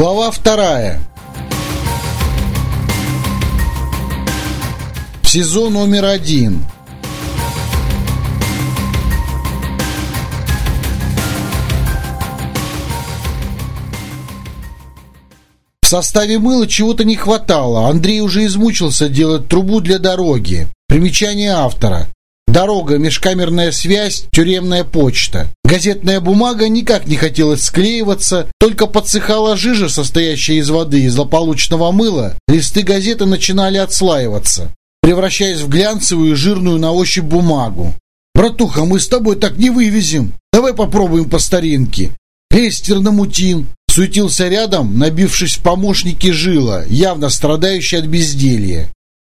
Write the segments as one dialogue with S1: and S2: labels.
S1: Глава вторая. Сезон номер один. В составе мыла чего-то не хватало. Андрей уже измучился делать трубу для дороги. Примечание автора. Дорога, межкамерная связь, тюремная почта. Газетная бумага никак не хотела склеиваться, только подсыхала жижа, состоящая из воды и злополучного мыла. Листы газеты начинали отслаиваться, превращаясь в глянцевую жирную на ощупь бумагу. «Братуха, мы с тобой так не вывезем. Давай попробуем по старинке. Эстер намутим». Суетился рядом, набившись в помощники жила, явно страдающий от безделья.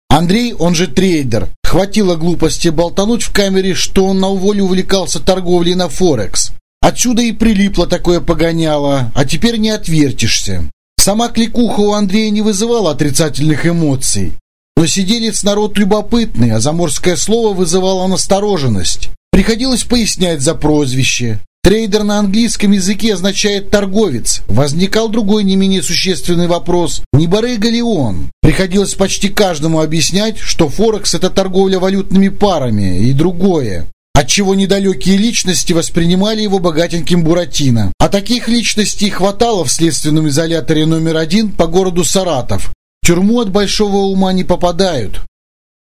S1: Андрей, он же трейдер, хватило глупости болтануть в камере, что он на уволе увлекался торговлей на Форекс. Отсюда и прилипло такое погоняло, а теперь не отвертишься. Сама кликуха у Андрея не вызывала отрицательных эмоций. Но сиделец народ любопытный, а заморское слово вызывало настороженность. Приходилось пояснять за прозвище. Трейдер на английском языке означает «торговец». Возникал другой не менее существенный вопрос. Не барыга ли он? Приходилось почти каждому объяснять, что Форекс – это торговля валютными парами и другое. Отчего недалекие личности воспринимали его богатеньким Буратино. А таких личностей хватало в следственном изоляторе номер один по городу Саратов. В тюрьму от большого ума не попадают.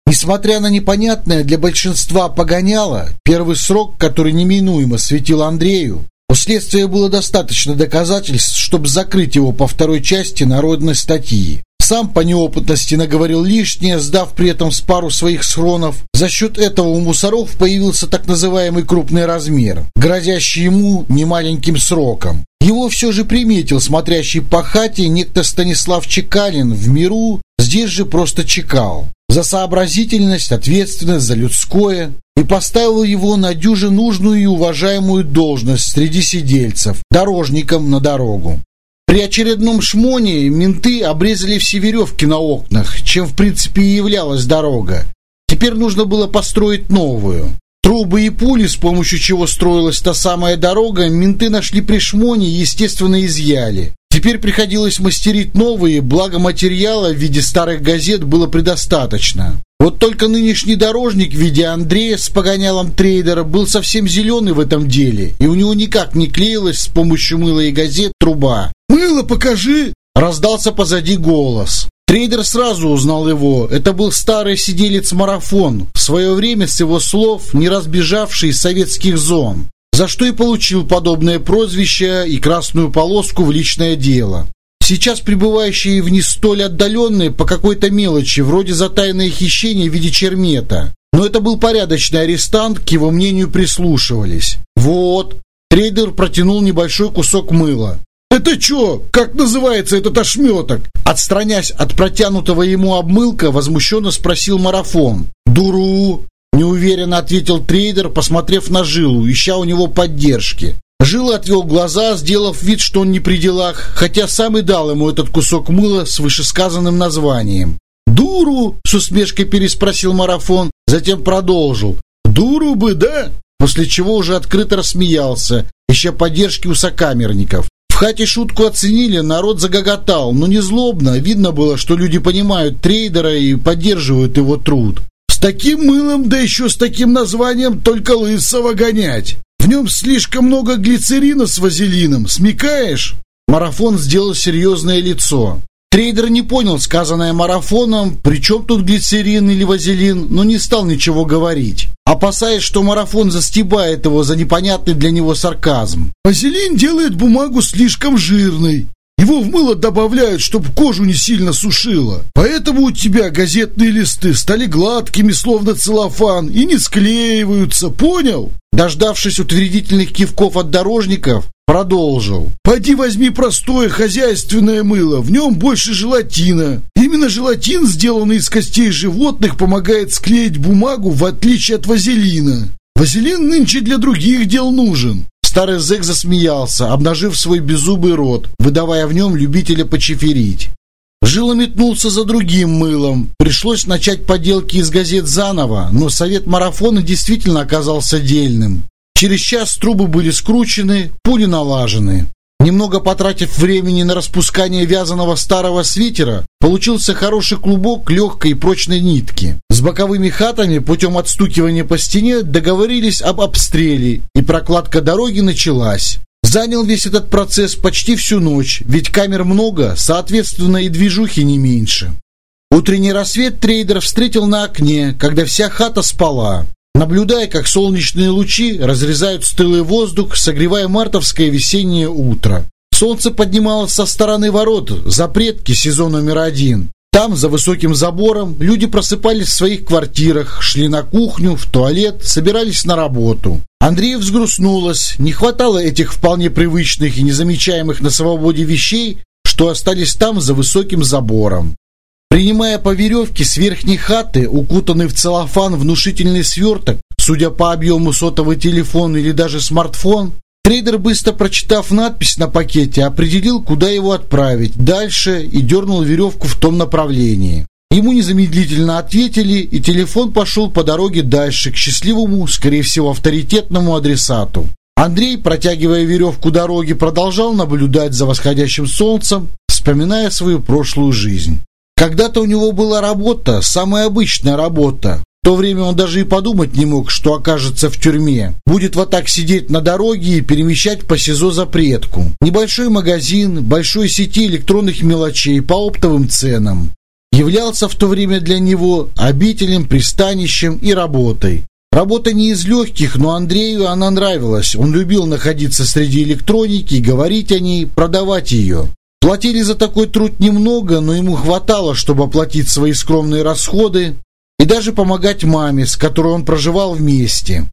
S1: Несмотря на непонятное для большинства погоняло, первый срок, который неминуемо светил Андрею, у следствия было достаточно доказательств, чтобы закрыть его по второй части народной статьи. Сам по неопытности наговорил лишнее, сдав при этом с пару своих схронов. За счет этого у мусоров появился так называемый крупный размер, грозящий ему немаленьким сроком. Его все же приметил смотрящий по хате некто Станислав Чекалин в миру, здесь же просто чекал за сообразительность, ответственность за людское и поставил его на дюже нужную и уважаемую должность среди сидельцев, дорожником на дорогу. При очередном шмоне менты обрезали все веревки на окнах, чем в принципе и являлась дорога. Теперь нужно было построить новую. Трубы и пули, с помощью чего строилась та самая дорога, менты нашли при шмоне и, естественно, изъяли. Теперь приходилось мастерить новые, благо материала в виде старых газет было предостаточно. Вот только нынешний дорожник в виде Андрея с погонялом трейдера был совсем зеленый в этом деле, и у него никак не клеилась с помощью мыла и газет труба. «Мыло покажи!» – раздался позади голос. Трейдер сразу узнал его. Это был старый сиделец-марафон, в свое время, с его слов, не разбежавший из советских зон за что и получил подобное прозвище и красную полоску в личное дело. Сейчас пребывающие в не столь отдаленные по какой-то мелочи, вроде за тайное хищение в виде чермета. Но это был порядочный арестант, к его мнению прислушивались. Вот, трейдер протянул небольшой кусок мыла. «Это что? Как называется этот ошметок?» Отстранясь от протянутого ему обмылка, возмущенно спросил марафон. «Дуру!» Неуверенно ответил трейдер, посмотрев на Жилу, ища у него поддержки. Жила отвел глаза, сделав вид, что он не при делах, хотя сам и дал ему этот кусок мыла с вышесказанным названием. «Дуру?» — с усмешкой переспросил марафон, затем продолжил. «Дуру бы, да?» После чего уже открыто рассмеялся, ища поддержки у сокамерников. В хате шутку оценили, народ загоготал, но не злобно, видно было, что люди понимают трейдера и поддерживают его труд таким мылом, да еще с таким названием только лысого гонять. В нем слишком много глицерина с вазелином, смекаешь?» Марафон сделал серьезное лицо. Трейдер не понял сказанное марафоном, при чем тут глицерин или вазелин, но не стал ничего говорить, опасаясь, что марафон застебает его за непонятный для него сарказм. «Вазелин делает бумагу слишком жирной. Его в мыло добавляют, чтобы кожу не сильно сушило. Поэтому у тебя газетные листы стали гладкими, словно целлофан, и не склеиваются, понял? Дождавшись утвердительных кивков от дорожников, продолжил. «Пойди возьми простое хозяйственное мыло, в нем больше желатина. Именно желатин, сделанный из костей животных, помогает склеить бумагу, в отличие от вазелина. Вазелин нынче для других дел нужен. Старый зэк засмеялся, обнажив свой беззубый рот, выдавая в нем любителя почеферить. Жила метнулся за другим мылом. Пришлось начать поделки из газет заново, но совет марафона действительно оказался дельным. Через час трубы были скручены, пули налажены. Немного потратив времени на распускание вязаного старого свитера, получился хороший клубок легкой и прочной нитки. С боковыми хатами путем отстукивания по стене договорились об обстреле, и прокладка дороги началась. Занял весь этот процесс почти всю ночь, ведь камер много, соответственно и движухи не меньше. Утренний рассвет трейдер встретил на окне, когда вся хата спала, наблюдая, как солнечные лучи разрезают стылый воздух, согревая мартовское весеннее утро. Солнце поднималось со стороны ворот, запретки сезон номер один. Там, за высоким забором, люди просыпались в своих квартирах, шли на кухню, в туалет, собирались на работу. Андреев взгрустнулась. Не хватало этих вполне привычных и незамечаемых на свободе вещей, что остались там, за высоким забором. Принимая по веревке с верхней хаты, укутанный в целлофан внушительный сверток, судя по объему сотовый телефон или даже смартфон, трейдер, быстро прочитав надпись на пакете, определил, куда его отправить дальше и дернул веревку в том направлении. Ему незамедлительно ответили, и телефон пошел по дороге дальше, к счастливому, скорее всего, авторитетному адресату. Андрей, протягивая веревку дороги, продолжал наблюдать за восходящим солнцем, вспоминая свою прошлую жизнь. Когда-то у него была работа, самая обычная работа. В то время он даже и подумать не мог, что окажется в тюрьме. Будет вот так сидеть на дороге и перемещать по СИЗО запретку. Небольшой магазин, большой сети электронных мелочей по оптовым ценам. Являлся в то время для него обителем, пристанищем и работой. Работа не из легких, но Андрею она нравилась. Он любил находиться среди электроники, говорить о ней, продавать ее. Платили за такой труд немного, но ему хватало, чтобы оплатить свои скромные расходы и даже помогать маме, с которой он проживал вместе.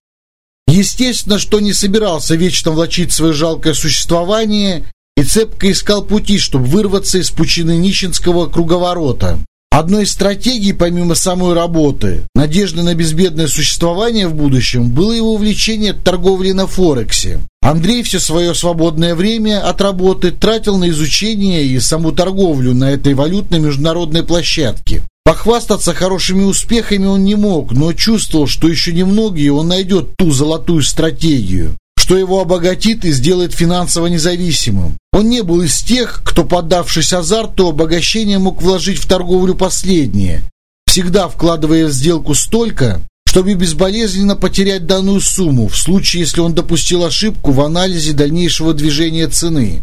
S1: Естественно, что не собирался вечно влачить свое жалкое существование и цепко искал пути, чтобы вырваться из пучины нищенского круговорота. Одной из стратегий, помимо самой работы, надежды на безбедное существование в будущем, было его увлечение торговлей на Форексе. Андрей все свое свободное время от работы тратил на изучение и саму торговлю на этой валютной международной площадке. Похвастаться хорошими успехами он не мог, но чувствовал, что еще немного и он найдет ту золотую стратегию что его обогатит и сделает финансово независимым. Он не был из тех, кто, поддавшись азарту, обогащение мог вложить в торговлю последнее, всегда вкладывая в сделку столько, чтобы безболезненно потерять данную сумму в случае, если он допустил ошибку в анализе дальнейшего движения цены.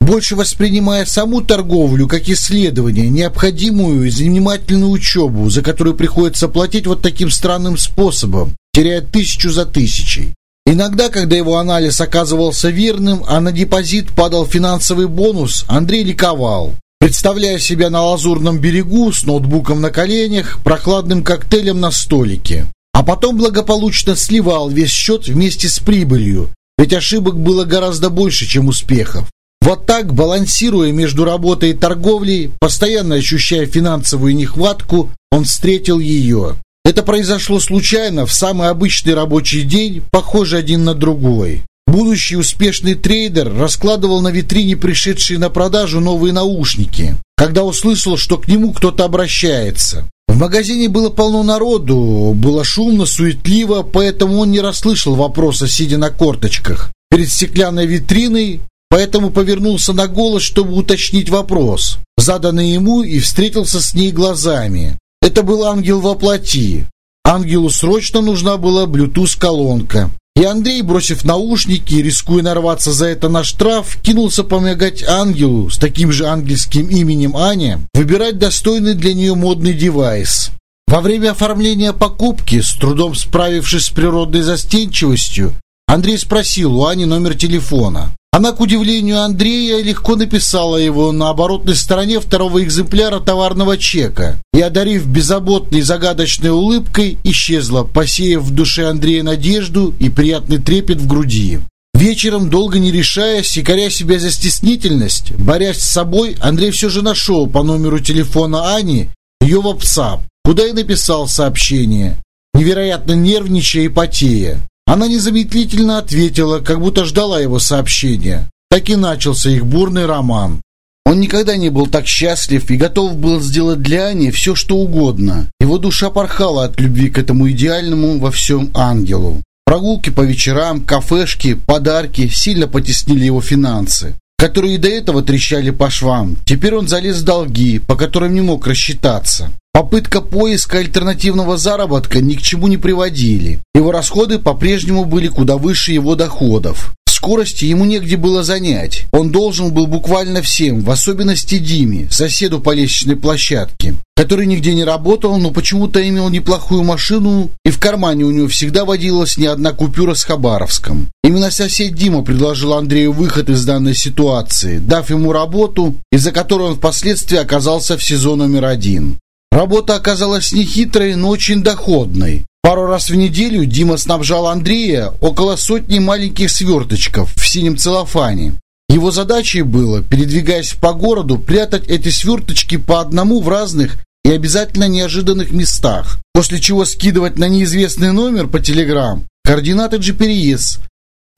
S1: Больше воспринимая саму торговлю как исследование, необходимую и занимательную учебу, за которую приходится платить вот таким странным способом, теряя тысячу за тысячей. Иногда, когда его анализ оказывался верным, а на депозит падал финансовый бонус, Андрей ликовал. Представляя себя на лазурном берегу с ноутбуком на коленях, прохладным коктейлем на столике. А потом благополучно сливал весь счет вместе с прибылью, ведь ошибок было гораздо больше, чем успехов. Вот так, балансируя между работой и торговлей, постоянно ощущая финансовую нехватку, он встретил ее. Это произошло случайно в самый обычный рабочий день, похожий один на другой. Будущий успешный трейдер раскладывал на витрине пришедшие на продажу новые наушники, когда услышал, что к нему кто-то обращается. В магазине было полно народу, было шумно, суетливо, поэтому он не расслышал вопроса, сидя на корточках. Перед стеклянной витриной поэтому повернулся на голос, чтобы уточнить вопрос, заданный ему, и встретился с ней глазами. Это был ангел во плоти. Ангелу срочно нужна была Bluetooth-колонка. И Андрей, бросив наушники рискуя нарваться за это на штраф, кинулся помогать ангелу с таким же ангельским именем Аня выбирать достойный для нее модный девайс. Во время оформления покупки, с трудом справившись с природной застенчивостью, Андрей спросил у Ани номер телефона. Она, к удивлению Андрея, легко написала его на оборотной стороне второго экземпляра товарного чека и, одарив беззаботной загадочной улыбкой, исчезла, посеяв в душе Андрея надежду и приятный трепет в груди. Вечером, долго не решаясь и коря себя за стеснительность, борясь с собой, Андрей все же нашел по номеру телефона Ани ее WhatsApp, куда и написал сообщение, невероятно нервничая и потея. Она незамедлительно ответила, как будто ждала его сообщения. Так и начался их бурный роман. Он никогда не был так счастлив и готов был сделать для Ани все, что угодно. Его душа порхала от любви к этому идеальному во всем ангелу. Прогулки по вечерам, кафешки, подарки сильно потеснили его финансы. которые и до этого трещали по швам. Теперь он залез в долги, по которым не мог рассчитаться. Попытка поиска альтернативного заработка ни к чему не приводили. Его расходы по-прежнему были куда выше его доходов. Скорости ему негде было занять. Он должен был буквально всем, в особенности Диме, соседу по лестничной площадке, который нигде не работал, но почему-то имел неплохую машину, и в кармане у него всегда водилась не одна купюра с Хабаровском. Именно сосед Дима предложил Андрею выход из данной ситуации, дав ему работу, из-за которой он впоследствии оказался в СИЗО номер один. Работа оказалась нехитрой, но очень доходной. Пару раз в неделю Дима снабжал Андрея около сотни маленьких сверточков в синем целлофане. Его задачей было, передвигаясь по городу, прятать эти сверточки по одному в разных и обязательно неожиданных местах, после чего скидывать на неизвестный номер по телеграм координаты GPS,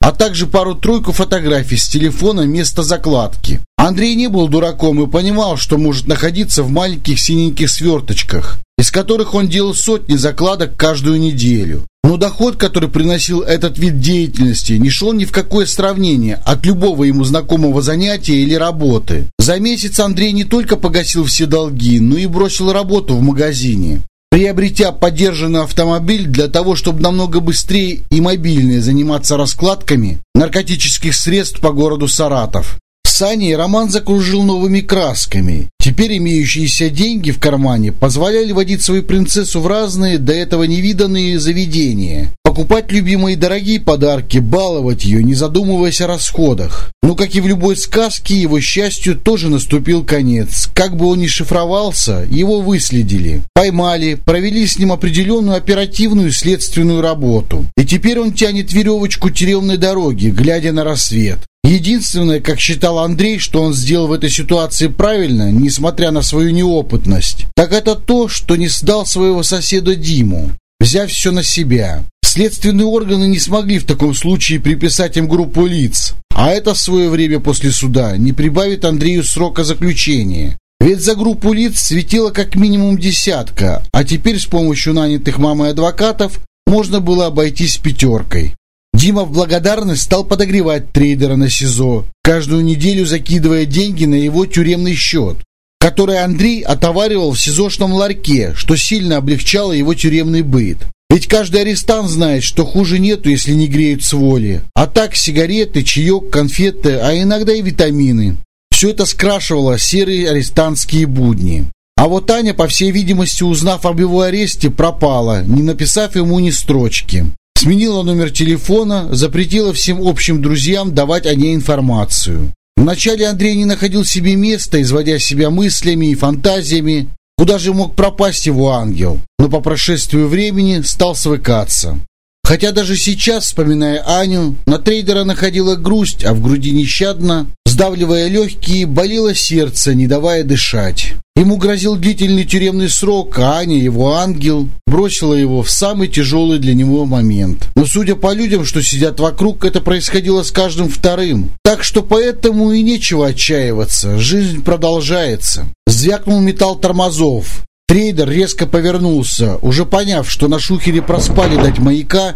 S1: а также пару-тройку фотографий с телефона места закладки. Андрей не был дураком и понимал, что может находиться в маленьких синеньких сверточках из которых он делал сотни закладок каждую неделю. Но доход, который приносил этот вид деятельности, не шел ни в какое сравнение от любого ему знакомого занятия или работы. За месяц Андрей не только погасил все долги, но и бросил работу в магазине. Приобретя подержанный автомобиль для того, чтобы намного быстрее и мобильнее заниматься раскладками наркотических средств по городу Саратов. Сани Роман закружил новыми красками. Теперь имеющиеся деньги в кармане позволяли водить свою принцессу в разные, до этого невиданные заведения. Покупать любимые дорогие подарки, баловать ее, не задумываясь о расходах. Но, как и в любой сказке, его счастью тоже наступил конец. Как бы он ни шифровался, его выследили. Поймали, провели с ним определенную оперативную следственную работу. И теперь он тянет веревочку тюремной дороги, глядя на рассвет. Единственное, как считал Андрей, что он сделал в этой ситуации правильно, несмотря на свою неопытность, так это то, что не сдал своего соседа Диму, взяв все на себя. Следственные органы не смогли в таком случае приписать им группу лиц, а это в свое время после суда не прибавит Андрею срока заключения. Ведь за группу лиц светило как минимум десятка, а теперь с помощью нанятых мамой адвокатов можно было обойтись пятеркой. Дима в благодарность стал подогревать трейдера на СИЗО, каждую неделю закидывая деньги на его тюремный счет, который Андрей отоваривал в СИЗОшном ларьке, что сильно облегчало его тюремный быт. Ведь каждый арестант знает, что хуже нету, если не греют с воли. А так сигареты, чаек, конфеты, а иногда и витамины. Все это скрашивало серые арестантские будни. А вот Аня, по всей видимости, узнав об его аресте, пропала, не написав ему ни строчки. Сменила номер телефона, запретила всем общим друзьям давать о ней информацию. Вначале Андрей не находил себе места, изводя себя мыслями и фантазиями, куда же мог пропасть его ангел, но по прошествию времени стал свыкаться. Хотя даже сейчас, вспоминая Аню, на трейдера находила грусть, а в груди нещадно, сдавливая легкие, болело сердце, не давая дышать. Ему грозил длительный тюремный срок, а Аня, его ангел, бросила его в самый тяжелый для него момент. Но судя по людям, что сидят вокруг, это происходило с каждым вторым. Так что поэтому и нечего отчаиваться. Жизнь продолжается. Звякнул металл тормозов. Трейдер резко повернулся, уже поняв, что на шухере проспали дать маяка,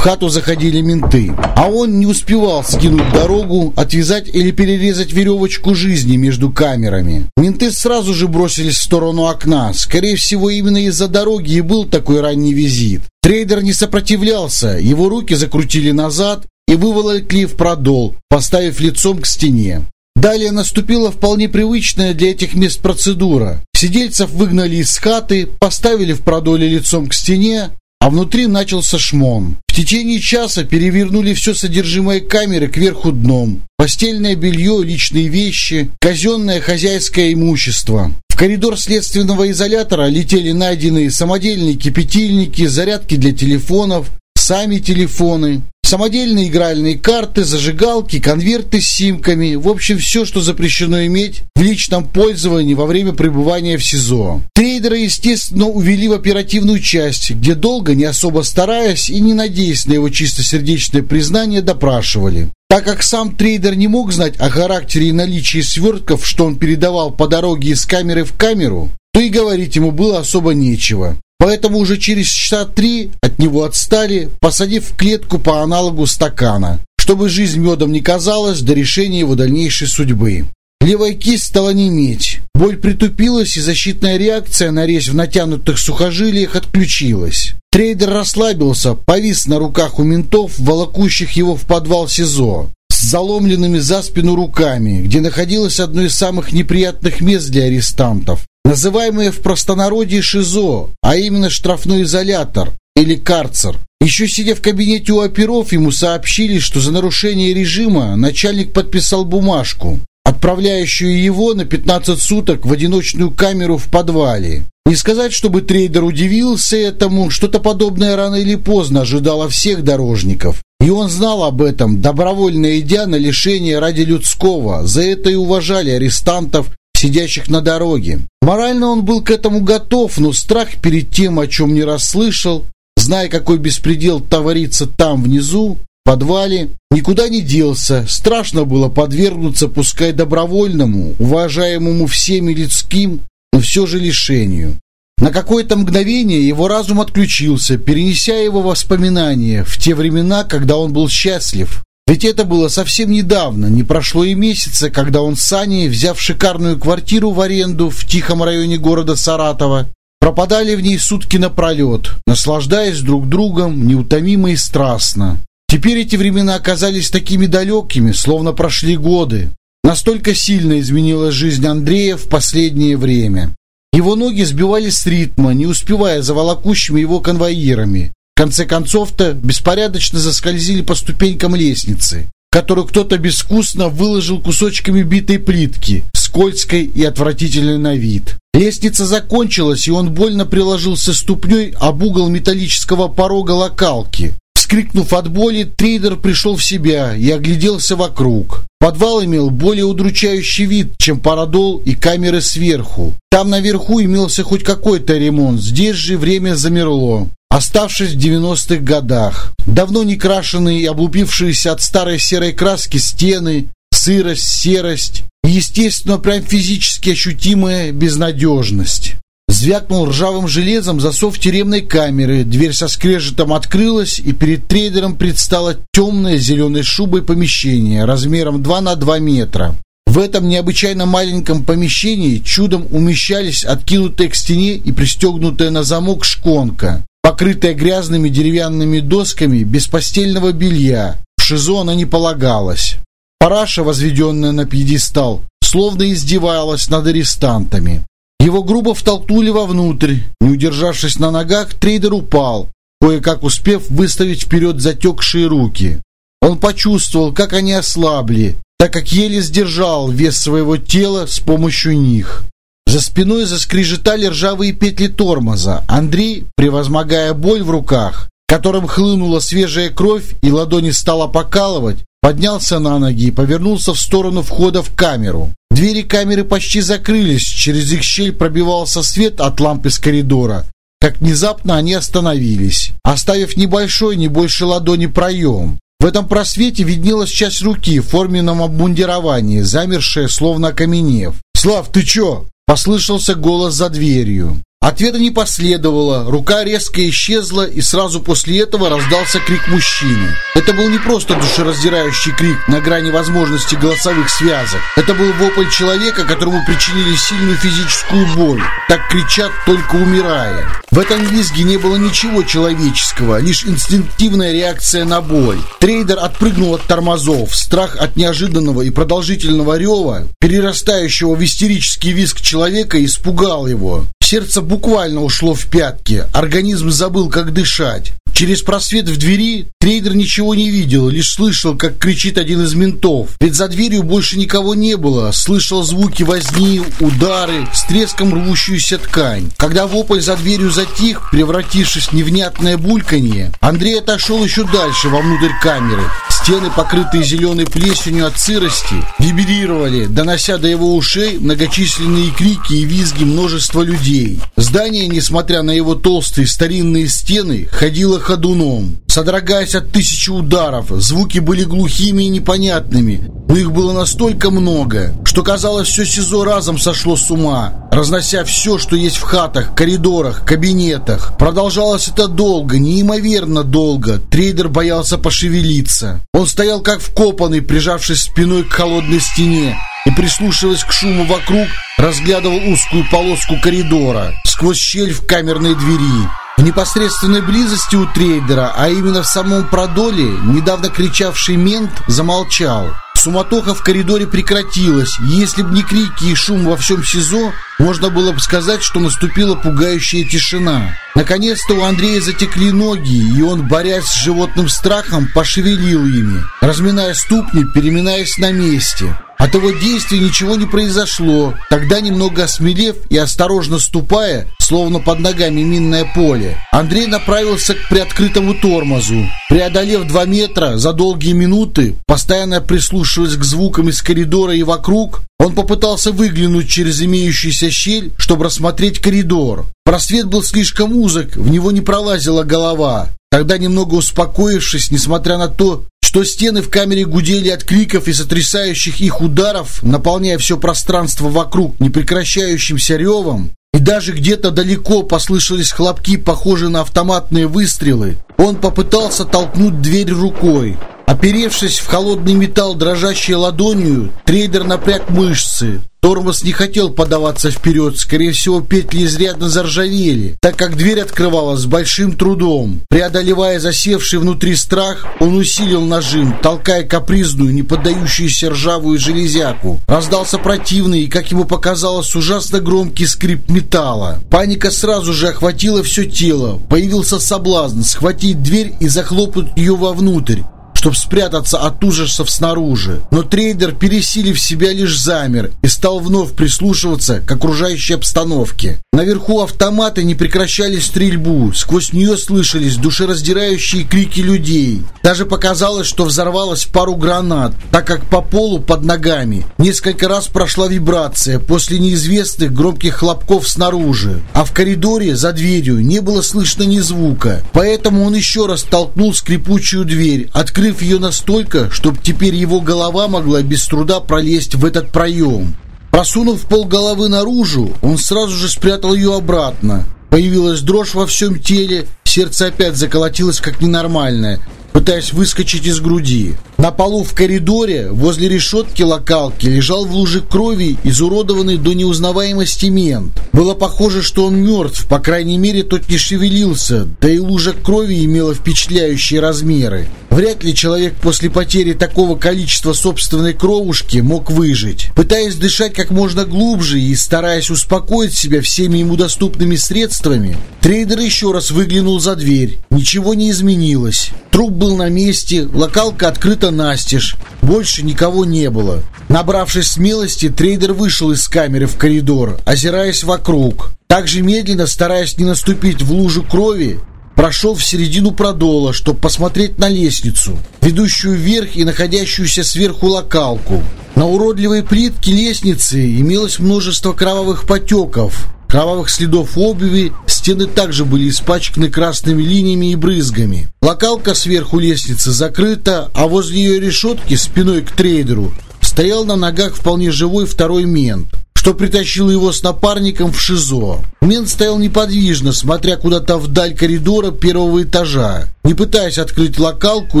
S1: хату заходили менты, а он не успевал скинуть дорогу, отвязать или перерезать веревочку жизни между камерами. Менты сразу же бросились в сторону окна. Скорее всего, именно из-за дороги и был такой ранний визит. Трейдер не сопротивлялся, его руки закрутили назад и выволокли в продол, поставив лицом к стене. Далее наступила вполне привычная для этих мест процедура. Сидельцев выгнали из хаты, поставили в продоле лицом к стене, а внутри начался шмон. В течение часа перевернули все содержимое камеры кверху дном. Постельное белье, личные вещи, казенное хозяйское имущество. В коридор следственного изолятора летели найденные самодельные кипятильники, зарядки для телефонов, сами телефоны. Самодельные игральные карты, зажигалки, конверты с симками. В общем, все, что запрещено иметь в личном пользовании во время пребывания в СИЗО. Трейдера, естественно, увели в оперативную часть, где долго, не особо стараясь и не надеясь на его чистосердечное признание, допрашивали. Так как сам трейдер не мог знать о характере и наличии свертков, что он передавал по дороге из камеры в камеру, то и говорить ему было особо нечего. Поэтому уже через часа три от него отстали, посадив в клетку по аналогу стакана, чтобы жизнь медом не казалась до решения его дальнейшей судьбы. Левая кисть стала неметь. Боль притупилась, и защитная реакция на резь в натянутых сухожилиях отключилась. Трейдер расслабился, повис на руках у ментов, волокущих его в подвал СИЗО, с заломленными за спину руками, где находилось одно из самых неприятных мест для арестантов, называемое в простонародье ШИЗО, а именно штрафной изолятор или карцер. Еще сидя в кабинете у оперов, ему сообщили, что за нарушение режима начальник подписал бумажку, отправляющую его на 15 суток в одиночную камеру в подвале. Не сказать, чтобы трейдер удивился этому, что-то подобное рано или поздно ожидало всех дорожников. И он знал об этом, добровольно идя на лишение ради людского. За это и уважали арестантов, сидящих на дороге. Морально он был к этому готов, но страх перед тем, о чем не расслышал, зная, какой беспредел творится там внизу, в подвале, никуда не делся. Страшно было подвергнуться, пускай добровольному, уважаемому всеми людским, но все же лишению. На какое-то мгновение его разум отключился, перенеся его воспоминания в те времена, когда он был счастлив. Ведь это было совсем недавно, не прошло и месяца, когда он с Аней, взяв шикарную квартиру в аренду в тихом районе города Саратова, пропадали в ней сутки напролет, наслаждаясь друг другом неутомимо и страстно. Теперь эти времена оказались такими далекими, словно прошли годы. Настолько сильно изменилась жизнь Андрея в последнее время. Его ноги сбивались с ритма, не успевая за волокущими его конвоирами. В конце концов-то беспорядочно заскользили по ступенькам лестницы, которую кто-то безвкусно выложил кусочками битой плитки, скользкой и отвратительной на вид. Лестница закончилась, и он больно приложился ступней об угол металлического порога локалки. Вскрикнув от боли, трейдер пришел в себя и огляделся вокруг. Подвал имел более удручающий вид, чем парадол и камеры сверху. Там наверху имелся хоть какой-то ремонт, здесь же время замерло. Оставшись в 90-х годах, давно не крашеные и облупившиеся от старой серой краски стены, сырость, серость и, естественно, прям физически ощутимая безнадежность. Звякнул ржавым железом засов тюремной камеры, дверь со скрежетом открылась, и перед трейдером предстало темное зеленой шубой помещение размером 2 на 2 метра. В этом необычайно маленьком помещении чудом умещались откинутая к стене и пристегнутая на замок шконка, покрытая грязными деревянными досками без постельного белья. В ШИЗО она не полагалась. Параша, возведенная на пьедестал, словно издевалась над арестантами. Его грубо втолкнули вовнутрь. Не удержавшись на ногах, трейдер упал, кое-как успев выставить вперед затекшие руки. Он почувствовал, как они ослабли, так как еле сдержал вес своего тела с помощью них. За спиной заскрежетали ржавые петли тормоза. Андрей, превозмогая боль в руках, которым хлынула свежая кровь и ладони стала покалывать, поднялся на ноги и повернулся в сторону входа в камеру. Двери камеры почти закрылись, через их щель пробивался свет от лампы с коридора. Как внезапно они остановились, оставив небольшой, не больше ладони проем. В этом просвете виднелась часть руки в форменном обмундировании, замершая, словно окаменев. «Слав, ты чё?» – послышался голос за дверью. Ответа не последовало, рука резко исчезла, и сразу после этого раздался крик мужчины. Это был не просто душераздирающий крик на грани возможности голосовых связок. Это был вопль человека, которому причинили сильную физическую боль. Так кричат, только умирая. В этом визге не было ничего человеческого, лишь инстинктивная реакция на боль. Трейдер отпрыгнул от тормозов. Страх от неожиданного и продолжительного рева, перерастающего в истерический визг человека, испугал его. Сердце буквально ушло в пятки. Организм забыл, как дышать. Через просвет в двери трейдер ничего не видел, лишь слышал, как кричит один из ментов. Ведь за дверью больше никого не было. Слышал звуки возни, удары, с треском рвущуюся ткань. Когда вопль за дверью затих, превратившись в невнятное бульканье, Андрей отошел еще дальше, вовнутрь камеры. Стены, покрытые зеленой плесенью от сырости, вибрировали, донося до его ушей многочисленные крики и визги множества людей. Здание, несмотря на его толстые старинные стены, ходило ходуном, содрогаясь от тысячи ударов. Звуки были глухими и непонятными, но их было настолько много, что казалось, все СИЗО разом сошло с ума, разнося все, что есть в хатах, коридорах, кабинетах. Продолжалось это долго, неимоверно долго. Трейдер боялся пошевелиться. Он стоял как вкопанный, прижавшись спиной к холодной стене, и, прислушиваясь к шуму вокруг, разглядывал узкую полоску коридора сквозь щель в камерной двери. В непосредственной близости у трейдера, а именно в самом продоле, недавно кричавший мент замолчал. Суматоха в коридоре прекратилась, если бы не крики и шум во всем СИЗО, можно было бы сказать, что наступила пугающая тишина. Наконец-то у Андрея затекли ноги, и он, борясь с животным страхом, пошевелил ими, разминая ступни, переминаясь на месте. От его действий ничего не произошло. Тогда, немного осмелев и осторожно ступая, словно под ногами минное поле, Андрей направился к приоткрытому тормозу. Преодолев два метра за долгие минуты, постоянно прислушиваясь к звукам из коридора и вокруг, он попытался выглянуть через имеющуюся щель, чтобы рассмотреть коридор. Просвет был слишком узок, в него не пролазила голова. Тогда, немного успокоившись, несмотря на то, что стены в камере гудели от криков и сотрясающих их ударов, наполняя все пространство вокруг непрекращающимся ревом, и даже где-то далеко послышались хлопки, похожие на автоматные выстрелы, он попытался толкнуть дверь рукой. Оперевшись в холодный металл дрожащей ладонью, трейдер напряг мышцы. Тормоз не хотел подаваться вперед, скорее всего, петли изрядно заржавели, так как дверь открывалась с большим трудом. Преодолевая засевший внутри страх, он усилил нажим, толкая капризную, не поддающуюся ржавую железяку. Раздался противный и, как ему показалось, ужасно громкий скрип металла. Паника сразу же охватила все тело. Появился соблазн схватить дверь и захлопнуть ее вовнутрь чтобы спрятаться от ужасов снаружи. Но трейдер, пересилив себя, лишь замер и стал вновь прислушиваться к окружающей обстановке. Наверху автоматы не прекращали стрельбу, сквозь нее слышались душераздирающие крики людей. Даже показалось, что взорвалось пару гранат, так как по полу под ногами несколько раз прошла вибрация после неизвестных громких хлопков снаружи. А в коридоре за дверью не было слышно ни звука. Поэтому он еще раз толкнул скрипучую дверь, открыв раскрыв ее настолько, чтобы теперь его голова могла без труда пролезть в этот проем. Просунув пол головы наружу, он сразу же спрятал ее обратно. Появилась дрожь во всем теле, сердце опять заколотилось как ненормальное, пытаясь выскочить из груди. На полу в коридоре, возле решетки локалки, лежал в луже крови изуродованный до неузнаваемости мент. Было похоже, что он мертв, по крайней мере, тот не шевелился, да и лужа крови имела впечатляющие размеры. Вряд ли человек после потери такого количества собственной кровушки мог выжить. Пытаясь дышать как можно глубже и стараясь успокоить себя всеми ему доступными средствами, трейдер еще раз выглянул за дверь. Ничего не изменилось. Труп был на месте, локалка открыта настежь. Больше никого не было. Набравшись смелости, трейдер вышел из камеры в коридор, озираясь вокруг. Также медленно, стараясь не наступить в лужу крови, прошел в середину продола, чтобы посмотреть на лестницу, ведущую вверх и находящуюся сверху локалку. На уродливой плитке лестницы имелось множество кровавых потеков, кровавых следов обуви, стены также были испачканы красными линиями и брызгами. Локалка сверху лестницы закрыта, а возле ее решетки спиной к трейдеру стоял на ногах вполне живой второй мент что притащил его с напарником в ШИЗО. Мент стоял неподвижно, смотря куда-то вдаль коридора первого этажа, не пытаясь открыть локалку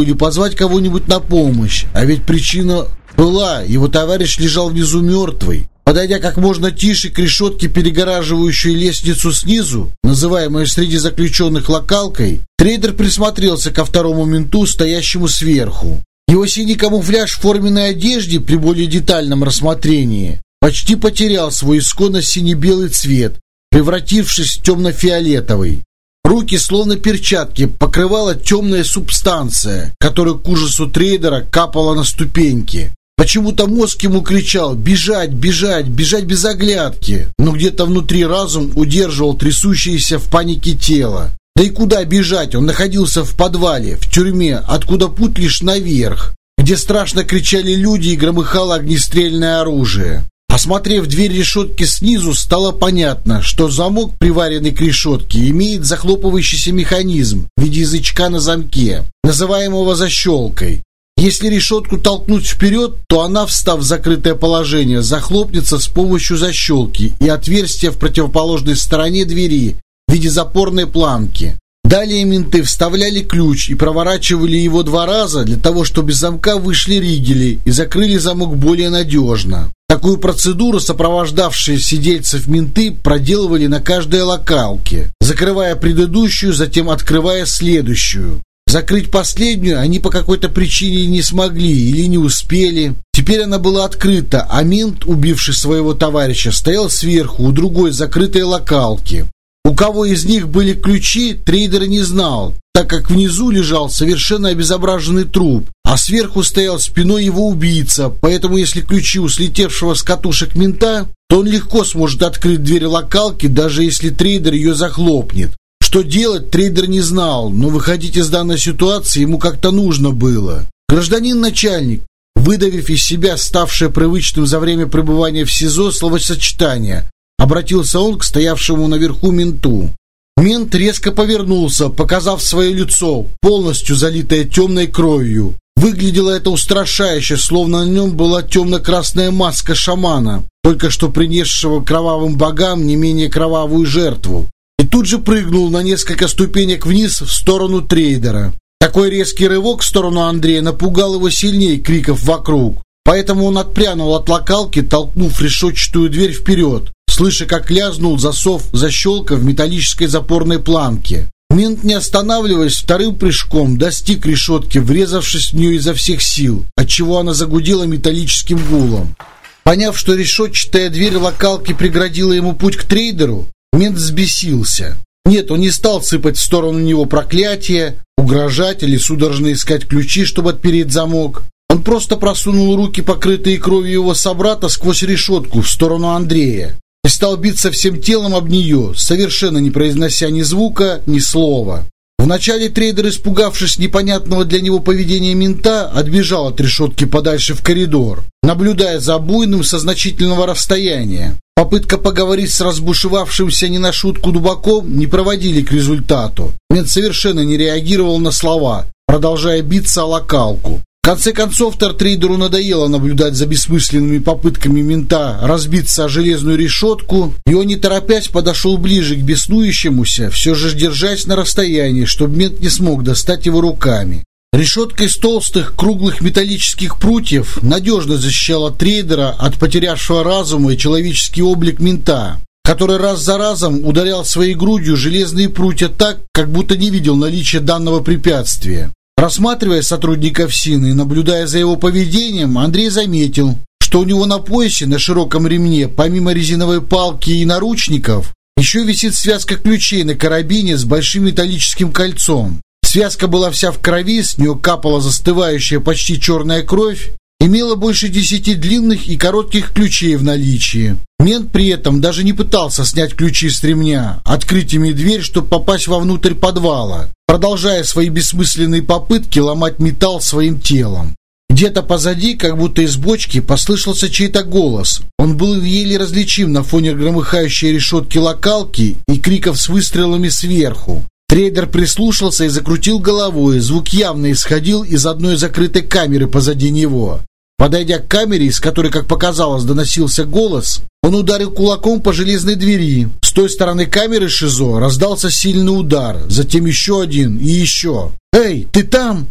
S1: или позвать кого-нибудь на помощь. А ведь причина была, его товарищ лежал внизу мертвый. Подойдя как можно тише к решетке, перегораживающей лестницу снизу, называемой среди заключенных локалкой, трейдер присмотрелся ко второму менту, стоящему сверху. Его синий камуфляж в форменной одежде при более детальном рассмотрении почти потерял свой исконно сине-белый цвет, превратившись в темно-фиолетовый. Руки, словно перчатки, покрывала темная субстанция, которая к ужасу трейдера капала на ступеньки. Почему-то мозг ему кричал «бежать, бежать, бежать без оглядки», но где-то внутри разум удерживал трясущееся в панике тело. Да и куда бежать? Он находился в подвале, в тюрьме, откуда путь лишь наверх, где страшно кричали люди и громыхало огнестрельное оружие. Осмотрев дверь решетки снизу, стало понятно, что замок, приваренный к решетке, имеет захлопывающийся механизм в виде язычка на замке, называемого защелкой. Если решетку толкнуть вперед, то она, встав в закрытое положение, захлопнется с помощью защелки и отверстия в противоположной стороне двери в виде запорной планки. Далее менты вставляли ключ и проворачивали его два раза для того, чтобы из замка вышли ригели и закрыли замок более надежно. Такую процедуру сопровождавшие сидельцев менты проделывали на каждой локалке, закрывая предыдущую, затем открывая следующую. Закрыть последнюю они по какой-то причине не смогли или не успели. Теперь она была открыта, а мент, убивший своего товарища, стоял сверху у другой закрытой локалки. У кого из них были ключи, трейдер не знал, так как внизу лежал совершенно обезображенный труп, а сверху стоял спиной его убийца, поэтому если ключи у слетевшего с катушек мента, то он легко сможет открыть дверь локалки, даже если трейдер ее захлопнет. Что делать, трейдер не знал, но выходить из данной ситуации ему как-то нужно было. Гражданин-начальник, выдавив из себя ставшее привычным за время пребывания в СИЗО словосочетание, Обратился он к стоявшему наверху менту. Мент резко повернулся, показав свое лицо, полностью залитое темной кровью. Выглядело это устрашающе, словно на нем была темно-красная маска шамана, только что принесшего кровавым богам не менее кровавую жертву. И тут же прыгнул на несколько ступенек вниз в сторону трейдера. Такой резкий рывок в сторону Андрея напугал его сильнее криков вокруг. Поэтому он отпрянул от локалки, толкнув решетчатую дверь вперед слыша, как лязнул засов защелка в металлической запорной планке. Мент, не останавливаясь, вторым прыжком достиг решетки, врезавшись в нее изо всех сил, отчего она загудела металлическим гулом. Поняв, что решетчатая дверь локалки преградила ему путь к трейдеру, мент взбесился. Нет, он не стал сыпать в сторону него проклятия, угрожать или судорожно искать ключи, чтобы отпереть замок. Он просто просунул руки, покрытые кровью его собрата, сквозь решетку в сторону Андрея и стал биться всем телом об нее, совершенно не произнося ни звука, ни слова. Вначале трейдер, испугавшись непонятного для него поведения мента, отбежал от решетки подальше в коридор, наблюдая за буйным со значительного расстояния. Попытка поговорить с разбушевавшимся не на шутку дубаком не проводили к результату. Мент совершенно не реагировал на слова, продолжая биться о локалку. Конце концов, Тартрейдеру надоело наблюдать за бессмысленными попытками мента разбиться о железную решетку, и он, не торопясь, подошел ближе к беснующемуся, все же держась на расстоянии, чтобы мент не смог достать его руками. Решетка из толстых круглых металлических прутьев надежно защищала трейдера от потерявшего разума и человеческий облик мента, который раз за разом ударял своей грудью железные прутья так, как будто не видел наличия данного препятствия. Рассматривая сотрудника ФСИН и наблюдая за его поведением, Андрей заметил, что у него на поясе на широком ремне, помимо резиновой палки и наручников, еще висит связка ключей на карабине с большим металлическим кольцом. Связка была вся в крови, с нее капала застывающая почти черная кровь, имела больше десяти длинных и коротких ключей в наличии. Мент при этом даже не пытался снять ключи с ремня, открыть ими дверь, чтобы попасть вовнутрь подвала, продолжая свои бессмысленные попытки ломать металл своим телом. Где-то позади, как будто из бочки, послышался чей-то голос. Он был еле различим на фоне громыхающей решетки локалки и криков с выстрелами сверху. Трейдер прислушался и закрутил головой. Звук явно исходил из одной закрытой камеры позади него. Подойдя к камере, из которой, как показалось, доносился голос, он ударил кулаком по железной двери. С той стороны камеры ШИЗО раздался сильный удар, затем еще один и еще. «Эй, ты там?»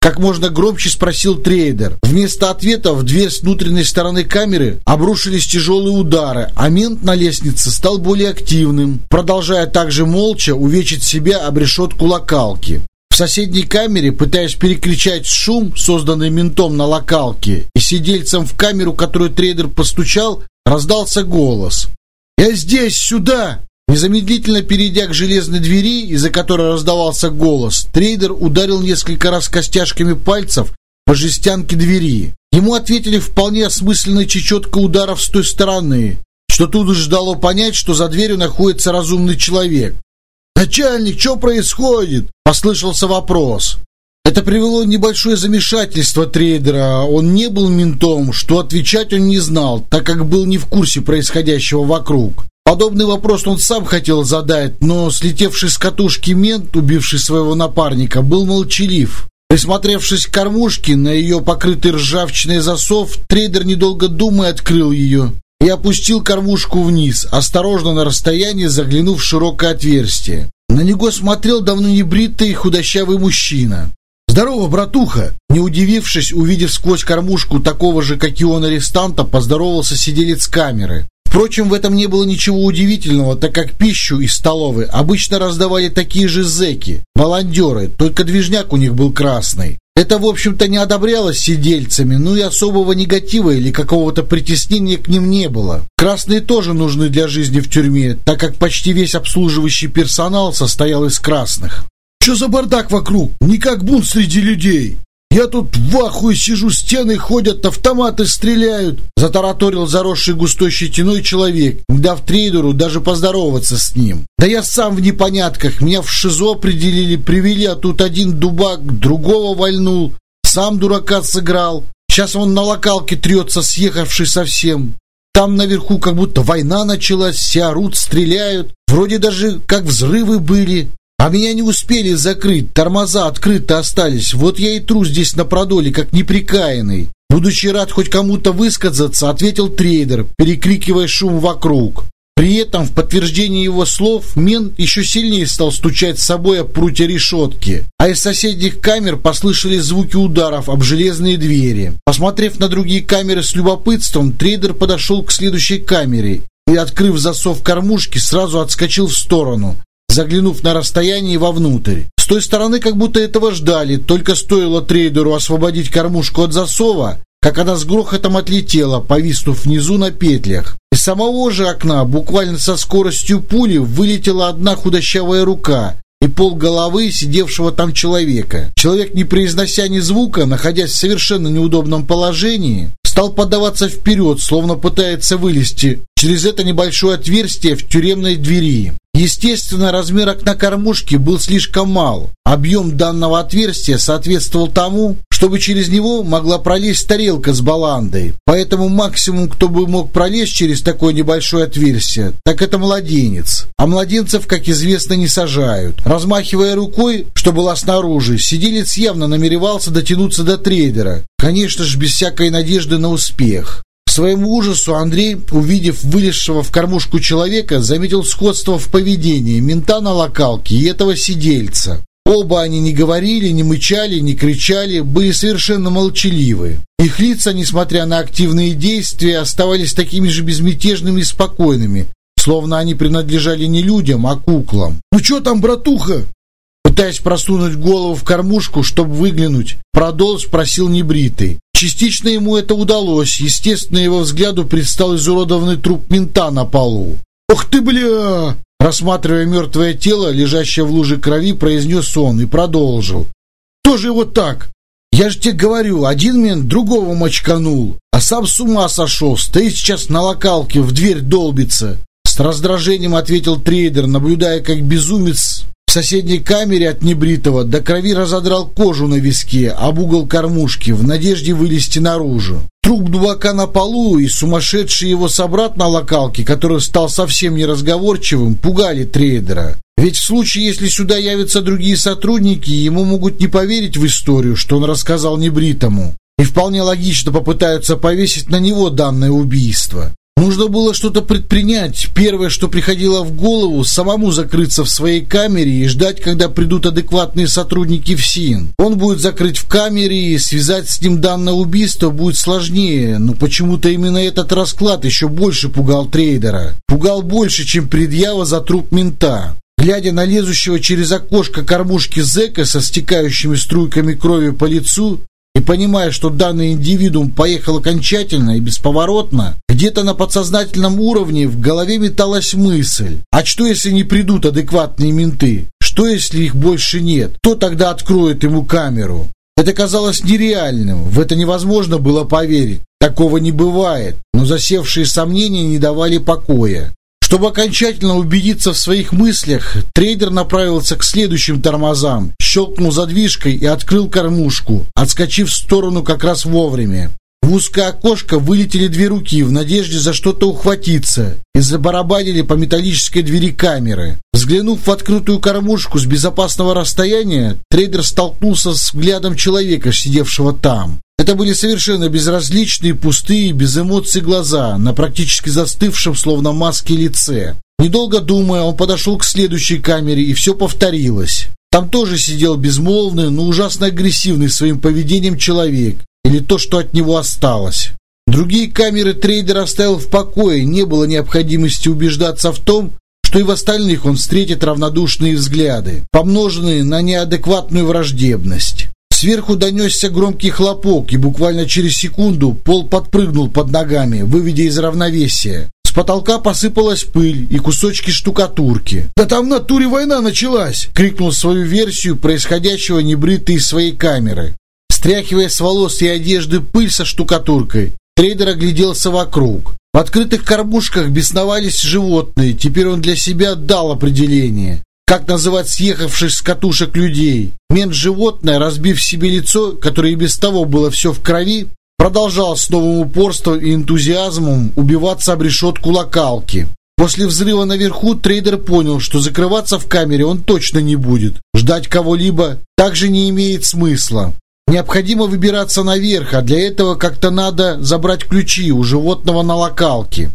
S1: Как можно громче спросил трейдер. Вместо ответа в дверь с внутренней стороны камеры обрушились тяжелые удары, а мент на лестнице стал более активным, продолжая также молча увечить себя об решетку локалки. В соседней камере, пытаясь перекричать шум, созданный ментом на локалке, и сидельцем в камере, в которую трейдер постучал, раздался голос. «Я здесь, сюда!» Незамедлительно перейдя к железной двери, из-за которой раздавался голос, трейдер ударил несколько раз костяшками пальцев по жестянке двери. Ему ответили вполне осмысленной чечеткой ударов с той стороны, что тут же ждало понять, что за дверью находится разумный человек. «Начальник, что происходит?» – послышался вопрос. Это привело небольшое замешательство трейдера. Он не был ментом, что отвечать он не знал, так как был не в курсе происходящего вокруг. Подобный вопрос он сам хотел задать, но слетевший с катушки мент, убивший своего напарника, был молчалив. Присмотревшись к кормушке, на ее покрытый ржавчиной засов, трейдер, недолго думая, открыл ее и опустил кормушку вниз, осторожно на расстоянии заглянув в широкое отверстие. На него смотрел давно не бритый худощавый мужчина. «Здорово, братуха!» Не удивившись, увидев сквозь кормушку такого же, как и он, арестанта, поздоровался сиделец камеры. Впрочем, в этом не было ничего удивительного, так как пищу из столовой обычно раздавали такие же зэки, баландеры, только движняк у них был красный. Это, в общем-то, не одобрялось сидельцами, ну и особого негатива или какого-то притеснения к ним не было. Красные тоже нужны для жизни в тюрьме, так как почти весь обслуживающий персонал состоял из красных. «Что за бардак вокруг? Не как бунт среди людей!» Я тут в ахуе сижу, стены ходят, автоматы стреляют. Затараторил заросший густой щетиной человек, дав трейдеру даже поздороваться с ним. Да я сам в непонятках, меня в ШИЗО определили, привели, а тут один дубак другого вальнул. Сам дурака сыграл. Сейчас он на локалке трется, съехавший совсем. Там наверху как будто война началась, все орут, стреляют. Вроде даже как взрывы были. А меня не успели закрыть, тормоза открыты остались. Вот я и тру здесь на продоле, как неприкаянный. Будучи рад хоть кому-то высказаться, ответил трейдер, перекрикивая шум вокруг. При этом, в подтверждение его слов, мент еще сильнее стал стучать с собой об прутья решетки, а из соседних камер послышались звуки ударов об железные двери. Посмотрев на другие камеры с любопытством, трейдер подошел к следующей камере и, открыв засов кормушки, сразу отскочил в сторону, заглянув на расстояние вовнутрь. С той стороны как будто этого ждали, только стоило трейдеру освободить кормушку от засова, как она с грохотом отлетела, повиснув внизу на петлях. Из самого же окна буквально со скоростью пули вылетела одна худощавая рука и пол головы сидевшего там человека. Человек, не произнося ни звука, находясь в совершенно неудобном положении, стал подаваться вперед, словно пытается вылезти через это небольшое отверстие в тюремной двери. Естественно, размер окна кормушки был слишком мал. Объем данного отверстия соответствовал тому, чтобы через него могла пролезть тарелка с баландой. Поэтому максимум, кто бы мог пролезть через такое небольшое отверстие, так это младенец. А младенцев, как известно, не сажают. Размахивая рукой, что была снаружи, сиделец явно намеревался дотянуться до трейдера. Конечно же, без всякой надежды на успех. К своему ужасу Андрей, увидев вылезшего в кормушку человека, заметил сходство в поведении мента на локалке и этого сидельца. Оба они не говорили, не мычали, не кричали, были совершенно молчаливы. Их лица, несмотря на активные действия, оставались такими же безмятежными и спокойными, словно они принадлежали не людям, а куклам. «Ну что там, братуха?» Пытаясь просунуть голову в кормушку, чтобы выглянуть, продолж спросил небритый. Частично ему это удалось. Естественно, его взгляду предстал изуродованный труп мента на полу. «Ох ты, бля!» Рассматривая мертвое тело, лежащее в луже крови, произнес он и продолжил. «Тоже вот так? Я же тебе говорю, один мент другого мочканул, а сам с ума сошел, стоит сейчас на локалке, в дверь долбится». С раздражением ответил трейдер, наблюдая, как безумец в соседней камере от небритого до крови разодрал кожу на виске об угол кормушки в надежде вылезти наружу. Труп дуака на полу и сумасшедший его собрат на локалке, который стал совсем неразговорчивым, пугали трейдера. Ведь в случае, если сюда явятся другие сотрудники, ему могут не поверить в историю, что он рассказал небритому. И вполне логично попытаются повесить на него данное убийство. Нужно было что-то предпринять. Первое, что приходило в голову, самому закрыться в своей камере и ждать, когда придут адекватные сотрудники в СИН. Он будет закрыть в камере, и связать с ним данное убийство будет сложнее, но почему-то именно этот расклад еще больше пугал трейдера. Пугал больше, чем предъява за труп мента. Глядя на лезущего через окошко кормушки зэка со стекающими струйками крови по лицу, и понимая, что данный индивидуум поехал окончательно и бесповоротно, где-то на подсознательном уровне в голове металась мысль, а что если не придут адекватные менты? Что если их больше нет? Кто тогда откроет ему камеру? Это казалось нереальным, в это невозможно было поверить. Такого не бывает, но засевшие сомнения не давали покоя. Чтобы окончательно убедиться в своих мыслях, трейдер направился к следующим тормозам, щелкнул задвижкой и открыл кормушку, отскочив в сторону как раз вовремя. В узкое окошко вылетели две руки в надежде за что-то ухватиться и забарабанили по металлической двери камеры. Взглянув в открытую кормушку с безопасного расстояния, трейдер столкнулся с взглядом человека, сидевшего там. Это были совершенно безразличные, пустые, без эмоций глаза на практически застывшем, словно маске лице. Недолго думая, он подошел к следующей камере, и все повторилось. Там тоже сидел безмолвный, но ужасно агрессивный своим поведением человек, или то, что от него осталось. Другие камеры трейдер оставил в покое, не было необходимости убеждаться в том, что и в остальных он встретит равнодушные взгляды, помноженные на неадекватную враждебность. Сверху донесся громкий хлопок, и буквально через секунду пол подпрыгнул под ногами, выведя из равновесия. С потолка посыпалась пыль и кусочки штукатурки. «Да там в натуре война началась!» — крикнул свою версию происходящего небритый из своей камеры. Стряхивая с волос и одежды пыль со штукатуркой, трейдер огляделся вокруг. В открытых кормушках бесновались животные, теперь он для себя дал определение как называть съехавших с катушек людей. Мент животное, разбив себе лицо, которое и без того было все в крови, продолжал с новым упорством и энтузиазмом убиваться об решетку локалки. После взрыва наверху трейдер понял, что закрываться в камере он точно не будет. Ждать кого-либо также не имеет смысла. Необходимо выбираться наверх, а для этого как-то надо забрать ключи у животного на локалке.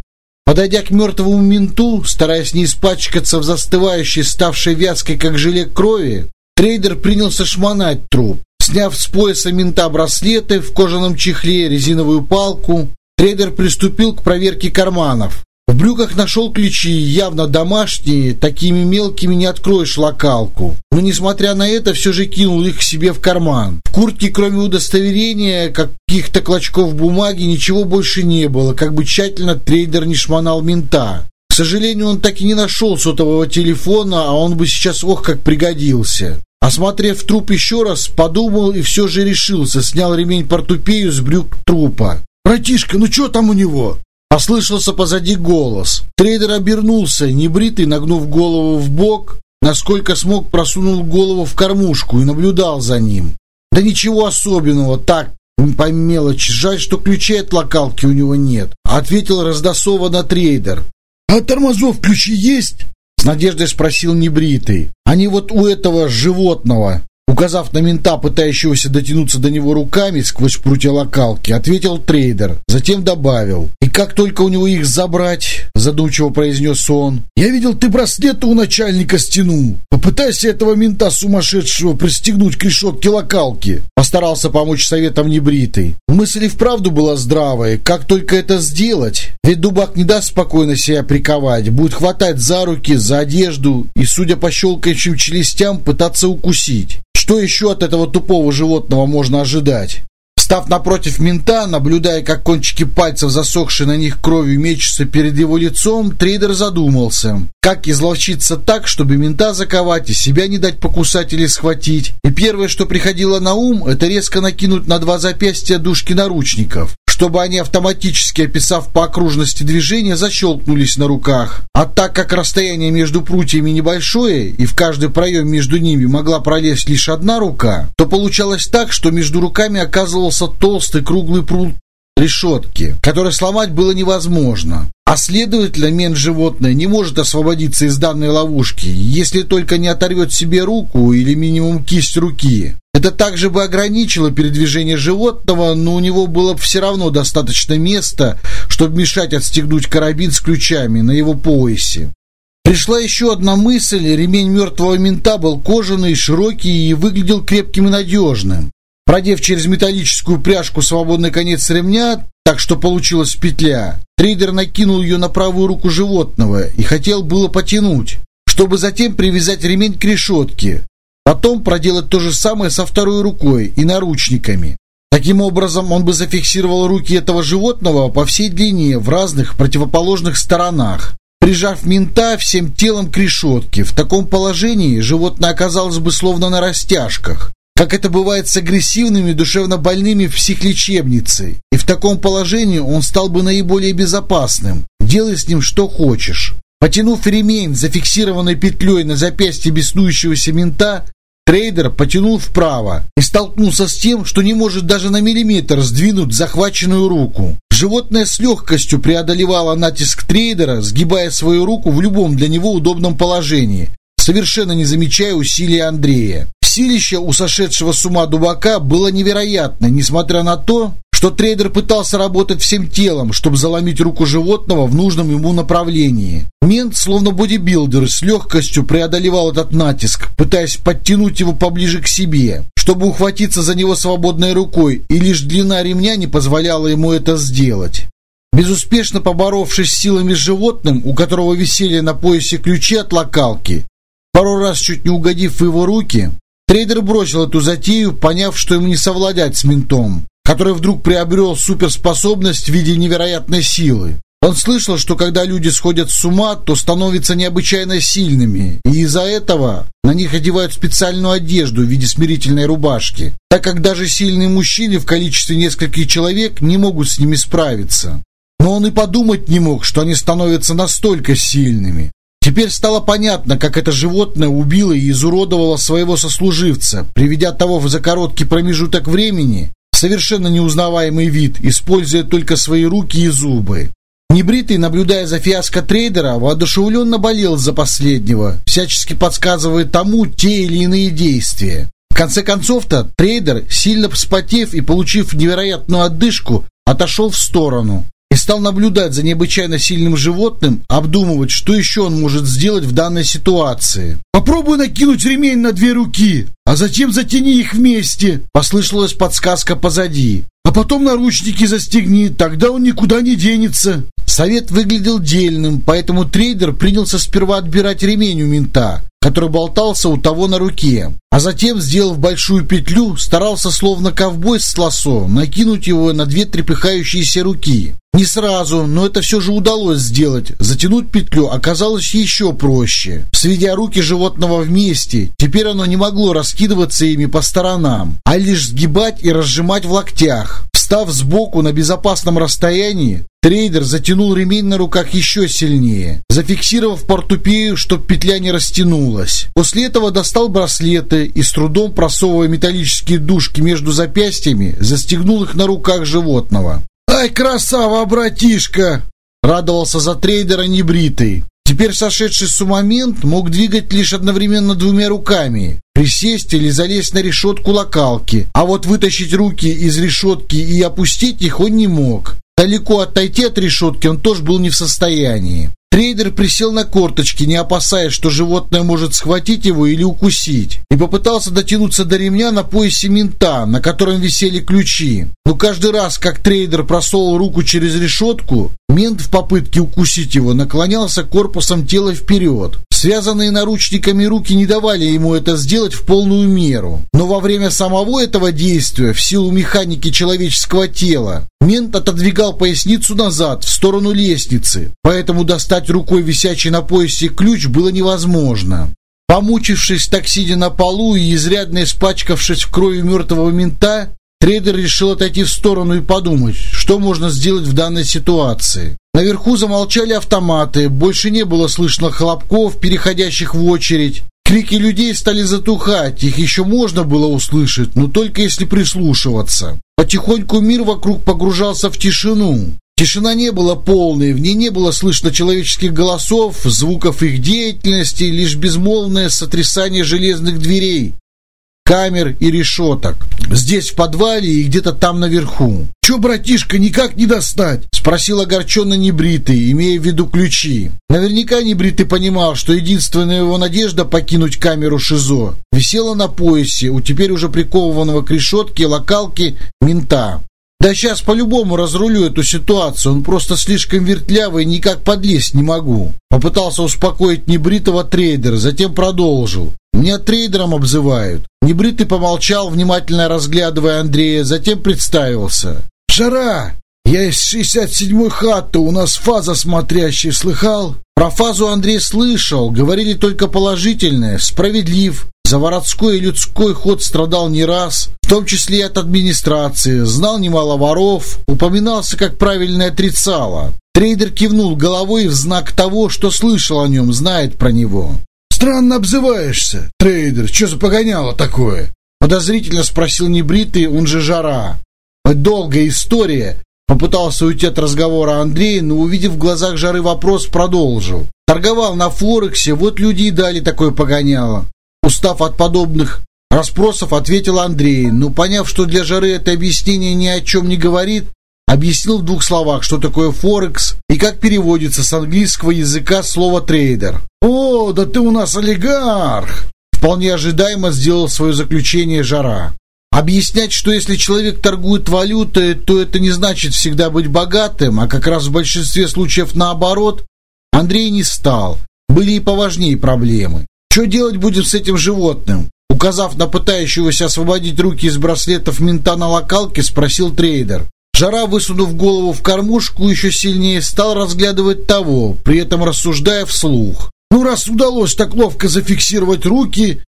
S1: Подойдя к мертвому менту, стараясь не испачкаться в застывающей, ставшей вязкой, как желе крови, трейдер принялся шмонать труп. Сняв с пояса мента браслеты в кожаном чехле, резиновую палку, трейдер приступил к проверке карманов. В брюках нашел ключи, явно домашние, такими мелкими не откроешь локалку. Но, несмотря на это, все же кинул их к себе в карман. В куртке, кроме удостоверения, каких-то клочков бумаги, ничего больше не было, как бы тщательно трейдер не шмонал мента. К сожалению, он так и не нашел сотового телефона, а он бы сейчас ох как пригодился. Осмотрев труп еще раз, подумал и все же решился, снял ремень портупею с брюк трупа. «Братишка, ну что там у него?» Послышался позади голос. Трейдер обернулся, небритый, нагнув голову в бок, насколько смог, просунул голову в кормушку и наблюдал за ним. Да ничего особенного, так, по мелочи. Жаль, что ключей от локалки у него нет, ответил раздосадованно трейдер. А тормозов ключи есть? С надеждой спросил небритый. Они вот у этого животного. Указав на мента, пытающегося дотянуться до него руками сквозь прутья локалки, ответил трейдер. Затем добавил. «И как только у него их забрать?» Задумчиво произнес он. «Я видел, ты браслеты у начальника стянул. Попытайся этого мента сумасшедшего пристегнуть к решетке локалки». Постарался помочь советом небритый. Мысль и вправду была здравая. Как только это сделать? Ведь дубак не даст спокойно себя приковать. Будет хватать за руки, за одежду и, судя по щелкающим челюстям, пытаться укусить. Что еще от этого тупого животного можно ожидать? Став напротив мента, наблюдая, как кончики пальцев, засохшие на них кровью, мечутся перед его лицом, трейдер задумался, как изловчиться так, чтобы мента заковать и себя не дать покусать или схватить. И первое, что приходило на ум, это резко накинуть на два запястья дужки наручников чтобы они автоматически, описав по окружности движения, защелкнулись на руках. А так как расстояние между прутьями небольшое, и в каждый проем между ними могла пролезть лишь одна рука, то получалось так, что между руками оказывался толстый круглый прут решетки, который сломать было невозможно. А следовательно, мент животное не может освободиться из данной ловушки, если только не оторвет себе руку или минимум кисть руки. Это также бы ограничило передвижение животного, но у него было бы все равно достаточно места, чтобы мешать отстегнуть карабин с ключами на его поясе. Пришла еще одна мысль. Ремень мертвого мента был кожаный, широкий и выглядел крепким и надежным. Продев через металлическую пряжку свободный конец ремня, так что получилась петля, трейдер накинул ее на правую руку животного и хотел было потянуть, чтобы затем привязать ремень к решетке. Потом проделать то же самое со второй рукой и наручниками. Таким образом, он бы зафиксировал руки этого животного по всей длине в разных противоположных сторонах, прижав мента всем телом к решетке. В таком положении животное оказалось бы словно на растяжках, как это бывает с агрессивными душевно больными в психлечебнице. И в таком положении он стал бы наиболее безопасным. Делай с ним что хочешь. Потянув ремень, зафиксированный петлей на запястье беснующегося мента, трейдер потянул вправо и столкнулся с тем, что не может даже на миллиметр сдвинуть захваченную руку. Животное с легкостью преодолевало натиск трейдера, сгибая свою руку в любом для него удобном положении, совершенно не замечая усилий Андрея. Силище у сошедшего с ума дубака было невероятно, несмотря на то, что трейдер пытался работать всем телом, чтобы заломить руку животного в нужном ему направлении. Мент, словно бодибилдер, с легкостью преодолевал этот натиск, пытаясь подтянуть его поближе к себе, чтобы ухватиться за него свободной рукой, и лишь длина ремня не позволяла ему это сделать. Безуспешно поборовшись с силами с животным, у которого висели на поясе ключи от локалки, пару раз чуть не угодив в его руки, трейдер бросил эту затею, поняв, что ему не совладать с ментом который вдруг приобрел суперспособность в виде невероятной силы. Он слышал, что когда люди сходят с ума, то становятся необычайно сильными, и из-за этого на них одевают специальную одежду в виде смирительной рубашки, так как даже сильные мужчины в количестве нескольких человек не могут с ними справиться. Но он и подумать не мог, что они становятся настолько сильными. Теперь стало понятно, как это животное убило и изуродовало своего сослуживца, приведя того за короткий промежуток времени совершенно неузнаваемый вид, используя только свои руки и зубы. Небритый, наблюдая за фиаско трейдера, воодушевленно болел за последнего, всячески подсказывая тому те или иные действия. В конце концов-то трейдер, сильно вспотев и получив невероятную отдышку, отошел в сторону и стал наблюдать за необычайно сильным животным, обдумывать, что еще он может сделать в данной ситуации. «Попробуй накинуть ремень на две руки, а затем затяни их вместе», — послышалась подсказка позади. «А потом наручники застегни, тогда он никуда не денется». Совет выглядел дельным, поэтому трейдер принялся сперва отбирать ремень у мента, который болтался у того на руке. А затем, сделав большую петлю, старался, словно ковбой с лосо, накинуть его на две трепыхающиеся руки. Не сразу, но это все же удалось сделать. Затянуть петлю оказалось еще проще. Сведя руки животного вместе, теперь оно не могло раскидываться ими по сторонам, а лишь сгибать и разжимать в локтях. Встав сбоку на безопасном расстоянии, трейдер затянул ремень на руках еще сильнее, зафиксировав портупею, чтобы петля не растянулась. После этого достал браслеты и с трудом просовывая металлические дужки между запястьями, застегнул их на руках животного. «Ай, красава, братишка!» Радовался за трейдера небритый. Теперь сошедший с ума мент мог двигать лишь одновременно двумя руками, присесть или залезть на решетку локалки, а вот вытащить руки из решетки и опустить их он не мог. Далеко отойти от решетки он тоже был не в состоянии. Трейдер присел на корточки, не опасаясь, что животное может схватить его или укусить, и попытался дотянуться до ремня на поясе мента, на котором висели ключи. Но каждый раз, как трейдер просовывал руку через решетку, мент в попытке укусить его наклонялся корпусом тела вперед. Связанные наручниками руки не давали ему это сделать в полную меру. Но во время самого этого действия, в силу механики человеческого тела, мент отодвигал поясницу назад, в сторону лестницы, поэтому достать рукой висячий на поясе ключ было невозможно. Помучившись так сидя на полу и изрядно испачкавшись в крови мертвого мента, трейдер решил отойти в сторону и подумать, что можно сделать в данной ситуации. Наверху замолчали автоматы, больше не было слышно хлопков, переходящих в очередь. Крики людей стали затухать, их еще можно было услышать, но только если прислушиваться. Потихоньку мир вокруг погружался в тишину. Тишина не была полной, в ней не было слышно человеческих голосов, звуков их деятельности, лишь безмолвное сотрясание железных дверей, камер и решеток. Здесь, в подвале и где-то там наверху. «Че, братишка, никак не достать?» — спросил огорченно небритый, имея в виду ключи. Наверняка небритый понимал, что единственная его надежда покинуть камеру ШИЗО висела на поясе у теперь уже прикованного к решетке локалки мента. Да сейчас по-любому разрулю эту ситуацию, он просто слишком вертлявый, никак подлезть не могу. Попытался успокоить небритого трейдера, затем продолжил. Меня трейдером обзывают. Небритый помолчал, внимательно разглядывая Андрея, затем представился. «Жара! Я из 67-й хаты, у нас фаза смотрящий, слыхал?» Про фазу Андрей слышал, говорили только положительное, справедлив. За городской и людской ход страдал не раз, в том числе и от администрации, знал немало воров, упоминался как правильное отрицало. Трейдер кивнул головой в знак того, что слышал о нем, знает про него.
S2: «Странно обзываешься, трейдер. Что за погоняло такое?»
S1: Подозрительно спросил небритый, он же Жара. Долгая история. Попытался уйти от разговора Андрей, но, увидев в глазах Жары вопрос, продолжил. Торговал на Форексе, вот люди и дали такое погоняло. Устав от подобных расспросов, ответил Андрей, но, поняв, что для Жары это объяснение ни о чем не говорит, объяснил в двух словах, что такое Форекс и как переводится с английского языка слово трейдер.
S2: «О, да ты у нас олигарх!»
S1: Вполне ожидаемо сделал свое заключение Жара. Объяснять, что если человек торгует валютой, то это не значит всегда быть богатым, а как раз в большинстве случаев наоборот, Андрей не стал. Были и поважнее проблемы. Что делать будем с этим животным? Указав на пытающегося освободить руки из браслетов мента на локалке, спросил трейдер. Жара, высунув голову в кормушку, еще сильнее стал разглядывать того, при этом рассуждая вслух.
S2: «Ну, раз удалось так ловко зафиксировать руки,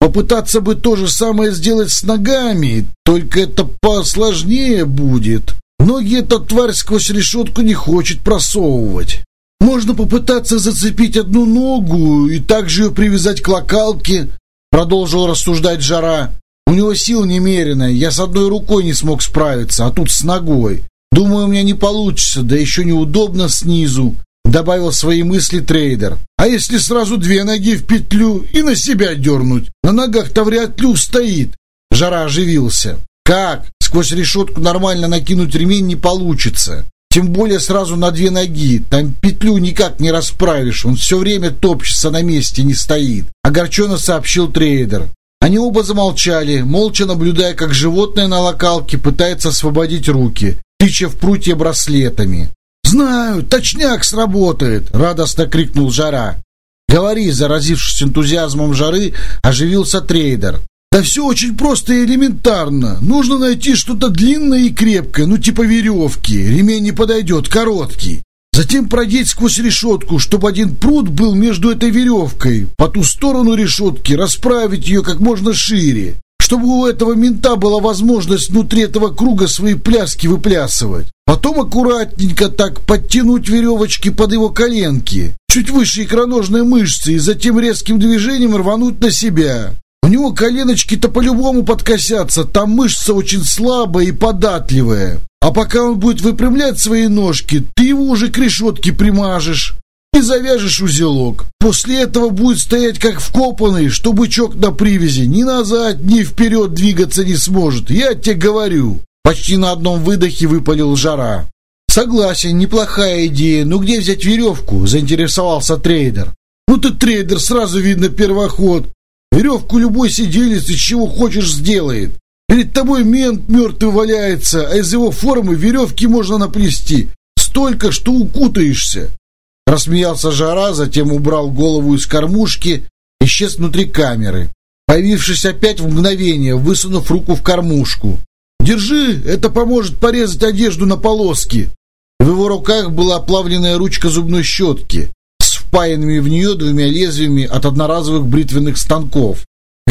S2: попытаться бы то же самое сделать с ногами, только это посложнее будет. Ноги эта тварь сквозь решетку не хочет просовывать. Можно попытаться зацепить одну ногу и также ее привязать к локалке», продолжил рассуждать Жара. У него сил немерено, я с одной рукой не смог справиться, а тут с ногой. Думаю, у меня не получится, да еще неудобно снизу, добавил свои мысли трейдер. А если сразу две ноги в петлю и на себя дернуть? На ногах-то вряд ли устоит. Жара оживился. Как? Сквозь решетку нормально накинуть ремень не получится. Тем более сразу на две ноги. Там петлю никак не расправишь. Он все время топчется на месте, не стоит. Огорченно сообщил трейдер. Они оба замолчали, молча наблюдая, как животное на локалке пытается освободить руки, тыча в прутья браслетами. «Знаю, точняк сработает!» — радостно крикнул Жара. «Говори!» — заразившись энтузиазмом Жары, оживился трейдер. «Да все очень просто и элементарно. Нужно найти что-то длинное и крепкое, ну типа веревки. Ремень не подойдет, короткий. Затем продеть сквозь решетку, чтобы один пруд был между этой веревкой. По ту сторону решетки расправить ее как можно шире, чтобы у этого мента была возможность внутри этого круга свои пляски выплясывать. Потом аккуратненько так подтянуть веревочки под его коленки, чуть выше икроножной мышцы, и затем резким движением рвануть на себя. У него коленочки-то по-любому подкосятся, там мышца очень слабая и податливая. А пока он будет выпрямлять свои ножки, ты его уже к решетке примажешь и завяжешь узелок. После этого будет стоять как вкопанный, что бычок на привязи ни назад, ни вперед двигаться не сможет. Я тебе говорю. Почти на одном выдохе выпалил жара. Согласен, неплохая идея, но где взять веревку? Заинтересовался трейдер. Ну ты трейдер, сразу видно первоход. Веревку любой сиделец из чего хочешь сделает. Перед тобой мент мертвый валяется, а из его формы веревки можно наплести. Столько, что укутаешься. Рассмеялся Жара, затем убрал голову из кормушки, исчез внутри камеры. Появившись опять в мгновение, высунув руку в кормушку. «Держи, это поможет порезать одежду на полоски». В его руках была оплавленная ручка зубной щетки с впаянными в нее двумя лезвиями от одноразовых бритвенных станков.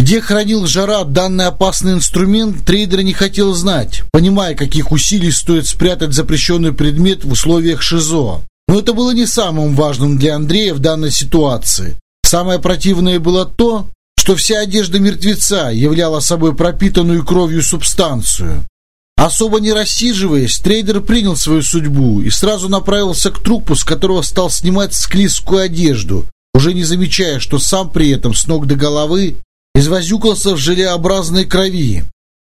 S2: Где хранил Жара данный опасный инструмент, трейдер не хотел знать, понимая, каких усилий стоит спрятать запрещенный предмет в условиях ШИЗО. Но это было не самым важным для Андрея в данной ситуации. Самое противное было то, что вся одежда мертвеца являла собой пропитанную кровью субстанцию. Особо не рассиживаясь, трейдер принял свою судьбу и сразу направился к трупу, с которого стал снимать склизкую одежду, уже не замечая, что сам при этом с ног до головы извозюкался в желеобразной крови.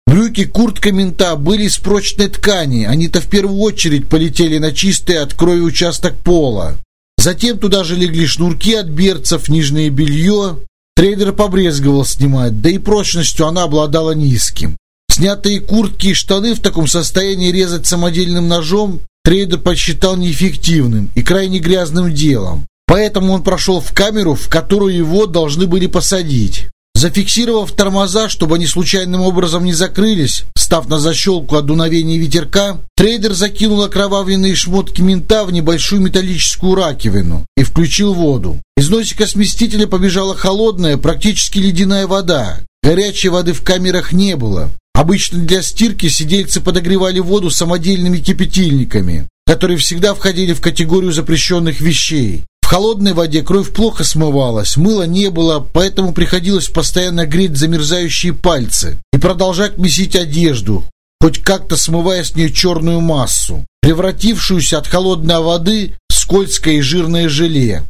S2: Брюки, куртка мента были из прочной ткани, они-то в первую очередь полетели на чистый от крови участок пола. Затем туда же легли шнурки от берцев, нижнее белье. Трейдер побрезговал снимать, да и прочностью она обладала низким. Снятые куртки и штаны в таком состоянии резать самодельным ножом трейдер посчитал неэффективным и крайне грязным делом. Поэтому он прошел в камеру, в которую его должны были посадить. Зафиксировав тормоза, чтобы они случайным образом не закрылись, став на защелку от дуновения ветерка, трейдер закинул окровавленные шмотки мента в небольшую металлическую раковину и включил воду. Из носика сместителя побежала холодная, практически ледяная вода. Горячей воды в камерах не было. Обычно для стирки сидельцы подогревали воду самодельными кипятильниками.
S1: которые всегда входили в категорию запрещенных вещей. В холодной воде кровь плохо смывалась, мыла не было, поэтому приходилось постоянно греть замерзающие пальцы и продолжать месить одежду, хоть как-то смывая с нее черную массу, превратившуюся от холодной воды в скользкое и жирное желе.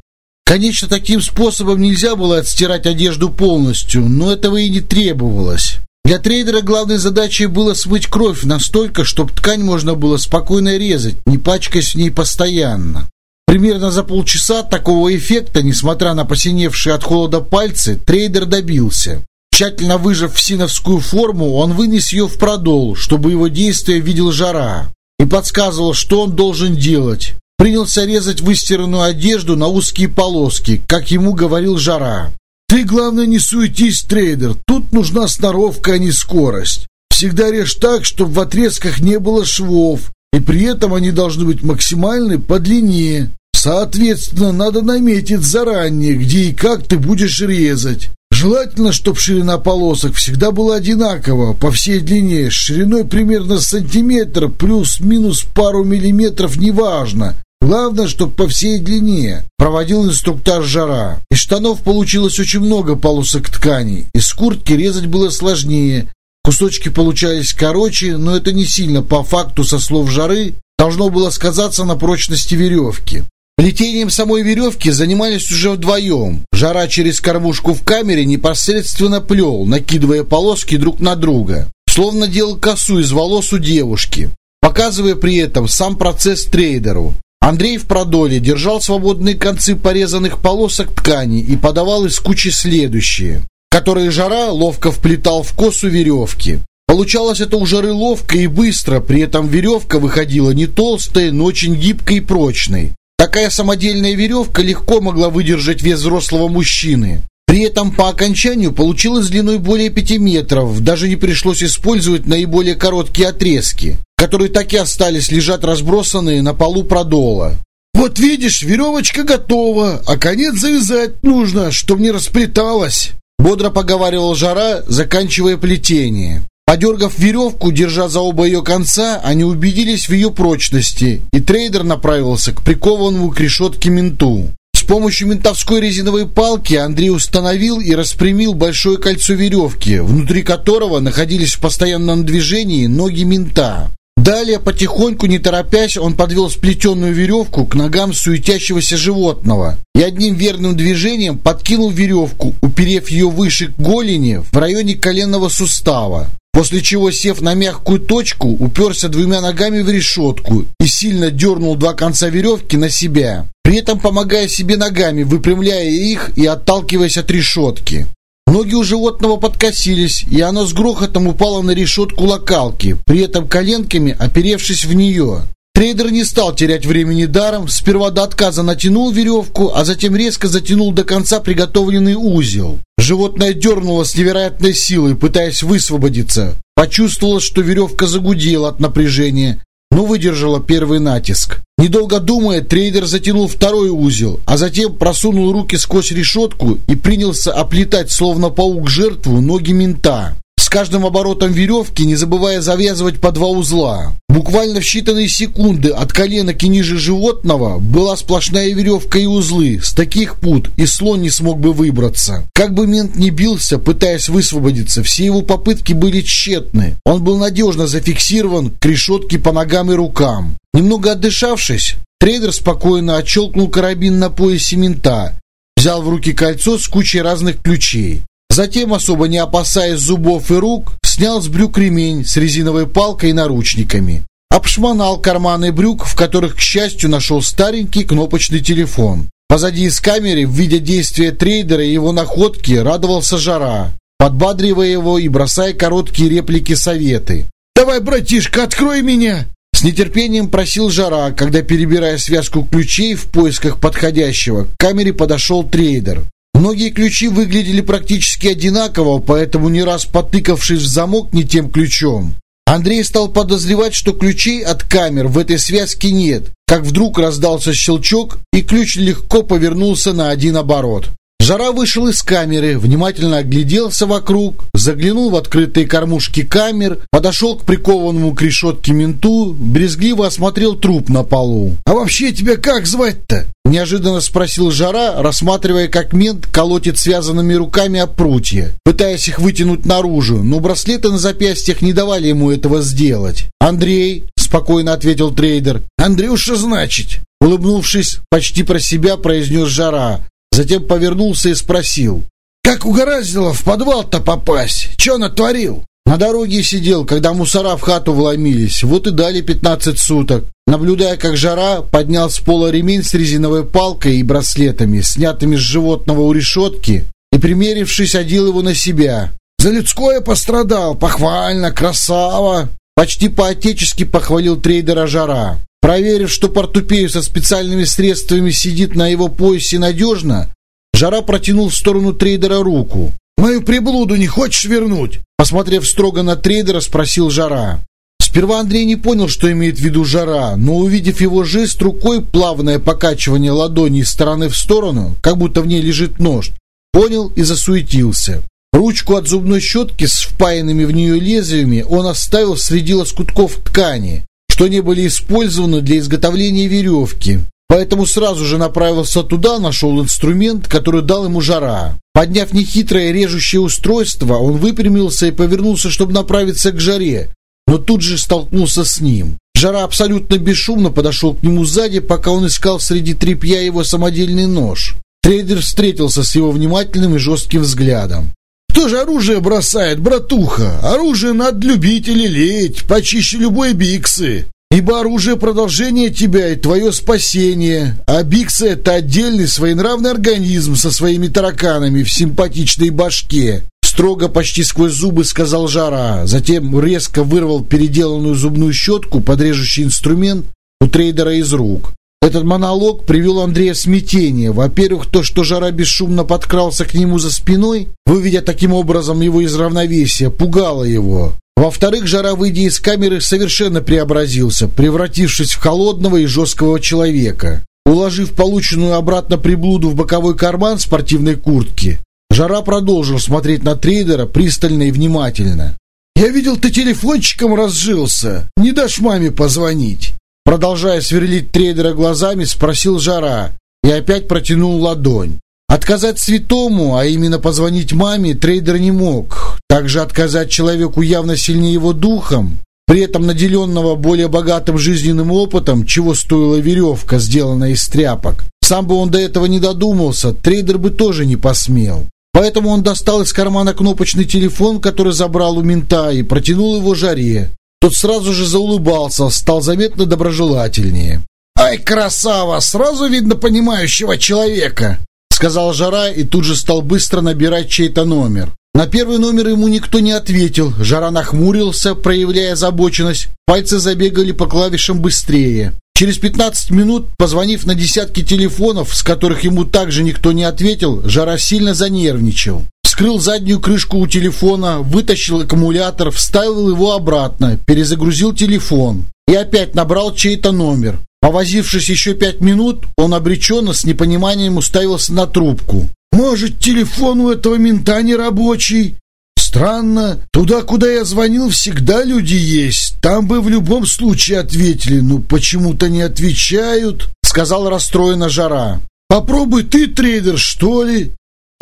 S1: Конечно, таким способом нельзя было отстирать одежду полностью, но этого и не требовалось. Для трейдера главной задачей было смыть кровь настолько, чтобы ткань можно было спокойно резать, не пачкаясь в ней постоянно. Примерно за полчаса такого эффекта, несмотря на посиневшие от холода пальцы, трейдер добился. Тщательно выжав синовскую форму, он вынес ее в продол, чтобы его действие видел жара, и подсказывал, что он должен делать. Принялся резать выстиранную одежду на узкие полоски, как ему говорил жара. Ты, главное, не суетись, трейдер. Тут нужна сноровка, а не скорость. Всегда режь так, чтобы в отрезках не было швов, и при этом они должны быть максимальны по длине. Соответственно, надо наметить заранее, где и как ты будешь резать. Желательно, чтобы ширина полосок всегда была одинакова по всей длине, шириной примерно сантиметр плюс-минус пару миллиметров, неважно. Главное, чтобы по всей длине. Проводил инструктаж жара. Из штанов получилось очень много полосок ткани. Из куртки резать было сложнее. Кусочки получались короче, но это не сильно по факту со слов жары должно было сказаться на прочности веревки. Плетением самой веревки занимались уже вдвоем. Жара через кормушку в камере непосредственно плел, накидывая полоски друг на друга. Словно делал косу из волос у девушки, показывая при этом сам процесс трейдеру. Андрей в продоле держал свободные концы порезанных полосок ткани и подавал из кучи следующие, которые жара ловко вплетал в косу веревки. Получалось это у жары ловко и быстро, при этом веревка выходила не толстая, но очень гибкой и прочной. Такая самодельная веревка легко могла выдержать вес взрослого мужчины. При этом по окончанию получилось длиной более 5 метров, даже не пришлось использовать наиболее короткие отрезки которые так и остались лежать разбросанные на полу продола. «Вот видишь, веревочка готова, а конец завязать нужно, чтобы не расплеталась», бодро поговаривал Жара, заканчивая плетение. Подергав веревку, держа за оба ее конца, они убедились в ее прочности, и трейдер направился к прикованному к решетке менту. С помощью ментовской резиновой палки Андрей установил и распрямил большое кольцо веревки, внутри которого находились в постоянном движении ноги мента. Далее, потихоньку, не торопясь, он подвел сплетенную веревку к ногам суетящегося животного и одним верным движением подкинул веревку, уперев ее выше голени в районе коленного сустава. После чего, сев на мягкую точку, уперся двумя ногами в решетку и сильно дернул два конца веревки на себя, при этом помогая себе ногами, выпрямляя их и отталкиваясь от решетки. Ноги у животного подкосились, и оно с грохотом упало на решетку локалки, при этом коленками оперевшись в нее. Трейдер не стал терять времени даром, сперва до отказа натянул веревку, а затем резко затянул до конца приготовленный узел. Животное дернуло с невероятной силой, пытаясь высвободиться. Почувствовалось, что веревка загудела от напряжения, но выдержала первый натиск. Недолго думая, трейдер затянул второй узел, а затем просунул руки сквозь решетку и принялся оплетать, словно паук, жертву ноги мента. С каждым оборотом веревки, не забывая завязывать по два узла. Буквально в считанные секунды от коленок и ниже животного была сплошная веревка и узлы. С таких пут и слон не смог бы выбраться. Как бы мент не бился, пытаясь высвободиться, все его попытки были тщетны. Он был надежно зафиксирован к решетке по ногам и рукам. Немного отдышавшись, трейдер спокойно отщелкнул карабин на поясе мента, взял в руки кольцо с кучей разных ключей. Затем, особо не опасаясь зубов и рук, снял с брюк ремень с резиновой палкой и наручниками. Обшмонал карманы брюк, в которых, к счастью, нашел старенький кнопочный телефон. Позади из камеры, видя действия трейдера и его находки, радовался жара, подбадривая его и бросая короткие реплики-советы. «Давай, братишка, открой меня!» С нетерпением просил Жара, когда, перебирая связку ключей в поисках подходящего, к камере подошел трейдер. Многие ключи выглядели практически одинаково, поэтому не раз потыкавшись в замок не тем ключом, Андрей стал подозревать, что ключей от камер в этой связке нет, как вдруг раздался щелчок, и ключ легко повернулся на один оборот. Жара вышел из камеры, внимательно огляделся вокруг, заглянул в открытые кормушки камер, подошел к прикованному к решетке менту, брезгливо осмотрел труп на полу.
S2: «А вообще тебя как звать-то?»
S1: Неожиданно спросил Жара, рассматривая, как мент колотит связанными руками об прутья, пытаясь их вытянуть наружу, но браслеты на запястьях не давали ему этого сделать. «Андрей», — спокойно ответил трейдер.
S2: «Андрюша, значит?»
S1: Улыбнувшись, почти про себя произнес Жара, Затем повернулся и спросил.
S2: «Как угораздило в подвал-то попасть? Че натворил?»
S1: На дороге сидел, когда мусора в хату вломились. Вот и дали 15 суток. Наблюдая, как жара поднял с пола ремень с резиновой палкой и браслетами, снятыми с животного у решетки, и, примерившись, одел его на себя.
S2: «За людское пострадал, похвально, красава!»
S1: Почти по-отечески похвалил трейдера жара. Проверив, что портупею со специальными средствами сидит на его поясе надежно, Жара протянул в сторону трейдера руку.
S2: «Мою приблуду не хочешь вернуть?»
S1: Посмотрев строго на трейдера, спросил Жара. Сперва Андрей не понял, что имеет в виду Жара, но увидев его жест рукой, плавное покачивание ладони из стороны в сторону, как будто в ней лежит нож, понял и засуетился. Ручку от зубной щетки с впаянными в нее лезвиями он оставил среди лоскутков ткани, что не были использованы для изготовления веревки. Поэтому сразу же направился туда, нашел инструмент, который дал ему жара. Подняв нехитрое режущее устройство, он выпрямился и повернулся, чтобы направиться к жаре, но тут же столкнулся с ним. Жара абсолютно бесшумно подошел к нему сзади, пока он искал среди тряпья его самодельный нож. Трейдер встретился с его внимательным и жестким взглядом.
S2: Кто же оружие бросает, братуха? Оружие надо любить или лелеять, почище любой биксы. Ибо оружие — продолжение тебя и твое спасение, а биксы — это отдельный своенравный организм со своими тараканами в симпатичной башке.
S1: Строго, почти сквозь зубы, сказал Жара. Затем резко вырвал переделанную зубную щетку, подрежущий инструмент у трейдера из рук. Этот монолог привел Андрея в смятение. Во-первых, то, что Жара бесшумно подкрался к нему за спиной, выведя таким образом его из равновесия, пугало его. Во-вторых, Жара, выйдя из камеры, совершенно преобразился, превратившись в холодного и жесткого человека. Уложив полученную обратно приблуду в боковой карман спортивной куртки, Жара продолжил смотреть на трейдера пристально и внимательно.
S2: «Я видел, ты телефончиком разжился. Не дашь маме позвонить?»
S1: Продолжая сверлить трейдера глазами, спросил Жара и опять протянул ладонь. Отказать святому, а именно позвонить маме, трейдер не мог. Также отказать человеку явно сильнее его духом, при этом наделенного более богатым жизненным опытом, чего стоила веревка, сделанная из тряпок. Сам бы он до этого не додумался, трейдер бы тоже не посмел. Поэтому он достал из кармана кнопочный телефон, который забрал у мента, и протянул его жаре. Тот сразу же заулыбался, стал заметно доброжелательнее.
S2: «Ай, красава! Сразу видно понимающего человека!»
S1: Сказал Жара и тут же стал быстро набирать чей-то номер. На первый номер ему никто не ответил. Жара нахмурился, проявляя озабоченность. Пальцы забегали по клавишам быстрее. Через 15 минут, позвонив на десятки телефонов, с которых ему также никто не ответил, Жара сильно занервничал вскрыл заднюю крышку у телефона, вытащил аккумулятор, вставил его обратно, перезагрузил телефон и опять набрал чей-то номер. Повозившись еще пять минут, он обреченно с непониманием уставился на трубку.
S2: «Может, телефон у этого мента не рабочий?» «Странно. Туда, куда я звонил, всегда люди есть. Там бы в любом случае ответили, но почему-то не отвечают», — сказал расстроенно Жара. «Попробуй ты, трейдер, что ли?»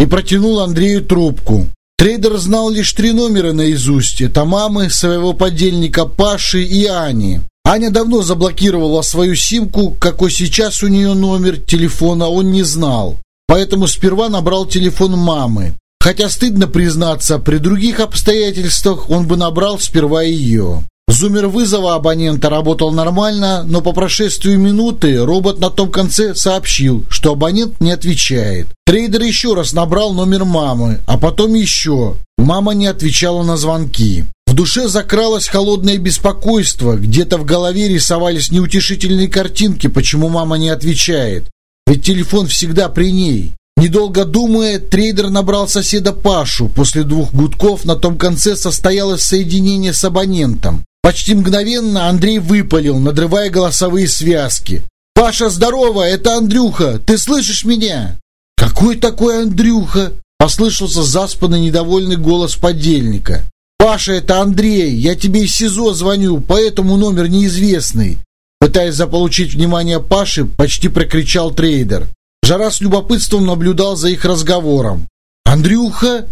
S1: И протянул Андрею трубку. Трейдер знал лишь три номера наизусть. Это мамы, своего подельника Паши и Ани. Аня давно заблокировала свою симку, какой сейчас у нее номер телефона он не знал. Поэтому сперва набрал телефон мамы. Хотя стыдно признаться, при других обстоятельствах он бы набрал сперва ее. Зумер вызова абонента работал нормально, но по прошествию минуты робот на том конце сообщил, что абонент не отвечает. Трейдер еще раз набрал номер мамы, а потом еще. Мама не отвечала на звонки. В душе закралось холодное беспокойство, где-то в голове рисовались неутешительные картинки, почему мама не отвечает. Ведь телефон всегда при ней. Недолго думая, трейдер набрал соседа Пашу. После двух гудков на том конце состоялось соединение с абонентом. Почти мгновенно Андрей выпалил, надрывая голосовые связки. «Паша, здорово! Это Андрюха! Ты слышишь меня?» «Какой такой Андрюха?» — послышался заспанный недовольный голос подельника. «Паша, это Андрей, я тебе из СИЗО звоню, поэтому номер неизвестный». Пытаясь заполучить внимание Паши, почти прокричал трейдер. Жара с любопытством наблюдал за их разговором. «Андрюха?»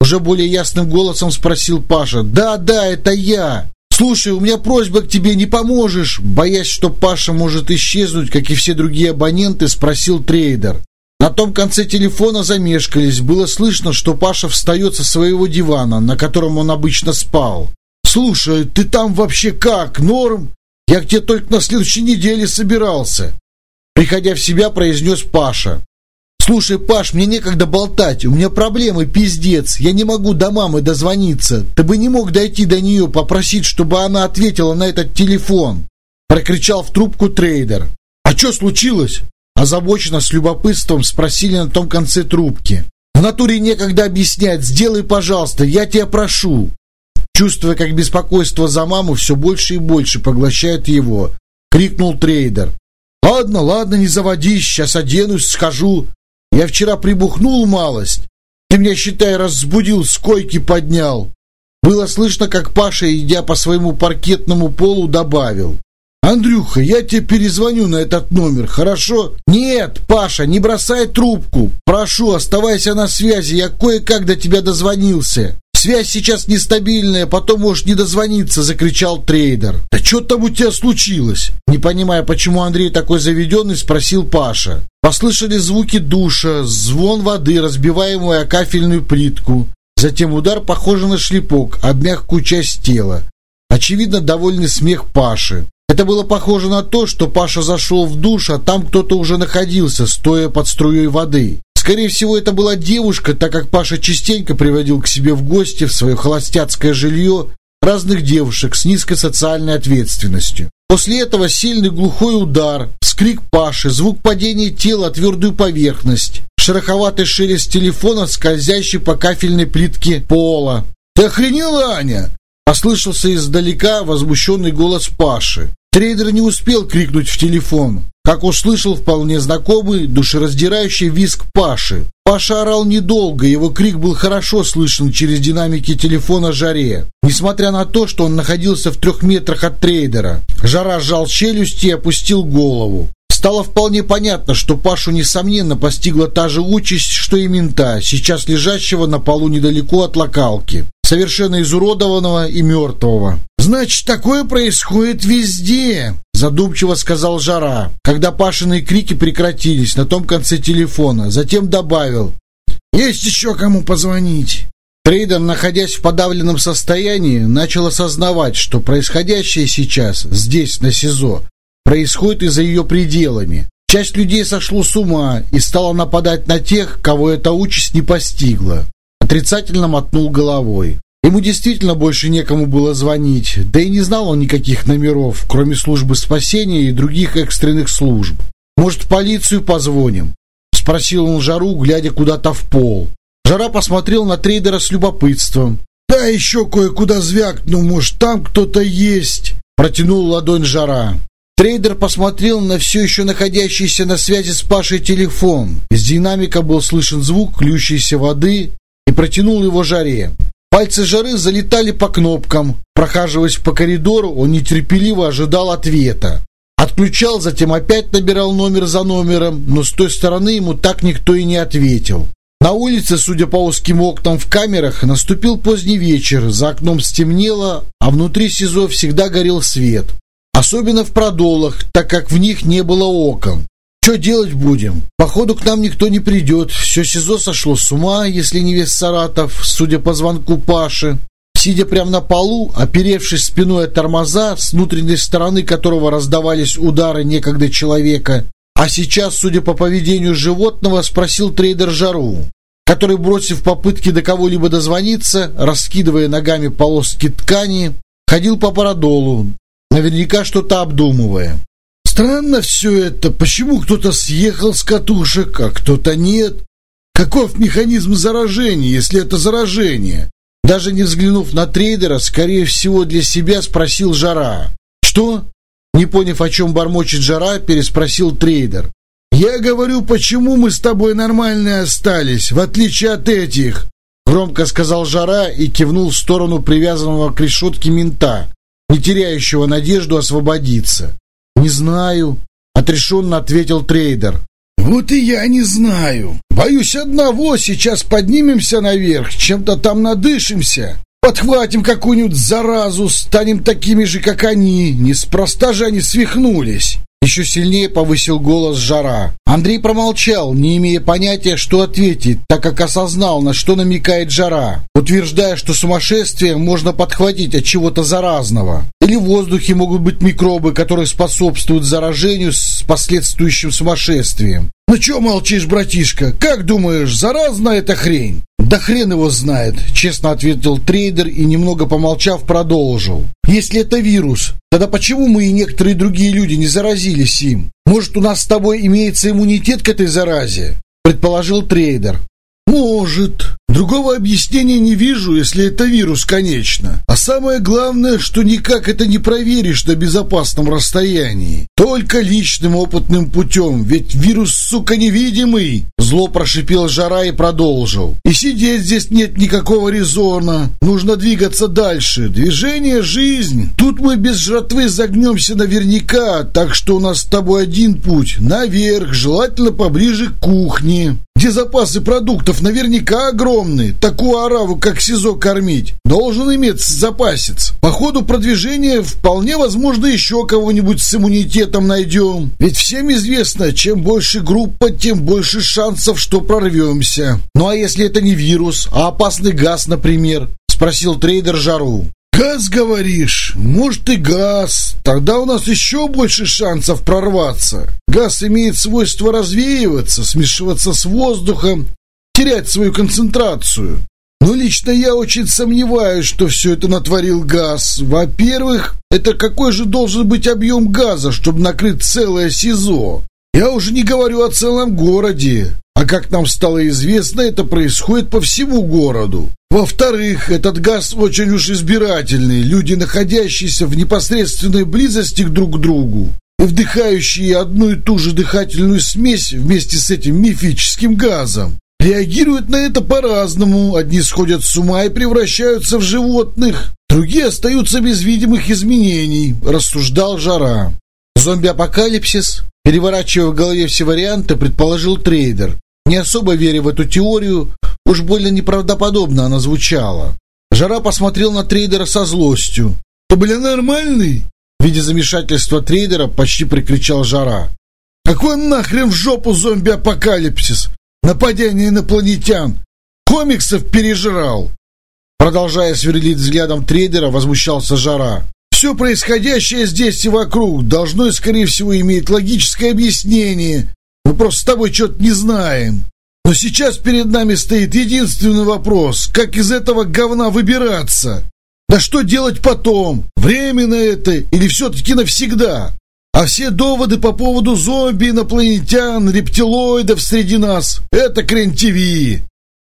S1: Уже более ясным голосом спросил Паша. «Да, да, это я. Слушай, у меня просьба к тебе, не поможешь?» Боясь, что Паша может исчезнуть, как и все другие абоненты, спросил трейдер. На том конце телефона замешкались. Было слышно, что Паша встает со своего дивана, на котором он обычно спал. «Слушай, ты там вообще как? Норм? Я к тебе только на следующей неделе собирался». Приходя в себя, произнес Паша. «Слушай, Паш, мне некогда болтать, у меня проблемы, пиздец, я не могу до мамы дозвониться. Ты бы не мог дойти до нее, попросить, чтобы она ответила на этот телефон?» Прокричал в трубку трейдер. «А что случилось?» Озабоченно, с любопытством спросили на том конце трубки. «В натуре некогда объяснять. Сделай, пожалуйста, я тебя прошу». Чувствуя, как беспокойство за маму все больше и больше поглощает его, крикнул трейдер. «Ладно, ладно, не заводись, сейчас оденусь, схожу. Я вчера прибухнул малость. Ты меня, считай, разбудил, с койки поднял». Было слышно, как Паша, идя по своему паркетному полу, добавил. «Андрюха, я тебе перезвоню на этот номер, хорошо?» «Нет, Паша, не бросай трубку. Прошу, оставайся на связи, я кое-как до тебя дозвонился». «Связь сейчас нестабильная, потом можешь не дозвониться», — закричал трейдер. «Да что там у тебя случилось?» Не понимая, почему Андрей такой заведенный, спросил Паша. Послышали звуки душа, звон воды, разбиваемую о кафельную плитку. Затем удар, похожий на шлепок, об мягкую часть тела. Очевидно, довольный смех Паши. Это было похоже на то, что Паша зашел в душ, а там кто-то уже находился, стоя под струей воды. Скорее всего, это была девушка, так как Паша частенько приводил к себе в гости в свое холостяцкое жилье разных девушек с низкой социальной ответственностью. После этого сильный глухой удар, вскрик Паши, звук падения тела о твердую поверхность, шероховатый шелест телефона, скользящий по кафельной плитке пола. «Ты охренела, Аня?» Послышался издалека возмущенный голос Паши. Трейдер не успел крикнуть в телефон, как услышал вполне знакомый, душераздирающий визг Паши. Паша орал недолго, его крик был хорошо слышен через динамики телефона Жаре. Несмотря на то, что он находился в трех метрах от трейдера, Жара сжал челюсти и опустил голову. Стало вполне понятно, что Пашу, несомненно, постигла та же участь, что и мента, сейчас лежащего на полу недалеко от локалки, совершенно изуродованного и мертвого. «Значит, такое происходит везде», — задумчиво сказал Жара, когда Пашиные крики прекратились на том конце телефона. Затем добавил, «Есть еще кому позвонить». Трейдер, находясь в подавленном состоянии, начал осознавать, что происходящее сейчас, здесь, на СИЗО, происходит и за ее пределами. Часть людей сошло с ума и стала нападать на тех, кого эта участь не постигла. Отрицательно мотнул головой. Ему действительно больше некому было звонить, да и не знал он никаких номеров, кроме службы спасения и других экстренных служб. «Может, в полицию позвоним?» — спросил он Жару, глядя куда-то в пол. Жара посмотрел на трейдера с любопытством. «Да еще кое-куда звякну, может, там кто-то есть?» Протянул ладонь Жара. Трейдер посмотрел на все еще находящийся на связи с Пашей телефон. Из динамика был слышен звук льющейся воды и протянул его жаре. Пальцы жары залетали по кнопкам. Прохаживаясь по коридору, он нетерпеливо ожидал ответа. Отключал, затем опять набирал номер за номером, но с той стороны ему так никто и не ответил. На улице, судя по узким окнам в камерах, наступил поздний вечер, за окном стемнело, а внутри СИЗО всегда горел свет. Особенно в продолах, так как в них не было окон. Что делать будем? Походу к нам никто не придет. Все СИЗО сошло с ума, если не весь Саратов, судя по звонку Паши. Сидя прямо на полу, оперевшись спиной от тормоза, с внутренней стороны которого раздавались удары некогда человека, а сейчас, судя по поведению животного, спросил трейдер Жару, который, бросив попытки до кого-либо дозвониться, раскидывая ногами полоски ткани, ходил по парадолу, наверняка что-то обдумывая. Странно все это. Почему кто-то съехал с катушек, а кто-то нет? Каков механизм заражения, если это заражение? Даже не взглянув на трейдера, скорее всего для себя спросил Жара. Что? Не поняв, о чем бормочет Жара, переспросил трейдер.
S2: Я говорю, почему мы с тобой нормальные остались, в отличие от этих?»
S1: Громко сказал Жара и кивнул в сторону привязанного к решетке мента, не теряющего надежду освободиться. «Не знаю», — отрешенно ответил трейдер.
S2: «Вот и я не знаю. Боюсь одного, сейчас поднимемся наверх, чем-то там надышимся. Подхватим какую-нибудь заразу, станем такими же, как они. Неспроста же они свихнулись».
S1: Еще сильнее повысил голос Жара. Андрей промолчал, не имея понятия, что ответить, так как осознал, на что намекает Жара, утверждая, что сумасшествие можно подхватить от чего-то заразного. Или в воздухе могут быть микробы, которые способствуют заражению с последствующим сумасшествием.
S2: «Ну чё молчишь, братишка? Как думаешь, заразна эта хрень?»
S1: «Да хрен его знает», — честно ответил трейдер и, немного помолчав, продолжил. «Если это вирус, тогда почему мы и некоторые другие люди не заразились им? Может, у нас с тобой имеется иммунитет к этой заразе?» — предположил трейдер.
S2: «Может. Другого объяснения не вижу, если это вирус, конечно. А самое главное, что никак это не проверишь на безопасном расстоянии. Только личным опытным путем, ведь вирус, сука, невидимый!»
S1: Зло прошипел Жара и продолжил.
S2: «И сидеть здесь нет никакого резона. Нужно двигаться дальше. Движение – жизнь. Тут мы без жратвы загнемся наверняка, так что у нас с тобой один путь – наверх, желательно поближе к кухне» где запасы продуктов наверняка огромные. Такую ораву, как СИЗО, кормить. Должен иметь запасец. По ходу продвижения вполне возможно еще кого-нибудь с иммунитетом найдем. Ведь всем известно, чем больше группа, тем больше шансов, что прорвемся.
S1: Ну а если это не вирус, а опасный газ, например? Спросил трейдер Жару.
S2: «Газ, говоришь? Может и газ. Тогда у нас еще больше шансов прорваться. Газ имеет свойство развеиваться, смешиваться с воздухом, терять свою концентрацию. Но лично я очень сомневаюсь, что все это натворил газ. Во-первых, это какой же должен быть объем газа, чтобы накрыть целое СИЗО? Я уже не говорю о целом городе. А как нам стало известно, это происходит по всему городу. Во-вторых, этот газ очень уж избирательный. Люди, находящиеся в непосредственной близости друг к другу и вдыхающие одну и ту же дыхательную смесь вместе с этим мифическим газом, реагируют на это по-разному. Одни сходят с ума и превращаются в животных, другие остаются без видимых изменений, рассуждал Жара.
S1: Зомби-апокалипсис, переворачивая в голове все варианты, предположил трейдер. Не особо веря в эту теорию, уж больно неправдоподобно она звучала. Жара посмотрел на трейдера со злостью.
S2: «Ты, бля, нормальный?»
S1: Видя замешательство трейдера, почти прикричал Жара.
S2: «Какой нахрен в жопу зомби-апокалипсис? Нападение инопланетян! Комиксов пережрал!»
S1: Продолжая сверлить взглядом трейдера, возмущался Жара.
S2: «Все происходящее здесь и вокруг должно скорее всего, иметь логическое объяснение, мы просто с тобой что-то не знаем. Но сейчас перед нами стоит единственный вопрос. Как из этого говна выбираться? Да что делать потом? Временно это или все-таки навсегда? А все доводы по поводу зомби, инопланетян, рептилоидов среди нас — это крен-ТВ.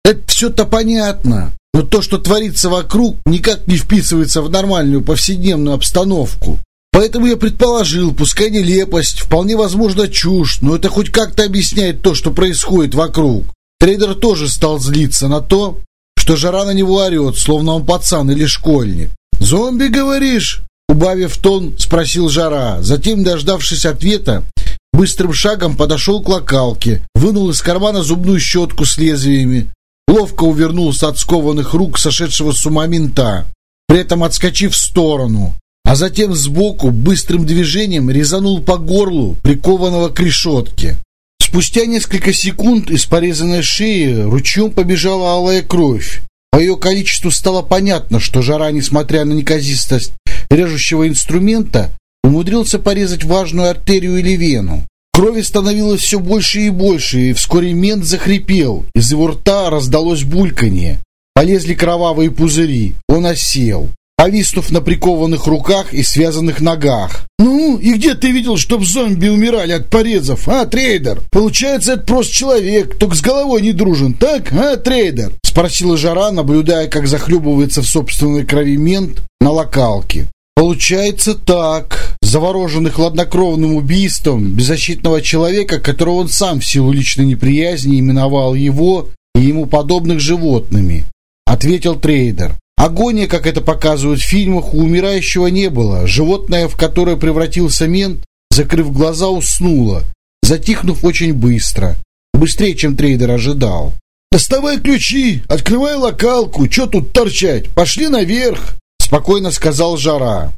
S1: Это все-то понятно. Но то, что творится вокруг, никак не вписывается в нормальную повседневную обстановку. Поэтому я предположил, пускай нелепость, вполне возможно чушь, но это хоть как-то объясняет то, что происходит вокруг. Трейдер тоже стал злиться на то, что жара на него орет, словно он пацан или школьник.
S2: «Зомби, говоришь?»
S1: Убавив тон, спросил жара. Затем, дождавшись ответа, быстрым шагом подошел к локалке, вынул из кармана зубную щетку с лезвиями, ловко увернулся от скованных рук сошедшего с ума мента, при этом отскочив в сторону а затем сбоку быстрым движением резанул по горлу прикованного к решетке. Спустя несколько секунд из порезанной шеи ручьем побежала алая кровь. По ее количеству стало понятно, что жара, несмотря на неказистость режущего инструмента, умудрился порезать важную артерию или вену. Крови становилось все больше и больше, и вскоре мент захрипел. Из его рта раздалось бульканье. Полезли кровавые пузыри. Он осел повиснув на прикованных руках и связанных ногах.
S2: «Ну, и где ты видел, чтоб зомби умирали от порезов, а, трейдер? Получается, это просто человек, только с головой не дружен, так, а, трейдер?»
S1: Спросила Жара, наблюдая, как захлебывается в собственной крови мент на локалке. Получается так. Завороженный хладнокровным убийством беззащитного человека, которого он сам в силу личной неприязни именовал его и ему подобных животными, ответил трейдер. Агония, как это показывают в фильмах, у умирающего не было. Животное, в которое превратился мент, закрыв глаза, уснуло, затихнув очень быстро. Быстрее, чем трейдер ожидал.
S2: «Доставай ключи, открывай локалку, что тут торчать? Пошли наверх!»
S1: Спокойно сказал Жара.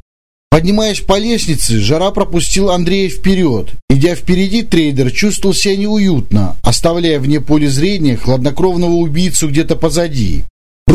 S1: Поднимаясь по лестнице, Жара пропустил Андрея вперед. Идя впереди, трейдер чувствовал себя неуютно, оставляя вне поля зрения хладнокровного убийцу где-то позади.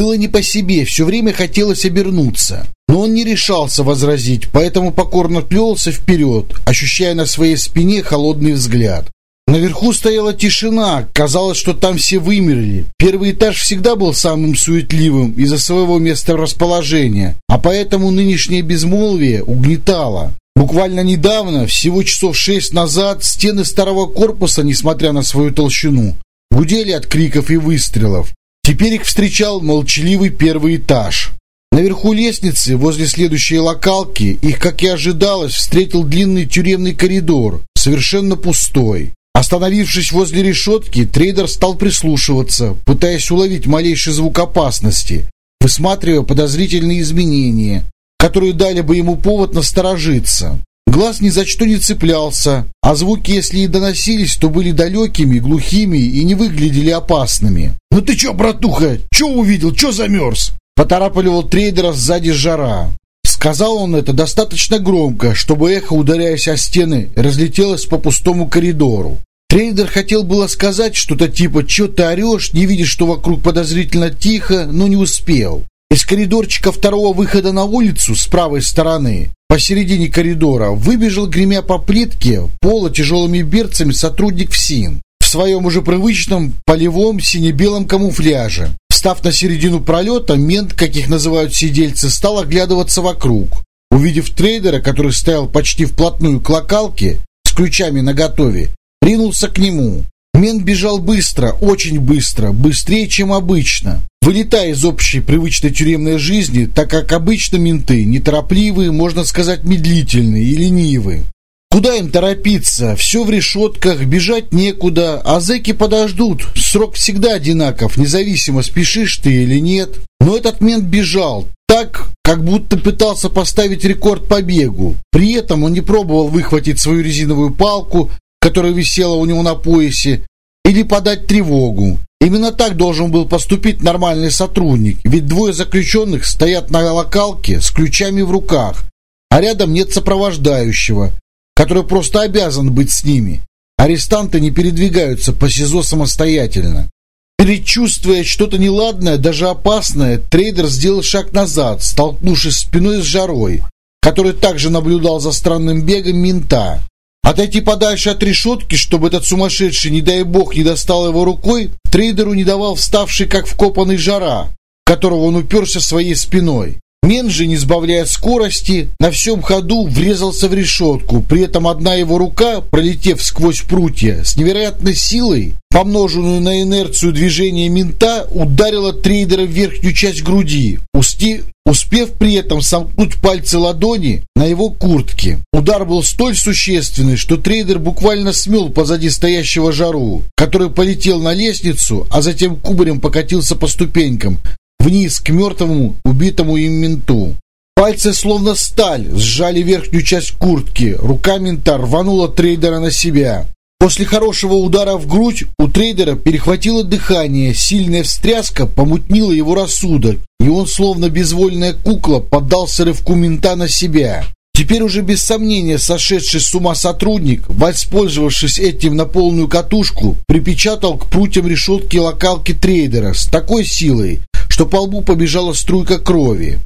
S1: Было не по себе, все время хотелось обернуться. Но он не решался возразить, поэтому покорно плелся вперед, ощущая на своей спине холодный взгляд. Наверху стояла тишина, казалось, что там все вымерли. Первый этаж всегда был самым суетливым из-за своего места расположения, а поэтому нынешнее безмолвие угнетало. Буквально недавно, всего часов шесть назад, стены старого корпуса, несмотря на свою толщину, гудели от криков и выстрелов. Теперь их встречал молчаливый первый этаж. Наверху лестницы, возле следующей локалки, их, как и ожидалось, встретил длинный тюремный коридор, совершенно пустой. Остановившись возле решетки, трейдер стал прислушиваться, пытаясь уловить малейший звук опасности, высматривая подозрительные изменения, которые дали бы ему повод насторожиться. Глаз ни за что не цеплялся, а звуки, если и доносились, то были далекими, глухими и не выглядели опасными.
S2: «Ну ты чё, братуха, чё увидел, чё замерз?»
S1: Поторапливал трейдера сзади жара. Сказал он это достаточно громко, чтобы эхо, ударяясь о стены, разлетелось по пустому коридору. Трейдер хотел было сказать что-то типа «Чё ты орешь?», не видишь, что вокруг подозрительно тихо, но не успел. Из коридорчика второго выхода на улицу с правой стороны, посередине коридора, выбежал, гремя по плитке, пола тяжелыми берцами сотрудник ФСИН в своем уже привычном полевом сине-белом камуфляже. Встав на середину пролета, мент, как их называют сидельцы, стал оглядываться вокруг. Увидев трейдера, который стоял почти вплотную к локалке, с ключами наготове, ринулся к нему. Мент бежал быстро, очень быстро, быстрее, чем обычно. Вылетая из общей привычной тюремной жизни, так как обычно менты неторопливые, можно сказать, медлительные и ленивые. Куда им торопиться? Все в решетках, бежать некуда, а зэки подождут. Срок всегда одинаков, независимо, спешишь ты или нет. Но этот мент бежал, так, как будто пытался поставить рекорд по бегу. При этом он не пробовал выхватить свою резиновую палку, которая висела у него на поясе, или подать тревогу. Именно так должен был поступить нормальный сотрудник, ведь двое заключенных стоят на локалке с ключами в руках, а рядом нет сопровождающего который просто обязан быть с ними. Арестанты не передвигаются по СИЗО самостоятельно. Предчувствуя что-то неладное, даже опасное, трейдер сделал шаг назад, столкнувшись спиной с жарой, который также наблюдал за странным бегом мента. Отойти подальше от решетки, чтобы этот сумасшедший, не дай бог, не достал его рукой, трейдеру не давал вставший как вкопанный жара, которого он уперся своей спиной. Мен же, не сбавляя скорости, на всем ходу врезался в решетку. При этом одна его рука, пролетев сквозь прутья, с невероятной силой, помноженную на инерцию движения мента, ударила трейдера в верхнюю часть груди, усти, успев при этом сомкнуть пальцы ладони на его куртке. Удар был столь существенный, что трейдер буквально смел позади стоящего жару, который полетел на лестницу, а затем кубарем покатился по ступенькам, вниз к мертвому, убитому им менту. Пальцы, словно сталь, сжали верхнюю часть куртки. Рука мента рванула трейдера на себя. После хорошего удара в грудь у трейдера перехватило дыхание, сильная встряска помутнила его рассудок, и он, словно безвольная кукла, поддался рывку мента на себя. Теперь уже без сомнения сошедший с ума сотрудник, воспользовавшись этим на полную катушку, припечатал к прутьям решетки локалки трейдера с такой силой, что по лбу побежала струйка крови.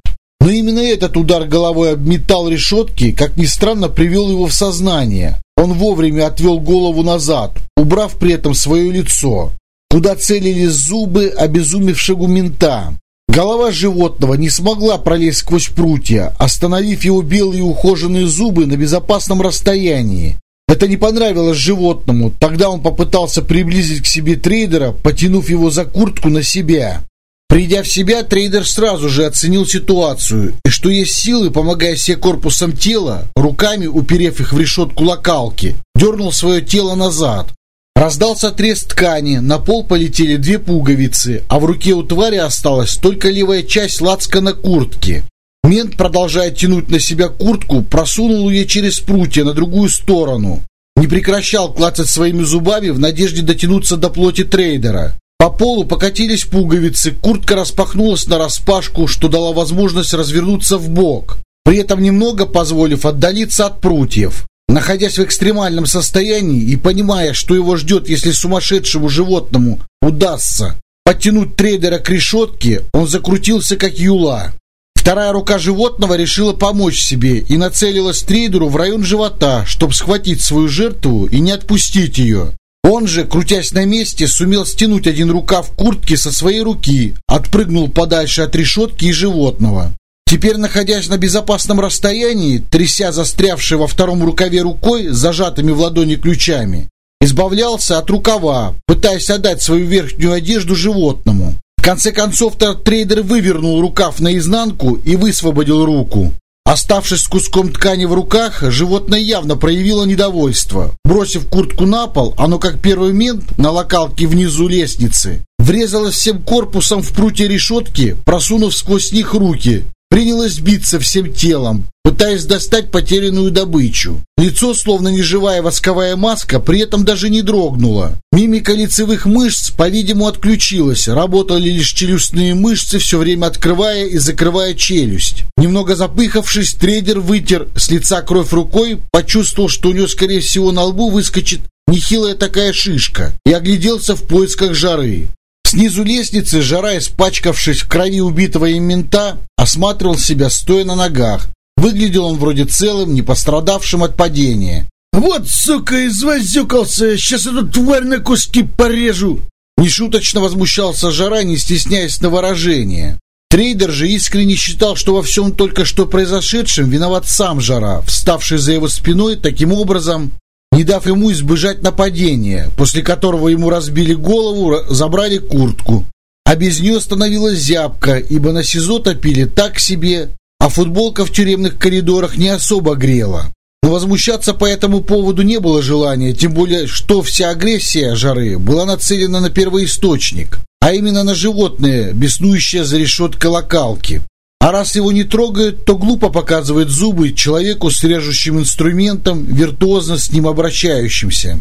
S1: Но именно этот удар головой об металл решетки, как ни странно, привел его в сознание. Он вовремя отвел голову назад, убрав при этом свое лицо, куда целились зубы обезумевшего мента. Голова животного не смогла пролезть сквозь прутья, остановив его белые ухоженные зубы на безопасном расстоянии. Это не понравилось животному. Тогда он попытался приблизить к себе трейдера, потянув его за куртку на себя. Придя в себя, трейдер сразу же оценил ситуацию, и что есть силы, помогая себе корпусом тела, руками уперев их в решетку локалки, дернул свое тело назад. Раздался треск ткани, на пол полетели две пуговицы, а в руке у твари осталась только левая часть лацкана куртки. Мент, продолжая тянуть на себя куртку, просунул ее через прутья на другую сторону. Не прекращал клацать своими зубами в надежде дотянуться до плоти трейдера. По полу покатились пуговицы, куртка распахнулась на распашку, что дала возможность развернуться в бок, при этом немного позволив отдалиться от прутьев. Находясь в экстремальном состоянии и понимая, что его ждет, если сумасшедшему животному удастся подтянуть трейдера к решетке, он закрутился как юла. Вторая рука животного решила помочь себе и нацелилась трейдеру в район живота, чтобы схватить свою жертву и не отпустить ее. Он же, крутясь на месте, сумел стянуть один рукав куртки со своей руки, отпрыгнул подальше от решетки и животного. Теперь, находясь на безопасном расстоянии, тряся застрявшей во втором рукаве рукой, зажатыми в ладони ключами, избавлялся от рукава, пытаясь отдать свою верхнюю одежду животному. В конце концов, трейдер вывернул рукав наизнанку и высвободил руку. Оставшись с куском ткани в руках, животное явно проявило недовольство. Бросив куртку на пол, оно, как первый мент на локалке внизу лестницы, врезалось всем корпусом в прутья решетки, просунув сквозь них руки, принялась биться всем телом, пытаясь достать потерянную добычу. Лицо, словно неживая восковая маска, при этом даже не дрогнуло. Мимика лицевых мышц, по-видимому, отключилась. Работали лишь челюстные мышцы, все время открывая и закрывая челюсть. Немного запыхавшись, трейдер вытер с лица кровь рукой, почувствовал, что у него, скорее всего, на лбу выскочит нехилая такая шишка, и огляделся в поисках жары. Снизу лестницы, жара, испачкавшись в крови убитого им мента, осматривал себя, стоя на ногах. Выглядел он вроде целым, не пострадавшим от падения.
S2: «Вот, сука, извозюкался! Сейчас эту тварь на куски порежу!»
S1: Нешуточно возмущался жара, не стесняясь на выражение. Трейдер же искренне считал, что во всем только что произошедшем виноват сам жара, вставший за его спиной таким образом, не дав ему избежать нападения, после которого ему разбили голову, забрали куртку. А без нее становилась зябка, ибо на СИЗО топили так себе, а футболка в тюремных коридорах не особо грела. Но возмущаться по этому поводу не было желания, тем более, что вся агрессия жары была нацелена на первоисточник, а именно на животное, беснующее за решеткой локалки. А раз его не трогают, то глупо показывает зубы человеку с режущим инструментом, виртуозно с ним обращающимся.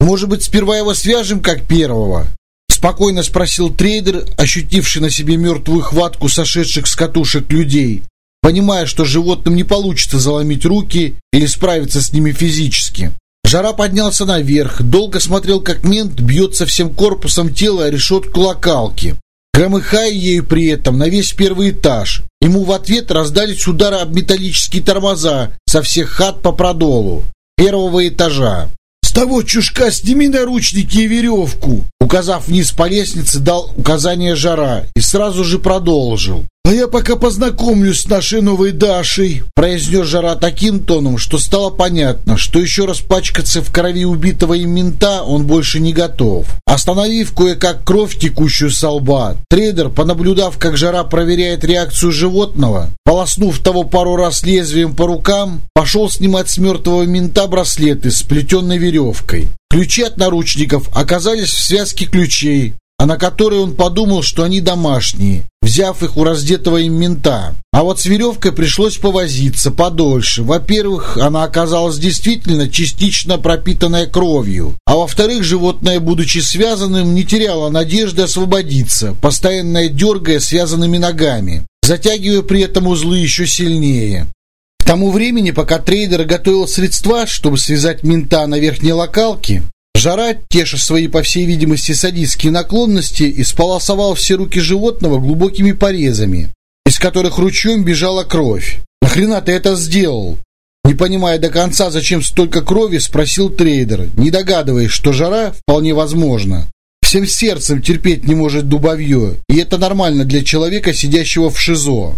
S1: Может быть, сперва его свяжем как первого? Спокойно спросил трейдер, ощутивший на себе мертвую хватку сошедших с катушек людей, понимая, что животным не получится заломить руки или справиться с ними физически. Жара поднялся наверх, долго смотрел, как мент бьется всем корпусом тела о решетку локалки громыхая ею при этом на весь первый этаж. Ему в ответ раздались удары об металлические тормоза со всех хат по продолу первого этажа.
S2: «С того чушка сними наручники и веревку!»
S1: Указав вниз по лестнице, дал указание жара и сразу же продолжил.
S2: «А я пока познакомлюсь с нашей новой Дашей»,
S1: произнес Жара таким тоном, что стало понятно, что еще раз пачкаться в крови убитого им мента он больше не готов. Остановив кое-как кровь, текущую со лба, трейдер, понаблюдав, как Жара проверяет реакцию животного, полоснув того пару раз лезвием по рукам, пошел снимать с мертвого мента браслеты с плетенной веревкой. Ключи от наручников оказались в связке ключей, а на которые он подумал, что они домашние, взяв их у раздетого им мента. А вот с веревкой пришлось повозиться подольше. Во-первых, она оказалась действительно частично пропитанная кровью, а во-вторых, животное, будучи связанным, не теряло надежды освободиться, постоянно дергая связанными ногами, затягивая при этом узлы еще сильнее. Тому времени, пока трейдер готовил средства, чтобы связать мента на верхней локалке, Жара, теша свои, по всей видимости, садистские наклонности, исполосовал все руки животного глубокими порезами, из которых ручьем бежала кровь. «Нахрена ты это сделал?» Не понимая до конца, зачем столько крови, спросил трейдер, не догадываясь, что жара вполне возможно. Всем сердцем терпеть не может дубачьё, и это нормально для человека, сидящего в ШИЗО.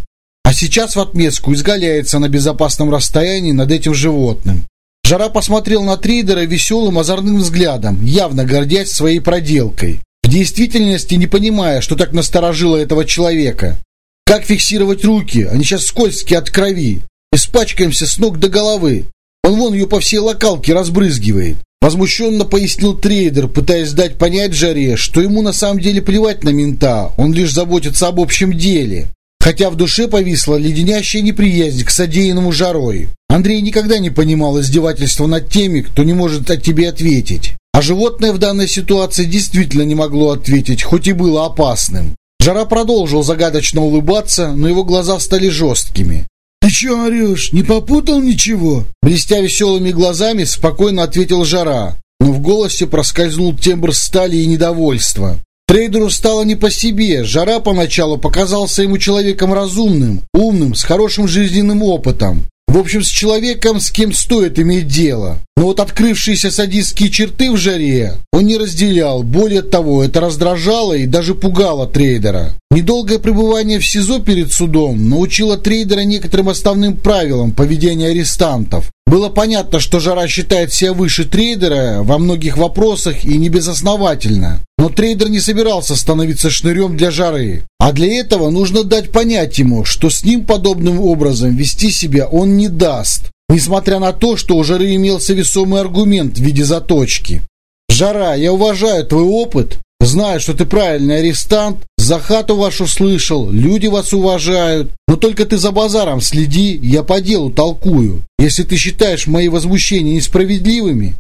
S1: А сейчас в отместку изгаляется на безопасном расстоянии над этим животным. Жара посмотрел на трейдера веселым озорным взглядом, явно гордясь своей проделкой. В действительности не понимая, что так насторожило этого человека. Как фиксировать руки? Они сейчас скользкие от крови. Испачкаемся с ног до головы. Он вон ее по всей локалке разбрызгивает. Возмущенно пояснил трейдер, пытаясь дать понять Жаре, что ему на самом деле плевать на мента, он лишь заботится об общем деле. Хотя в душе повисла леденящая неприязнь к содеянному Жарой. Андрей никогда не понимал издевательства над теми, кто не может от тебе ответить. А животное в данной ситуации действительно не могло ответить, хоть и было опасным. Жара продолжил загадочно улыбаться, но его глаза стали жесткими.
S2: «Ты чё орёшь? Не попутал ничего?»
S1: Блестя веселыми глазами, спокойно ответил Жара, но в голосе проскользнул тембр стали и недовольства. Трейдеру стало не по себе. Жара поначалу показался ему человеком разумным, умным, с хорошим жизненным опытом. В общем, с человеком, с кем стоит иметь дело. Но вот открывшиеся садистские черты в жаре он не разделял. Более того, это раздражало и даже пугало трейдера. Недолгое пребывание в СИЗО перед судом научило трейдера некоторым основным правилам поведения арестантов. Было понятно, что Жара считает себя выше трейдера во многих вопросах и не безосновательно. Но трейдер не собирался становиться шнырем для Жары. А для этого нужно дать понять ему, что с ним подобным образом вести себя он не даст. Несмотря на то, что у Жары имелся весомый аргумент в виде заточки. «Жара, я уважаю твой опыт, знаю, что ты правильный арестант, за хату вашу слышал, люди вас уважают. Но только ты за базаром следи, я по делу толкую. Если ты считаешь мои возмущения несправедливыми,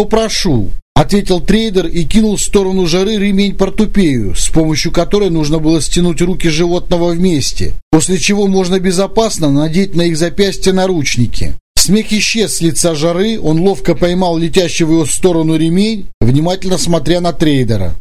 S1: то прошу, ответил трейдер и кинул в сторону жары ремень-портупею, с помощью которой нужно было стянуть руки животного вместе, после чего можно безопасно надеть на их запястья наручники. Смех исчез с лица жары, он ловко поймал летящий в его сторону ремень, внимательно смотря на трейдера.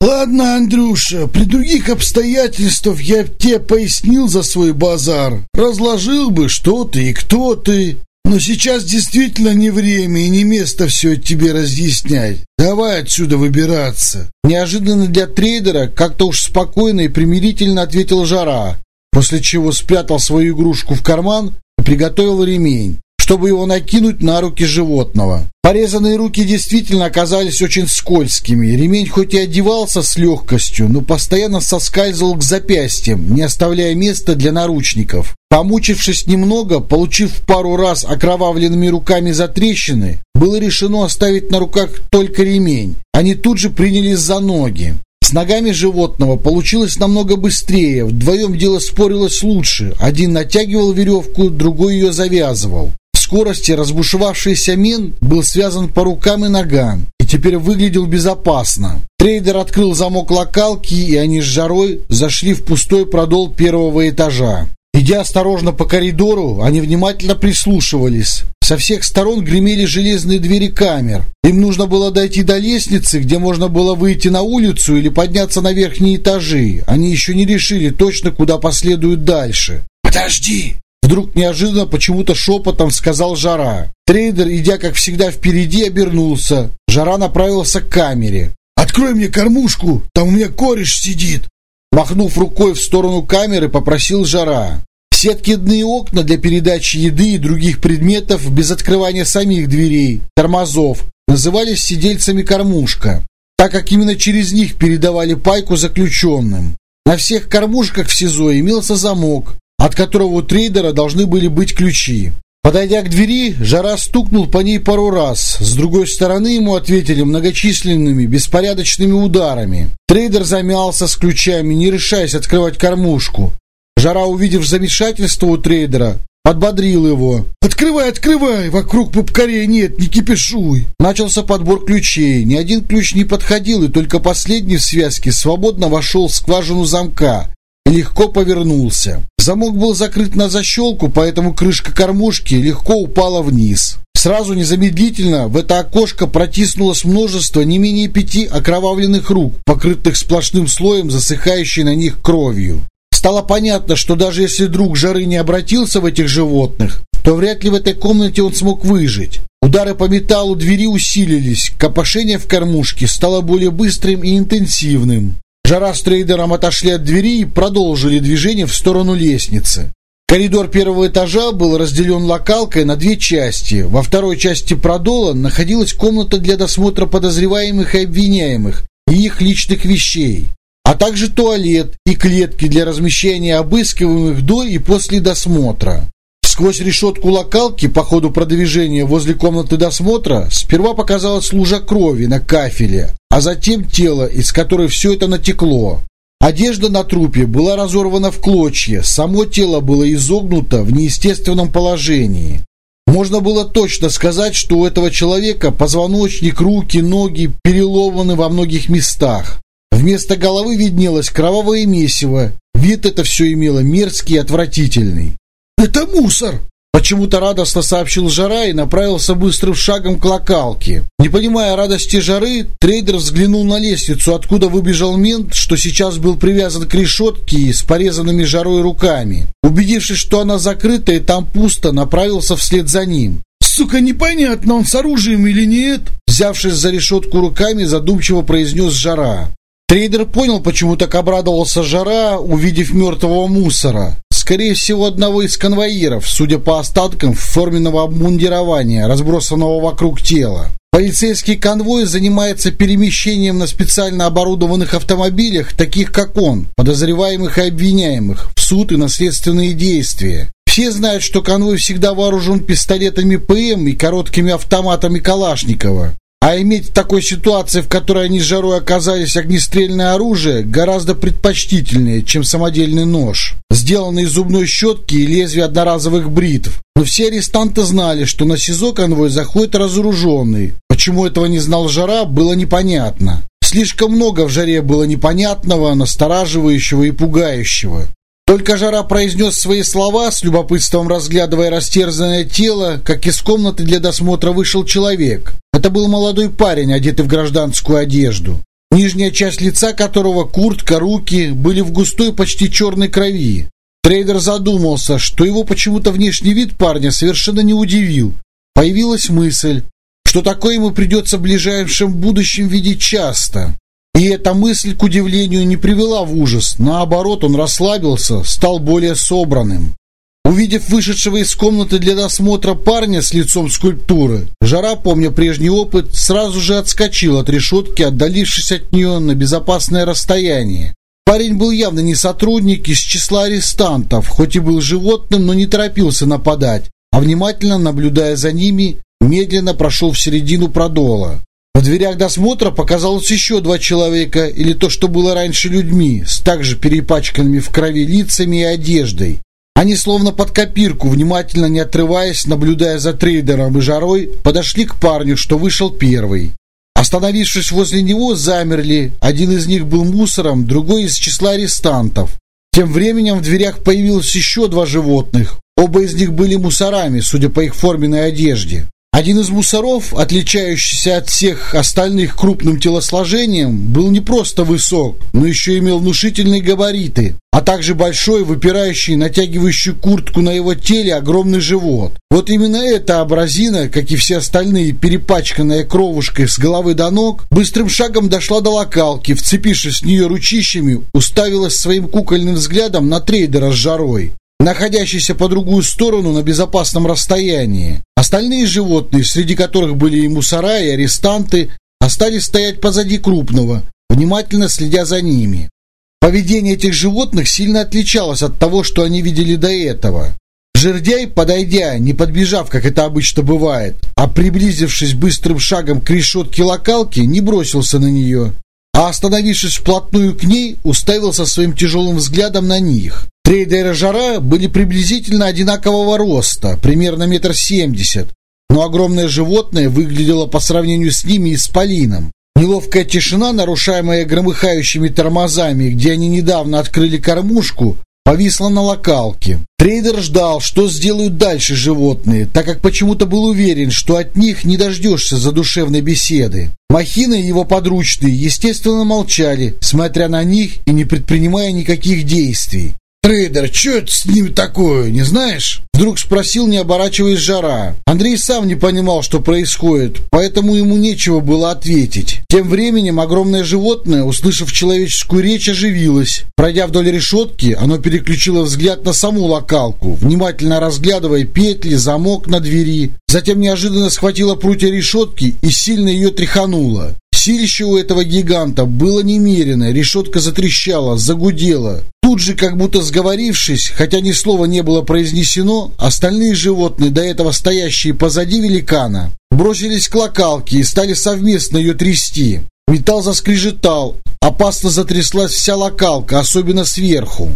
S2: «Ладно, Андрюша, при других обстоятельствах я тебе пояснил за свой базар. Разложил бы, что ты и кто ты. Но сейчас действительно не время и не место все тебе разъяснять. Давай отсюда выбираться».
S1: Неожиданно для трейдера как-то уж спокойно и примирительно ответил Жара, после чего спрятал свою игрушку в карман и приготовил ремень чтобы его накинуть на руки животного. Порезанные руки действительно оказались очень скользкими. Ремень хоть и одевался с легкостью, но постоянно соскальзывал к запястьям, не оставляя места для наручников. Помучившись немного, получив пару раз окровавленными руками затрещины, было решено оставить на руках только ремень. Они тут же принялись за ноги. С ногами животного получилось намного быстрее, вдвоем дело спорилось лучше. Один натягивал веревку, другой ее завязывал скорости разбушевавшийся мин был связан по рукам и ногам и теперь выглядел безопасно. Трейдер открыл замок локалки, и они с жарой зашли в пустой продол первого этажа. Идя осторожно по коридору, они внимательно прислушивались. Со всех сторон гремели железные двери камер. Им нужно было дойти до лестницы, где можно было выйти на улицу или подняться на верхние этажи. Они еще не решили точно, куда последуют дальше.
S2: «Подожди!»
S1: Вдруг неожиданно почему-то шепотом сказал Жара. Трейдер, идя как всегда впереди, обернулся. Жара направился к камере.
S2: «Открой мне кормушку, там у меня кореш сидит!»
S1: Махнув рукой в сторону камеры, попросил Жара. Все откидные окна для передачи еды и других предметов без открывания самих дверей, тормозов, назывались сидельцами кормушка, так как именно через них передавали пайку заключенным. На всех кормушках в СИЗО имелся замок, от которого у трейдера должны были быть ключи. Подойдя к двери, Жара стукнул по ней пару раз. С другой стороны ему ответили многочисленными, беспорядочными ударами. Трейдер замялся с ключами, не решаясь открывать кормушку. Жара, увидев замешательство у трейдера, подбодрил его.
S2: «Открывай, открывай! Вокруг пупкарей нет, не кипишуй!»
S1: Начался подбор ключей. Ни один ключ не подходил, и только последний в связке свободно вошел в скважину замка легко повернулся. Замок был закрыт на защелку, поэтому крышка кормушки легко упала вниз. Сразу незамедлительно в это окошко протиснулось множество не менее пяти окровавленных рук, покрытых сплошным слоем засыхающей на них кровью. Стало понятно, что даже если друг жары не обратился в этих животных, то вряд ли в этой комнате он смог выжить. Удары по металлу двери усилились, копошение в кормушке стало более быстрым и интенсивным. Жара с трейдером отошли от двери и продолжили движение в сторону лестницы. Коридор первого этажа был разделен локалкой на две части. Во второй части продола находилась комната для досмотра подозреваемых и обвиняемых, и их личных вещей, а также туалет и клетки для размещения обыскиваемых до и после досмотра. Сквозь решетку локалки по ходу продвижения возле комнаты досмотра сперва показалась лужа крови на кафеле, а затем тело, из которой все это натекло. Одежда на трупе была разорвана в клочья, само тело было изогнуто в неестественном положении. Можно было точно сказать, что у этого человека позвоночник, руки, ноги переломаны во многих местах. Вместо головы виднелось кровавое месиво. Вид это все имело мерзкий и отвратительный.
S2: «Это мусор!»
S1: Почему-то радостно сообщил Жара и направился быстрым шагом к локалке. Не понимая радости Жары, трейдер взглянул на лестницу, откуда выбежал мент, что сейчас был привязан к решетке с порезанными Жарой руками. Убедившись, что она закрыта и там пусто, направился вслед за ним.
S2: «Сука, непонятно, он с оружием или нет?»
S1: Взявшись за решетку руками, задумчиво произнес Жара. Трейдер понял, почему так обрадовался Жара, увидев мертвого мусора. Скорее всего, одного из конвоиров, судя по остаткам форменного обмундирования, разбросанного вокруг тела. Полицейский конвой занимается перемещением на специально оборудованных автомобилях, таких как он, подозреваемых и обвиняемых, в суд и наследственные действия. Все знают, что конвой всегда вооружен пистолетами ПМ и короткими автоматами Калашникова. А иметь в такой ситуации, в которой они с жарой оказались огнестрельное оружие, гораздо предпочтительнее, чем самодельный нож, сделанный из зубной щетки и лезвия одноразовых бритв. Но все арестанты знали, что на СИЗО конвой заходит разоруженный. Почему этого не знал Жара, было непонятно. Слишком много в жаре было непонятного, настораживающего и пугающего. Только Жара произнес свои слова, с любопытством разглядывая растерзанное тело, как из комнаты для досмотра вышел человек. Это был молодой парень, одетый в гражданскую одежду. Нижняя часть лица которого, куртка, руки, были в густой, почти черной крови. Трейдер задумался, что его почему-то внешний вид парня совершенно не удивил. Появилась мысль, что такое ему придется в ближайшем будущем видеть часто. И эта мысль, к удивлению, не привела в ужас. Наоборот, он расслабился, стал более собранным. Увидев вышедшего из комнаты для досмотра парня с лицом скульптуры, Жара, помня прежний опыт, сразу же отскочил от решетки, отдалившись от нее на безопасное расстояние. Парень был явно не сотрудник из числа арестантов, хоть и был животным, но не торопился нападать, а внимательно, наблюдая за ними, медленно прошел в середину продола. В дверях досмотра показалось еще два человека, или то, что было раньше людьми, с также перепачканными в крови лицами и одеждой. Они словно под копирку, внимательно не отрываясь, наблюдая за трейдером и жарой, подошли к парню, что вышел первый. Остановившись возле него, замерли. Один из них был мусором, другой из числа арестантов. Тем временем в дверях появилось еще два животных. Оба из них были мусорами, судя по их форменной одежде. Один из мусоров, отличающийся от всех остальных крупным телосложением, был не просто высок, но еще имел внушительные габариты, а также большой, выпирающий, натягивающий куртку на его теле огромный живот. Вот именно эта абразина, как и все остальные, перепачканная кровушкой с головы до ног, быстрым шагом дошла до локалки, вцепившись в нее ручищами, уставилась своим кукольным взглядом на трейдера с жарой находящийся по другую сторону на безопасном расстоянии. Остальные животные, среди которых были и мусора, и арестанты, остались стоять позади крупного, внимательно следя за ними. Поведение этих животных сильно отличалось от того, что они видели до этого. Жердяй, подойдя, не подбежав, как это обычно бывает, а приблизившись быстрым шагом к решетке локалки, не бросился на нее, а остановившись вплотную к ней, уставился своим тяжелым взглядом на них. Трейдер и Жара были приблизительно одинакового роста, примерно метр семьдесят, но огромное животное выглядело по сравнению с ними исполином. Неловкая тишина, нарушаемая громыхающими тормозами, где они недавно открыли кормушку, повисла на локалке. Трейдер ждал, что сделают дальше животные, так как почему-то был уверен, что от них не дождешься задушевной беседы. Махина и его подручные, естественно, молчали, смотря на них и не предпринимая никаких действий.
S2: «Трейдер, что с ними такое, не знаешь?»
S1: Вдруг спросил, не оборачиваясь жара. Андрей сам не понимал, что происходит, поэтому ему нечего было ответить. Тем временем огромное животное, услышав человеческую речь, оживилось. Пройдя вдоль решетки, оно переключило взгляд на саму локалку, внимательно разглядывая петли, замок на двери. Затем неожиданно схватило прутья решетки и сильно ее тряхануло. Силище у этого гиганта было немерено, решетка затрещала, загудела. Тут же, как будто сговорившись, хотя ни слова не было произнесено, остальные животные, до этого стоящие позади великана, бросились к локалке и стали совместно ее трясти. Металл заскрежетал, опасно затряслась вся локалка, особенно сверху.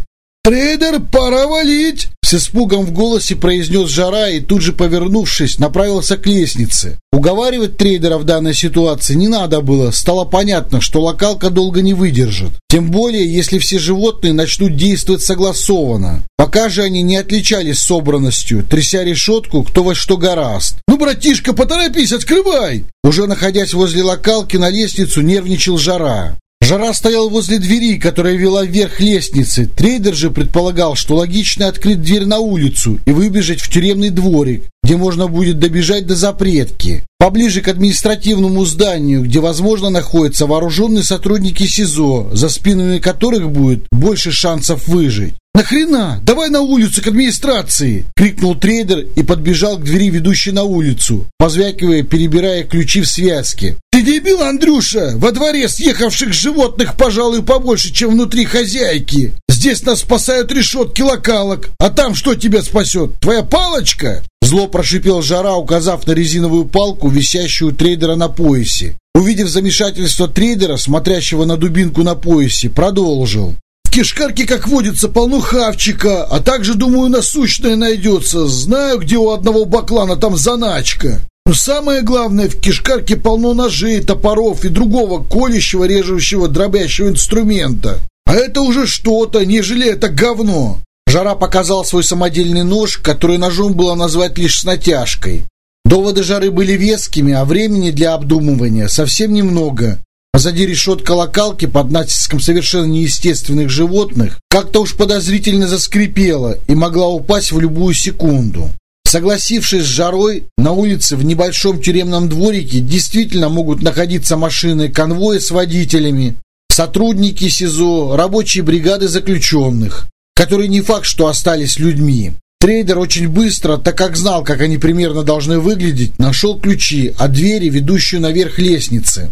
S2: «Трейдер, пора валить!»
S1: С испугом в голосе произнес Жара и тут же, повернувшись, направился к лестнице. Уговаривать трейдера в данной ситуации не надо было. Стало понятно, что локалка долго не выдержит. Тем более, если все животные начнут действовать согласованно. Пока же они не отличались собранностью, тряся решетку, кто во что горазд.
S2: «Ну, братишка, поторопись, открывай!»
S1: Уже находясь возле локалки на лестницу, нервничал Жара. Жара стоял возле двери, которая вела вверх лестницы. Трейдер же предполагал, что логично открыть дверь на улицу и выбежать в тюремный дворик, где можно будет добежать до запретки. Поближе к административному зданию, где, возможно, находятся вооруженные сотрудники СИЗО, за спинами которых будет больше шансов выжить.
S2: «Нахрена? Давай на улицу к администрации!» — крикнул трейдер и подбежал к двери, ведущей на улицу, позвякивая, перебирая ключи в связке. «Ты дебил, Андрюша! Во дворе съехавших животных, пожалуй, побольше, чем внутри хозяйки! Здесь нас спасают решетки локалок, а там что тебя спасет? Твоя палочка?»
S1: Зло прошипел Жара, указав на резиновую палку, висящую у трейдера на поясе. Увидев замешательство трейдера, смотрящего на дубинку на поясе, продолжил.
S2: Кишкарке, как водится, полно хавчика, а также, думаю, насущное найдется. Знаю, где у одного баклана там заначка. Но самое главное, в кишкарке полно ножей, топоров и другого колющего, режущего, дробящего инструмента. А это уже что-то, нежели это говно.
S1: Жара показал свой самодельный нож, который ножом было назвать лишь с натяжкой. Доводы Жары были вескими, а времени для обдумывания совсем немного. Позади решетка локалки под натиском совершенно неестественных животных как-то уж подозрительно заскрипела и могла упасть в любую секунду. Согласившись с жарой, на улице в небольшом тюремном дворике действительно могут находиться машины конвоя с водителями, сотрудники СИЗО, рабочие бригады заключенных, которые не факт, что остались людьми. Трейдер очень быстро, так как знал, как они примерно должны выглядеть, нашел ключи от двери, ведущую наверх лестницы.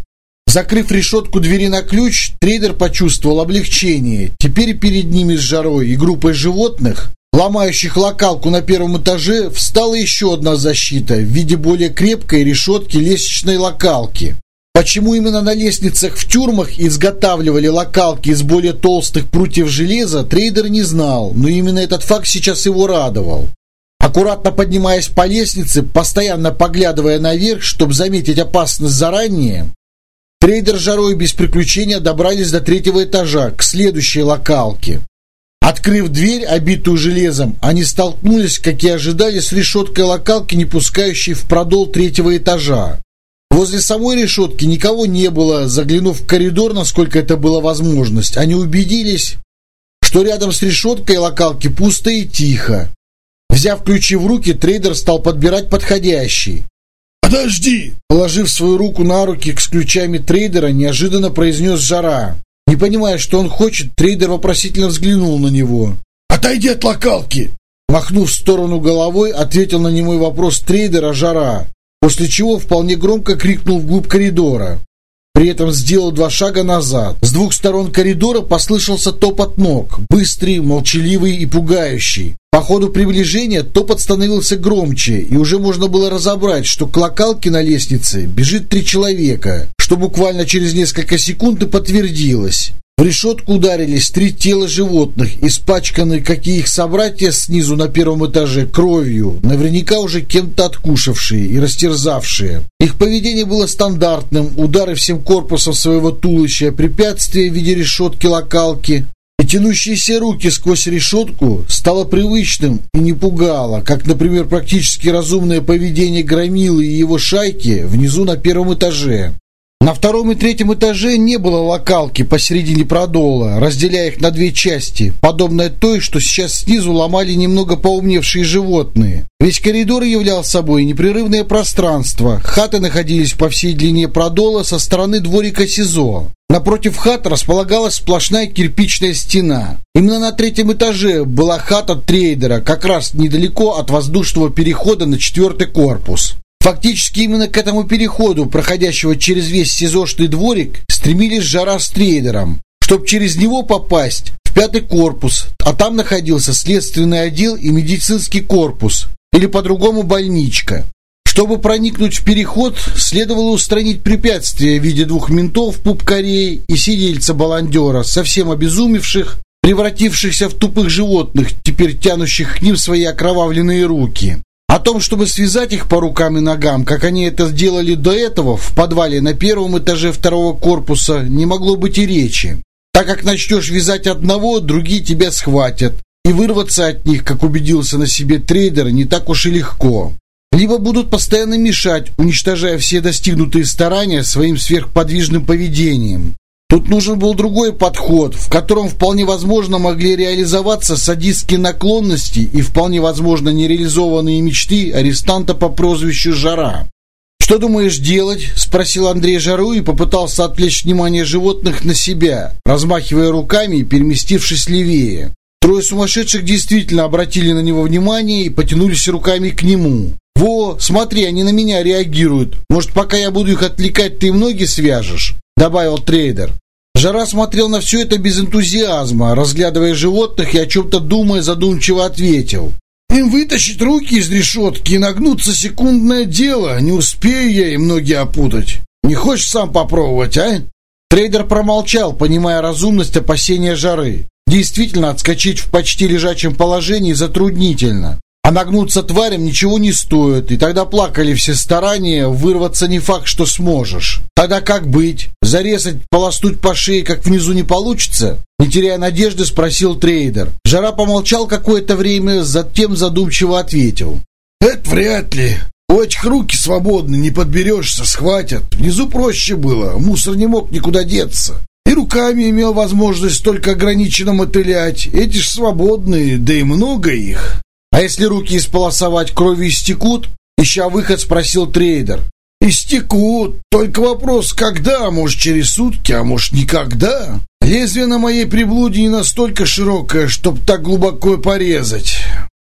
S1: Закрыв решетку двери на ключ, трейдер почувствовал облегчение. Теперь перед ними с жарой и группой животных, ломающих локалку на первом этаже, встала еще одна защита в виде более крепкой решетки лестничной локалки. Почему именно на лестницах в тюрьмах изготавливали локалки из более толстых прутьев железа, трейдер не знал, но именно этот факт сейчас его радовал. Аккуратно поднимаясь по лестнице, постоянно поглядывая наверх, чтобы заметить опасность заранее, Трейдер с Жарой без приключения добрались до третьего этажа, к следующей локалке. Открыв дверь, обитую железом, они столкнулись, как и ожидали, с решеткой локалки, не пускающей в продол третьего этажа. Возле самой решетки никого не было. Заглянув в коридор, насколько это было возможно, они убедились, что рядом с решеткой локалки пусто и тихо. Взяв ключи в руки, трейдер стал подбирать подходящий.
S2: «Подожди!»
S1: Положив свою руку на руки с ключами трейдера, неожиданно произнес Жара. Не понимая, что он хочет, трейдер вопросительно взглянул на него.
S2: «Отойди от локалки!»
S1: Махнув в сторону головой, ответил на немой вопрос трейдера Жара, после чего вполне громко крикнул вглубь коридора. При этом сделал два шага назад. С двух сторон коридора послышался топот ног, быстрый, молчаливый и пугающий. По ходу приближения топот становился громче, и уже можно было разобрать, что к локалке на лестнице бежит три человека, что буквально через несколько секунд и подтвердилось. В решетку ударились три тела животных, испачканные, как и их собратья снизу на первом этаже, кровью, наверняка уже кем-то откушавшие и растерзавшие. Их поведение было стандартным, удары всем корпусом своего туловища, препятствия в виде решетки-локалки, и тянущиеся руки сквозь решетку стало привычным и не пугало, как, например, практически разумное поведение Громилы и его шайки внизу на первом этаже. На втором и третьем этаже не было локалки посередине продола, разделяя их на две части, подобной той, что сейчас снизу ломали немного поумневшие животные. Весь коридор являл собой непрерывное пространство. Хаты находились по всей длине продола со стороны дворика СИЗО. Напротив хат располагалась сплошная кирпичная стена. Именно на третьем этаже была хата трейдера, как раз недалеко от воздушного перехода на четвертый корпус. Фактически именно к этому переходу, проходящего через весь СИЗОшный дворик, стремились Жара с трейдером, чтобы через него попасть в пятый корпус, а там находился следственный отдел и медицинский корпус, или по-другому больничка. Чтобы проникнуть в переход, следовало устранить препятствия в виде двух ментов пупкарей и сидельца-баландера, совсем обезумевших, превратившихся в тупых животных, теперь тянущих к ним свои окровавленные руки. О том, чтобы связать их по рукам и ногам, как они это сделали до этого в подвале на первом этаже второго корпуса, не могло быть и речи. Так как начнешь вязать одного, другие тебя схватят. И вырваться от них, как убедился на себе трейдер, не так уж и легко. Либо будут постоянно мешать, уничтожая все достигнутые старания своим сверхподвижным поведением. Тут нужен был другой подход, в котором вполне возможно могли реализоваться садистские наклонности и вполне возможно нереализованные мечты арестанта по прозвищу Жара. «Что думаешь делать?» – спросил Андрей Жару и попытался отвлечь внимание животных на себя, размахивая руками и переместившись левее. Трое сумасшедших действительно обратили на него внимание и потянулись руками к нему. «Во, смотри, они на меня реагируют. Может, пока я буду их отвлекать, ты им ноги свяжешь?» — добавил трейдер. Жара смотрел на все это без энтузиазма, разглядывая животных и о чем-то думая, задумчиво ответил. «Им вытащить руки из решетки и нагнуться секундное дело. Не успею я им ноги опутать. Не хочешь сам попробовать, а?» Трейдер промолчал, понимая разумность опасения жары. Действительно, отскочить в почти лежачем положении затруднительно. А нагнуться тварям ничего не стоит, и тогда плакали все старания, вырваться не факт, что сможешь. Тогда как быть? Зарезать, полоснуть по шее, как внизу не получится? Не теряя надежды, спросил трейдер. Жара помолчал какое-то время, затем задумчиво ответил. Это вряд ли. У этих руки свободны, не подберешься, схватят. Внизу проще было, мусор не мог никуда деться. И руками имел возможность только ограниченно мотылять. Эти ж свободные, да и много их. «А если руки исполосовать, крови истекут?» Ища выход, спросил трейдер. «Истекут. Только вопрос, когда? Может, через сутки, а может, никогда? Лезвие на моей приблуде не настолько широкое, чтоб так глубоко порезать.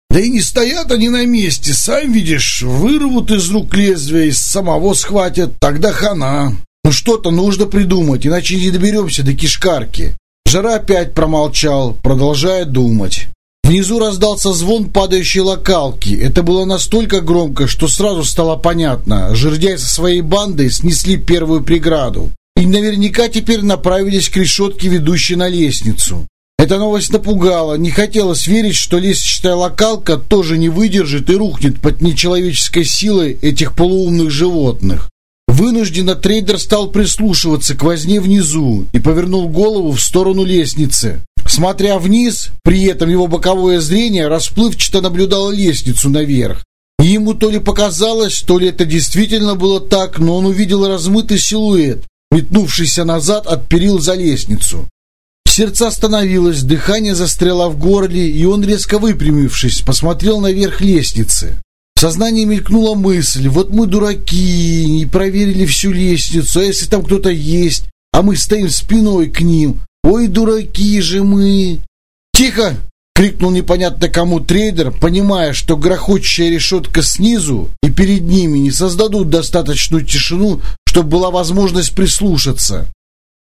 S1: Да и не стоят они на месте, сам видишь, вырвут из рук лезвие, из самого схватят, тогда хана. Ну что-то нужно придумать, иначе не доберемся до кишкарки». Жара опять промолчал, продолжая думать. Внизу раздался звон падающей локалки. Это было настолько громко, что сразу стало понятно. Жердяй со своей бандой снесли первую преграду. И наверняка теперь направились к решетке, ведущей на лестницу. Эта новость напугала. Не хотелось верить, что лестничная локалка тоже не выдержит и рухнет под нечеловеческой силой этих полуумных животных. Вынужденно трейдер стал прислушиваться к возне внизу и повернул голову в сторону лестницы. Смотря вниз, при этом его боковое зрение расплывчато наблюдало лестницу наверх. И ему то ли показалось, то ли это действительно было так, но он увидел размытый силуэт, метнувшийся назад от перил за лестницу. Сердце остановилось, дыхание застряло в горле, и он, резко выпрямившись, посмотрел наверх лестницы. Сознании мелькнула мысль, вот мы дураки, не проверили всю лестницу, а если там кто-то есть, а мы стоим спиной к ним, «Ой, дураки же мы!» «Тихо!» — крикнул непонятно кому трейдер, понимая, что грохочущая решетка снизу и перед ними не создадут достаточную тишину, чтобы была возможность прислушаться.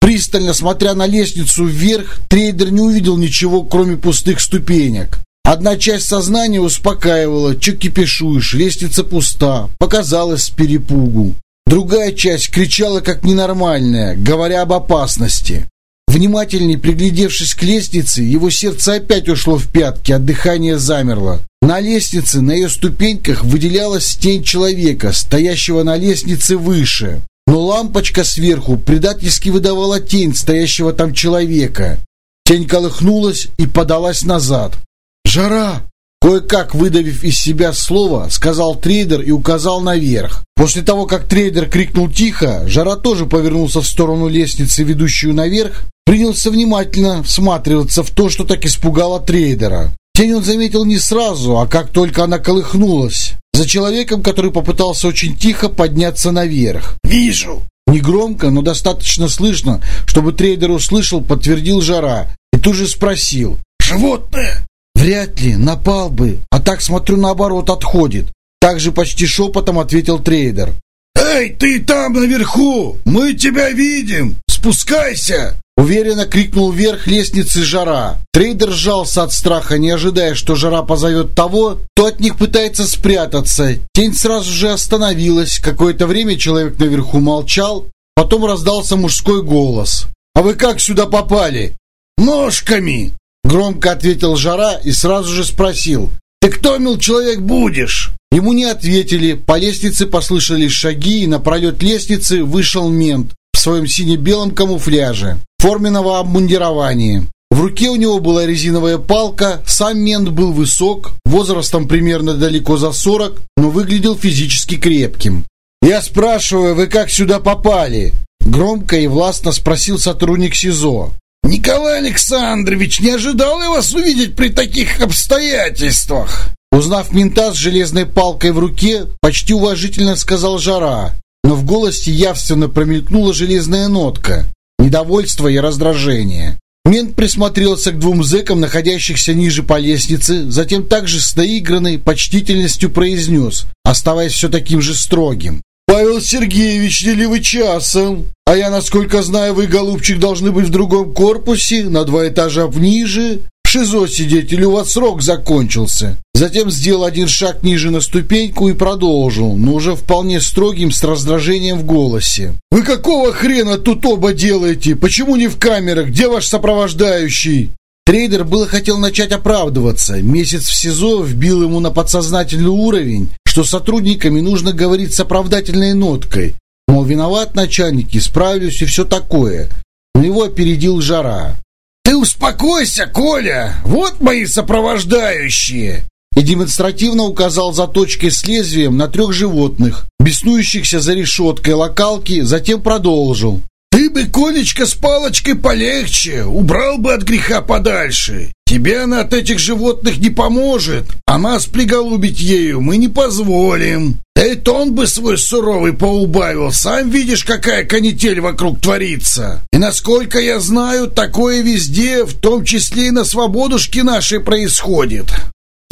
S1: Пристально смотря на лестницу вверх, трейдер не увидел ничего, кроме пустых ступенек. Одна часть сознания успокаивала, че кипишуешь, лестница пуста, показалась с перепугу. Другая часть кричала как ненормальная, говоря об опасности. Внимательней приглядевшись к лестнице, его сердце опять ушло в пятки, а дыхание замерло. На лестнице, на ее ступеньках выделялась тень человека, стоящего на лестнице выше. Но лампочка сверху предательски выдавала тень стоящего там человека. Тень колыхнулась и подалась назад. «Жара!» Кое-как выдавив из себя слово, сказал трейдер и указал наверх. После того, как трейдер крикнул тихо, Жара тоже повернулся в сторону лестницы, ведущую наверх, принялся внимательно всматриваться в то, что так испугало трейдера. Тень он заметил не сразу, а как только она колыхнулась. За человеком, который попытался очень тихо подняться наверх. «Вижу!» Негромко, но достаточно слышно, чтобы трейдер услышал, подтвердил Жара и тут же спросил. «Животное?» Вряд ли, напал бы. А так, смотрю, наоборот, отходит. Также почти шепотом ответил трейдер.
S2: «Эй, ты там наверху! Мы тебя видим! Спускайся!»
S1: Уверенно крикнул вверх лестницы Жара. Трейдер сжался от страха, не ожидая, что Жара позовет того, кто от них пытается спрятаться. Тень сразу же остановилась. Какое-то время человек наверху молчал. Потом раздался мужской голос. «А вы как сюда попали?»
S2: «Ножками!»
S1: Громко ответил Жара и сразу же спросил.
S2: «Ты кто, мил человек, будешь?»
S1: Ему не ответили. По лестнице послышались шаги, и на пролет лестницы вышел мент в своем сине-белом камуфляже, форменного обмундирования. В руке у него была резиновая палка, сам мент был высок, возрастом примерно далеко за сорок, но выглядел физически крепким. «Я спрашиваю, вы как сюда попали?» Громко и властно спросил сотрудник СИЗО.
S2: «Николай Александрович, не ожидал я вас увидеть при таких обстоятельствах!»
S1: Узнав мента с железной палкой в руке, почти уважительно сказал Жара, но в голосе явственно промелькнула железная нотка, недовольство и раздражение. Мент присмотрелся к двум зэкам, находящихся ниже по лестнице, затем также с наигранной почтительностью произнес, оставаясь все таким же строгим. «Павел Сергеевич, не ли вы часом? А я, насколько знаю, вы, голубчик, должны быть в другом корпусе, на два этажа ниже ШИЗО сидеть или у вас срок закончился?» Затем сделал один шаг ниже на ступеньку и продолжил, но уже вполне строгим, с раздражением в голосе. «Вы какого хрена тут оба делаете? Почему не в камерах? Где ваш сопровождающий?» Трейдер было хотел начать оправдываться. Месяц в СИЗО вбил ему на подсознательный уровень, что сотрудниками нужно говорить с оправдательной ноткой. Мол, виноват начальник, исправлюсь и все такое. Но его опередил жара.
S2: «Ты успокойся, Коля! Вот мои сопровождающие!»
S1: И демонстративно указал заточкой с лезвием на трех животных, беснующихся за решеткой локалки, затем продолжил.
S2: «Ты бы, Колечка, с палочкой полегче, убрал бы от греха подальше. Тебе она от этих животных не поможет, а нас приголубить ею мы не позволим. Да и тон бы свой суровый поубавил, сам видишь, какая канитель вокруг творится. И насколько я знаю, такое везде, в том числе и на свободушке нашей происходит».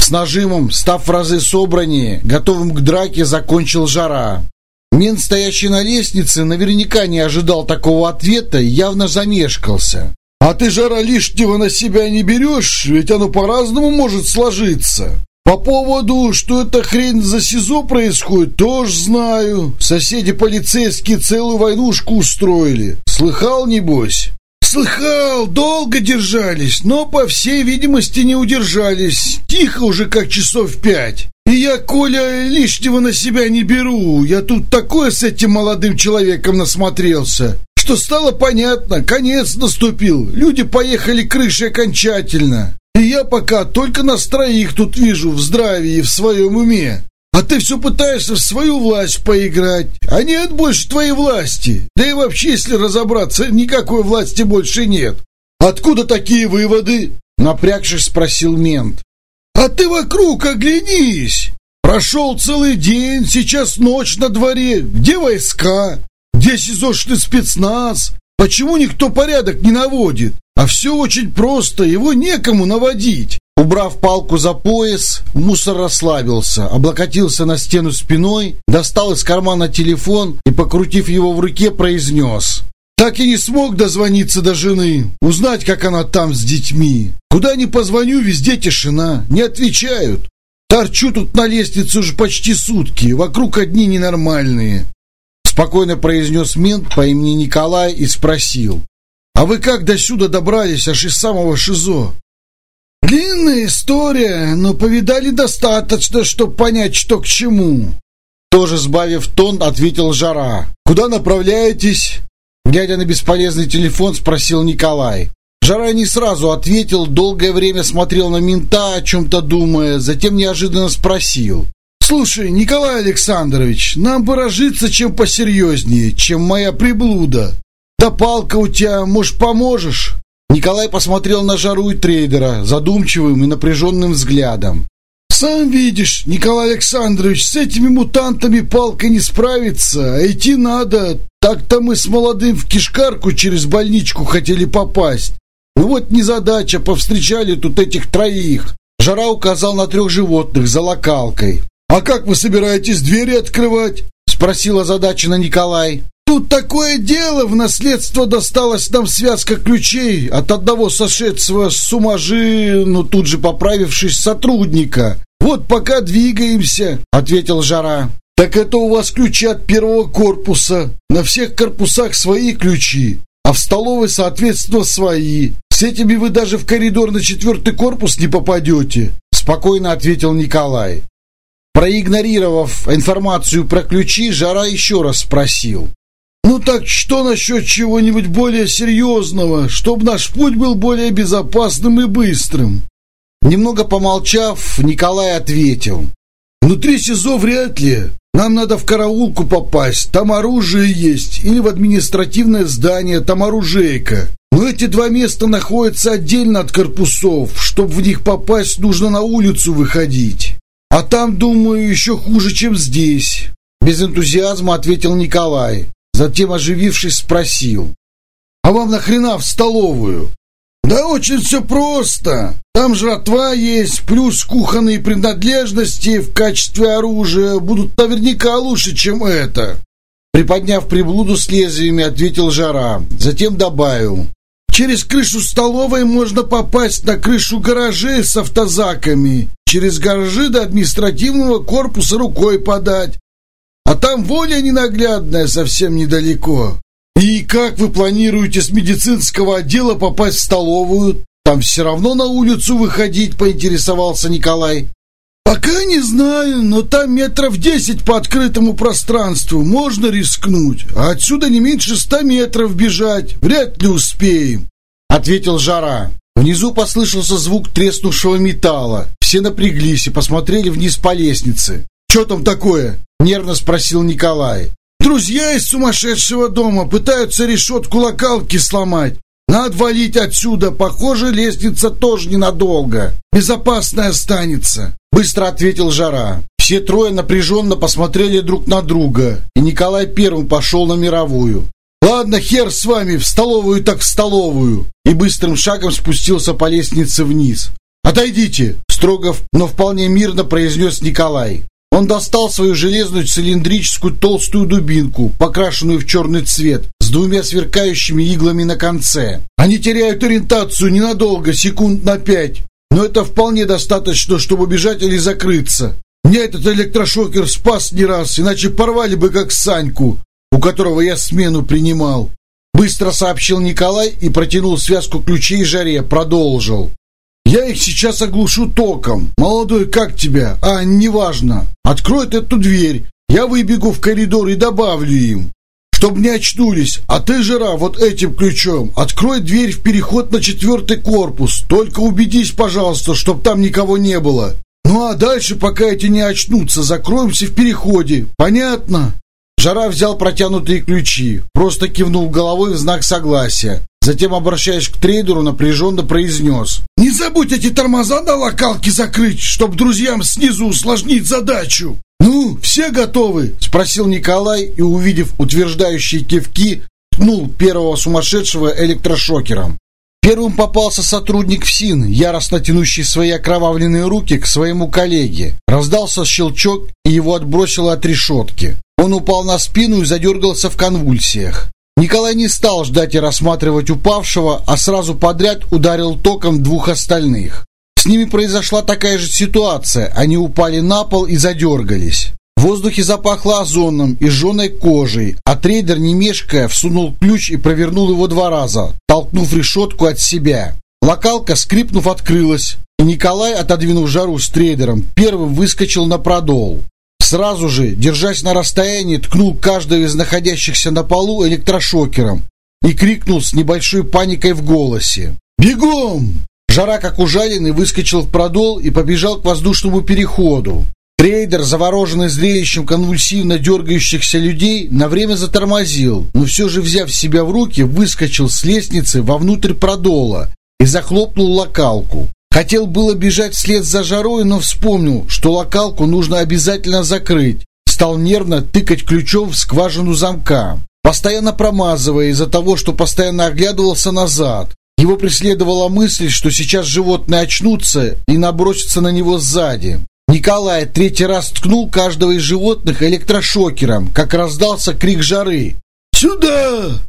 S1: С нажимом, став в разы собраннее, готовым к драке, закончил жара. Мент, стоящий на лестнице, наверняка не ожидал такого ответа и явно замешкался.
S2: «А ты, жара, лишнего на себя не берешь, ведь оно по-разному может сложиться. По поводу, что эта хрень за СИЗО происходит, тоже знаю. Соседи полицейские целую войнушку устроили. Слыхал, небось?» «Слыхал, долго держались, но, по всей видимости, не удержались. Тихо уже как часов пять. Я, Коля, лишнего на себя не беру. Я тут такое с этим молодым человеком насмотрелся, что стало понятно, конец наступил. Люди поехали крышей окончательно. И я пока только нас троих тут вижу в здравии и в своем уме. А ты все пытаешься в свою власть поиграть. А нет больше твоей власти. Да и вообще, если разобраться, никакой власти больше нет. Откуда такие выводы? Напрягшись, спросил мент. А ты вокруг оглянись. Прошел целый день, сейчас ночь на дворе. Где войска? Где СИЗОшный спецназ? Почему никто порядок не наводит? А все очень просто, его некому наводить.
S1: Убрав палку за пояс, мусор расслабился, облокотился на стену спиной, достал из кармана телефон и, покрутив его в руке, произнес. Так и не смог дозвониться до жены, узнать, как она там с детьми. Куда ни позвоню, везде тишина, не отвечают. Торчу тут на лестнице уже почти сутки, вокруг одни ненормальные. Спокойно произнес мент по имени Николай и спросил. «А вы как до сюда добрались, аж из самого ШИЗО?»
S2: Длинная история, но повидали достаточно, чтобы понять, что к чему.
S1: Тоже сбавив тон, ответил Жара. Куда направляетесь? Глядя на бесполезный телефон, спросил Николай. Жара не сразу ответил, долгое время смотрел на мента, о чем-то думая, затем неожиданно спросил.
S2: «Слушай, Николай Александрович, нам бы разжиться чем посерьезнее, чем моя приблуда. Да палка у тебя, может, поможешь?»
S1: Николай посмотрел на жару и трейдера задумчивым и напряженным взглядом.
S2: «Сам видишь, Николай Александрович, с этими мутантами палкой не справиться, а идти надо. Так-то мы с молодым в кишкарку через больничку хотели попасть. Ну вот незадача, повстречали тут этих троих».
S1: Жара указал на трех животных за локалкой.
S2: «А как вы собираетесь двери открывать?» — спросил озадаченно Николай. «Тут такое дело, в наследство досталась нам связка ключей от одного сошедшего с ума жи, но тут же поправившись сотрудника. Вот пока двигаемся», — ответил Жара. «Так это у вас ключи от первого корпуса. На всех корпусах свои ключи, а в столовой, соответственно, свои. С этими вы даже в коридор на четвертый корпус не попадете», — спокойно ответил Николай. Проигнорировав информацию про ключи, Жара еще раз спросил. «Ну так что насчет чего-нибудь более серьезного, чтобы наш путь был более безопасным и быстрым?» Немного помолчав, Николай ответил. «Внутри СИЗО вряд ли. Нам надо в караулку попасть, там оружие есть, или в административное здание, там оружейка. Но эти два места находятся отдельно от корпусов. Чтобы в них попасть, нужно на улицу выходить. А там, думаю, еще хуже, чем здесь. Без энтузиазма ответил Николай. Затем, оживившись, спросил. А вам нахрена в столовую? Да очень все просто. Там жратва есть, плюс кухонные принадлежности в качестве оружия будут наверняка лучше, чем это. Приподняв приблуду с лезвиями, ответил Жара. Затем добавил. Через крышу столовой можно попасть на крышу гаражей с автозаками. Через гаражи до административного корпуса рукой подать. Там воля ненаглядная совсем недалеко. И как вы планируете с медицинского отдела попасть в столовую? Там все равно на улицу выходить, поинтересовался Николай. Пока не знаю, но там метров десять по открытому пространству. Можно рискнуть. А отсюда не меньше ста метров бежать. Вряд ли успеем. Ответил Жара. Внизу послышался звук треснувшего металла. Все напряглись и посмотрели вниз по лестнице. «Что там такое?» — нервно спросил Николай. «Друзья из сумасшедшего дома пытаются решетку локалки сломать. Надо валить отсюда. Похоже, лестница тоже ненадолго. Безопасная останется», — быстро ответил Жара. Все трое напряженно посмотрели друг на друга, и Николай первым пошел на мировую. «Ладно, хер с вами, в столовую так в столовую!» И быстрым шагом спустился по лестнице вниз. «Отойдите!» — строго, но вполне мирно произнес Николай. Он достал свою железную цилиндрическую толстую дубинку, покрашенную в черный цвет, с двумя сверкающими иглами на конце. Они теряют ориентацию ненадолго, секунд на пять, но это вполне достаточно, чтобы бежать или закрыться. Меня этот электрошокер спас не раз, иначе порвали бы как Саньку, у которого я смену принимал. Быстро сообщил Николай и протянул связку ключей жаре, продолжил. Я их сейчас оглушу током. Молодой, как тебя? А, неважно. Откроет эту дверь. Я выбегу в коридор и добавлю им. Чтоб не очнулись. А ты, Жира, вот этим ключом. Открой дверь в переход на четвертый корпус. Только убедись, пожалуйста, чтоб там никого не было. Ну а дальше, пока эти не очнутся, закроемся в переходе. Понятно? Жара взял протянутые ключи, просто кивнул головой в знак согласия. Затем, обращаясь к трейдеру, напряженно произнес. «Не забудь эти тормоза на локалке закрыть, чтобы друзьям снизу усложнить задачу!» «Ну, все готовы?» – спросил Николай и, увидев утверждающие кивки, ткнул первого сумасшедшего электрошокером. Первым попался сотрудник ФСИН, яростно тянущий свои окровавленные руки к своему коллеге. Раздался щелчок, и его отбросило от решетки. Он упал на спину и задергался в конвульсиях. Николай не стал ждать и рассматривать упавшего, а сразу подряд ударил током двух остальных. С ними произошла такая же ситуация. Они упали на пол и задергались. В воздухе запахло озоном и жженой кожей, а трейдер, не мешкая, всунул ключ и провернул его два раза, толкнув решетку от себя. Локалка, скрипнув, открылась, и Николай, отодвинув жару с трейдером, первым выскочил на продол. Сразу же, держась на расстоянии, ткнул каждого из находящихся на полу электрошокером и крикнул с небольшой паникой в голосе. «Бегом!» Жара, как ужаленный, выскочил в продол и побежал к воздушному переходу. Трейдер, завороженный зрелищем конвульсивно дергающихся людей, на время затормозил, но все же, взяв себя в руки, выскочил с лестницы вовнутрь продола и захлопнул локалку. Хотел было бежать вслед за жарой, но вспомнил, что локалку нужно обязательно закрыть. Стал нервно тыкать ключом в скважину замка, постоянно промазывая из-за того, что постоянно оглядывался назад. Его преследовала мысль, что сейчас животные очнутся и набросятся на него сзади.
S1: Николай третий раз ткнул каждого из животных электрошокером, как раздался крик жары.
S2: «Сюда!»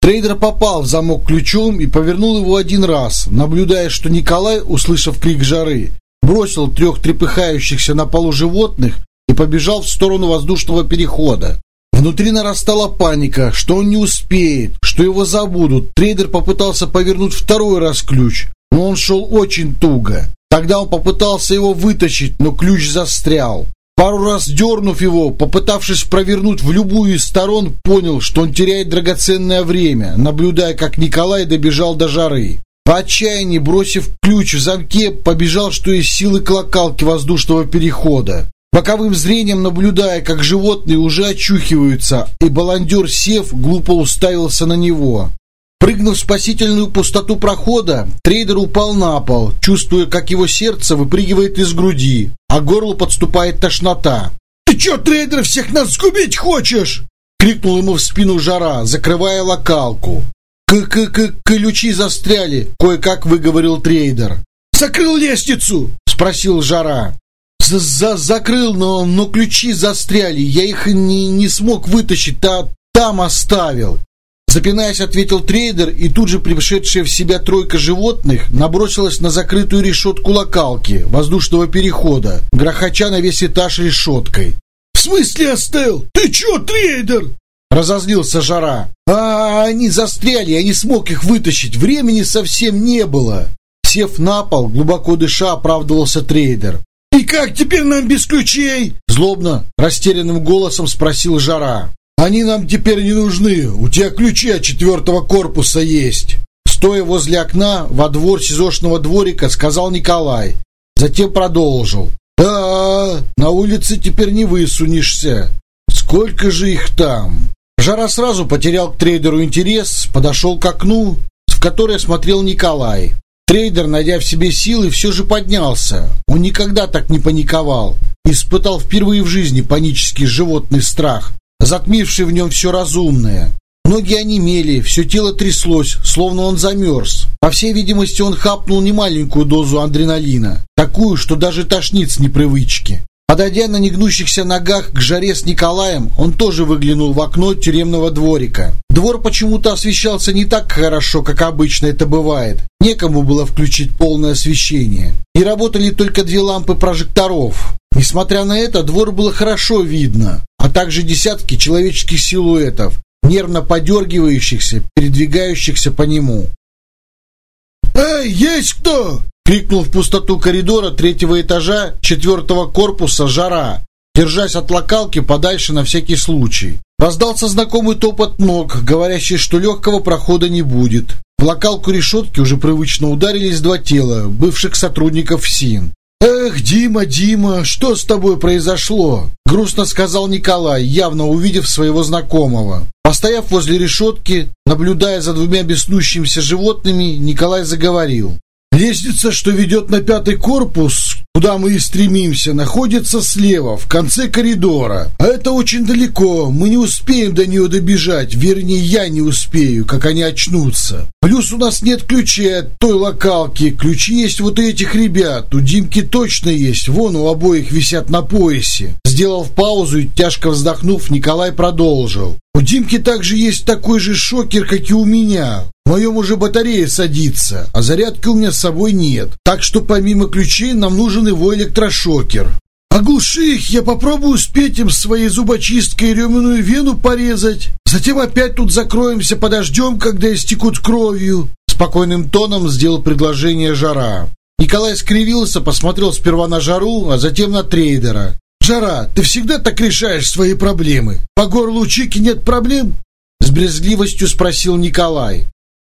S1: Трейдер попал в замок ключом и повернул его один раз, наблюдая, что Николай, услышав крик жары, бросил трех трепыхающихся на полу животных и побежал в сторону воздушного перехода. Внутри нарастала паника, что он не успеет, что его забудут. Трейдер попытался повернуть второй раз ключ, но он шел очень туго. Тогда он попытался его вытащить, но ключ застрял. Пару раз дернув его, попытавшись провернуть в любую из сторон, понял, что он теряет драгоценное время, наблюдая, как Николай добежал до жары. По отчаянии, бросив ключ в замке, побежал, что из силы к локалке воздушного перехода. Боковым зрением наблюдая, как животные уже очухиваются, и баландер, сев, глупо уставился на него. Прыгнув в спасительную пустоту прохода, трейдер упал на пол, чувствуя, как его сердце выпрыгивает из груди, а горлу подступает тошнота.
S2: «Ты чё, трейдер, всех нас сгубить хочешь?»
S1: — крикнул ему в спину жара, закрывая локалку. «К-к-к-ключи застряли», — кое-как выговорил трейдер.
S2: «Закрыл лестницу?»
S1: — спросил жара. За «Закрыл, но, но ключи застряли, я их не, не смог вытащить, а там оставил». Запинаясь, ответил трейдер, и тут же пришедшая в себя тройка животных набросилась на закрытую решетку локалки воздушного перехода, грохоча на весь этаж решеткой.
S2: «В смысле оставил? Ты чё, трейдер?»
S1: Разозлился Жара. «А, они застряли, я не смог их вытащить, времени совсем не было!» Сев на пол, глубоко дыша, оправдывался трейдер.
S2: «И как теперь нам без ключей?»
S1: Злобно, растерянным голосом спросил Жара.
S2: Они нам теперь не нужны. У тебя ключи от четвертого корпуса есть.
S1: Стоя возле окна во двор СИЗОшного дворика, сказал Николай. Затем продолжил.
S2: Да, на улице теперь не высунешься. Сколько же их там?
S1: Жара сразу потерял к трейдеру интерес, подошел к окну, в которое смотрел Николай. Трейдер, найдя в себе силы, все же поднялся. Он никогда так не паниковал. Испытал впервые в жизни панический животный страх затмивший в нем все разумное. Ноги онемели, все тело тряслось, словно он замерз. По всей видимости, он хапнул немаленькую дозу адреналина, такую, что даже тошнит с непривычки. Подойдя на негнущихся ногах к жаре с Николаем, он тоже выглянул в окно тюремного дворика. Двор почему-то освещался не так хорошо, как обычно это бывает. Некому было включить полное освещение. И работали только две лампы прожекторов. Несмотря на это, двор было хорошо видно, а также десятки человеческих силуэтов, нервно подергивающихся, передвигающихся по нему.
S2: «Эй, есть кто?»
S1: — крикнул в пустоту коридора третьего этажа четвертого корпуса жара, держась от локалки подальше на всякий случай. Раздался знакомый топот ног, говорящий, что легкого прохода не будет. В локалку решетки уже привычно ударились два тела, бывших сотрудников СИН.
S2: «Эх, Дима, Дима, что с тобой произошло?»
S1: Грустно сказал Николай, явно увидев своего знакомого. Постояв возле решетки, наблюдая за двумя беснущимися животными, Николай заговорил.
S2: Лестница, что ведет на пятый корпус, куда мы и стремимся, находится слева, в конце коридора. А это очень далеко, мы не успеем до нее добежать, вернее, я не успею, как они очнутся. Плюс у нас нет ключей от той локалки, ключи есть вот у этих ребят, у Димки точно есть, вон у обоих висят на поясе.
S1: Сделав паузу и тяжко вздохнув, Николай продолжил.
S2: У Димки также есть такой же шокер, как и у меня. В моем уже батарея садится, а зарядки у меня с собой нет. Так что помимо ключей нам нужен его электрошокер. Оглуши их, я попробую успеть им своей зубочисткой ременную вену порезать. Затем опять тут закроемся, подождем, когда истекут кровью.
S1: Спокойным тоном сделал предложение Жара. Николай скривился, посмотрел сперва на Жару, а затем на трейдера.
S2: «Жара, ты всегда так решаешь свои проблемы? По горлу Чики нет проблем?»
S1: С брезгливостью спросил Николай.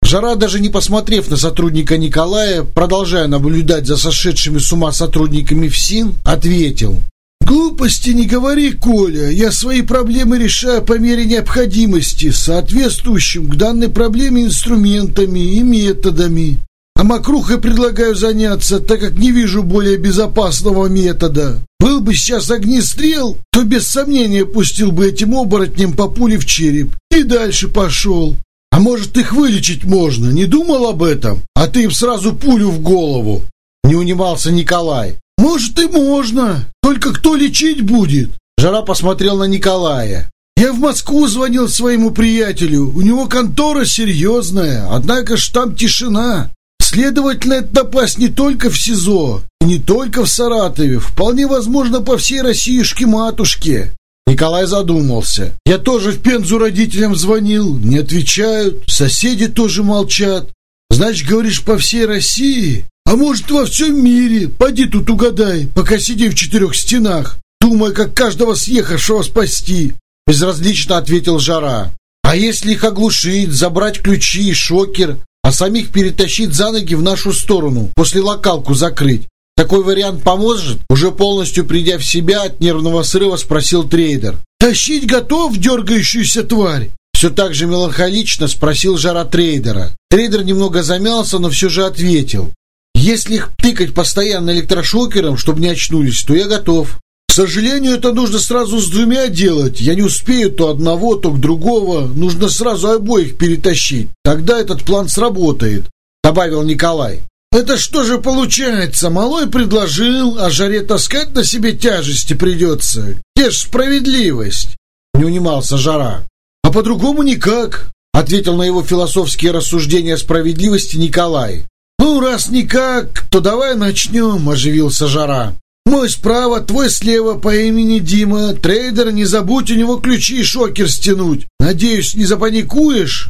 S1: Жара, даже не посмотрев на сотрудника Николая, продолжая наблюдать за сошедшими с ума сотрудниками ФСИН, ответил.
S2: «Глупости не говори, Коля. Я свои проблемы решаю по мере необходимости, соответствующим к данной проблеме инструментами и методами. А мокрухой предлагаю заняться, так как не вижу более безопасного метода. Был бы сейчас огнестрел, то без сомнения пустил бы этим оборотнем по пуле в череп и дальше пошел. А может, их вылечить можно? Не думал об этом? А ты им сразу пулю в голову.
S1: Не унимался Николай.
S2: Может и можно, только кто лечить будет?
S1: Жара посмотрел на Николая.
S2: Я в Москву звонил своему приятелю. У него контора серьезная, однако ж там тишина. Следовательно, это напасть не только в СИЗО, и не только в Саратове, вполне возможно по всей Россиюшке-матушке.
S1: Николай задумался.
S2: Я тоже в Пензу родителям звонил, не отвечают, соседи тоже молчат. Значит, говоришь, по всей России? А может, во всем мире? Пойди тут угадай, пока сидим в четырех стенах, думая, как каждого съехавшего спасти.
S1: Безразлично ответил Жара. А если их оглушить, забрать ключи и шокер, а самих перетащить за ноги в нашу сторону, после локалку закрыть? Такой вариант поможет? Уже полностью придя в себя от нервного срыва, спросил трейдер.
S2: «Тащить готов, дергающуюся тварь?»
S1: Все так же меланхолично спросил жара трейдера. Трейдер немного замялся, но все же ответил. «Если их тыкать постоянно электрошокером, чтобы не очнулись, то я готов».
S2: «К сожалению, это нужно сразу с двумя делать. Я не успею то одного, то к другого. Нужно сразу обоих перетащить. Тогда этот план сработает», — добавил Николай. Это что же получается? Малой предложил, а жаре таскать на себе тяжести придется. Где ж справедливость?
S1: Не унимался жара.
S2: А по-другому никак, ответил на его философские рассуждения о справедливости Николай. Ну, раз никак, то давай начнем, оживился жара. Мой справа, твой слева по имени Дима. Трейдер, не забудь у него ключи и шокер стянуть. Надеюсь, не запаникуешь?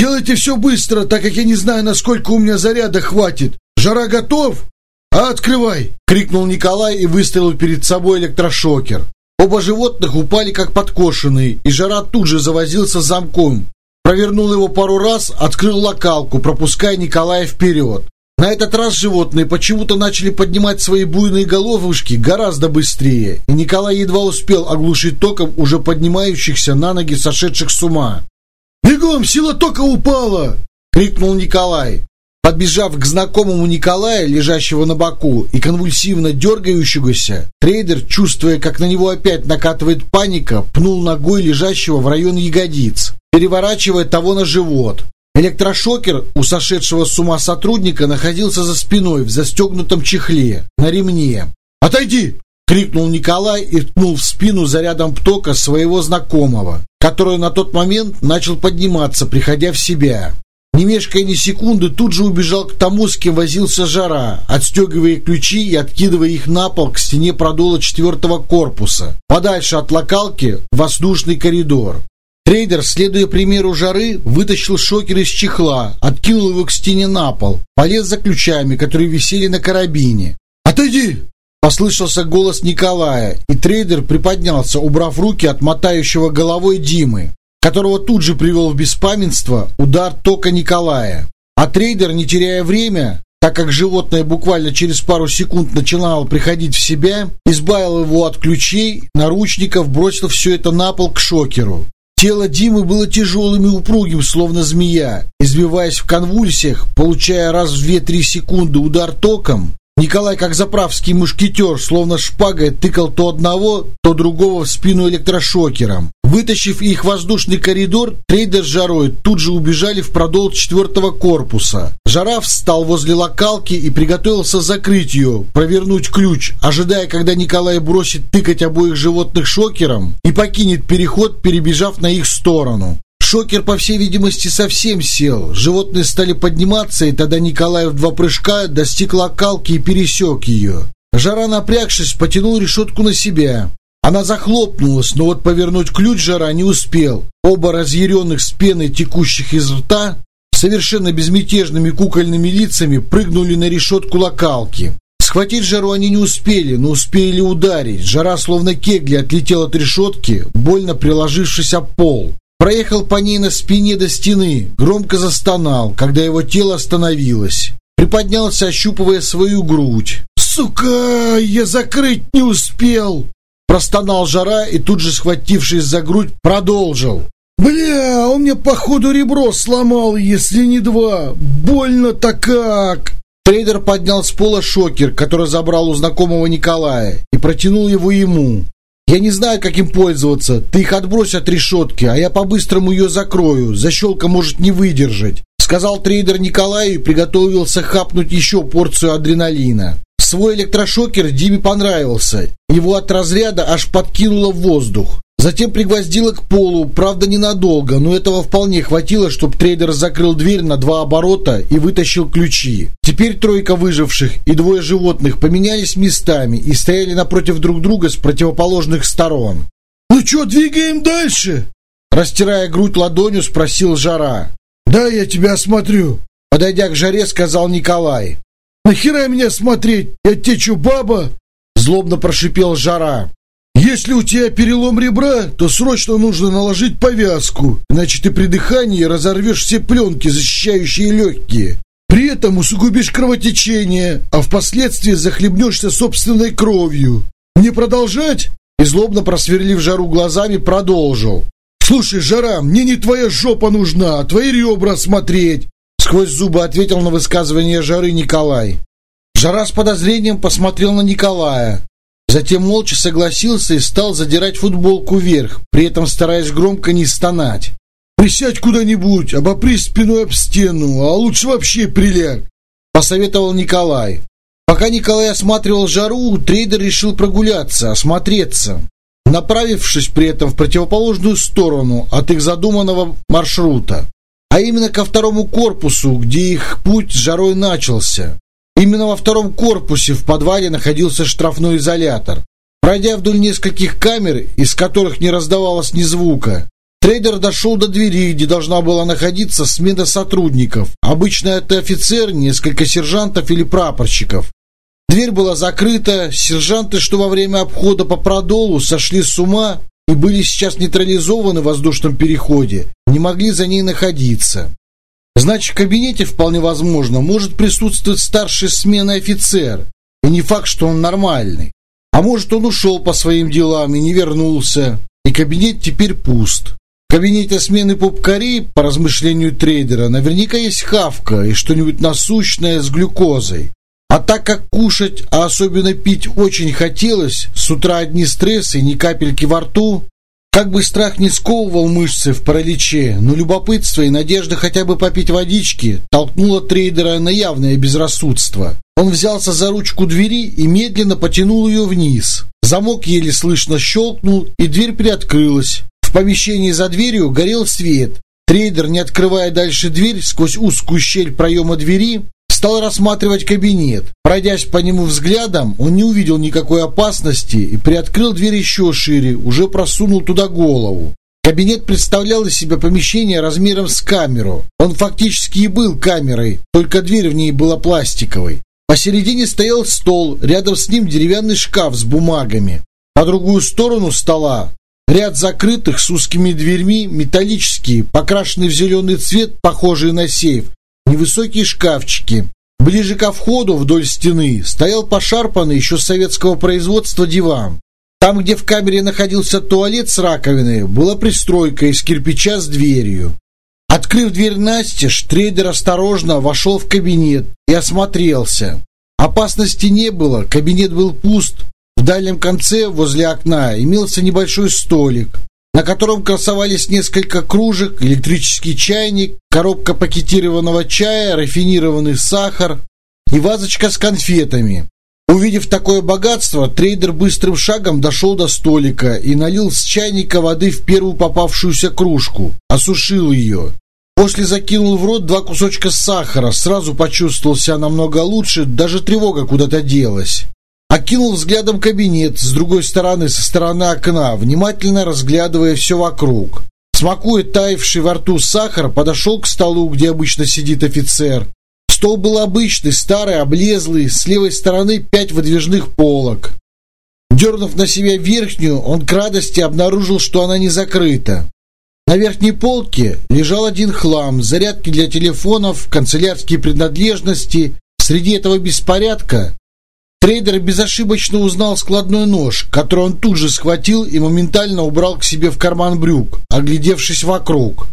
S2: Делайте все быстро, так как я не знаю, насколько у меня заряда хватит. Жара готов? А открывай!» — крикнул Николай и выставил перед собой электрошокер. Оба животных упали как подкошенные, и Жара тут же завозился замком. Провернул его пару раз, открыл локалку, пропуская Николая вперед. На этот раз животные почему-то начали поднимать свои буйные головушки гораздо быстрее, и Николай едва успел оглушить током уже поднимающихся на ноги сошедших с ума. «Бегом, сила тока упала!» — крикнул Николай. Подбежав к знакомому Николаю, лежащего на боку и конвульсивно дергающегося, трейдер, чувствуя, как на него опять накатывает паника, пнул ногой лежащего в район ягодиц, переворачивая того на живот. Электрошокер у сошедшего с ума сотрудника находился за спиной в застегнутом чехле, на ремне. «Отойди!» — крикнул Николай и ткнул в спину зарядом птока своего знакомого который на тот момент начал подниматься, приходя в себя. Не мешкая ни секунды, тут же убежал к тому, с кем возился жара, отстегивая ключи и откидывая их на пол к стене продола четвертого корпуса, подальше от локалки в воздушный коридор. Трейдер, следуя примеру жары, вытащил шокер из чехла, откинул его к стене на пол, полез за ключами, которые висели на карабине. «Отойди!» Послышался голос Николая, и трейдер приподнялся, убрав руки от мотающего головой Димы, которого тут же привел в беспамятство удар тока Николая. А трейдер, не теряя время, так как животное буквально через пару секунд начинало приходить в себя, избавил его от ключей, наручников, бросил все это на пол к шокеру. Тело Димы было тяжелым и упругим, словно змея. Извиваясь в конвульсиях, получая раз в 2-3 секунды удар током, Николай, как заправский мушкетер, словно шпагой, тыкал то одного, то другого в спину электрошокером. Вытащив их в воздушный коридор, трейдер с Жарой тут же убежали в продол четвертого корпуса. Жара встал возле локалки и приготовился закрыть ее, провернуть ключ, ожидая, когда Николай бросит тыкать обоих животных шокером и покинет переход, перебежав на их сторону. Шокер, по всей видимости, совсем сел. Животные стали подниматься, и тогда Николай в два прыжка достиг локалки и пересек ее. Жара, напрягшись, потянул решетку на себя. Она захлопнулась, но вот повернуть ключ Жара не успел. Оба разъяренных с пеной, текущих из рта, совершенно безмятежными кукольными лицами прыгнули на решетку локалки. Схватить Жару они не успели, но успели ударить. Жара, словно кегли, отлетел от решетки, больно приложившись о пол. Проехал по ней на спине до стены, громко застонал, когда его тело остановилось. Приподнялся, ощупывая свою грудь. «Сука, я закрыть не успел!» Простонал жара и тут же, схватившись за грудь, продолжил. «Бля, он мне, походу, ребро сломал, если не два. Больно-то как!» Трейдер поднял с пола шокер, который забрал у знакомого Николая, и протянул его ему. Я не знаю, как им пользоваться. Ты их отбрось от решетки, а я по-быстрому ее закрою. Защелка может не выдержать. Сказал трейдер Николаю и приготовился хапнуть еще порцию адреналина.
S1: Свой электрошокер Диме понравился. Его от разряда аж подкинуло в воздух. Затем пригвоздило к полу, правда ненадолго, но этого вполне хватило, чтобы трейдер закрыл дверь на два оборота и вытащил ключи. Теперь тройка выживших и двое животных поменялись местами и стояли напротив друг друга с противоположных сторон.
S2: «Ну что, двигаем дальше?»
S1: Растирая грудь ладонью, спросил Жара.
S2: «Да, я тебя осмотрю».
S1: Подойдя к Жаре, сказал Николай.
S2: «Нахера меня смотреть? Я те что, баба?»
S1: Злобно прошипел Жара.
S2: Если у тебя перелом ребра, то срочно нужно наложить повязку, иначе ты при дыхании разорвешь все пленки, защищающие легкие. При этом усугубишь кровотечение, а впоследствии захлебнешься собственной кровью. Не продолжать?»
S1: И злобно просверлив жару глазами, продолжил.
S2: «Слушай, жара, мне не твоя жопа нужна, а твои ребра смотреть!»
S1: Сквозь зубы ответил на высказывание жары Николай. Жара с подозрением посмотрел на Николая. Затем молча согласился и стал задирать футболку вверх, при этом стараясь громко не стонать.
S2: «Присядь куда-нибудь, обопрись спиной об стену, а лучше вообще приляг», —
S1: посоветовал Николай. Пока Николай осматривал жару, трейдер решил прогуляться, осмотреться, направившись при этом в противоположную сторону от их задуманного маршрута, а именно ко второму корпусу, где их путь с жарой начался. Именно во втором корпусе в подвале находился штрафной изолятор. Пройдя вдоль нескольких камер, из которых не раздавалось ни звука, трейдер дошел до двери, где должна была находиться смена сотрудников. Обычно это офицер, несколько сержантов или прапорщиков. Дверь была закрыта, сержанты, что во время обхода по продолу сошли с ума и были сейчас нейтрализованы в воздушном переходе, не могли за ней находиться. Значит, в кабинете вполне возможно может присутствовать старший смены офицер. И не факт, что он нормальный. А может, он ушел по своим делам и не вернулся. И кабинет теперь пуст. В кабинете смены попкари, по размышлению трейдера, наверняка есть хавка и что-нибудь насущное с глюкозой. А так как кушать, а особенно пить очень хотелось, с утра одни стрессы ни капельки во рту, как бы страх не сковывал мышцы в параличе, но любопытство и надежда хотя бы попить водички толкнуло трейдера на явное безрассудство. Он взялся за ручку двери и медленно потянул ее вниз. Замок еле слышно щелкнул, и дверь приоткрылась. В помещении за дверью горел свет. Трейдер, не открывая дальше дверь, сквозь узкую щель проема двери, стал рассматривать кабинет. Пройдясь по нему взглядом, он не увидел никакой опасности и приоткрыл дверь еще шире, уже просунул туда голову. Кабинет представлял из себя помещение размером с камеру. Он фактически и был камерой, только дверь в ней была пластиковой. Посередине стоял стол, рядом с ним деревянный шкаф с бумагами. По другую сторону стола ряд закрытых с узкими дверьми, металлические, покрашенные в зеленый цвет, похожие на сейф, невысокие шкафчики. Ближе ко входу вдоль стены стоял пошарпанный еще советского производства диван. Там, где в камере находился туалет с раковиной, была пристройка из кирпича с дверью. Открыв дверь настежь, трейдер осторожно вошел в кабинет и осмотрелся. Опасности не было, кабинет был пуст. В дальнем конце, возле окна, имелся небольшой столик на котором красовались несколько кружек, электрический чайник, коробка пакетированного чая, рафинированный сахар и вазочка с конфетами. Увидев такое богатство, трейдер быстрым шагом дошел до столика и налил с чайника воды в первую попавшуюся кружку, осушил ее. После закинул в рот два кусочка сахара, сразу почувствовал себя намного лучше, даже тревога куда-то делась. Окинул взглядом кабинет с другой стороны, со стороны окна, внимательно разглядывая все вокруг. Смакуя таявший во рту сахар, подошел к столу, где обычно сидит офицер. Стол был обычный, старый, облезлый, с левой стороны пять выдвижных полок. Дернув на себя верхнюю, он к радости обнаружил, что она не закрыта. На верхней полке лежал один хлам, зарядки для телефонов, канцелярские принадлежности. Среди этого беспорядка Трейдер безошибочно узнал складной нож, который он тут же схватил и моментально убрал к себе в карман брюк, оглядевшись вокруг.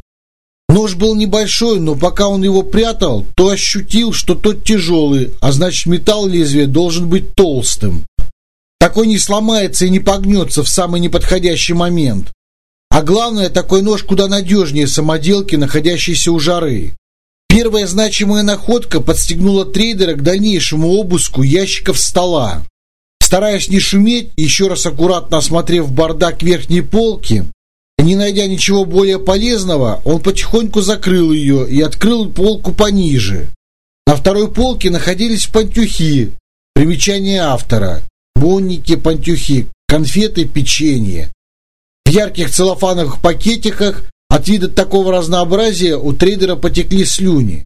S1: Нож был небольшой, но пока он его прятал, то ощутил, что тот тяжелый, а значит металл лезвия должен быть толстым. Такой не сломается и не погнется в самый неподходящий момент. А главное, такой нож куда надежнее самоделки, находящейся у жары. Первая значимая находка подстегнула трейдера к дальнейшему обыску ящиков стола. Стараясь не шуметь, еще раз аккуратно осмотрев бардак верхней полки, не найдя ничего более полезного, он потихоньку закрыл ее и открыл полку пониже. На второй полке находились пантюхи, примечание автора, бонники, пантюхи, конфеты, печенье. В ярких целлофановых пакетиках от вида такого разнообразия у трейдера потекли слюни.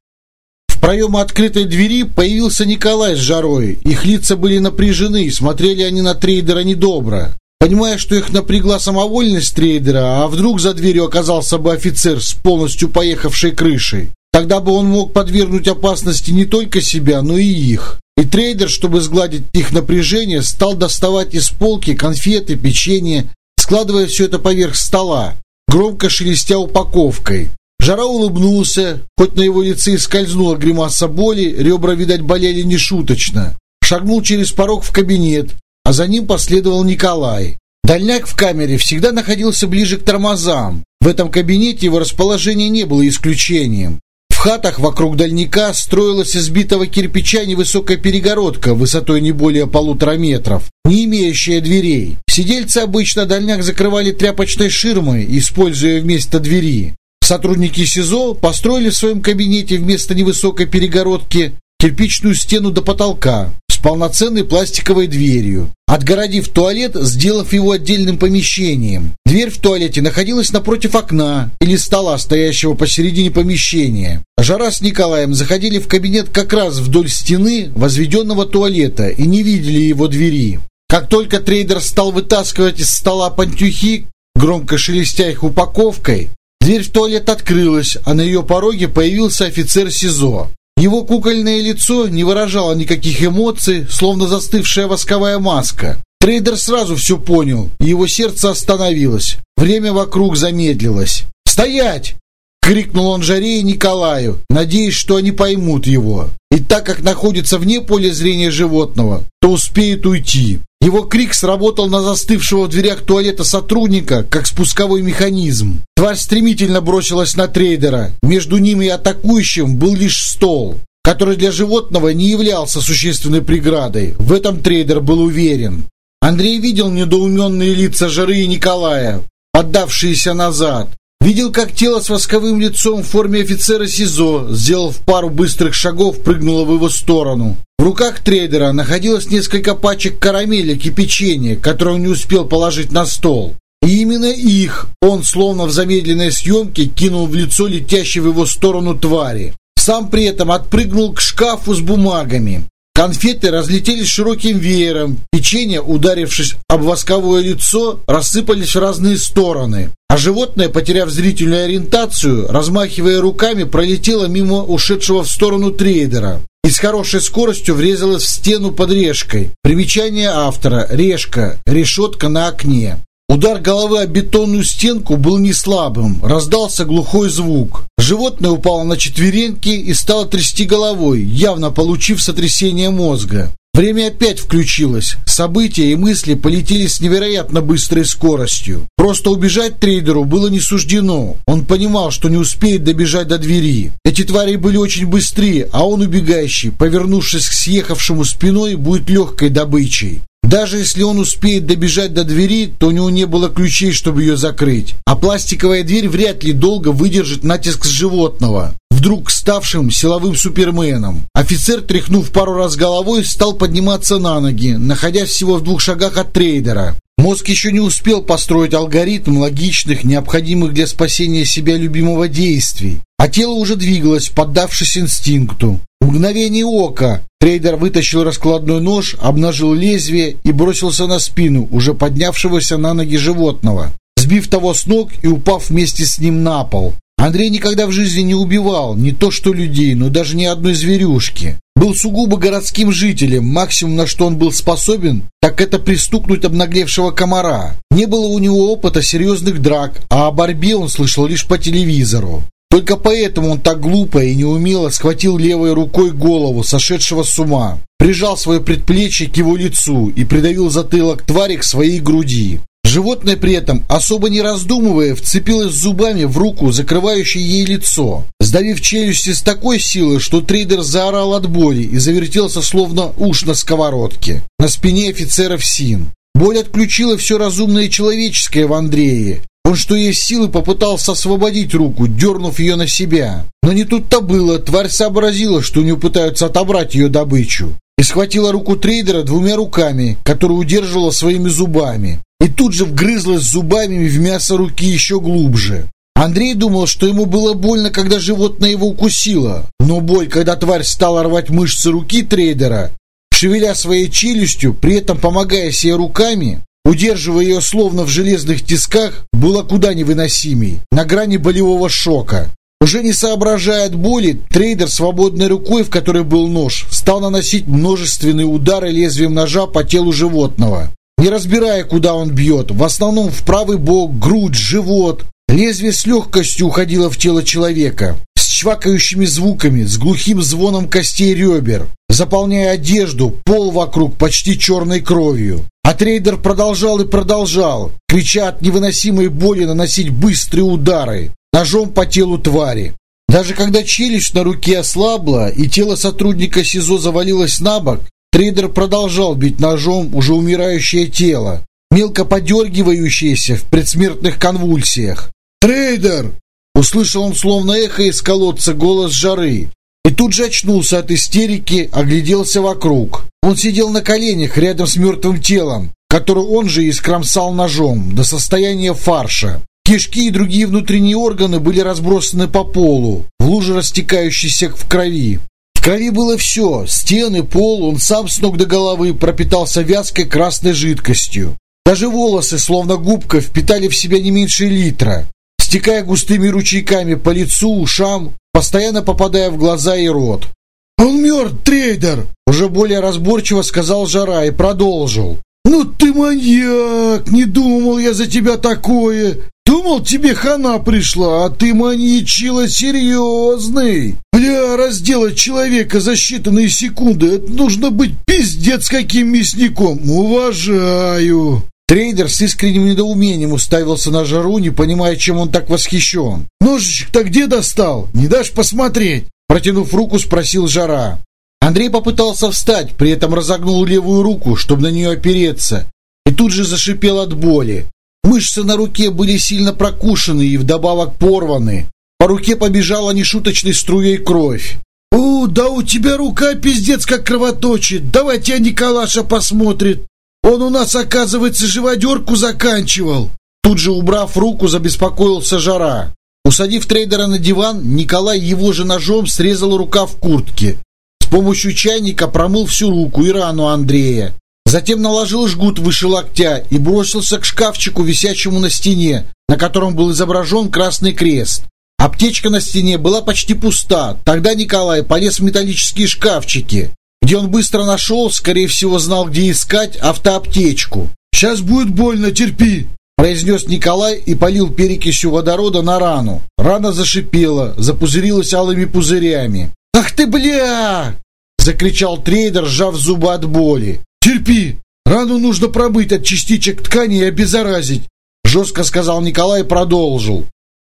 S1: В проеме открытой двери появился Николай с Жарой. Их лица были напряжены, смотрели они на трейдера недобро. Понимая, что их напрягла самовольность трейдера, а вдруг за дверью оказался бы офицер с полностью поехавшей крышей, тогда бы он мог подвергнуть опасности не только себя, но и их. И трейдер, чтобы сгладить их напряжение, стал доставать из полки конфеты, печенье, складывая все это поверх стола, громко шелестя упаковкой. Жара улыбнулся, хоть на его лице и скользнула гримаса боли, ребра, видать, болели нешуточно. Шагнул через порог в кабинет, а за ним последовал Николай. Дальняк в камере всегда находился ближе к тормозам. В этом кабинете его расположение не было исключением. Хатах вокруг дальника строилась из битого кирпича невысокая перегородка высотой не более полутора метров, не имеющая дверей. Сидельцы обычно дальняк закрывали тряпочной ширмой, используя вместо двери. Сотрудники СИЗО построили в своем кабинете вместо невысокой перегородки кирпичную стену до потолка, полноценной пластиковой дверью, отгородив туалет, сделав его отдельным помещением. Дверь в туалете находилась напротив окна или стола, стоящего посередине помещения. Жара с Николаем заходили в кабинет как раз вдоль стены возведенного туалета и не видели его двери. Как только трейдер стал вытаскивать из стола пантюхи, громко шелестя их упаковкой, дверь в туалет открылась, а на ее пороге появился офицер СИЗО. Его кукольное лицо не выражало никаких эмоций, словно застывшая восковая маска. Трейдер сразу все понял, и его сердце остановилось. Время вокруг замедлилось. «Стоять!» — крикнул он Жаре и Николаю, надеясь, что они поймут его. И так как находится вне поля зрения животного, то успеет уйти. Его крик сработал на застывшего в дверях туалета сотрудника, как спусковой механизм. Тварь стремительно бросилась на трейдера. Между ним и атакующим был лишь стол, который для животного не являлся существенной преградой. В этом трейдер был уверен. Андрей видел недоуменные лица Жары и Николая, поддавшиеся назад. Видел, как тело с восковым лицом в форме офицера СИЗО, сделав пару быстрых шагов, прыгнуло в его сторону. В руках трейдера находилось несколько пачек карамелек и печенья, которые он не успел положить на стол. И именно их он, словно в замедленной съемке, кинул в лицо летящей в его сторону твари. Сам при этом отпрыгнул к шкафу с бумагами. Конфеты разлетелись широким веером, печенье, ударившись об восковое лицо, рассыпались в разные стороны. А животное, потеряв зрительную ориентацию, размахивая руками, пролетело мимо ушедшего в сторону трейдера и с хорошей скоростью врезалось в стену под решкой. Примечание автора. Решка. Решетка на окне. Удар головы о бетонную стенку был не слабым, раздался глухой звук. Животное упало на четвереньки и стало трясти головой, явно получив сотрясение мозга. Время опять включилось. События и мысли полетели с невероятно быстрой скоростью. Просто убежать трейдеру было не суждено. Он понимал, что не успеет добежать до двери. Эти твари были очень быстрые, а он убегающий, повернувшись к съехавшему спиной, будет легкой добычей. Даже если он успеет добежать до двери, то у него не было ключей, чтобы ее закрыть. А пластиковая дверь вряд ли долго выдержит натиск животного, вдруг ставшим силовым суперменом. Офицер, тряхнув пару раз головой, стал подниматься на ноги, находясь всего в двух шагах от трейдера. Мозг еще не успел построить алгоритм логичных, необходимых для спасения себя любимого действий, а тело уже двигалось, поддавшись инстинкту. В мгновение ока трейдер вытащил раскладной нож, обнажил лезвие и бросился на спину уже поднявшегося на ноги животного, сбив того с ног и упав вместе с ним на пол. Андрей никогда в жизни не убивал не то что людей, но даже ни одной зверюшки. Был сугубо городским жителем, максимум на что он был способен, так это пристукнуть обнаглевшего комара. Не было у него опыта серьезных драк, а о борьбе он слышал лишь по телевизору. Только поэтому он так глупо и неумело схватил левой рукой голову сошедшего с ума, прижал свое предплечье к его лицу и придавил затылок твари к своей груди. Животное при этом, особо не раздумывая, вцепилось зубами в руку, закрывающую ей лицо, сдавив челюсти с такой силой, что трейдер заорал от боли и завертелся словно уж на сковородке. На спине офицера СИН. Боль отключила все разумное человеческое в Андрее. Он, что есть силы, попытался освободить руку, дернув ее на себя. Но не тут-то было. Тварь сообразила, что у нее пытаются отобрать ее добычу. И схватила руку трейдера двумя руками, которую удерживала своими зубами. И тут же вгрызлась зубами в мясо руки еще глубже. Андрей думал, что ему было больно, когда животное его укусило. Но боль, когда тварь стала рвать мышцы руки трейдера, шевеля своей челюстью, при этом помогая себе руками, удерживая ее словно в железных тисках, было куда невыносимей, на грани болевого шока. Уже не соображая от боли, трейдер свободной рукой, в которой был нож, стал наносить множественные удары лезвием ножа по телу животного. Не разбирая, куда он бьет, в основном в правый бок, грудь, живот. Лезвие с легкостью уходило в тело человека чвакающими звуками, с глухим звоном костей ребер, заполняя одежду, пол вокруг почти черной кровью. А трейдер продолжал и продолжал, крича от невыносимой боли наносить быстрые удары ножом по телу твари. Даже когда челюсть на руке ослабла и тело сотрудника СИЗО завалилось на бок, трейдер продолжал бить ножом уже умирающее тело, мелко подергивающееся в предсмертных конвульсиях. «Трейдер!» Услышал он словно эхо из колодца голос жары. И тут же очнулся от истерики, огляделся вокруг. Он сидел на коленях рядом с мертвым телом, которое он же искромсал ножом до состояния фарша. Кишки и другие внутренние органы были разбросаны по полу, в луже растекающейся в крови. В крови было все – стены, пол, он сам с ног до головы пропитался вязкой красной жидкостью. Даже волосы, словно губка, впитали в себя не меньше литра стекая густыми ручейками по лицу, ушам, постоянно попадая в глаза и рот. «Он мертв, трейдер!» Уже более разборчиво сказал Жара и продолжил. «Ну ты маньяк! Не думал я за тебя такое! Думал, тебе хана пришла, а ты маньячила серьезный! Бля, разделать человека за считанные секунды, это нужно быть пиздец каким мясником! Уважаю!» Трейдер с искренним недоумением уставился на жару, не понимая, чем он так восхищен. «Ножичек-то где достал? Не дашь посмотреть?» Протянув руку, спросил жара. Андрей попытался встать, при этом разогнул левую руку, чтобы на нее опереться, и тут же зашипел от боли. Мышцы на руке были сильно прокушены и вдобавок порваны. По руке побежала нешуточной струей кровь. «О, да у тебя рука пиздец как кровоточит! Давай тебя Николаша посмотрит!» Он у нас, оказывается, живодерку заканчивал. Тут же, убрав руку, забеспокоился жара. Усадив трейдера на диван, Николай его же ножом срезал рукав куртки. С помощью чайника промыл всю руку и рану Андрея. Затем наложил жгут выше локтя и бросился к шкафчику, висячему на стене, на котором был изображен красный крест. Аптечка на стене была почти пуста. Тогда Николай полез в металлические шкафчики где он быстро нашел, скорее всего, знал, где искать автоаптечку. «Сейчас будет больно, терпи!» произнес Николай и полил перекисью водорода на рану. Рана зашипела, запузырилась алыми пузырями. «Ах ты, бля!» закричал трейдер, сжав зубы от боли. «Терпи! Рану нужно пробыть от частичек ткани и обеззаразить!» жестко сказал Николай и продолжил.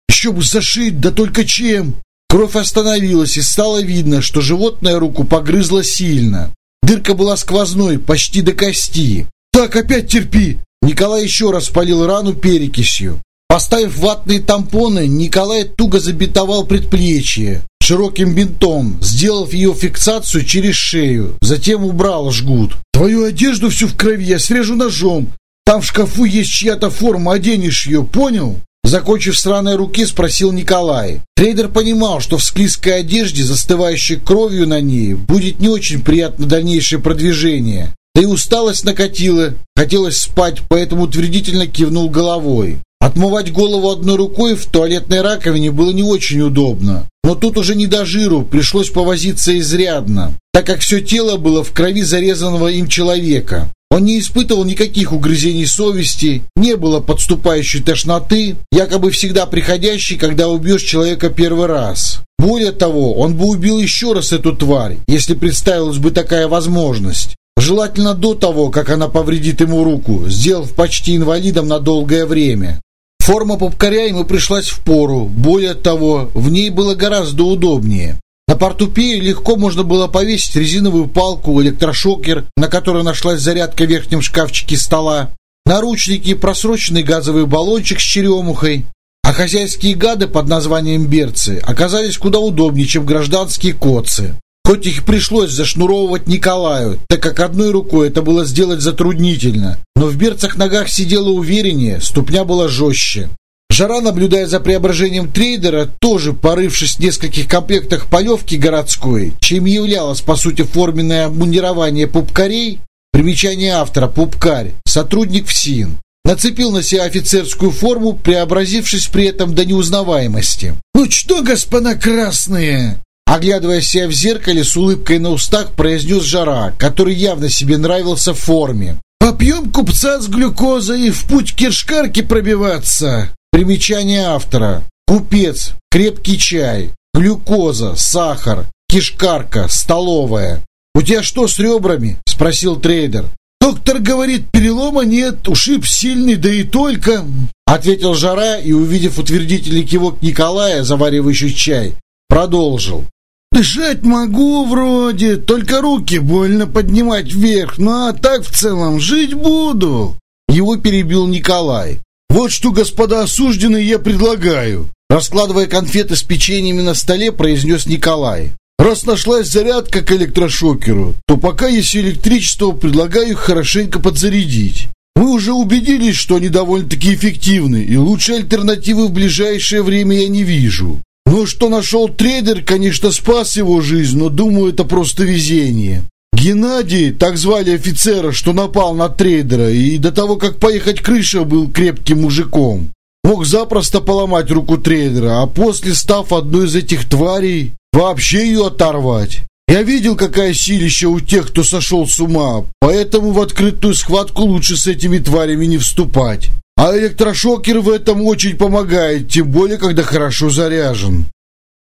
S1: «Еще бы зашить, да только чем!» Кровь остановилась, и стало видно, что животное руку погрызло сильно. Дырка была сквозной, почти до кости. «Так, опять терпи!» Николай еще раз полил рану перекисью. Поставив ватные тампоны, Николай туго забинтовал предплечье широким бинтом, сделав ее фиксацию через шею. Затем убрал жгут. «Твою одежду всю в крови я срежу ножом. Там в шкафу есть чья-то форма, оденешь ее, понял?» Закончив странной руки, спросил Николай. Трейдер понимал, что в склизкой одежде, застывающей кровью на ней, будет не очень приятно дальнейшее продвижение. Да и усталость накатила, хотелось спать, поэтому утвердительно кивнул головой. Отмывать голову одной рукой в туалетной раковине было не очень удобно. Но тут уже не до жиру, пришлось повозиться изрядно, так как все тело было в крови зарезанного им человека. Он не испытывал никаких угрызений совести, не было подступающей тошноты, якобы всегда приходящей, когда убьешь человека первый раз. Более того, он бы убил еще раз эту тварь, если представилась бы такая возможность. Желательно до того, как она повредит ему руку, сделав почти инвалидом на долгое время. Форма попкаря ему пришлась в пору. Более того, в ней было гораздо удобнее. На портупее легко можно было повесить резиновую палку, электрошокер, на которой нашлась зарядка в верхнем шкафчике стола, наручники, просроченный газовый баллончик с черемухой. А хозяйские гады под названием берцы оказались куда удобнее, чем гражданские коцы. Хоть их пришлось зашнуровывать Николаю, так как одной рукой это было сделать затруднительно, но в берцах ногах сидела увереннее, ступня была жестче. Жара, наблюдая за преображением трейдера, тоже порывшись в нескольких комплектах полевки городской, чем являлось, по сути, форменное обмундирование пупкарей, примечание автора «Пупкарь», сотрудник ФСИН, нацепил на себя офицерскую форму, преобразившись при этом до неузнаваемости.
S2: «Ну что, господа красные,
S1: Оглядывая себя в зеркале, с улыбкой на устах произнес Жара, который явно себе нравился в форме.
S2: «Попьем купца с глюкозой и в путь киршкарки пробиваться!»
S1: Примечание автора. Купец, крепкий чай, глюкоза, сахар, кишкарка, столовая. «У тебя что с ребрами?» – спросил трейдер.
S2: «Доктор говорит, перелома нет, ушиб сильный, да и только...»
S1: Ответил Жара и, увидев утвердительный кивок Николая, заваривающий чай, продолжил.
S2: Дышать могу вроде, только руки больно поднимать вверх, ну а так в целом жить буду.
S1: Его перебил Николай.
S2: Вот что, господа осужденные, я предлагаю.
S1: Раскладывая конфеты с печеньями на столе, произнес Николай.
S2: Раз нашлась зарядка к электрошокеру, то пока есть электричество, предлагаю их хорошенько подзарядить. Мы уже убедились, что они довольно-таки эффективны, и лучшей альтернативы в ближайшее время я не вижу. Ну, что нашел трейдер, конечно, спас его жизнь, но думаю, это просто везение. Геннадий, так звали офицера, что напал на трейдера, и до того, как поехать крыша, был крепким мужиком. Мог запросто поломать руку трейдера, а после, став одной из этих тварей, вообще ее оторвать. Я видел, какая силища у тех, кто сошел с ума, поэтому в открытую схватку лучше с этими тварями не вступать. А электрошокер в этом очень помогает, тем более, когда хорошо заряжен.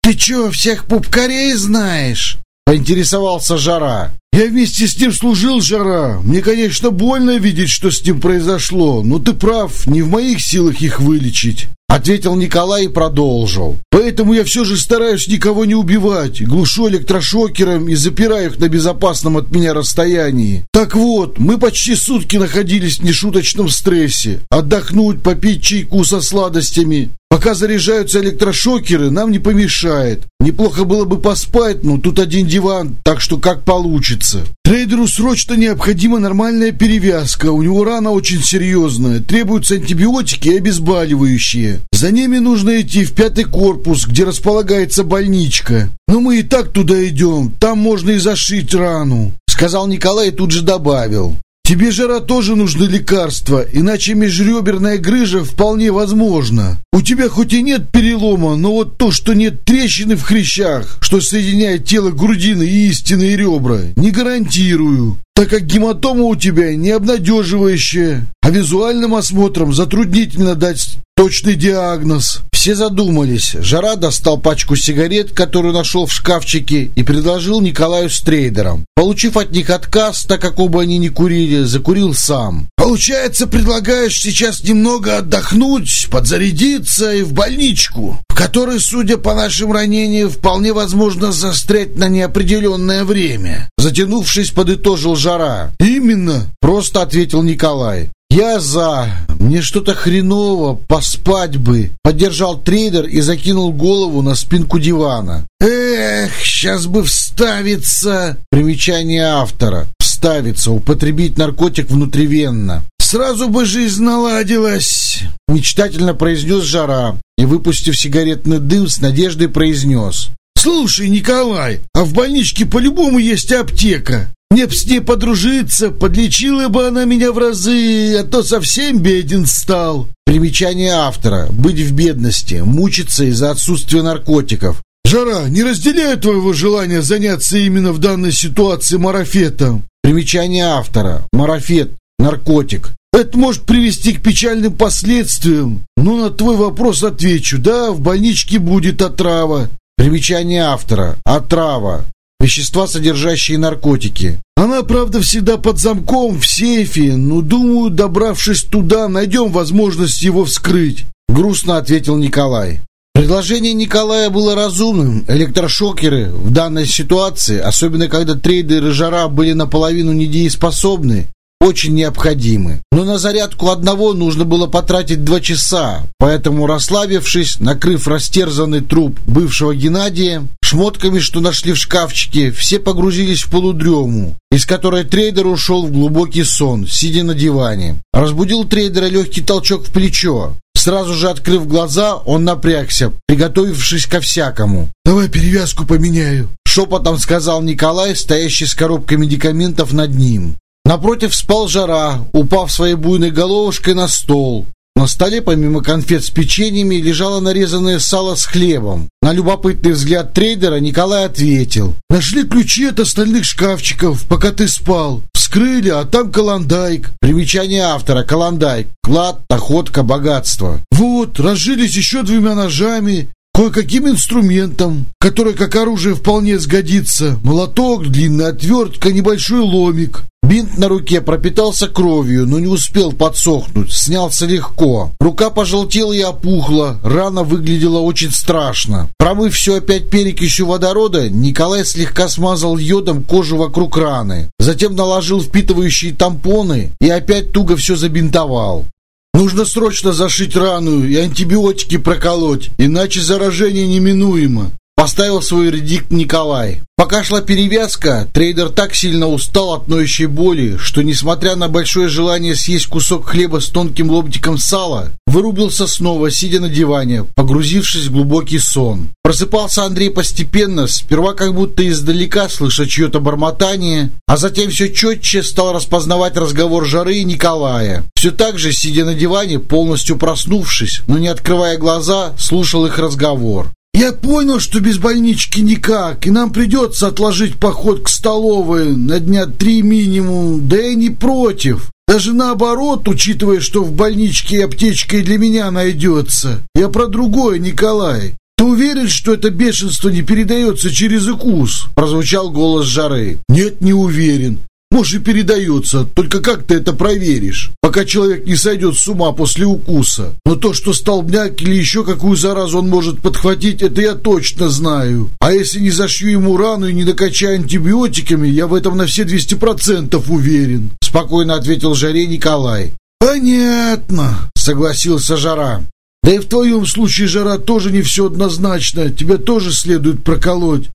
S1: «Ты чё, всех пупкарей знаешь?» — поинтересовался Жара.
S2: «Я вместе с ним служил, Жара. Мне, конечно, больно видеть, что с ним произошло, но ты прав, не в моих силах их вылечить».
S1: Ответил Николай и продолжил.
S2: Поэтому я все же стараюсь никого не убивать, глушу электрошокером и запираю их на безопасном от меня расстоянии. Так вот, мы почти сутки находились в нешуточном стрессе. Отдохнуть, попить чайку со сладостями. Пока заряжаются электрошокеры, нам не помешает. Неплохо было бы поспать, но тут один диван, так что как получится. Трейдеру срочно необходима нормальная перевязка. У него рана очень серьезная. Требуются антибиотики и обезболивающие. За ними нужно идти в пятый корпус, где располагается больничка. Но мы и так туда идем. Там можно и зашить рану.
S1: Сказал Николай и тут же добавил.
S2: Тебе, Жара, тоже нужны лекарства, иначе межреберная грыжа вполне возможна. У тебя хоть и нет перелома, но вот то, что нет трещины в хрящах, что соединяет тело грудины и истинные ребра, не гарантирую, так как гематома у тебя не обнадеживающая, а визуальным осмотром затруднительно дать точный диагноз.
S1: Все задумались. Жара достал пачку сигарет, которую нашел в шкафчике, и предложил Николаю с трейдером. Получив от них отказ, так как оба они не курили, закурил сам.
S2: «Получается, предлагаешь сейчас немного отдохнуть, подзарядиться и в больничку, в которой, судя по нашим ранениям, вполне возможно застрять на неопределенное время».
S1: Затянувшись, подытожил Жара.
S2: «Именно», —
S1: просто ответил Николай. «Я за. Мне что-то хреново, поспать бы». Поддержал трейдер и закинул голову на спинку дивана.
S2: «Эх, сейчас бы вставиться!»
S1: Примечание автора. «Вставиться. Употребить наркотик внутривенно».
S2: «Сразу бы жизнь наладилась!»
S1: Мечтательно произнес Жара и, выпустив сигаретный дым, с надеждой произнес.
S2: «Слушай, Николай, а в больничке по-любому есть аптека. Мне б с ней подружиться, подлечила бы она меня в разы, а то совсем беден стал.
S1: Примечание автора. Быть в бедности, мучиться из-за отсутствия наркотиков.
S2: Жара, не разделяю твоего желания заняться именно в данной ситуации марафетом.
S1: Примечание автора. Марафет. Наркотик.
S2: Это может привести к печальным последствиям. Но на твой вопрос отвечу. Да, в больничке будет отрава.
S1: Примечание автора. Отрава. Вещества, содержащие наркотики.
S2: Она, правда, всегда под замком в сейфе, но, думаю, добравшись туда, найдем возможность его вскрыть.
S1: Грустно ответил Николай. Предложение Николая было разумным. Электрошокеры в данной ситуации, особенно когда трейдеры жара были наполовину недееспособны, очень необходимы. Но на зарядку одного нужно было потратить два часа, поэтому, расслабившись, накрыв растерзанный труп бывшего Геннадия, шмотками, что нашли в шкафчике, все погрузились в полудрему, из которой трейдер ушел в глубокий сон, сидя на диване. Разбудил трейдера легкий толчок в плечо. Сразу же открыв глаза, он напрягся, приготовившись ко всякому.
S2: «Давай перевязку поменяю», —
S1: шепотом сказал Николай, стоящий с коробкой медикаментов над ним. Напротив спал жара, упав своей буйной головушкой на стол. На столе, помимо конфет с печеньями, лежало нарезанное сало с хлебом. На любопытный взгляд трейдера Николай ответил.
S2: «Нашли ключи от остальных шкафчиков, пока ты спал. Вскрыли, а там каландайк».
S1: Примечание автора. Каландайк. Клад, находка, богатство.
S2: «Вот, разжились еще двумя ножами кое-каким инструментом, который как оружие вполне сгодится. Молоток, длинная отвертка, небольшой ломик.
S1: Бинт на руке пропитался кровью, но не успел подсохнуть, снялся легко. Рука пожелтела и опухла, рана выглядела очень страшно. Промыв все опять перекисью водорода, Николай слегка смазал йодом кожу вокруг раны. Затем наложил впитывающие тампоны и опять туго все забинтовал. Нужно срочно зашить рану и антибиотики проколоть, иначе заражение неминуемо. Поставил свой редикт Николай. Пока шла перевязка, трейдер так сильно устал от ноющей боли, что, несмотря на большое желание съесть кусок хлеба с тонким ломтиком сала, вырубился снова, сидя на диване, погрузившись в глубокий сон. Просыпался Андрей постепенно, сперва как будто издалека, слыша чье-то бормотание, а затем все четче стал распознавать разговор Жары и Николая. Все так же, сидя на диване, полностью проснувшись, но не открывая глаза, слушал их разговор.
S2: Я понял, что без больнички никак, и нам придется отложить поход к столовой на дня три минимум, да и не против. Даже наоборот, учитывая, что в больничке и аптечка и для меня найдется. Я про другое, Николай. Ты уверен, что это бешенство не передается через укус? Прозвучал голос Жары. Нет, не уверен. Может, и передается, только как ты это проверишь, пока человек не сойдет с ума после укуса? Но то, что столбняк или еще какую заразу он может подхватить, это я точно знаю. А если не зашью ему рану и не докачаю антибиотиками, я в этом на все 200% уверен.
S1: Спокойно ответил Жаре Николай.
S2: «Понятно», — согласился Жара. «Да и в твоем случае, Жара, тоже не все однозначно. Тебя тоже следует проколоть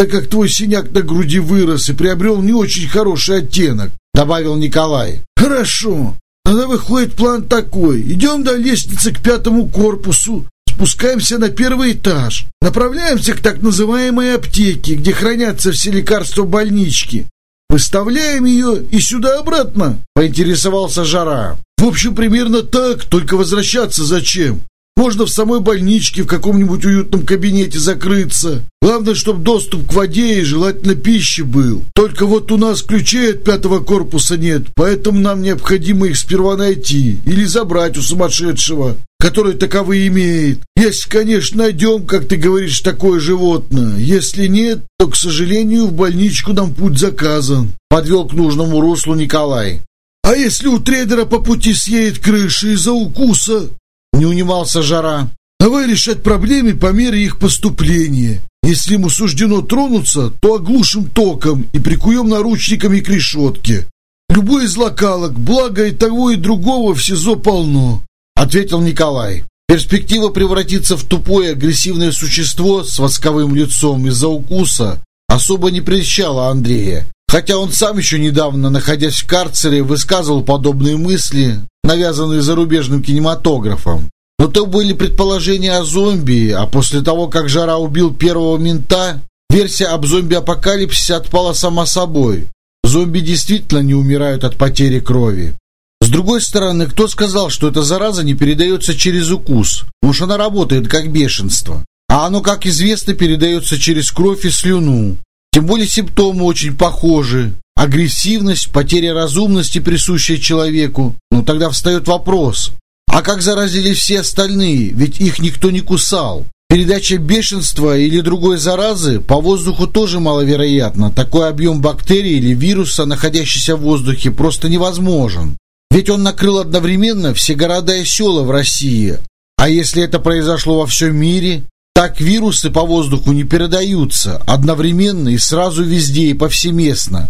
S2: так как твой синяк на груди вырос и приобрел не очень хороший оттенок», — добавил Николай. «Хорошо. Тогда выходит план такой. Идем до лестницы к пятому корпусу, спускаемся на первый этаж, направляемся к так называемой аптеке, где хранятся все лекарства больнички. Выставляем ее и сюда-обратно», — поинтересовался Жара. «В общем, примерно так, только возвращаться зачем? Можно в самой больничке в каком-нибудь уютном кабинете закрыться. Главное, чтобы доступ к воде и желательно пище был. Только вот у нас ключей от пятого корпуса нет, поэтому нам необходимо их сперва найти или забрать у сумасшедшего, который таковые имеет. Если, конечно, найдем, как ты говоришь, такое животное. Если нет, то, к сожалению, в больничку нам путь заказан.
S1: Подвел к нужному руслу Николай.
S2: А если у трейдера по пути съедет крыша из-за укуса?
S1: Не унимался жара.
S2: Давай решать проблемы по мере их поступления. Если ему суждено тронуться, то оглушим током и прикуем наручниками к решетке. Любой из локалок, благо и того, и другого в СИЗО полно, — ответил Николай.
S1: Перспектива превратиться в тупое агрессивное существо с восковым лицом из-за укуса особо не прельщала Андрея. Хотя он сам еще недавно, находясь в карцере, высказывал подобные мысли, навязанные зарубежным кинематографом. Но то были предположения о зомби, а после того, как Жара убил первого мента, версия об зомби-апокалипсисе отпала сама собой. Зомби действительно не умирают от потери крови. С другой стороны, кто сказал, что эта зараза не передается через укус? Уж она работает как бешенство. А оно, как известно, передается через кровь и слюну. Тем более симптомы очень похожи. Агрессивность, потеря разумности, присущая человеку. Ну тогда встает вопрос, а как заразились все остальные? Ведь их никто не кусал. Передача бешенства или другой заразы по воздуху тоже маловероятно. Такой объем бактерий или вируса, находящийся в воздухе, просто невозможен. Ведь он накрыл одновременно все города и села в России. А если это произошло во всем мире, так вирусы по воздуху не передаются одновременно и сразу везде и повсеместно.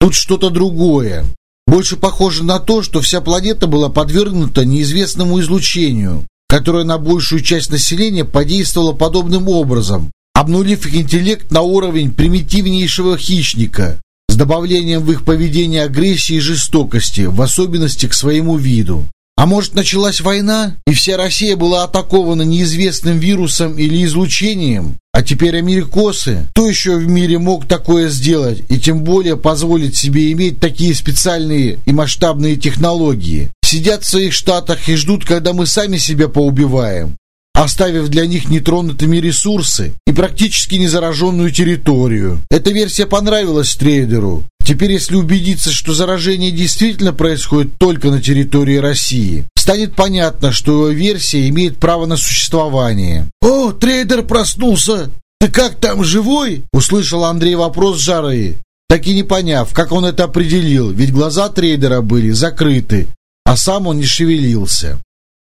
S1: Тут что-то другое. Больше похоже на то, что вся планета была подвергнута неизвестному излучению которая на большую часть населения подействовала подобным образом, обнулив их интеллект на уровень примитивнейшего хищника, с добавлением в их поведение агрессии и жестокости, в особенности к своему виду. А может, началась война, и вся Россия была атакована неизвестным вирусом или излучением? А теперь америкосы? Кто еще в мире мог такое сделать, и тем более позволить себе иметь такие специальные и масштабные технологии? Сидят в своих штатах и ждут, когда мы сами себя поубиваем, оставив для них нетронутыми ресурсы и практически незараженную территорию. Эта версия понравилась трейдеру. Теперь, если убедиться, что заражение действительно происходит только на территории России, станет понятно, что его версия имеет право на существование.
S2: «О, трейдер проснулся! Ты как там, живой?»
S1: Услышал Андрей вопрос жары, так и не поняв, как он это определил, ведь глаза трейдера были закрыты, а сам он не шевелился.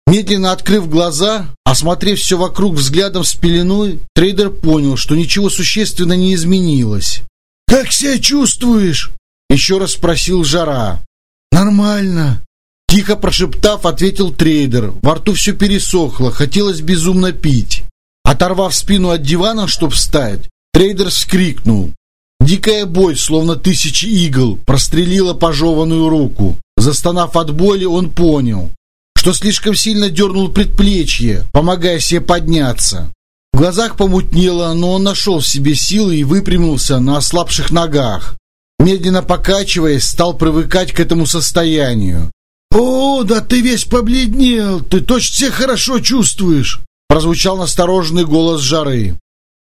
S1: Медленно открыв глаза, осмотрев все вокруг взглядом с пеленой, трейдер понял, что ничего существенно не изменилось.
S2: «Как себя чувствуешь?»
S1: Еще раз спросил Жара.
S2: «Нормально».
S1: Тихо прошептав, ответил трейдер. Во рту все пересохло, хотелось безумно пить. Оторвав спину от дивана, чтобы встать, трейдер вскрикнул. Дикая боль, словно тысячи игл, прострелила пожеванную руку. Застонав от боли, он понял, что слишком сильно дернул предплечье, помогая себе подняться. В глазах помутнело, но он нашел в себе силы и выпрямился на ослабших ногах. Медленно покачиваясь, стал привыкать к этому состоянию.
S2: «О, да ты весь побледнел! Ты точно себя хорошо чувствуешь!»
S1: Прозвучал настороженный голос жары.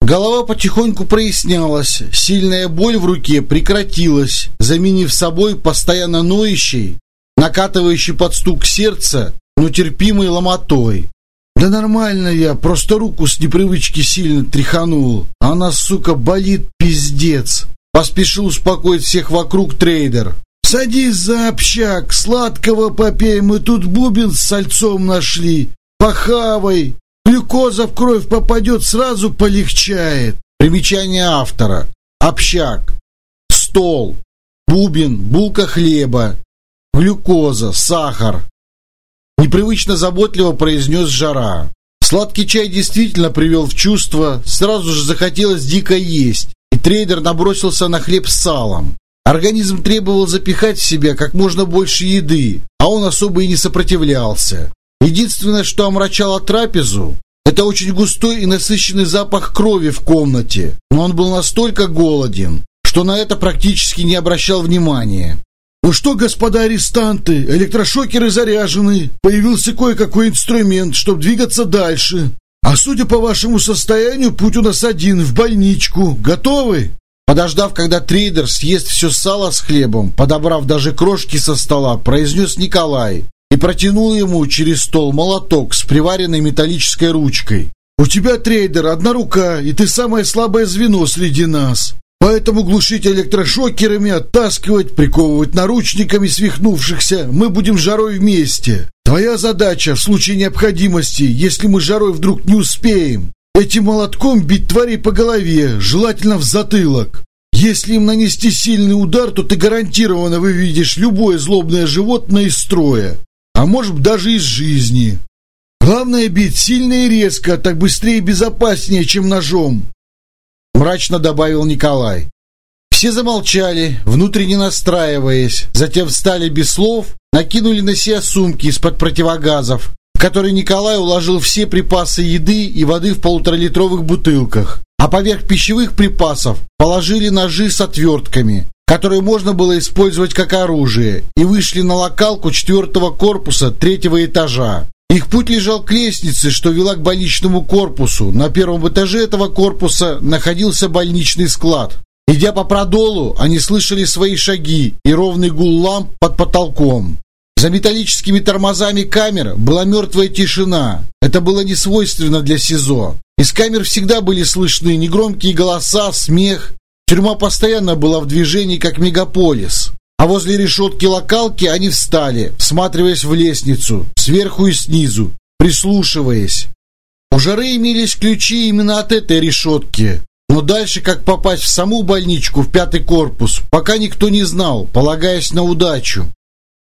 S1: Голова потихоньку прояснялась, сильная боль в руке прекратилась, заменив собой постоянно ноющий, накатывающий под стук сердца, но терпимой ломотой.
S2: «Да нормально я, просто руку с непривычки сильно тряханул. Она, сука, болит пиздец!»
S1: Поспешил успокоить всех вокруг трейдер.
S2: «Садись за общак, сладкого попей, мы тут бубен с сальцом нашли. Похавай, Глюкоза в кровь попадет, сразу полегчает.
S1: Примечание автора. Общак. Стол. Бубен. Булка хлеба. Глюкоза. Сахар. Непривычно заботливо произнес Жара. Сладкий чай действительно привел в чувство, сразу же захотелось дико есть, и трейдер набросился на хлеб с салом. Организм требовал запихать в себя как можно больше еды, а он особо и не сопротивлялся. Единственное, что омрачало трапезу, это очень густой и насыщенный запах крови в комнате, но он был настолько голоден, что на это практически не обращал внимания.
S2: «Ну что, господа арестанты, электрошокеры заряжены, появился кое-какой инструмент, чтобы двигаться дальше. А судя по вашему состоянию, путь у нас один, в больничку. Готовы?»
S1: Подождав, когда трейдер съест все сало с хлебом, подобрав даже крошки со стола, произнес Николай, и протянул ему через стол молоток с приваренной металлической ручкой.
S2: «У тебя, трейдер, одна рука, и ты самое слабое звено среди нас. Поэтому глушить электрошокерами, оттаскивать, приковывать наручниками свихнувшихся мы будем жарой вместе. Твоя задача в случае необходимости, если мы жарой вдруг не успеем, этим молотком бить тварей по голове, желательно в затылок. Если им нанести сильный удар, то ты гарантированно выведешь любое злобное животное из строя а может даже из жизни. Главное бить сильно и резко, так быстрее и безопаснее, чем ножом.
S1: Мрачно добавил Николай. Все замолчали, внутренне настраиваясь, затем встали без слов, накинули на себя сумки из-под противогазов, в которые Николай уложил все припасы еды и воды в полуторалитровых бутылках, а поверх пищевых припасов положили ножи с отвертками, которые можно было использовать как оружие, и вышли на локалку четвертого корпуса третьего этажа. Их путь лежал к лестнице, что вела к больничному корпусу. На первом этаже этого корпуса находился больничный склад. Идя по продолу, они слышали свои шаги и ровный гул ламп под потолком. За металлическими тормозами камер была мертвая тишина. Это было не свойственно для СИЗО. Из камер всегда были слышны негромкие голоса, смех. Тюрьма постоянно была в движении, как мегаполис. А возле решетки локалки они встали, всматриваясь в лестницу, сверху и снизу, прислушиваясь. У Жары имелись ключи именно от этой решетки. Но дальше, как попасть в саму больничку, в пятый корпус, пока никто не знал, полагаясь на удачу.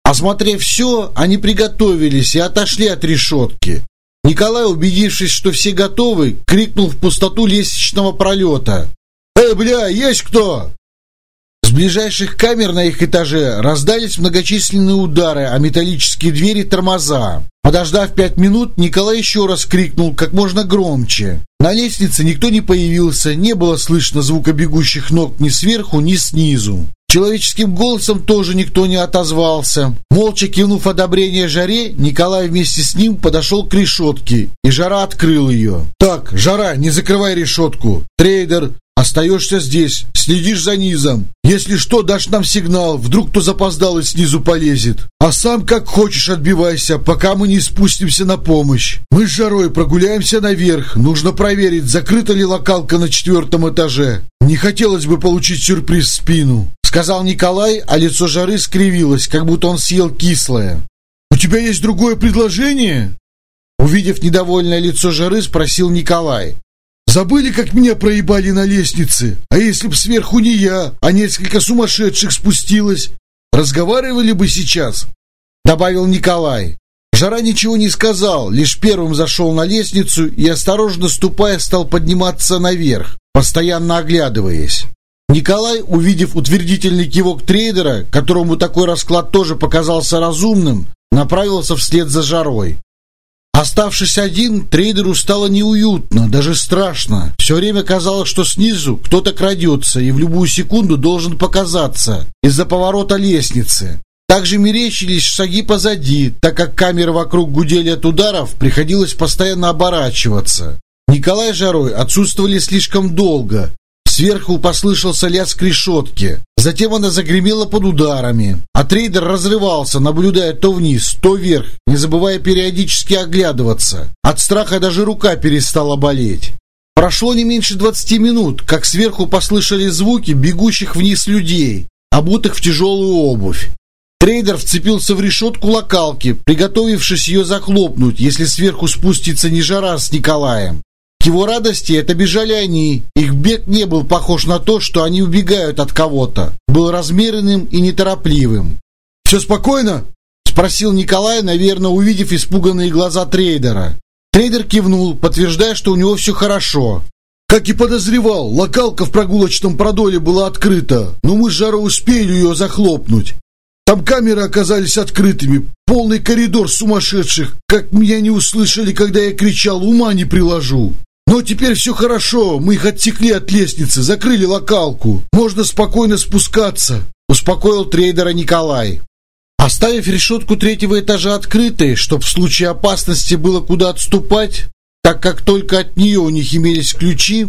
S1: Осмотрев все, они приготовились и отошли от решетки. Николай, убедившись, что все готовы, крикнул в пустоту лестничного пролета. «Эй, бля, есть кто?» С ближайших камер на их этаже раздались многочисленные удары о металлические двери тормоза. Подождав пять минут, Николай еще раз крикнул как можно громче. На лестнице никто не появился, не было слышно звука бегущих ног ни сверху, ни снизу. Человеческим голосом тоже никто не отозвался. Молча кивнув одобрение Жаре, Николай вместе с ним подошел к решетке, и Жара открыл ее. «Так, Жара, не закрывай решетку. Трейдер, Остаешься здесь, следишь за низом. Если что, дашь нам сигнал, вдруг кто запоздал и снизу полезет. А сам как хочешь отбивайся, пока мы не спустимся на помощь. Мы с Жарой прогуляемся наверх. Нужно проверить, закрыта ли локалка на четвертом этаже. Не хотелось бы получить сюрприз в спину. Сказал Николай, а лицо Жары скривилось, как будто он съел кислое. «У тебя есть другое предложение?» Увидев недовольное лицо Жары, спросил Николай. Забыли, как меня проебали на лестнице? А если б сверху не я, а несколько сумасшедших спустилось? Разговаривали бы сейчас?» Добавил Николай. Жара ничего не сказал, лишь первым зашел на лестницу и, осторожно ступая, стал подниматься наверх, постоянно оглядываясь. Николай, увидев утвердительный кивок трейдера, которому такой расклад тоже показался разумным, направился вслед за Жарой. Оставшись один, трейдеру стало неуютно, даже страшно. Все время казалось, что снизу кто-то крадется и в любую секунду должен показаться из-за поворота лестницы. Также мерещились шаги позади, так как камеры вокруг гудели от ударов, приходилось постоянно оборачиваться. Николай Жарой отсутствовали слишком долго, Сверху послышался лязг решетки. Затем она загремела под ударами. А трейдер разрывался, наблюдая то вниз, то вверх, не забывая периодически оглядываться. От страха даже рука перестала болеть. Прошло не меньше 20 минут, как сверху послышали звуки бегущих вниз людей, обутых в тяжелую обувь. Трейдер вцепился в решетку локалки, приготовившись ее захлопнуть, если сверху спустится не жара с Николаем. К его радости это бежали они. Их бег не был похож на то, что они убегают от кого-то. Был размеренным и неторопливым. «Все спокойно?» – спросил Николай, наверное, увидев испуганные глаза трейдера. Трейдер кивнул, подтверждая, что у него все хорошо. Как и подозревал, локалка в прогулочном продоле была открыта, но мы с Жарой успели ее захлопнуть. Там камеры оказались открытыми, полный коридор сумасшедших. Как меня не услышали, когда я кричал, ума не приложу. Но теперь все хорошо, мы их оттекли от лестницы, закрыли локалку. Можно спокойно спускаться», — успокоил трейдера Николай. Оставив решетку третьего этажа открытой, чтобы в случае опасности было куда отступать, так как только от нее у них имелись ключи,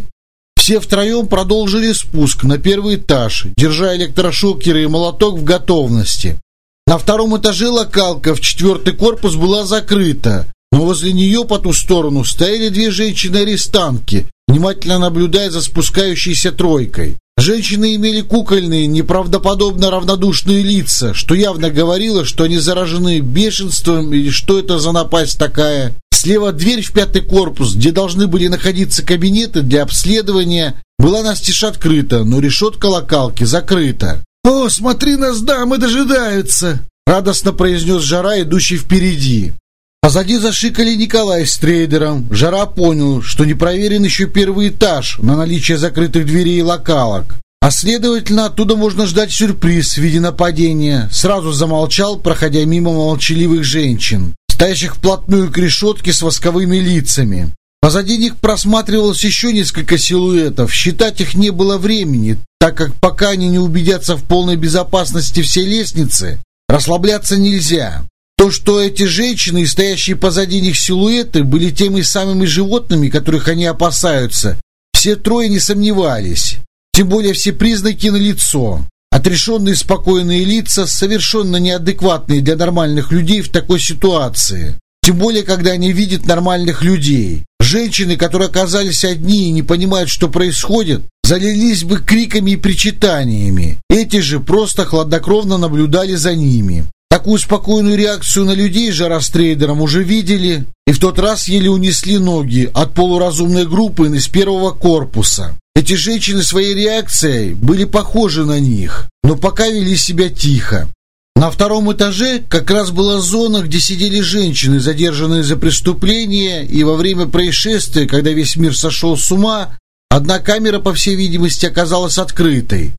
S1: все втроем продолжили спуск на первый этаж, держа электрошокеры и молоток в готовности. На втором этаже локалка в четвертый корпус была закрыта, но возле нее по ту сторону стояли две женщины-арестанки, внимательно наблюдая за спускающейся тройкой. Женщины имели кукольные, неправдоподобно равнодушные лица, что явно говорило, что они заражены бешенством или что это за напасть такая. Слева дверь в пятый корпус, где должны были находиться кабинеты для обследования, была настежь открыта, но решетка локалки закрыта. «О, смотри, нас дамы дожидаются!» радостно произнес Жара, идущий впереди. Позади зашикали Николай с трейдером. Жара понял, что не проверен еще первый этаж на наличие закрытых дверей и локалок. А следовательно, оттуда можно ждать сюрприз в виде нападения. Сразу замолчал, проходя мимо молчаливых женщин, стоящих вплотную к решетке с восковыми лицами. Позади них просматривалось еще несколько силуэтов. Считать их не было времени, так как пока они не убедятся в полной безопасности всей лестницы, расслабляться нельзя. То, что эти женщины и стоящие позади них силуэты были теми самыми животными, которых они опасаются, все трое не сомневались. Тем более все признаки на лицо. Отрешенные спокойные лица, совершенно неадекватные для нормальных людей в такой ситуации. Тем более, когда они видят нормальных людей. Женщины, которые оказались одни и не понимают, что происходит, залились бы криками и причитаниями. Эти же просто хладнокровно наблюдали за ними. Такую спокойную реакцию на людей жара с трейдером уже видели, и в тот раз еле унесли ноги от полуразумной группы из первого корпуса. Эти женщины своей реакцией были похожи на них, но пока вели себя тихо. На втором этаже как раз была зона, где сидели женщины, задержанные за преступление, и во время происшествия, когда весь мир сошел с ума, одна камера, по всей видимости, оказалась открытой.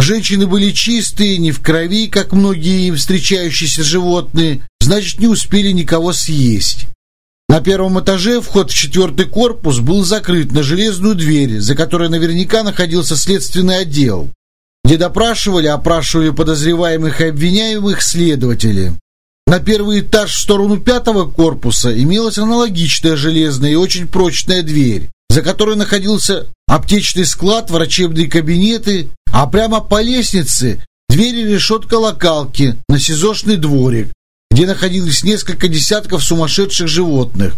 S1: Женщины были чистые, не в крови, как многие встречающиеся животные, значит, не успели никого съесть. На первом этаже вход в четвертый корпус был закрыт на железную дверь, за которой наверняка находился следственный отдел где допрашивали, опрашивали подозреваемых и обвиняемых следователи. На первый этаж в сторону пятого корпуса имелась аналогичная железная и очень прочная дверь, за которой находился аптечный склад, врачебные кабинеты, а прямо по лестнице двери решетка локалки на СИЗОшный дворик, где находилось несколько десятков сумасшедших животных.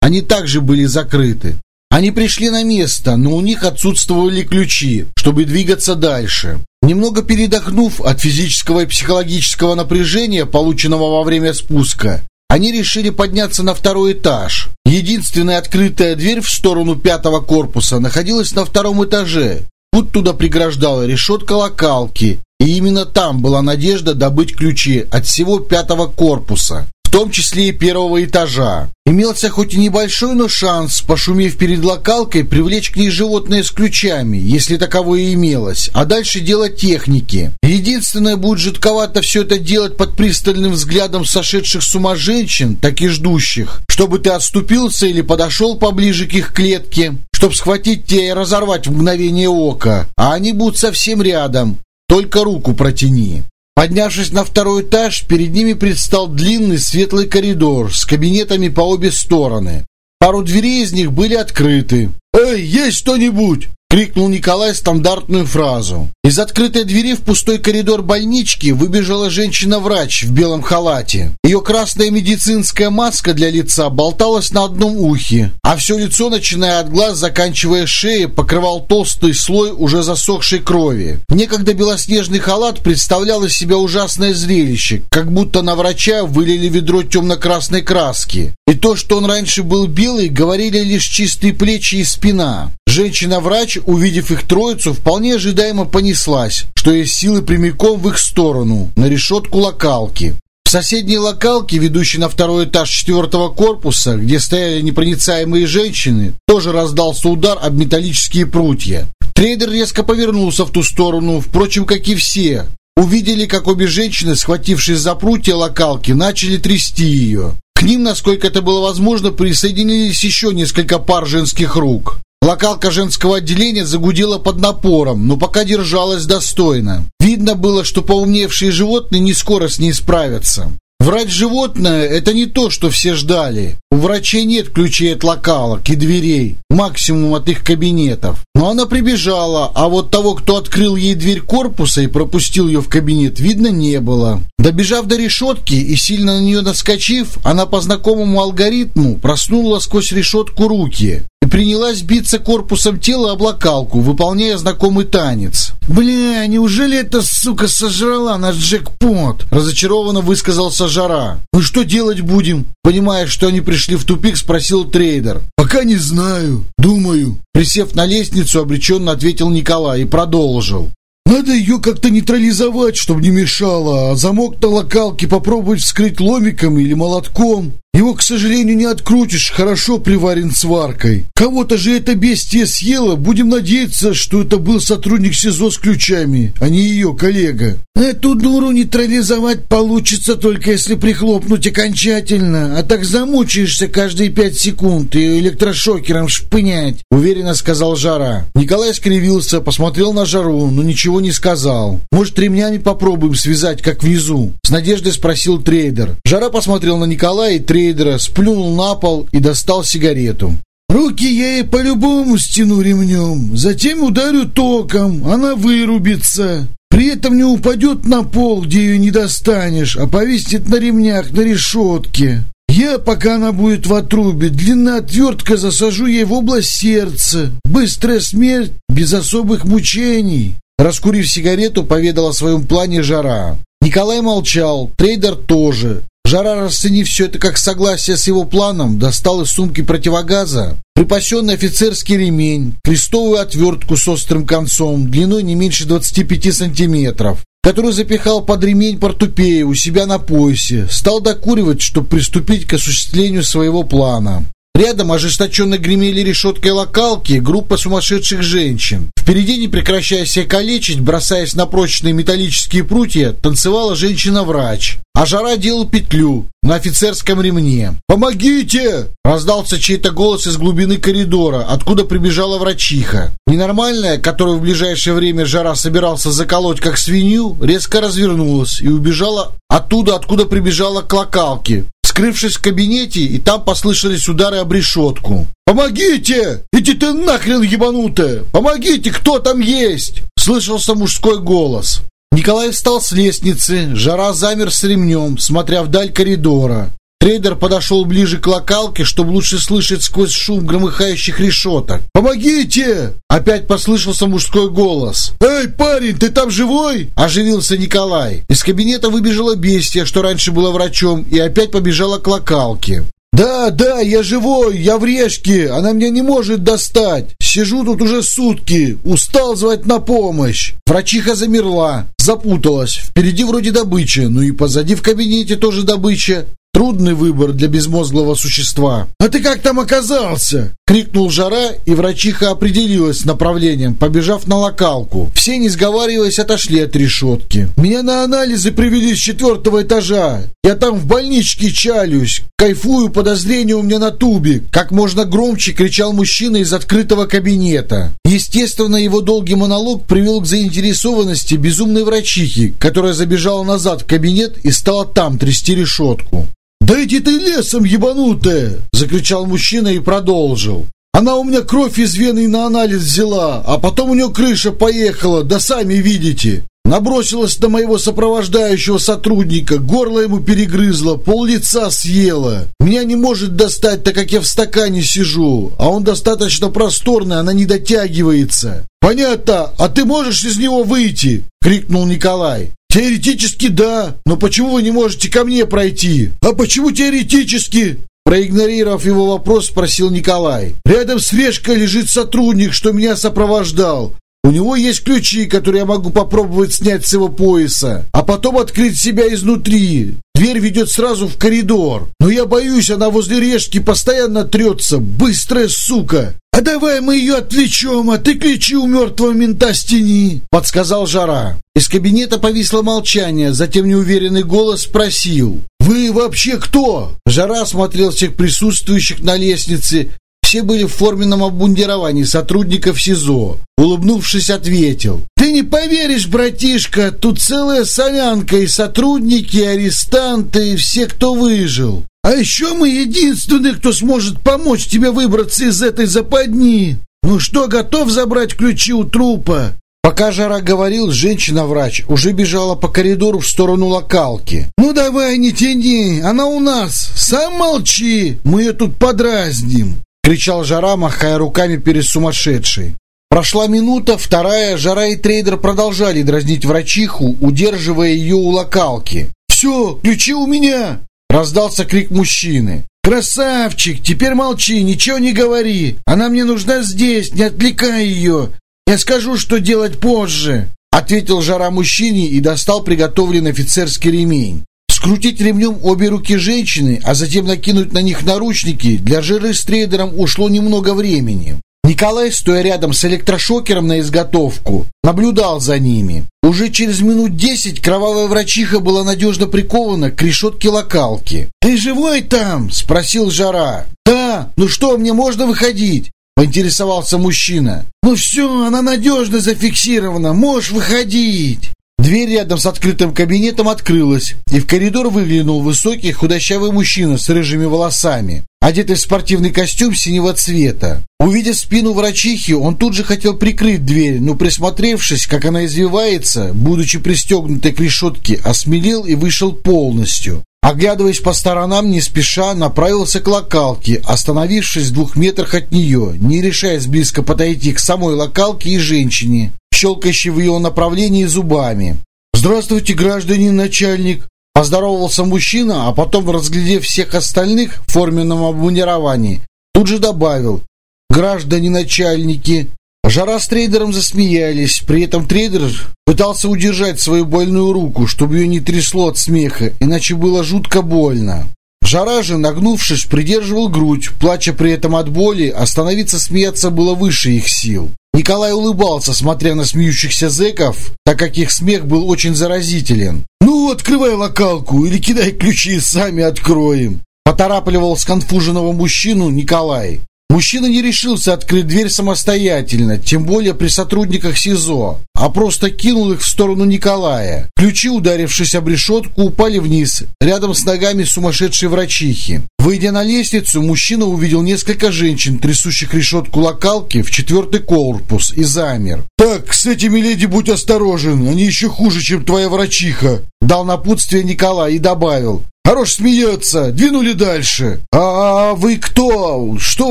S1: Они также были закрыты. Они пришли на место, но у них отсутствовали ключи, чтобы двигаться дальше. Немного передохнув от физического и психологического напряжения, полученного во время спуска, они решили подняться на второй этаж. Единственная открытая дверь в сторону пятого корпуса находилась на втором этаже. Путь туда преграждала решетка локалки, и именно там была надежда добыть ключи от всего пятого корпуса в том числе и первого этажа. Имелся хоть и небольшой, но шанс, пошумев перед локалкой, привлечь к ней животное с ключами, если таковое имелось, а дальше дело техники. Единственное, будет жутковато все это делать под пристальным взглядом сошедших с ума женщин, так и ждущих, чтобы ты отступился или подошел поближе к их клетке, чтобы схватить тебя и разорвать в мгновение ока, а они будут совсем рядом, только руку протяни. Поднявшись на второй этаж, перед ними предстал длинный светлый коридор с кабинетами по обе стороны. Пару дверей из них были открыты. «Эй, есть кто-нибудь?» — крикнул Николай стандартную фразу. Из открытой двери в пустой коридор больнички выбежала женщина-врач в белом халате. Ее красная медицинская маска для лица болталась на одном ухе, а все лицо, начиная от глаз, заканчивая шеей, покрывал толстый слой уже засохшей крови. Некогда белоснежный халат представлял из себя ужасное зрелище, как будто на врача вылили ведро темно-красной краски. И то, что он раньше был белый, говорили лишь чистые плечи и спина. Женщина-врач, увидев их троицу, вполне ожидаемо понеслась, что есть силы прямиком в их сторону, на решетку локалки. В соседней локалке, ведущей на второй этаж четвертого корпуса, где стояли непроницаемые женщины, тоже раздался удар об металлические прутья. Трейдер резко повернулся в ту сторону, впрочем, как и все. Увидели, как обе женщины, схватившись за прутья локалки, начали трясти ее. К ним, насколько это было возможно, присоединились еще несколько пар женских рук. Локалка женского отделения загудела под напором, но пока держалась достойно. Видно было, что поумневшие животные не скоро с ней справятся. Врач животное – это не то, что все ждали. У врачей нет ключей от локалок и дверей, максимум от их кабинетов. Но она прибежала, а вот того, кто открыл ей дверь корпуса и пропустил ее в кабинет, видно не было. Добежав до решетки и сильно на нее наскочив, она по знакомому алгоритму проснула сквозь решетку руки и принялась биться корпусом тела об локалку, выполняя знакомый танец. «Бля, неужели эта сука сожрала наш джекпот?» Разочарованно высказался Жара. «Мы что делать будем?» Понимая, что они пришли в тупик, спросил трейдер.
S2: «Пока не знаю. Думаю».
S1: Присев на лестницу, обреченно ответил Николай и продолжил.
S2: Надо ее как-то нейтрализовать, чтобы не мешало, а замок на локалке попробовать вскрыть ломиком или молотком. Его, к сожалению, не открутишь, хорошо приварен сваркой. Кого-то же это бестия съела, будем надеяться, что это был сотрудник СИЗО с ключами, а не ее коллега. Эту дуру нейтрализовать получится только если прихлопнуть окончательно, а так замучаешься каждые пять секунд и электрошокером шпынять, уверенно сказал Жара. Николай скривился, посмотрел на Жару, но ничего не сказал. Может, ремнями попробуем связать, как внизу? С надеждой спросил трейдер. Жара посмотрел на Николая и трейдера, сплюнул на пол и достал сигарету. «Руки я ей по-любому стяну ремнем, затем ударю током, она вырубится. При этом не упадет на пол, где ее не достанешь, а повиснет на ремнях, на решетке. Я, пока она будет в отрубе, длинная отвертка засажу ей в область сердца. Быстрая смерть, без особых мучений.
S1: Раскурив сигарету, поведал о своем плане Жара. Николай молчал, трейдер тоже. Жара, расценив все это как согласие с его планом, достал из сумки противогаза припасенный офицерский ремень, крестовую отвертку с острым концом, длиной не меньше 25 сантиметров, который запихал под ремень портупея у себя на поясе, стал докуривать, чтобы приступить к осуществлению своего плана. Рядом ожесточенно гремели решеткой локалки группа сумасшедших женщин. Впереди, не прекращая себя калечить, бросаясь на прочные металлические прутья, танцевала женщина-врач. А жара делал петлю на офицерском ремне. «Помогите!» – раздался чей-то голос из глубины коридора, откуда прибежала врачиха. Ненормальная, которую в ближайшее время жара собирался заколоть как свинью, резко развернулась и убежала оттуда, откуда прибежала к локалке скрывшись в кабинете, и там послышались удары об решетку. «Помогите! Иди ты нахрен, ебанутая! Помогите, кто там есть!» Слышался мужской голос. Николай встал с лестницы, жара замер с ремнем, смотря вдаль коридора. Трейдер подошел ближе к локалке, чтобы лучше слышать сквозь шум громыхающих решеток. «Помогите!» Опять послышался мужской голос. «Эй, парень, ты там живой?» Оживился Николай. Из кабинета выбежала бестия, что раньше была врачом, и опять побежала к локалке. «Да, да, я живой, я в решке, она меня не может достать. Сижу тут уже сутки, устал звать на помощь». Врачиха замерла, запуталась. Впереди вроде добыча, ну и позади в кабинете тоже добыча. Трудный выбор для безмозглого существа. «А ты как там оказался?» — крикнул Жара, и врачиха определилась с направлением, побежав на локалку. Все, не сговариваясь, отошли от решетки. «Меня на анализы привели с четвертого этажа. Я там в больничке чалюсь. Кайфую, подозрение у меня на тубе». Как можно громче кричал мужчина из открытого кабинета. Естественно, его долгий монолог привел к заинтересованности безумной врачихи, которая забежала назад в кабинет и стала там трясти решетку. «Да иди ты лесом, ебанутая!» — закричал мужчина и продолжил. «Она у меня кровь из вены на анализ взяла, а потом у нее крыша поехала, да сами видите. Набросилась на моего сопровождающего сотрудника, горло ему перегрызла, пол лица съела. Меня не может достать, так как я в стакане сижу, а он достаточно просторный, она не дотягивается. «Понятно, а ты можешь из него выйти?» — крикнул Николай. «Теоретически да, но почему вы не можете ко мне пройти?» «А почему теоретически?» Проигнорировав его вопрос, спросил Николай. «Рядом с Решкой лежит сотрудник, что меня сопровождал. У него есть ключи, которые я могу попробовать снять с его пояса, а потом открыть себя изнутри. Дверь ведет сразу в коридор. Но я боюсь, она возле решки постоянно трется. Быстрая сука. «А давай мы ее отвлечем, а ты ключи у мертвого мента стени», — подсказал Жара. Из кабинета повисло молчание, затем неуверенный голос спросил. «Вы вообще кто?» Жара смотрел всех присутствующих на лестнице. Все были в форменном обмундировании сотрудников СИЗО. Улыбнувшись, ответил. «Ты не поверишь, братишка, тут целая солянка, и сотрудники, и арестанты, и все, кто выжил. А еще мы единственные, кто сможет помочь тебе выбраться из этой западни. Ну что, готов забрать ключи у трупа?» Пока Жара говорил, женщина-врач уже бежала по коридору в сторону локалки. «Ну давай, не тяни, она у нас. Сам молчи, мы ее тут подразним!» Кричал Жара, махая руками перед сумасшедшей. Прошла минута, вторая, Жара и трейдер продолжали дразнить врачиху, удерживая ее у локалки. «Все, ключи у меня!» Раздался крик мужчины. «Красавчик, теперь молчи, ничего не говори. Она мне нужна здесь, не отвлекай ее. Я скажу, что делать позже», — ответил Жара мужчине и достал приготовленный офицерский ремень. Скрутить ремнем обе руки женщины, а затем накинуть на них наручники, для жиры с трейдером ушло немного времени. Николай, стоя рядом с электрошокером на изготовку, наблюдал за ними. Уже через минут десять кровавая врачиха была надежно прикована к решетке локалки. «Ты живой там?» – спросил Жара. «Да, ну что, мне можно выходить?» – поинтересовался мужчина. «Ну все, она надежно зафиксирована, можешь выходить». Дверь рядом с открытым кабинетом открылась, и в коридор выглянул высокий худощавый мужчина с рыжими волосами, одетый в спортивный костюм синего цвета. Увидев спину врачихи, он тут же хотел прикрыть дверь, но присмотревшись, как она извивается, будучи пристегнутой к решетке, осмелел и вышел полностью. Оглядываясь по сторонам, не спеша, направился к локалке, остановившись в двух метрах от нее, не решаясь близко подойти к самой локалке и женщине, щелкающей в ее направлении зубами. «Здравствуйте, гражданин начальник!» Поздоровался мужчина, а потом, разглядев всех остальных в форменном обмунировании, тут же добавил «Граждане начальники!» Жара с трейдером засмеялись, при этом трейдер пытался удержать свою больную руку, чтобы ее не трясло от смеха, иначе было жутко больно. Жара же, нагнувшись, придерживал грудь, плача при этом от боли, остановиться смеяться было выше их сил. Николай улыбался, смотря на смеющихся зэков, так как их смех был очень заразителен. «Ну, открывай локалку или кидай ключи, сами откроем!» Поторапливал сконфуженного мужчину Николай. Мужчина не решился открыть дверь самостоятельно, тем более при сотрудниках СИЗО, а просто кинул их в сторону Николая. Ключи, ударившись об решетку, упали вниз, рядом с ногами сумасшедшей врачихи. Выйдя на лестницу, мужчина увидел несколько женщин, трясущих решетку локалки в четвертый корпус, и замер. «Так, с этими леди будь осторожен, они еще хуже, чем твоя врачиха», дал напутствие Николай и добавил. Хорош смеется. Двинули дальше. А, а вы кто? Что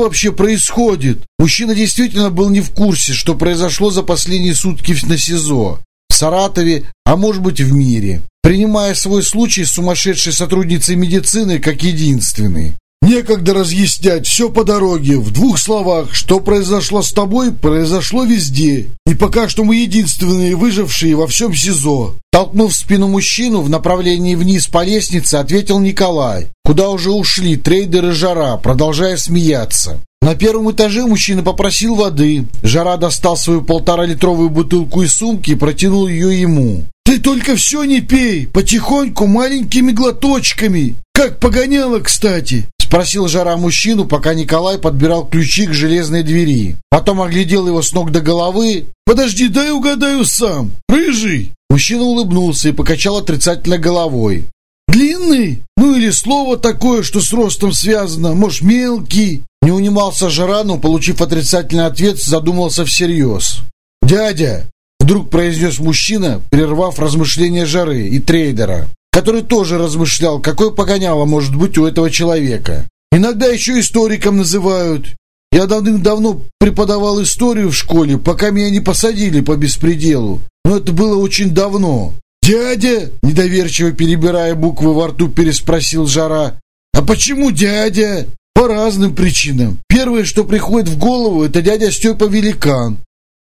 S1: вообще происходит? Мужчина действительно был не в курсе, что произошло за последние сутки на СИЗО. В Саратове, а может быть в мире. Принимая свой случай с сумасшедшей сотрудницей медицины как единственный. Некогда разъяснять, все по дороге. В двух словах, что произошло с тобой, произошло везде. И пока что мы единственные выжившие во всем СИЗО. Толкнув спину мужчину в направлении вниз по лестнице, ответил Николай, куда уже ушли трейдеры Жара, продолжая смеяться. На первом этаже мужчина попросил воды. Жара достал свою полтора-литровую бутылку из сумки и протянул ее ему. «Ты только все не пей, потихоньку, маленькими глоточками, как погоняло, кстати!» Спросил Жара мужчину, пока Николай подбирал ключи к железной двери. Потом оглядел его с ног до головы. «Подожди, дай угадаю сам. Рыжий!» Мужчина улыбнулся и покачал отрицательно головой. «Длинный? Ну или слово такое, что с ростом связано. Может, мелкий?» Не унимался Жара, но, получив отрицательный ответ, задумался всерьез. «Дядя!» — вдруг произнес мужчина, прервав размышления Жары и трейдера который тоже размышлял, какое погоняло может быть у этого человека. Иногда еще историком называют. Я давным-давно преподавал историю в школе, пока меня не посадили по беспределу. Но это было очень давно. «Дядя?» – недоверчиво перебирая буквы во рту, переспросил Жара. «А почему дядя?» «По разным причинам. Первое, что приходит в голову, это дядя Степа Великан.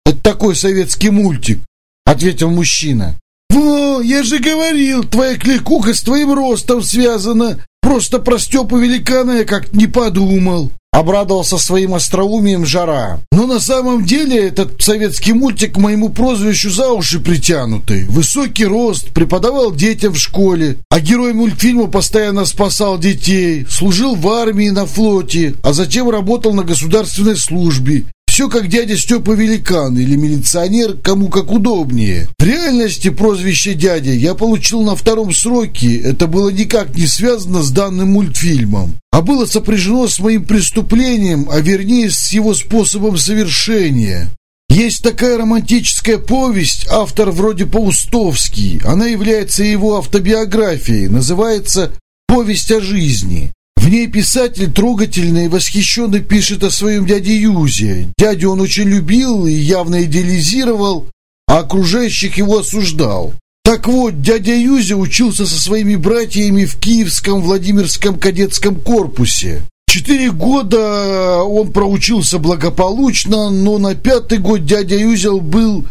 S1: Это такой советский мультик», – ответил мужчина. «Во, я же говорил, твоя кликуха с твоим ростом связана. Просто про Степу Великана я как-то не подумал». Обрадовался своим остроумием Жара. Но на самом деле этот советский мультик к моему прозвищу за уши притянутый. Высокий рост, преподавал детям в школе, а герой мультфильма постоянно спасал детей, служил в армии на флоте, а затем работал на государственной службе все как дядя Степа Великан или милиционер, кому как удобнее. В реальности прозвище дядя я получил на втором сроке. Это было никак не связано с данным мультфильмом, а было сопряжено с моим преступлением, а вернее с его способом совершения. Есть такая романтическая повесть, автор вроде Паустовский. Она является его автобиографией, называется «Повесть о жизни». В ней писатель трогательно и восхищенно пишет о своем дяде Юзе. Дядю он очень любил и явно идеализировал, а окружающих его осуждал. Так вот, дядя Юзя учился со своими братьями в Киевском Владимирском кадетском корпусе. Четыре года он проучился благополучно, но на пятый год дядя Юзел был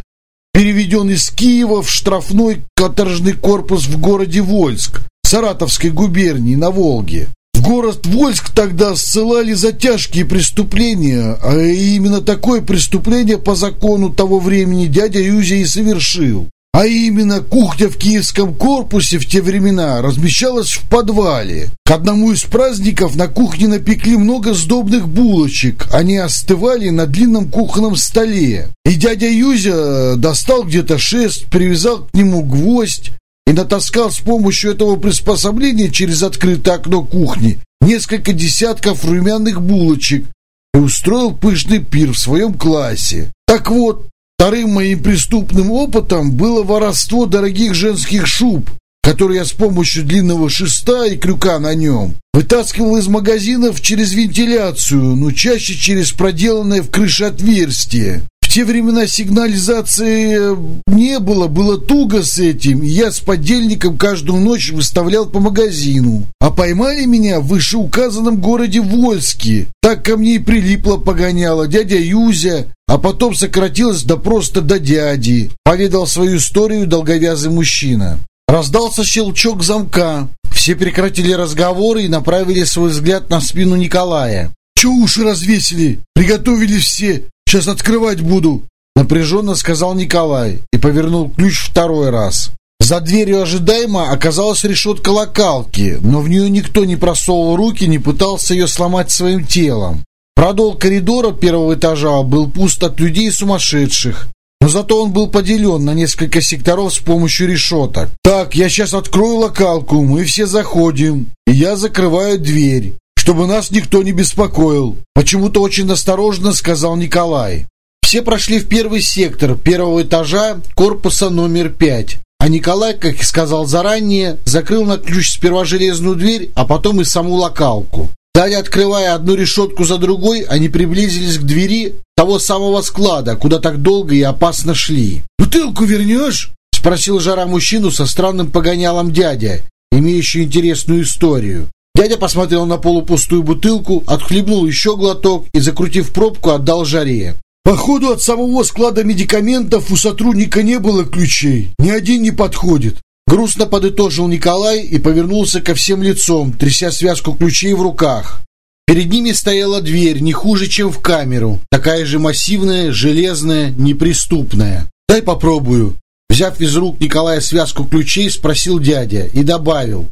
S1: переведен из Киева в штрафной каторжный корпус в городе Вольск, Саратовской губернии на Волге. В город Вольск тогда ссылали за тяжкие преступления, а именно такое преступление по закону того времени дядя Юзя и совершил.
S2: А именно, кухня в киевском корпусе в те времена размещалась в подвале. К одному из праздников на кухне напекли много сдобных булочек. Они остывали на длинном кухонном столе. И дядя Юзя достал где-то шест, привязал к нему гвоздь и натаскал с помощью этого приспособления через открытое окно кухни несколько десятков румяных булочек и устроил пышный пир в своем классе. Так вот, Вторым моим преступным опытом было воровство дорогих женских шуб, которые я с помощью длинного шеста и крюка на нем вытаскивал из магазинов через вентиляцию, но чаще через проделанное в крыше отверстие. В те времена сигнализации не было, было туго с этим, я с подельником каждую ночь выставлял по магазину. А поймали меня в вышеуказанном городе Вольске. Так ко мне и прилипло погоняло дядя Юзя, а потом сократилось до просто до дяди. Поведал свою историю долговязый мужчина. Раздался щелчок замка. Все прекратили разговоры и направили свой взгляд на спину Николая. «Че уши развесили? Приготовились все. Сейчас открывать буду!» Напряженно сказал Николай и повернул ключ второй раз. За дверью ожидаемо оказалась решетка локалки, но в нее никто не просовывал руки, не пытался ее сломать своим телом. Продол коридора первого этажа был пуст от людей сумасшедших, но зато он был поделен на несколько секторов с помощью решеток. «Так, я сейчас открою локалку, мы все заходим, и я закрываю дверь чтобы нас никто не беспокоил. Почему-то очень осторожно сказал Николай. Все прошли в первый сектор первого этажа корпуса номер пять. А Николай, как и сказал заранее, закрыл на ключ сперва железную дверь, а потом и саму локалку. Далее, открывая одну решетку за другой, они приблизились к двери того самого склада, куда так долго и опасно шли. «Бутылку вернешь?» — спросил жара мужчину со странным погонялом дядя, имеющий интересную историю. Дядя посмотрел на полупустую бутылку, отхлебнул еще глоток и, закрутив пробку, отдал жаре. Походу, от самого склада медикаментов у сотрудника не было ключей. Ни один не подходит. Грустно подытожил Николай и повернулся ко всем лицом, тряся связку ключей в руках. Перед ними стояла дверь, не хуже, чем в камеру. Такая же массивная, железная, неприступная. «Дай попробую». Взяв из рук Николая связку ключей, спросил дядя и добавил.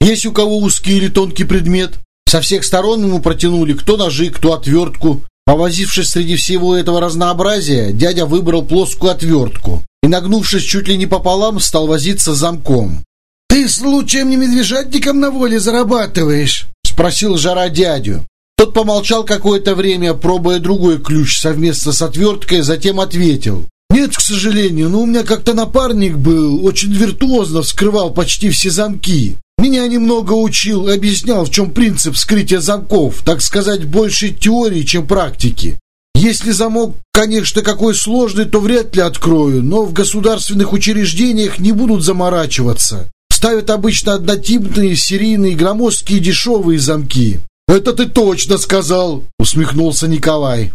S2: Есть у кого узкий или тонкий предмет? Со всех сторон ему протянули кто ножи, кто отвертку. Повозившись среди всего этого разнообразия, дядя выбрал плоскую отвертку и, нагнувшись чуть ли не пополам, стал возиться с замком. «Ты случаем не медвежатником на воле зарабатываешь?» — спросил жара дядю. Тот помолчал какое-то время, пробуя другой ключ совместно с отверткой, затем ответил. «Нет, к сожалению, но у меня как-то напарник был, очень виртуозно вскрывал почти все замки. Меня немного учил, объяснял, в чем принцип вскрытия замков, так сказать, больше теории, чем практики. Если замок, конечно, какой сложный, то вряд ли открою, но в государственных учреждениях не будут заморачиваться. Ставят обычно однотипные, серийные, громоздкие, дешевые замки. «Это ты точно сказал!» — усмехнулся Николай.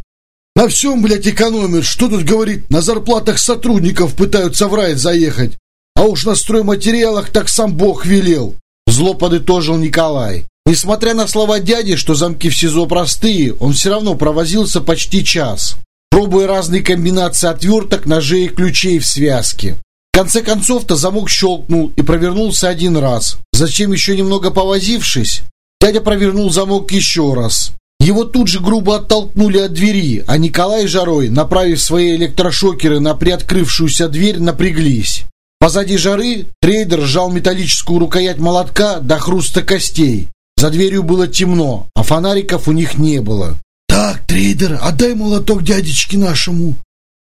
S2: «На всем, блядь, экономят. Что тут говорит? На зарплатах сотрудников пытаются в рай заехать. А уж на стройматериалах так сам Бог велел. Зло подытожил Николай. Несмотря на слова дяди, что замки в СИЗО простые, он все равно провозился почти час, пробуя разные комбинации отверток, ножей и ключей в связке. В конце концов-то замок щелкнул и провернулся один раз. Зачем еще немного повозившись, дядя провернул замок еще раз. Его тут же грубо оттолкнули от двери, а Николай и Жарой, направив свои электрошокеры на приоткрывшуюся дверь, напряглись. Позади жары трейдер сжал металлическую рукоять молотка до хруста костей. За дверью было темно, а фонариков у них не было. «Так, трейдер, отдай молоток дядечке нашему,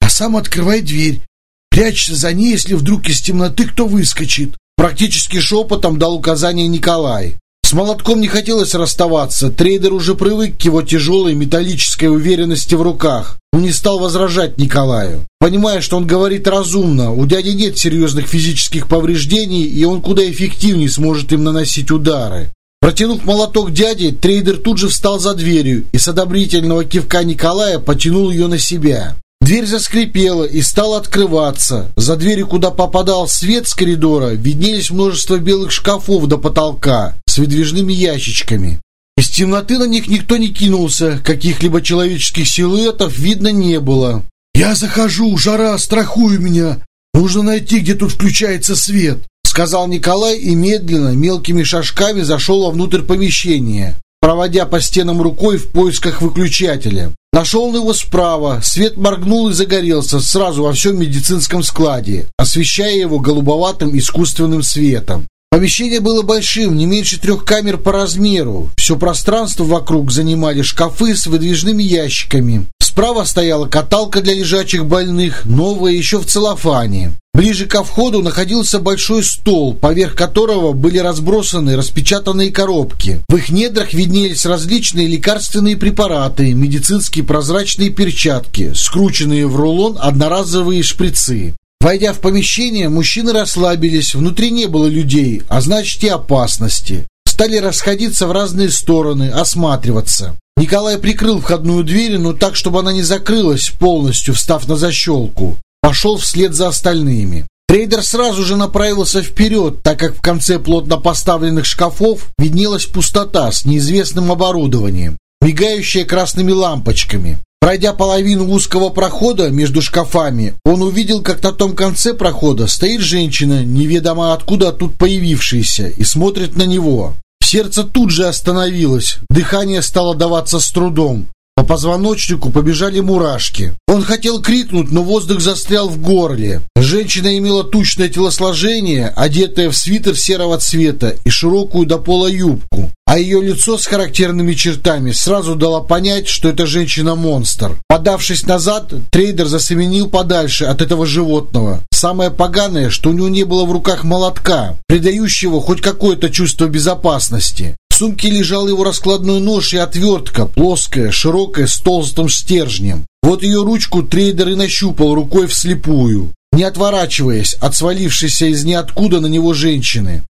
S2: а сам открывай дверь. Прячься за ней, если вдруг из темноты кто выскочит». Практически шепотом дал указание Николай. С молотком не хотелось расставаться, трейдер уже привык к его тяжелой металлической уверенности в руках, но не стал возражать Николаю. Понимая, что он говорит разумно, у дяди нет серьезных физических повреждений, и он куда эффективнее сможет им наносить удары. Протянув молоток дяде, трейдер тут же встал за дверью и с одобрительного кивка Николая потянул ее на себя. Дверь заскрипела и стала открываться. За дверью, куда попадал свет с коридора, виднелись множество белых шкафов до потолка с выдвижными ящичками. Из темноты на них никто не кинулся, каких-либо человеческих силуэтов видно не было. «Я захожу, жара, страхуй меня! Нужно найти, где тут включается свет», — сказал Николай и медленно, мелкими шажками зашел вовнутрь помещения, проводя по стенам рукой в поисках выключателя. Нашел его справа, свет моргнул и загорелся сразу во всем медицинском складе, освещая его голубоватым искусственным светом. Помещение было большим, не меньше трех камер по размеру. Все пространство вокруг занимали шкафы с выдвижными ящиками. Справа стояла каталка для лежачих больных, новая еще в целлофане. Ближе ко входу находился большой стол, поверх которого были разбросаны распечатанные коробки. В их недрах виднелись различные лекарственные препараты, медицинские прозрачные перчатки, скрученные в рулон одноразовые шприцы. Войдя в помещение, мужчины расслабились, внутри не было людей, а значит и опасности. Стали расходиться в разные стороны, осматриваться. Николай прикрыл входную дверь, но так, чтобы она не закрылась полностью, встав на защелку. Пошел вслед за остальными. Трейдер сразу же направился вперед, так как в конце плотно поставленных шкафов виднелась пустота с неизвестным оборудованием, мигающая красными лампочками. Пройдя половину узкого прохода между шкафами, он увидел, как на том конце прохода стоит женщина, неведомо откуда тут появившаяся, и смотрит на него. Сердце тут же остановилось, дыхание стало даваться с трудом. По позвоночнику побежали мурашки. Он хотел крикнуть, но воздух застрял в горле. Женщина имела тучное телосложение, одетая в свитер серого цвета и широкую до пола юбку. А ее лицо с характерными чертами сразу дало понять, что это женщина-монстр. Подавшись назад, трейдер засеменил подальше от этого животного. Самое поганое, что у него не было в руках молотка, придающего хоть какое-то чувство безопасности. Сумке лежал его раскладной нож и отвертка, плоская, широкая, с толстым стержнем. Вот ее ручку трейдер и нащупал рукой вслепую, не отворачиваясь от свалившейся из ниоткуда на него женщины.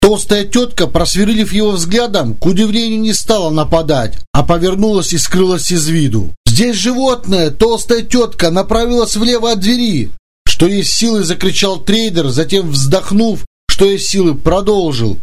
S2: Толстая тетка, просверлив его взглядом, к удивлению не стала нападать, а повернулась и скрылась из виду. «Здесь животное!» Толстая тетка направилась влево от двери. Что есть силы, закричал трейдер, затем, вздохнув, что есть силы, продолжил.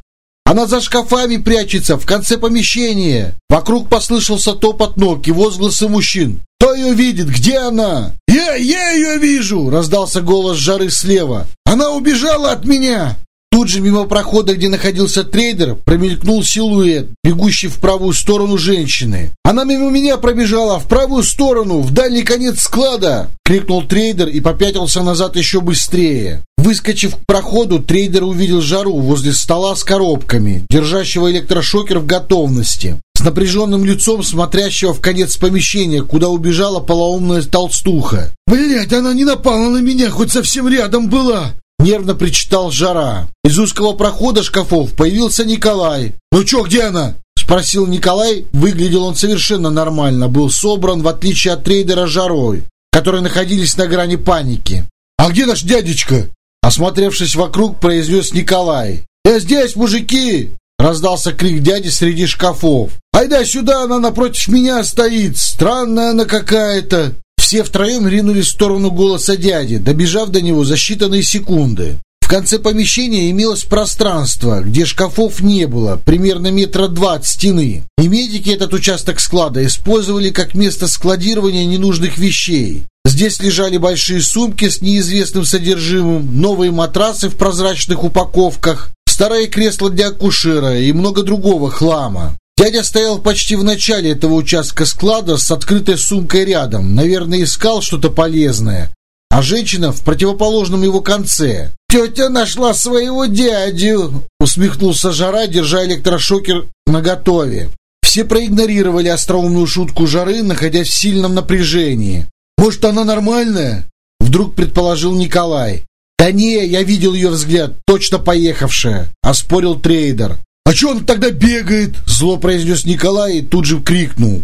S2: Она за шкафами прячется, в конце помещения. Вокруг послышался топот ног и возгласы мужчин. Кто ее видит? Где она? Я, я ее вижу! Раздался голос жары слева. Она убежала от меня! Тут же мимо прохода, где находился трейдер, промелькнул силуэт, бегущий в правую сторону женщины. «Она мимо меня пробежала, в правую сторону, в дальний конец склада!» — крикнул трейдер и попятился назад еще быстрее. Выскочив к проходу, трейдер увидел жару возле стола с коробками, держащего электрошокер в готовности с напряженным лицом смотрящего в конец помещения, куда убежала полоумная толстуха. «Блядь, она не напала на меня, хоть совсем рядом была!» Нервно причитал Жара. Из узкого прохода шкафов появился Николай. «Ну чё, где она?» Спросил Николай. Выглядел он совершенно нормально. Был собран, в отличие от трейдера Жарой, которые находились на грани паники. «А где наш дядечка?» Осмотревшись вокруг, произнес Николай. «Я здесь, мужики!» Раздался крик дяди среди шкафов. «Айда сюда, она напротив меня стоит! Странная она какая-то!» Все втроем ринулись в сторону голоса дяди, добежав до него за считанные секунды. В конце помещения имелось пространство, где шкафов не было, примерно метра два от стены. И медики этот участок склада использовали как место складирования ненужных вещей. Здесь лежали большие сумки с неизвестным содержимым, новые матрасы в прозрачных упаковках, старое кресло для акушера и много другого хлама. Дядя стоял почти в начале этого участка склада с открытой сумкой рядом. Наверное, искал что-то полезное. А женщина в противоположном его конце. «Тетя нашла своего дядю!» Усмехнулся Жара, держа электрошокер наготове. Все проигнорировали остроумную шутку Жары, находясь в сильном напряжении. «Может, она нормальная?» Вдруг предположил Николай. «Да не, я видел ее взгляд, точно поехавшая», — оспорил трейдер. «А что он тогда бегает?» Зло произнес Николай и тут же крикнул.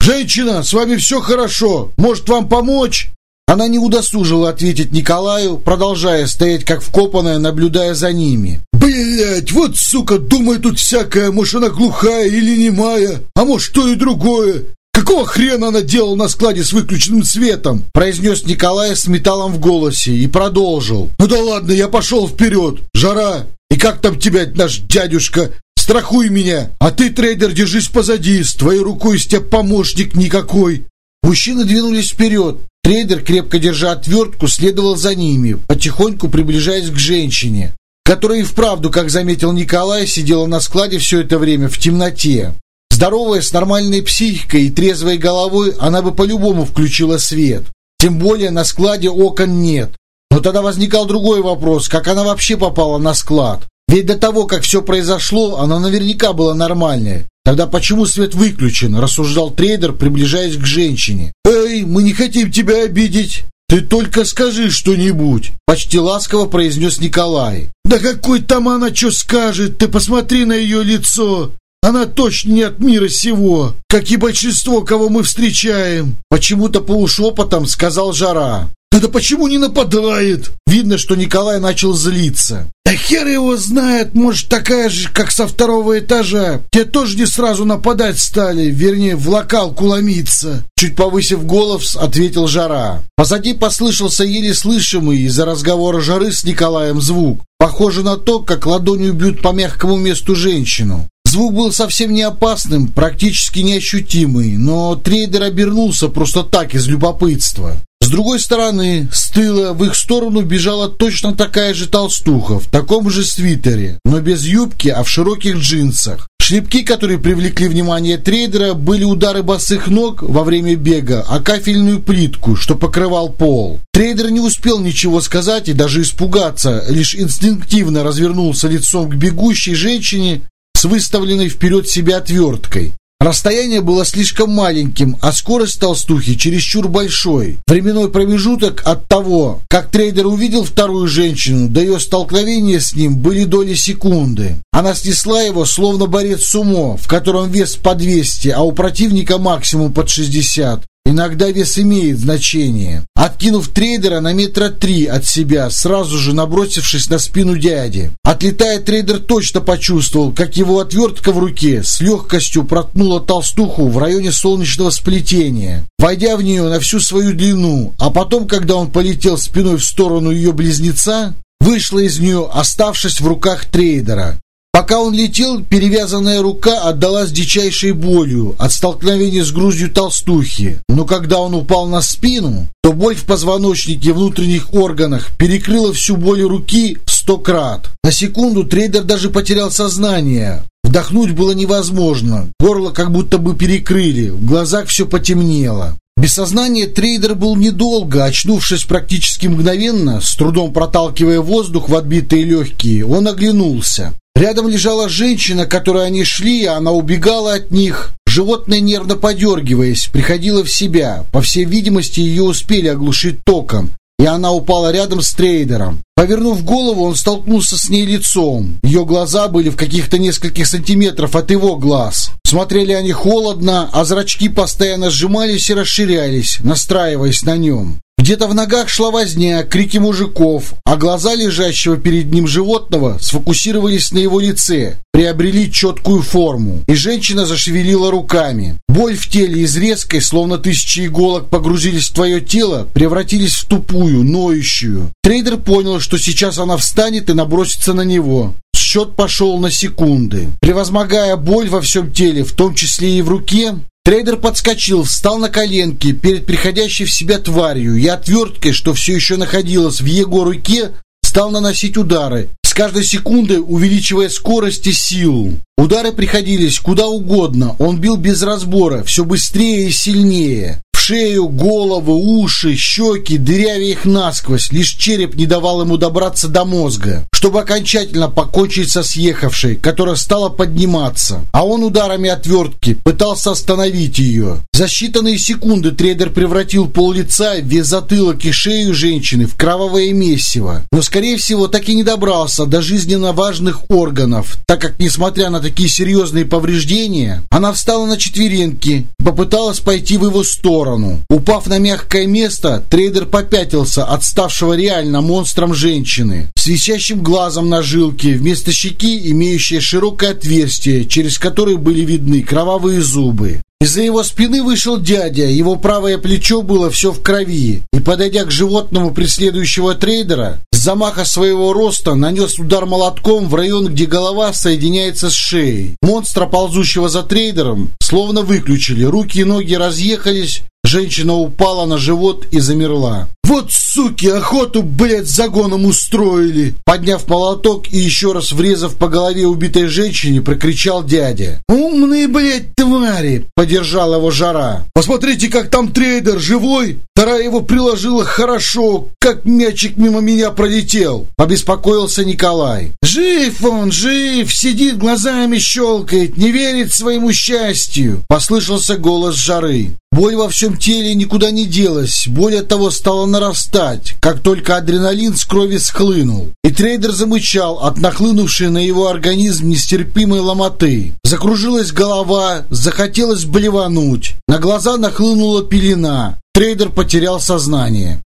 S2: «Женщина, с вами все хорошо. Может, вам помочь?» Она не удосужила ответить Николаю, продолжая стоять как вкопанная, наблюдая за ними. «Блядь, вот, сука, думаю тут всякое. Может, она глухая или немая, а может, то и другое. «Какого хрена она делала на складе с выключенным светом?» произнес Николай с металлом в голосе и продолжил. «Ну да ладно, я пошел вперед. Жара, и как там тебя наш дядюшка? Страхуй меня, а ты, трейдер, держись позади, с твоей рукой из тебя помощник никакой. Мужчины двинулись вперед.
S1: Трейдер, крепко держа отвертку, следовал за ними, потихоньку приближаясь к женщине, которая и вправду, как заметил Николай, сидела на складе все это время в темноте. Здоровая, с нормальной психикой и трезвой головой, она бы по-любому включила свет. Тем более на складе окон нет. Но тогда возникал другой вопрос, как она вообще попала на склад? Ведь до того, как все произошло, она наверняка была нормальной. Тогда почему свет выключен, рассуждал трейдер, приближаясь к женщине. «Эй, мы не хотим тебя обидеть. Ты только скажи что-нибудь», почти ласково произнес Николай. «Да какой там она что скажет? Ты посмотри на ее лицо. Она точно не от мира сего, как и большинство, кого мы встречаем. Почему-то полушепотом сказал Жара. «Да почему не нападает?» Видно, что Николай начал злиться. «Да хер его знает, может, такая же, как со второго этажа. Те тоже не сразу нападать стали, вернее, в локалку ломиться». Чуть повысив голос, ответил Жара. Позади послышался еле слышимый из-за разговора Жары с Николаем звук. Похоже на то, как ладонью бьют по мягкому месту женщину. Звук был совсем не опасным, практически неощутимый, но трейдер обернулся просто так, из любопытства. С другой стороны, с тыла в их сторону бежала точно такая же толстуха, в таком же свитере, но без юбки, а в широких джинсах. Шлепки, которые привлекли внимание трейдера, были удары босых ног во время бега, а кафельную плитку, что покрывал пол. Трейдер не успел ничего сказать и даже испугаться, лишь инстинктивно развернулся лицом к бегущей женщине с выставленной вперед себе отверткой. Расстояние было слишком маленьким, а скорость толстухи чересчур большой. Временной промежуток от того, как трейдер увидел вторую женщину, до ее столкновения с ним были доли секунды. Она снесла его, словно борец сумо, в котором веса под 200, а у противника максимум под 60. Иногда вес имеет значение. Откинув трейдера на метра три от себя, сразу же набросившись на спину дяди. Отлетая, трейдер точно почувствовал, как его отвертка в руке с легкостью проткнула толстуху в районе солнечного сплетения, войдя в нее на всю свою длину, а потом, когда он полетел спиной в сторону ее близнеца, вышла из нее, оставшись в руках трейдера. Пока он летел, перевязанная рука отдалась дичайшей болью от столкновения с грудью толстухи. Но когда он упал на спину, то боль в позвоночнике и внутренних органах перекрыла всю боль руки в сто крат. На секунду трейдер даже потерял сознание. Вдохнуть было невозможно. Горло как будто бы перекрыли. В глазах все потемнело. Без сознания трейдер был недолго, очнувшись практически мгновенно, с трудом проталкивая воздух в отбитые легкие, он оглянулся. Рядом лежала женщина, к которой они шли, а она убегала от них. Животное, нервно подергиваясь, приходило в себя. По всей видимости, ее успели оглушить током, и она упала рядом с трейдером. Повернув голову, он столкнулся с ней лицом. Ее глаза были в каких-то нескольких сантиметров от его глаз. Смотрели они холодно, а зрачки постоянно сжимались и расширялись, настраиваясь на нем. Где-то в ногах шла возня, крики мужиков, а глаза лежащего перед ним животного сфокусировались на его лице, приобрели четкую форму, и женщина зашевелила руками. Боль в теле из резкой, словно тысячи иголок погрузились в твое тело, превратились в тупую, ноющую. Трейдер понял, что сейчас она встанет и набросится на него. Счет пошел на секунды. Превозмогая боль во всем теле, в том числе и в руке, Трейдер подскочил, встал на коленки перед приходящей в себя тварью и отверткой, что все еще находилась в его руке, стал наносить удары, с каждой секундой увеличивая скорость и силу. Удары приходились куда угодно, он бил без разбора, все быстрее и сильнее шею, голову, уши, щеки, дырявя их насквозь. Лишь череп не давал ему добраться до мозга, чтобы окончательно покончить со съехавшей, которая стала подниматься. А он ударами отвертки пытался остановить ее. За считанные секунды трейдер превратил пол лица, весь затылок и шею женщины в кровавое месиво. Но, скорее всего, так и не добрался до жизненно важных органов, так как, несмотря на такие серьезные повреждения, она встала на четвереньки и попыталась пойти в его сторону сторону. Упав на мягкое место, трейдер попятился от ставшего реально монстром женщины. С висящим глазом на жилке, вместо щеки имеющее широкое отверстие, через которое были видны кровавые зубы. Из-за его спины вышел дядя, его правое плечо было все в крови, и, подойдя к животному преследующего трейдера, с замаха своего роста нанес удар молотком в район, где голова соединяется с шеей. Монстра, ползущего за трейдером, словно выключили, руки и ноги разъехались, Женщина упала на живот и замерла.
S2: «Вот суки, охоту, блядь, с загоном устроили!»
S1: Подняв молоток и еще раз врезав по голове убитой женщине, прокричал дядя.
S2: «Умные, блядь, твари!»
S1: — поддержал его жара.
S2: «Посмотрите, как там трейдер, живой! Вторая его приложила хорошо, как мячик мимо меня пролетел!»
S1: — побеспокоился Николай.
S2: «Жив он, жив! Сидит, глазами щелкает, не верит своему счастью!»
S1: — послышался голос жары. Боль во всем теле никуда не делась, более того стала нарастать, как только адреналин с крови схлынул. И трейдер замычал от нахлынувшей на его организм нестерпимой ломоты. Закружилась голова, захотелось блевануть. На глаза нахлынула пелена. Трейдер потерял сознание.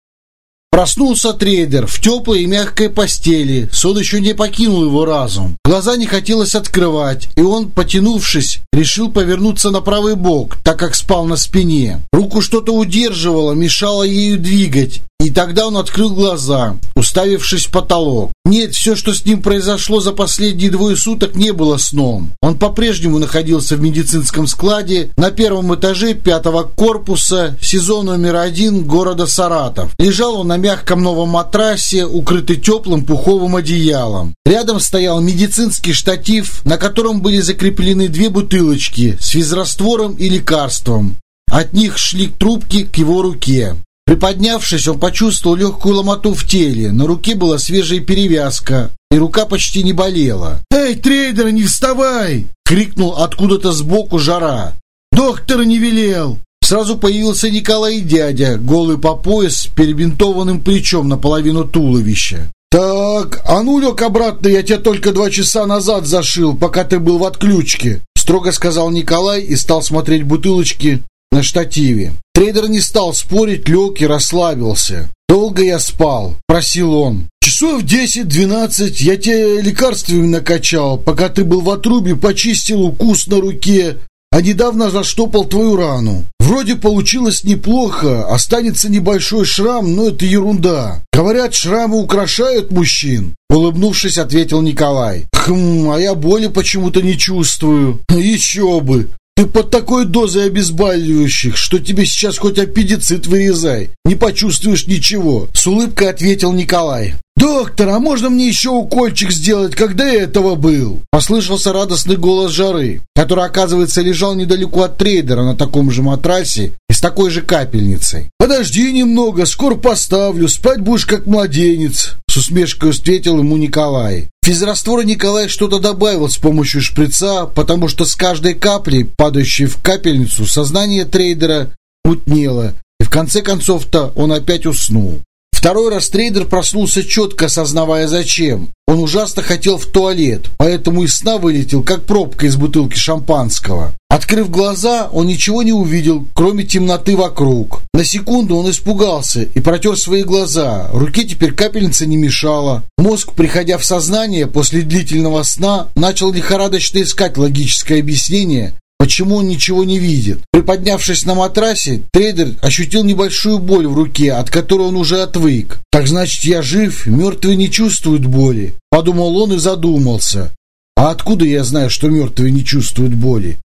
S1: Проснулся трейдер в теплой и мягкой постели. Сон еще не покинул его разум. Глаза не хотелось открывать, и он, потянувшись, решил повернуться на правый бок, так как спал на спине. Руку что-то удерживало, мешало ею двигать, и тогда он открыл глаза, уставившись в потолок. Нет, все, что с ним произошло за последние двое суток, не было сном. Он по-прежнему находился в медицинском складе на первом этаже пятого корпуса, СИЗО номер один города Саратов. Лежал он на мягком новом матрасе, укрытый теплым пуховым одеялом. Рядом стоял медицинский штатив, на котором были закреплены две бутылочки с физраствором и лекарством. От них шли трубки к его руке. Приподнявшись, он почувствовал легкую ломоту в теле. На руке была свежая перевязка, и рука почти не болела.
S2: «Эй, трейдер, не вставай!» — крикнул откуда-то сбоку жара. «Доктор не велел!»
S1: Сразу появился Николай дядя, голый по пояс, с перебинтованным плечом наполовину туловища.
S2: «Так, а ну лег обратно, я тебя только два часа назад зашил, пока ты был в отключке»,
S1: строго сказал Николай и стал смотреть бутылочки на штативе. Трейдер не стал спорить, лег и расслабился. «Долго я спал?» – просил он.
S2: «Часов десять-двенадцать я тебе лекарствами накачал, пока ты был в отрубе, почистил укус на руке, а недавно заштопал твою рану. Вроде получилось неплохо, останется небольшой шрам, но это ерунда. Говорят, шрамы украшают мужчин».
S1: Улыбнувшись, ответил Николай.
S2: «Хм, а я боли почему-то не чувствую». «Еще бы! Ты под такой дозой обезболивающих, что тебе сейчас хоть аппендицит вырезай. Не почувствуешь ничего.
S1: С улыбкой ответил Николай.
S2: «Доктор, а можно мне еще укольчик сделать, когда этого был?»
S1: Послышался радостный голос Жары, который, оказывается, лежал недалеко от трейдера на таком же матрасе и с такой же капельницей.
S2: «Подожди немного, скоро поставлю, спать будешь как младенец», с усмешкой встретил ему Николай.
S1: Физраствора Николай что-то добавил с помощью шприца, потому что с каждой каплей, падающей в капельницу, сознание трейдера мутнело, и в конце концов-то он опять уснул. Второй раз трейдер проснулся четко, осознавая зачем. Он ужасно хотел в туалет, поэтому из сна вылетел, как пробка из бутылки шампанского. Открыв глаза, он ничего не увидел, кроме темноты вокруг. На секунду он испугался и протер свои глаза. Руке теперь капельница не мешала. Мозг, приходя в сознание после длительного сна, начал лихорадочно искать логическое объяснение Почему он ничего не видит? Приподнявшись на матрасе, трейдер ощутил небольшую боль в руке, от которой он уже отвык. «Так значит, я жив, мертвые не чувствуют боли», — подумал он и задумался. «А откуда я знаю, что мертвые не чувствуют боли?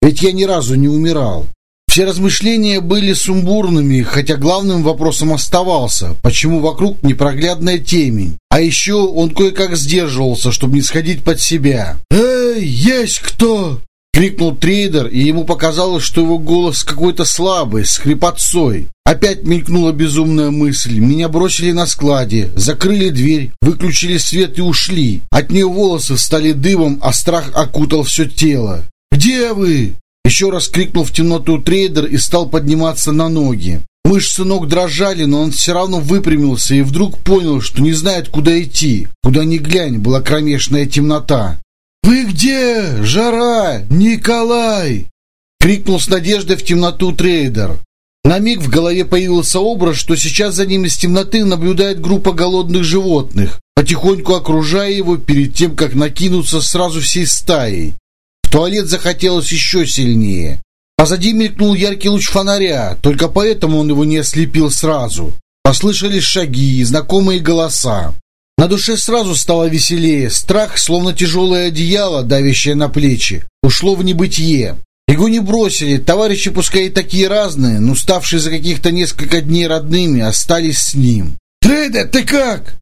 S1: Ведь я ни разу не умирал». Все размышления были сумбурными, хотя главным вопросом оставался, почему вокруг непроглядная темень. А еще он кое-как сдерживался, чтобы не сходить под себя.
S2: «Эй, есть кто?»
S1: Крикнул трейдер, и ему показалось, что его голос какой-то слабый, с хрипотцой. Опять мелькнула безумная мысль. Меня бросили на складе, закрыли дверь, выключили свет и ушли. От нее волосы стали дымом, а страх окутал все тело.
S2: «Где вы?»
S1: Еще раз крикнул в темноту трейдер и стал подниматься на ноги. Мышцы ног дрожали, но он все равно выпрямился и вдруг понял, что не знает, куда идти. Куда ни глянь, была кромешная темнота.
S2: «Вы где? Жара! Николай!»
S1: Крикнул с надеждой в темноту трейдер. На миг в голове появился образ, что сейчас за ним из темноты наблюдает группа голодных животных, потихоньку окружая его перед тем, как накинуться сразу всей стаей. В туалет захотелось еще сильнее. Позади мелькнул яркий луч фонаря, только поэтому он его не ослепил сразу. Послышались шаги и знакомые голоса. На душе сразу стало веселее. Страх, словно тяжелое одеяло, давящее на плечи, ушло в небытие. Его не бросили, товарищи пускай и такие разные, но ставшие за каких-то несколько дней родными, остались с ним.
S2: «Трейдер, ты как?»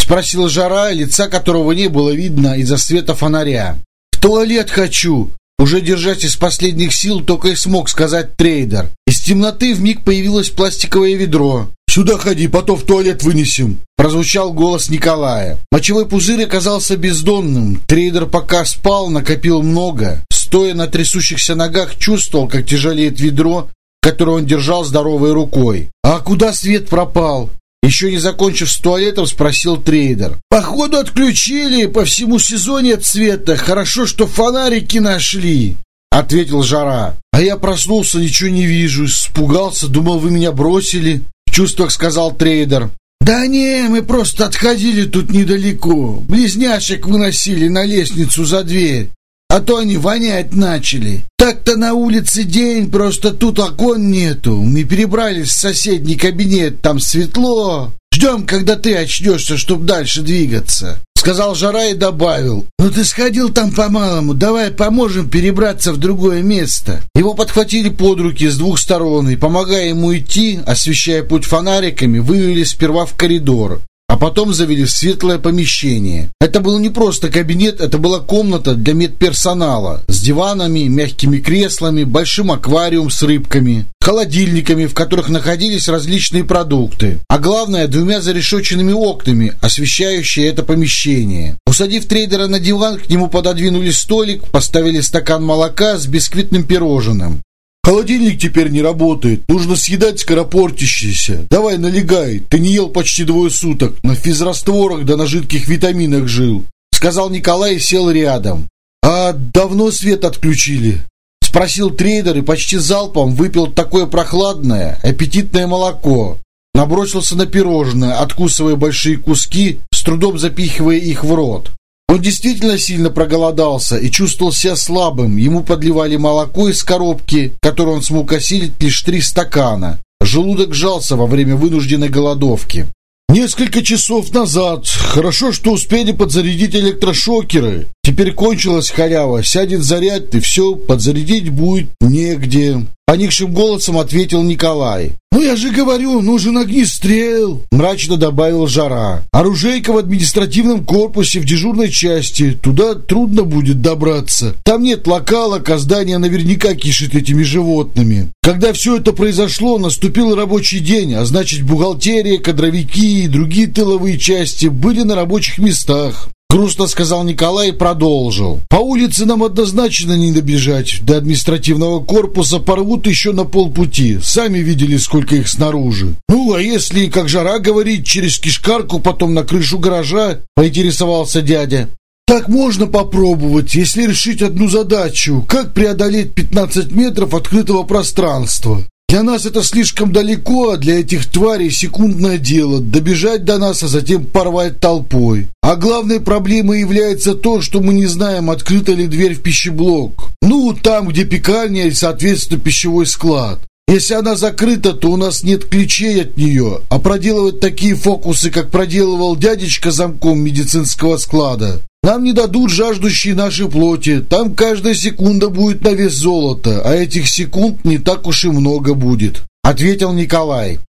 S1: Спросил Жара, лица которого не было видно из-за света фонаря.
S2: «В туалет хочу!»
S1: Уже держась из последних сил, только и смог сказать трейдер. Из темноты вмиг появилось пластиковое ведро.
S2: «Сюда ходи, потом в туалет вынесем!»
S1: Прозвучал голос Николая. Мочевой пузырь оказался бездонным. Трейдер пока спал, накопил много. Стоя на трясущихся ногах, чувствовал, как тяжелеет ведро, которое он держал здоровой рукой. «А куда свет пропал?» Еще не закончив с туалетом, спросил трейдер.
S2: «Походу отключили, по всему СИЗО нет света. Хорошо, что фонарики нашли», — ответил Жара.
S1: «А я проснулся, ничего не вижу. Испугался, думал, вы меня бросили», — в чувствах сказал трейдер.
S2: «Да не, мы просто отходили тут недалеко. Близняшек выносили на лестницу за дверь а то они вонять начали. Так-то на улице день, просто тут окон нету. Мы перебрались в соседний кабинет, там светло. Ждем, когда ты очнешься, чтобы дальше двигаться. Сказал Жара и добавил. Ну ты сходил там по-малому, давай поможем перебраться в другое место.
S1: Его подхватили под руки с двух сторон и, помогая ему идти, освещая путь фонариками, вывели сперва в коридор а потом завели в светлое помещение. Это был не просто кабинет, это была комната для медперсонала с диванами, мягкими креслами, большим аквариум с рыбками, холодильниками, в которых находились различные продукты, а главное двумя зарешоченными окнами, освещающие это помещение. Усадив трейдера на диван, к нему пододвинули столик, поставили стакан молока с бисквитным пирожным.
S2: Холодильник теперь не работает. Нужно съедать скоропортящееся. Давай налегай. Ты не ел почти двое суток. На физрастворах да на жидких витаминах жил. Сказал Николай и сел рядом. А давно свет отключили?
S1: Спросил трейдер и почти залпом выпил такое прохладное, аппетитное молоко. Набросился на пирожное, откусывая большие куски, с трудом запихивая их в рот. Он действительно сильно проголодался и чувствовал себя слабым. Ему подливали молоко из коробки, которую он смог осилить лишь три стакана. Желудок сжался во время вынужденной голодовки.
S2: Несколько часов назад. Хорошо, что успели подзарядить электрошокеры. Теперь кончилась халява. Сядет заряд, и все, подзарядить будет негде.
S1: Поникшим голосом ответил Николай.
S2: «Ну я же говорю, нужен огнестрел!»
S1: Мрачно добавил Жара.
S2: «Оружейка в административном корпусе в дежурной части. Туда трудно будет добраться. Там нет локалок, а здание наверняка кишит этими животными. Когда все это произошло, наступил рабочий день, а значит бухгалтерия, кадровики и другие тыловые части были на рабочих местах.
S1: Грустно сказал Николай и продолжил.
S2: По улице нам однозначно не добежать. До административного корпуса порвут еще на полпути. Сами видели, сколько их снаружи. Ну, а если, как жара говорит, через кишкарку, потом на крышу гаража, поинтересовался дядя. Так можно попробовать, если решить одну задачу. Как преодолеть 15 метров открытого пространства? Для нас это слишком далеко, а для этих тварей секундное дело – добежать до нас, а затем порвать толпой. А главной проблемой является то, что мы не знаем, открыта ли дверь в пищеблок. Ну, там, где пекарня и, соответственно, пищевой склад. Если она закрыта, то у нас нет ключей от нее, а проделывать такие фокусы, как проделывал дядечка замком медицинского склада, нам не дадут жаждущие нашей плоти. Там каждая секунда будет на вес золота, а этих секунд не так уж и много будет», — ответил Николай.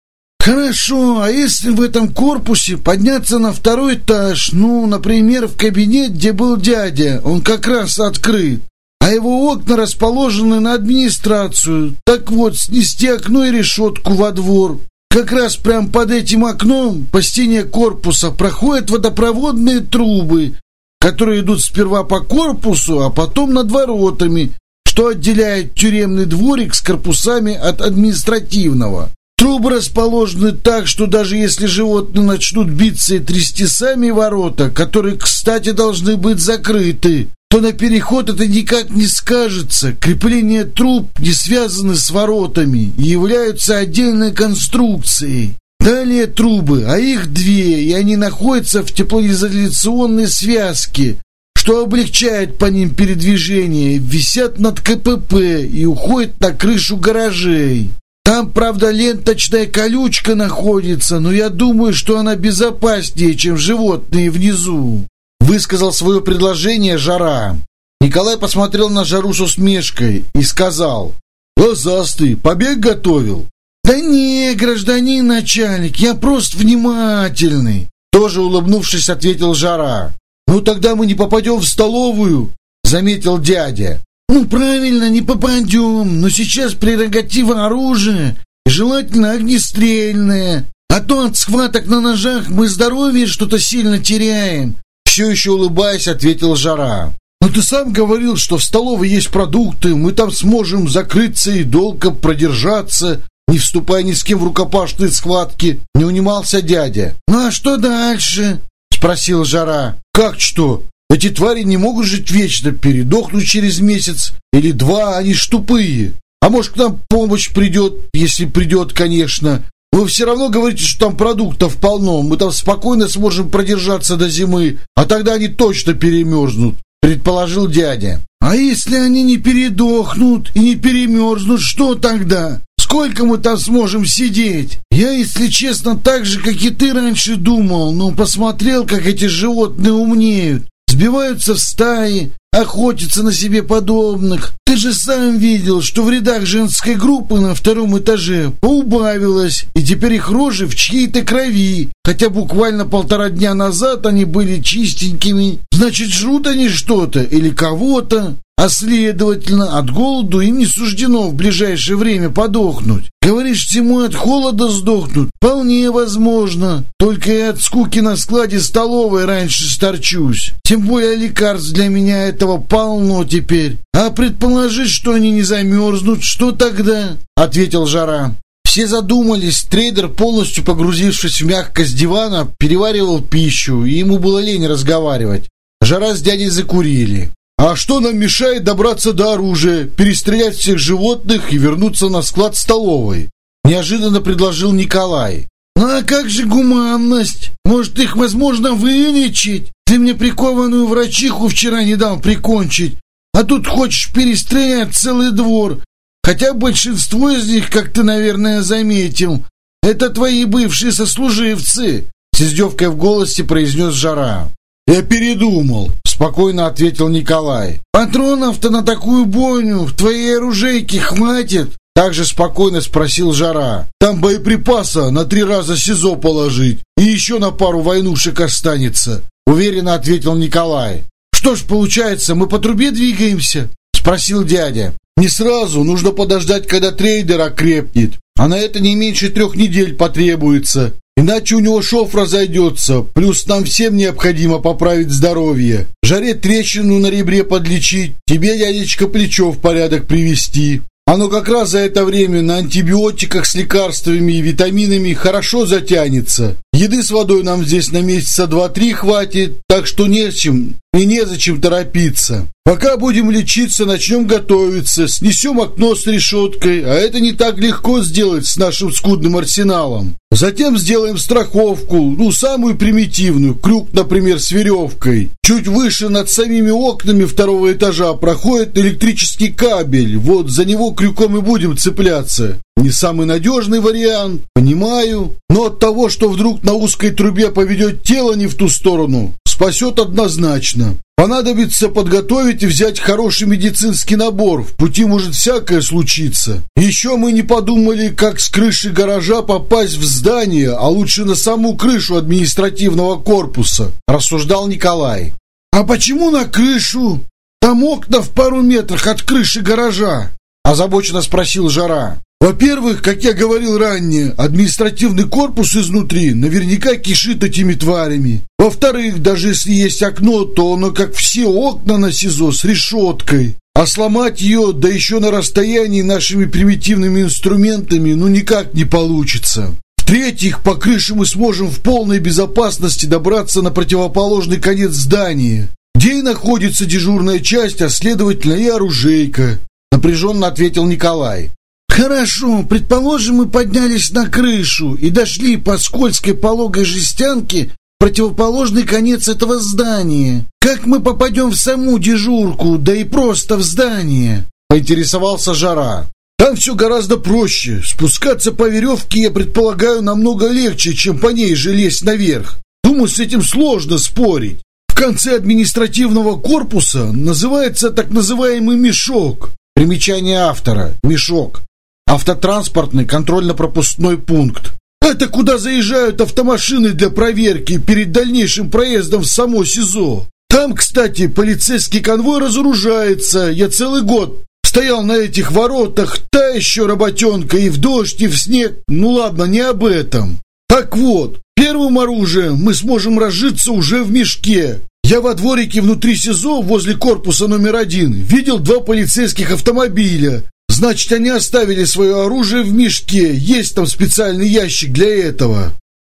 S2: «Хорошо, а если в этом корпусе подняться на второй этаж, ну, например, в кабинет, где был дядя, он как раз открыт, а его окна расположены на администрацию. Так вот, снести окно и решетку во двор. Как раз прямо под этим окном по стене корпуса проходят водопроводные трубы, которые идут сперва по корпусу, а потом над воротами, что отделяет тюремный дворик с корпусами от административного. Трубы расположены так, что даже если животные начнут биться и трясти сами ворота, которые, кстати, должны быть закрыты, то на переход это никак не скажется. Крепления труб не связаны с воротами и являются отдельной конструкцией. Далее трубы, а их две, и они находятся в теплоизоляционной связке, что облегчает по ним передвижение, висят над КПП и уходят на крышу гаражей. Там, правда, ленточная колючка находится, но я думаю, что она безопаснее, чем животные внизу.
S1: Высказал свое предложение Жара. Николай посмотрел на Жару с усмешкой и сказал, «Глазастый, побег готовил?»
S2: «Да не, гражданин начальник, я просто внимательный!»
S1: Тоже улыбнувшись, ответил Жара. «Ну тогда мы не попадем в столовую», — заметил дядя.
S2: «Ну правильно, не попадем, но сейчас прерогатива оружия, желательно огнестрельное, а то от схваток на ножах мы здоровье что-то сильно теряем»,
S1: все еще улыбаясь, ответил Жара.
S2: «Но ты сам говорил, что в столовой есть продукты, мы там сможем закрыться и долго продержаться, не вступая ни с кем в рукопашные схватки», — не унимался дядя. «Ну а что дальше?» — спросил Жара.
S1: «Как что? Эти твари не могут жить вечно, передохнут через месяц или два, они ж тупые. А может, к нам помощь придет, если придет, конечно. Вы все равно говорите, что там продуктов полно, мы там спокойно сможем продержаться до зимы, а тогда они точно перемерзнут», — предположил дядя.
S2: «А если они не передохнут и не перемерзнут, что тогда? Сколько мы там сможем сидеть? Я, если честно, так же, как и ты раньше думал, но посмотрел, как эти животные умнеют сбиваются в стаи, охотятся на себе подобных. Ты же сам видел, что в рядах женской группы на втором этаже поубавилось, и теперь их рожи в чьей-то крови, хотя буквально полтора дня назад они были чистенькими. Значит, жрут они что-то или кого-то а следовательно, от голоду им не суждено в ближайшее время подохнуть. Говоришь, всему от холода сдохнут? Вполне возможно. Только и от скуки на складе столовой раньше сторчусь. Тем более лекарств для меня этого полно теперь. А предположить, что они не замерзнут, что тогда? Ответил Жара. Все задумались, трейдер, полностью погрузившись в мягкость дивана, переваривал пищу, и ему было лень разговаривать. Жара с дядей закурили. А что нам мешает добраться до оружия, перестрелять всех животных и вернуться на склад столовой? Неожиданно предложил Николай. А как же гуманность? Может, их возможно вылечить? Ты мне прикованную врачиху вчера не дал прикончить, а тут хочешь перестрелять целый двор. Хотя большинство из них, как ты, наверное, заметил, это твои бывшие сослуживцы, с издевкой в голосе произнес Жара.
S1: «Я передумал», — спокойно ответил Николай.
S2: «Патронов-то на такую бойню в твоей оружейке хватит?»
S1: Также спокойно спросил Жара. «Там боеприпаса на три раза СИЗО положить, и еще на пару войнушек останется», — уверенно ответил Николай.
S2: «Что ж, получается, мы по трубе двигаемся?» — спросил дядя.
S1: «Не сразу, нужно подождать, когда трейдер окрепнет, а на это не меньше трех недель потребуется. Иначе у него шов разойдется, плюс нам всем необходимо поправить здоровье. Жаре трещину на ребре подлечить, тебе, дядечка, плечо в порядок привести. Оно как раз за это время на антибиотиках с лекарствами и витаминами хорошо затянется. Еды с водой нам здесь на месяца два-три хватит, так что нечем и незачем торопиться. Пока будем лечиться, начнем готовиться, снесем окно с решеткой, а это не так легко сделать с нашим скудным арсеналом. Затем сделаем страховку, ну, самую примитивную, крюк, например, с веревкой. Чуть выше над самими окнами второго этажа проходит электрический кабель, вот за него крюком и будем цепляться. Не самый надежный вариант, понимаю, но от того, что вдруг на узкой трубе поведет тело не в ту сторону, спасет однозначно. Понадобится подготовить и взять хороший медицинский набор. В пути может всякое случиться. Еще мы не подумали, как с крыши гаража попасть в здание, а лучше на саму крышу административного корпуса, рассуждал Николай.
S2: А почему на крышу? Там окна в пару метрах от крыши гаража, озабоченно спросил Жара.
S1: Во-первых, как я говорил ранее, административный корпус изнутри наверняка кишит этими тварями. Во-вторых, даже если есть окно, то оно, как все окна на СИЗО, с решеткой. А сломать ее, да еще на расстоянии нашими примитивными инструментами, ну никак не получится. В-третьих, по крыше мы сможем в полной безопасности добраться на противоположный конец здания, где и находится дежурная часть, а следовательно и оружейка. Напряженно ответил Николай.
S2: Хорошо, предположим, мы поднялись на крышу и дошли по скользкой пологой жестянке противоположный конец этого здания. Как мы попадем в саму дежурку, да и просто в здание?
S1: Поинтересовался Жара. Там все гораздо проще. Спускаться по веревке, я предполагаю, намного легче, чем по ней же лезть наверх. Думаю, с этим сложно спорить.
S2: В конце административного корпуса называется так называемый мешок.
S1: Примечание автора. Мешок. Автотранспортный контрольно-пропускной пункт.
S2: Это куда заезжают автомашины для проверки перед дальнейшим проездом в само СИЗО. Там, кстати, полицейский конвой разоружается. Я целый год стоял на этих воротах, та еще работенка и в дождь, и в снег. Ну ладно, не об этом. Так вот, первым оружием мы сможем разжиться уже в мешке. Я во дворике внутри СИЗО возле корпуса номер один видел два полицейских автомобиля. Значит, они оставили свое оружие в мешке. Есть там специальный ящик для этого.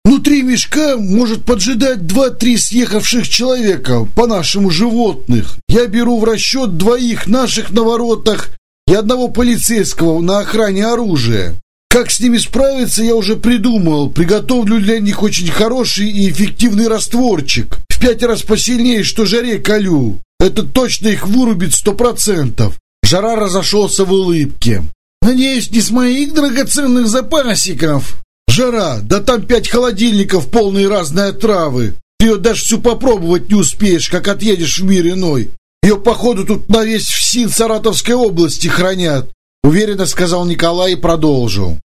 S2: Внутри мешка может поджидать два-три съехавших человека, по-нашему животных. Я беру в расчет двоих наших на воротах и одного полицейского на охране оружия. Как с ними справиться, я уже придумал. Приготовлю для них очень хороший и эффективный растворчик. В пять раз посильнее, что жаре колю. Это точно их вырубит сто процентов. Жара разошелся в улыбке. «Надеюсь, не с моих драгоценных запасиков?» «Жара, да там пять холодильников, полные разной травы. Ты ее даже всю попробовать не успеешь, как отъедешь в мир иной. Ее, походу, тут на весь ФСИН Саратовской области хранят», уверенно сказал Николай и продолжил.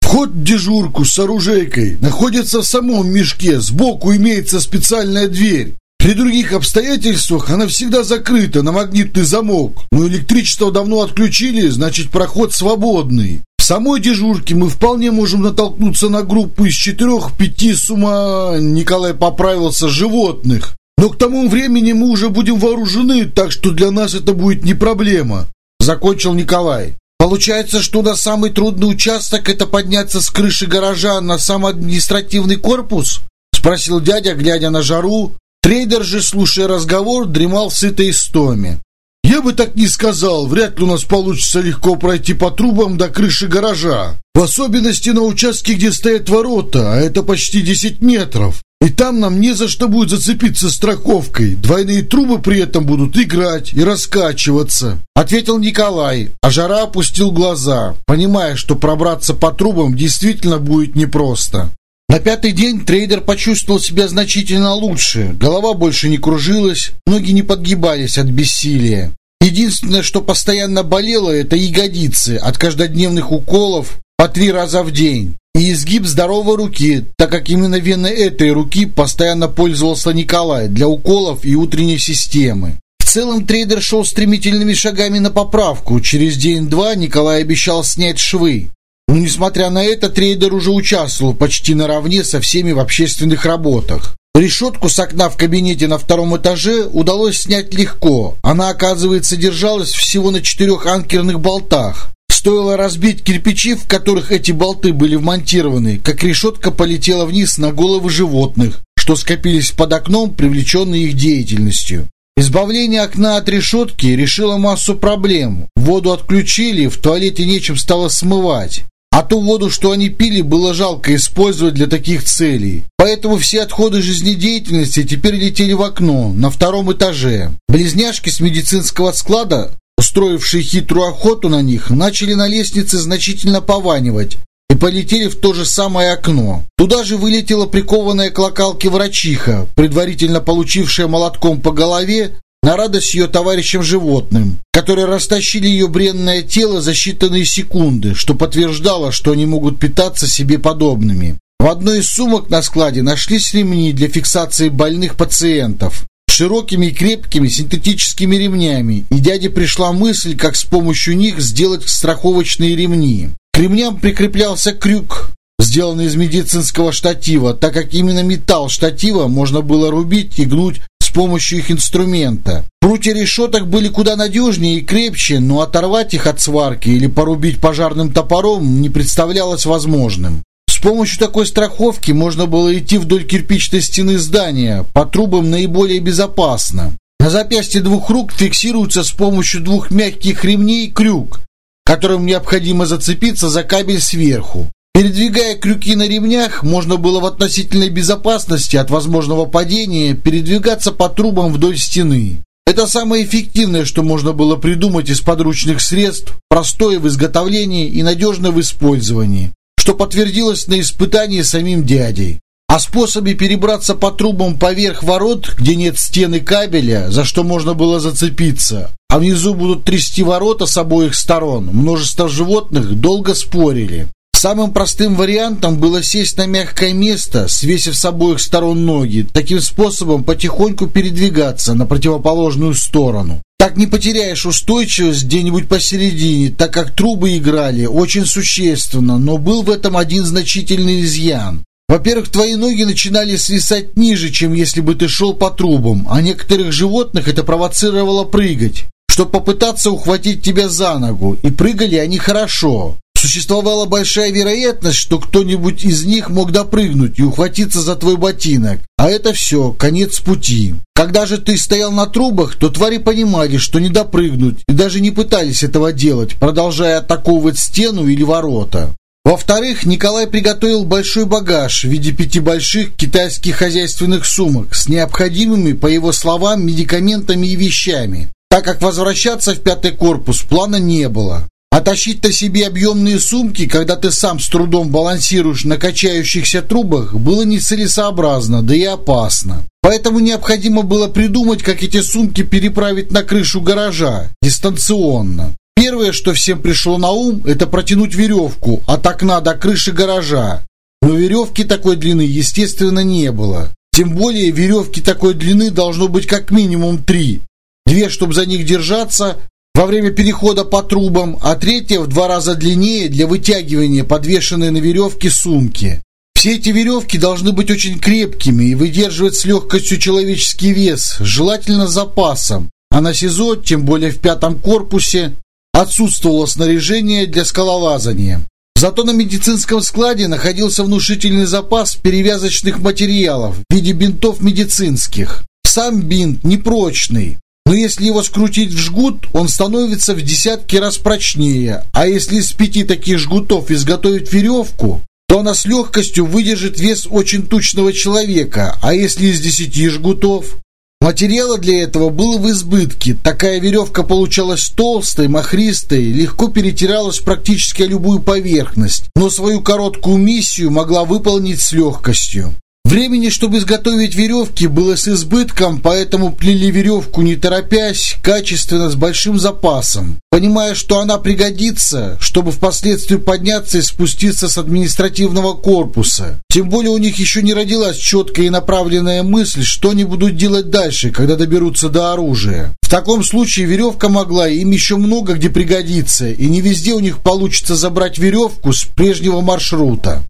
S2: Вход в дежурку с оружейкой находится в самом мешке, сбоку имеется специальная дверь. При других обстоятельствах она всегда закрыта на магнитный замок, но электричество давно отключили, значит проход свободный. В самой дежурке мы вполне можем натолкнуться на группу из четырех-пяти с Николай поправился, животных. Но к тому времени мы уже будем вооружены, так что для нас это будет не проблема. Закончил Николай. Получается, что на самый трудный участок это подняться с крыши гаража на сам административный корпус? Спросил дядя, глядя на жару, Трейдер же, слушая разговор, дремал в сытой истоме. «Я бы так не сказал. Вряд ли у нас получится легко пройти по трубам до крыши гаража. В особенности на участке, где стоят ворота, а это почти 10 метров. И там нам не за что будет зацепиться страховкой. Двойные трубы при этом будут играть и раскачиваться», — ответил Николай, а Жара опустил глаза, понимая, что пробраться по трубам действительно будет непросто. На пятый день трейдер почувствовал себя значительно лучше. Голова больше не кружилась, ноги не подгибались от бессилия. Единственное, что постоянно болело, это ягодицы от каждодневных уколов по три раза в день. И изгиб здоровой руки, так как именно вены этой руки постоянно пользовался Николай для уколов и утренней системы. В целом трейдер шел стремительными шагами на поправку. Через день-два Николай обещал снять швы. Но, несмотря на это, трейдер уже участвовал почти наравне со всеми в общественных работах. Решетку с окна в кабинете на втором этаже удалось снять легко. Она, оказывается, держалась всего на четырех анкерных болтах. Стоило разбить кирпичи, в которых эти болты были вмонтированы, как решетка полетела вниз на головы животных, что скопились под окном, привлеченные их деятельностью. Избавление окна от решетки решило массу проблем. Воду отключили, в туалете нечем стало смывать. А ту воду, что они пили, было жалко использовать для таких целей. Поэтому все отходы жизнедеятельности теперь летели в окно на втором этаже. Близняшки с медицинского склада, устроившие хитрую охоту на них, начали на лестнице значительно пованивать и полетели в то же самое окно. Туда же вылетела прикованная к локалке врачиха, предварительно получившая молотком по голове на радость ее товарищам животным, которые растащили ее бренное тело за считанные секунды, что подтверждало, что они могут питаться себе подобными. В одной из сумок на складе нашлись ремни для фиксации больных пациентов широкими и крепкими синтетическими ремнями, и дяде пришла мысль, как с помощью них сделать страховочные ремни. К ремням прикреплялся крюк, сделанный из медицинского штатива, так как именно металл штатива можно было рубить и гнуть помощью их инструмента. Прутья решеток были куда надежнее и крепче, но оторвать их от сварки или порубить пожарным топором не представлялось возможным. С помощью такой страховки можно было идти вдоль кирпичной стены здания, по трубам наиболее безопасно. На запястье двух рук фиксируется с помощью двух мягких ремней крюк, которым необходимо зацепиться за кабель сверху. Передвигая крюки на ремнях, можно было в относительной безопасности от возможного падения передвигаться по трубам вдоль стены. Это самое эффективное, что можно было придумать из подручных средств, простое в изготовлении и надежное в использовании, что подтвердилось на испытании самим дядей.
S1: О способе перебраться по трубам поверх ворот, где нет стены кабеля, за что можно было зацепиться, а внизу будут трясти ворота с обоих сторон, множество животных долго спорили. Самым простым вариантом было сесть на мягкое место, свесив с обоих сторон ноги, таким способом потихоньку передвигаться на противоположную сторону. Так не потеряешь устойчивость где-нибудь посередине, так как трубы играли очень существенно, но был в этом один значительный изъян. Во-первых, твои ноги начинали свисать ниже, чем если бы ты шел по трубам, а некоторых животных это провоцировало прыгать, чтобы попытаться ухватить тебя за ногу, и прыгали они хорошо. Существовала большая вероятность, что кто-нибудь из них мог допрыгнуть и ухватиться за твой ботинок. А это все, конец пути. Когда же ты стоял на трубах, то твари понимали, что не допрыгнуть, и даже не пытались этого делать, продолжая атаковывать стену или ворота. Во-вторых, Николай приготовил большой багаж в виде пяти больших китайских хозяйственных сумок с необходимыми, по его словам, медикаментами и вещами, так как возвращаться в пятый корпус плана не было. А тащить на себе объемные сумки, когда ты сам с трудом балансируешь на качающихся трубах, было нецелесообразно, да и опасно. Поэтому необходимо было придумать, как эти сумки переправить на крышу гаража, дистанционно. Первое, что всем пришло на ум, это протянуть веревку от окна до крыши гаража. Но веревки такой длины, естественно, не было. Тем более веревки такой длины должно быть как минимум три. Две, чтобы за них держаться, во время перехода по трубам, а третья в два раза длиннее для вытягивания подвешенной на веревке сумки. Все эти веревки должны быть очень крепкими и выдерживать с легкостью человеческий вес, желательно с запасом. А на СИЗО, тем более в пятом корпусе, отсутствовало снаряжение для скалолазания. Зато на медицинском складе находился внушительный запас перевязочных материалов в виде бинтов медицинских. Сам бинт непрочный, но если его скрутить в жгут, он становится в десятки раз прочнее. А если из пяти таких жгутов изготовить веревку, то она с легкостью выдержит вес очень тучного человека. А если из десяти жгутов? Материала для этого было в избытке. Такая веревка получалась толстой, махристой, легко перетиралась практически любую поверхность, но свою короткую миссию могла выполнить с легкостью. Времени, чтобы изготовить веревки, было с избытком, поэтому плели веревку не торопясь, качественно, с большим запасом, понимая, что она пригодится, чтобы впоследствии подняться и спуститься с административного корпуса. Тем более у них еще не родилась четкая и направленная мысль, что они будут делать дальше, когда доберутся до оружия. В таком случае веревка могла им еще много где пригодиться, и не везде у них получится забрать веревку с прежнего маршрута.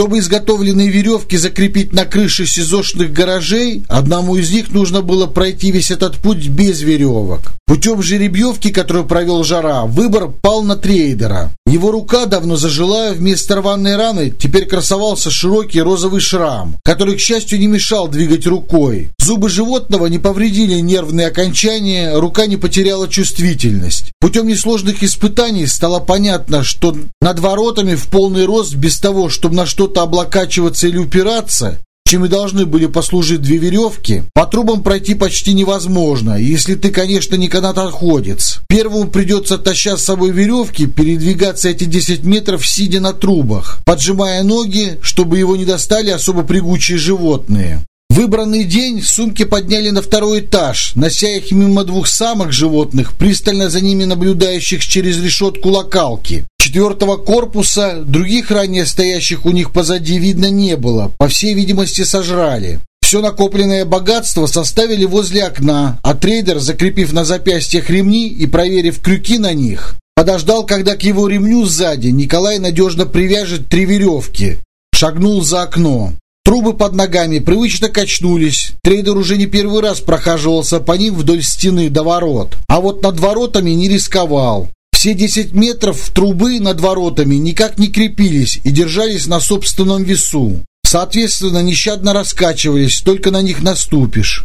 S1: Чтобы изготовленные веревки закрепить на крыше СИЗОшных гаражей, одному из них нужно было пройти весь этот путь без веревок. Путем жеребьевки, которую провел Жара, выбор пал на трейдера. Его рука давно зажила, вместо рваной раны теперь красовался широкий розовый шрам, который, к счастью, не мешал двигать рукой. Зубы животного не повредили нервные окончания, рука не потеряла чувствительность. Путем несложных испытаний стало понятно, что над воротами в полный рост без того, чтобы на что-то облокачиваться или упираться, чем и должны были послужить две веревки, по трубам пройти почти невозможно, если ты, конечно, не канатоходец. Первому придется, таща с собой веревки, передвигаться эти 10 метров, сидя на трубах, поджимая ноги, чтобы его не достали особо прыгучие животные. Выбранный день сумки подняли на второй этаж, нося их мимо двух самых животных, пристально за ними наблюдающих через решетку локалки. Четвертого корпуса, других ранее стоящих у них позади видно не было, по всей видимости сожрали. Все накопленное богатство составили возле окна, а трейдер, закрепив на запястьях ремни и проверив крюки на них, подождал, когда к его ремню сзади Николай надежно привяжет три веревки. Шагнул за окно. Трубы под ногами привычно качнулись. Трейдер уже не первый раз прохаживался по ним вдоль стены до ворот. А вот над воротами не рисковал. Все 10 метров трубы над воротами никак не крепились и держались на собственном весу. Соответственно, нещадно раскачивались, только на них наступишь.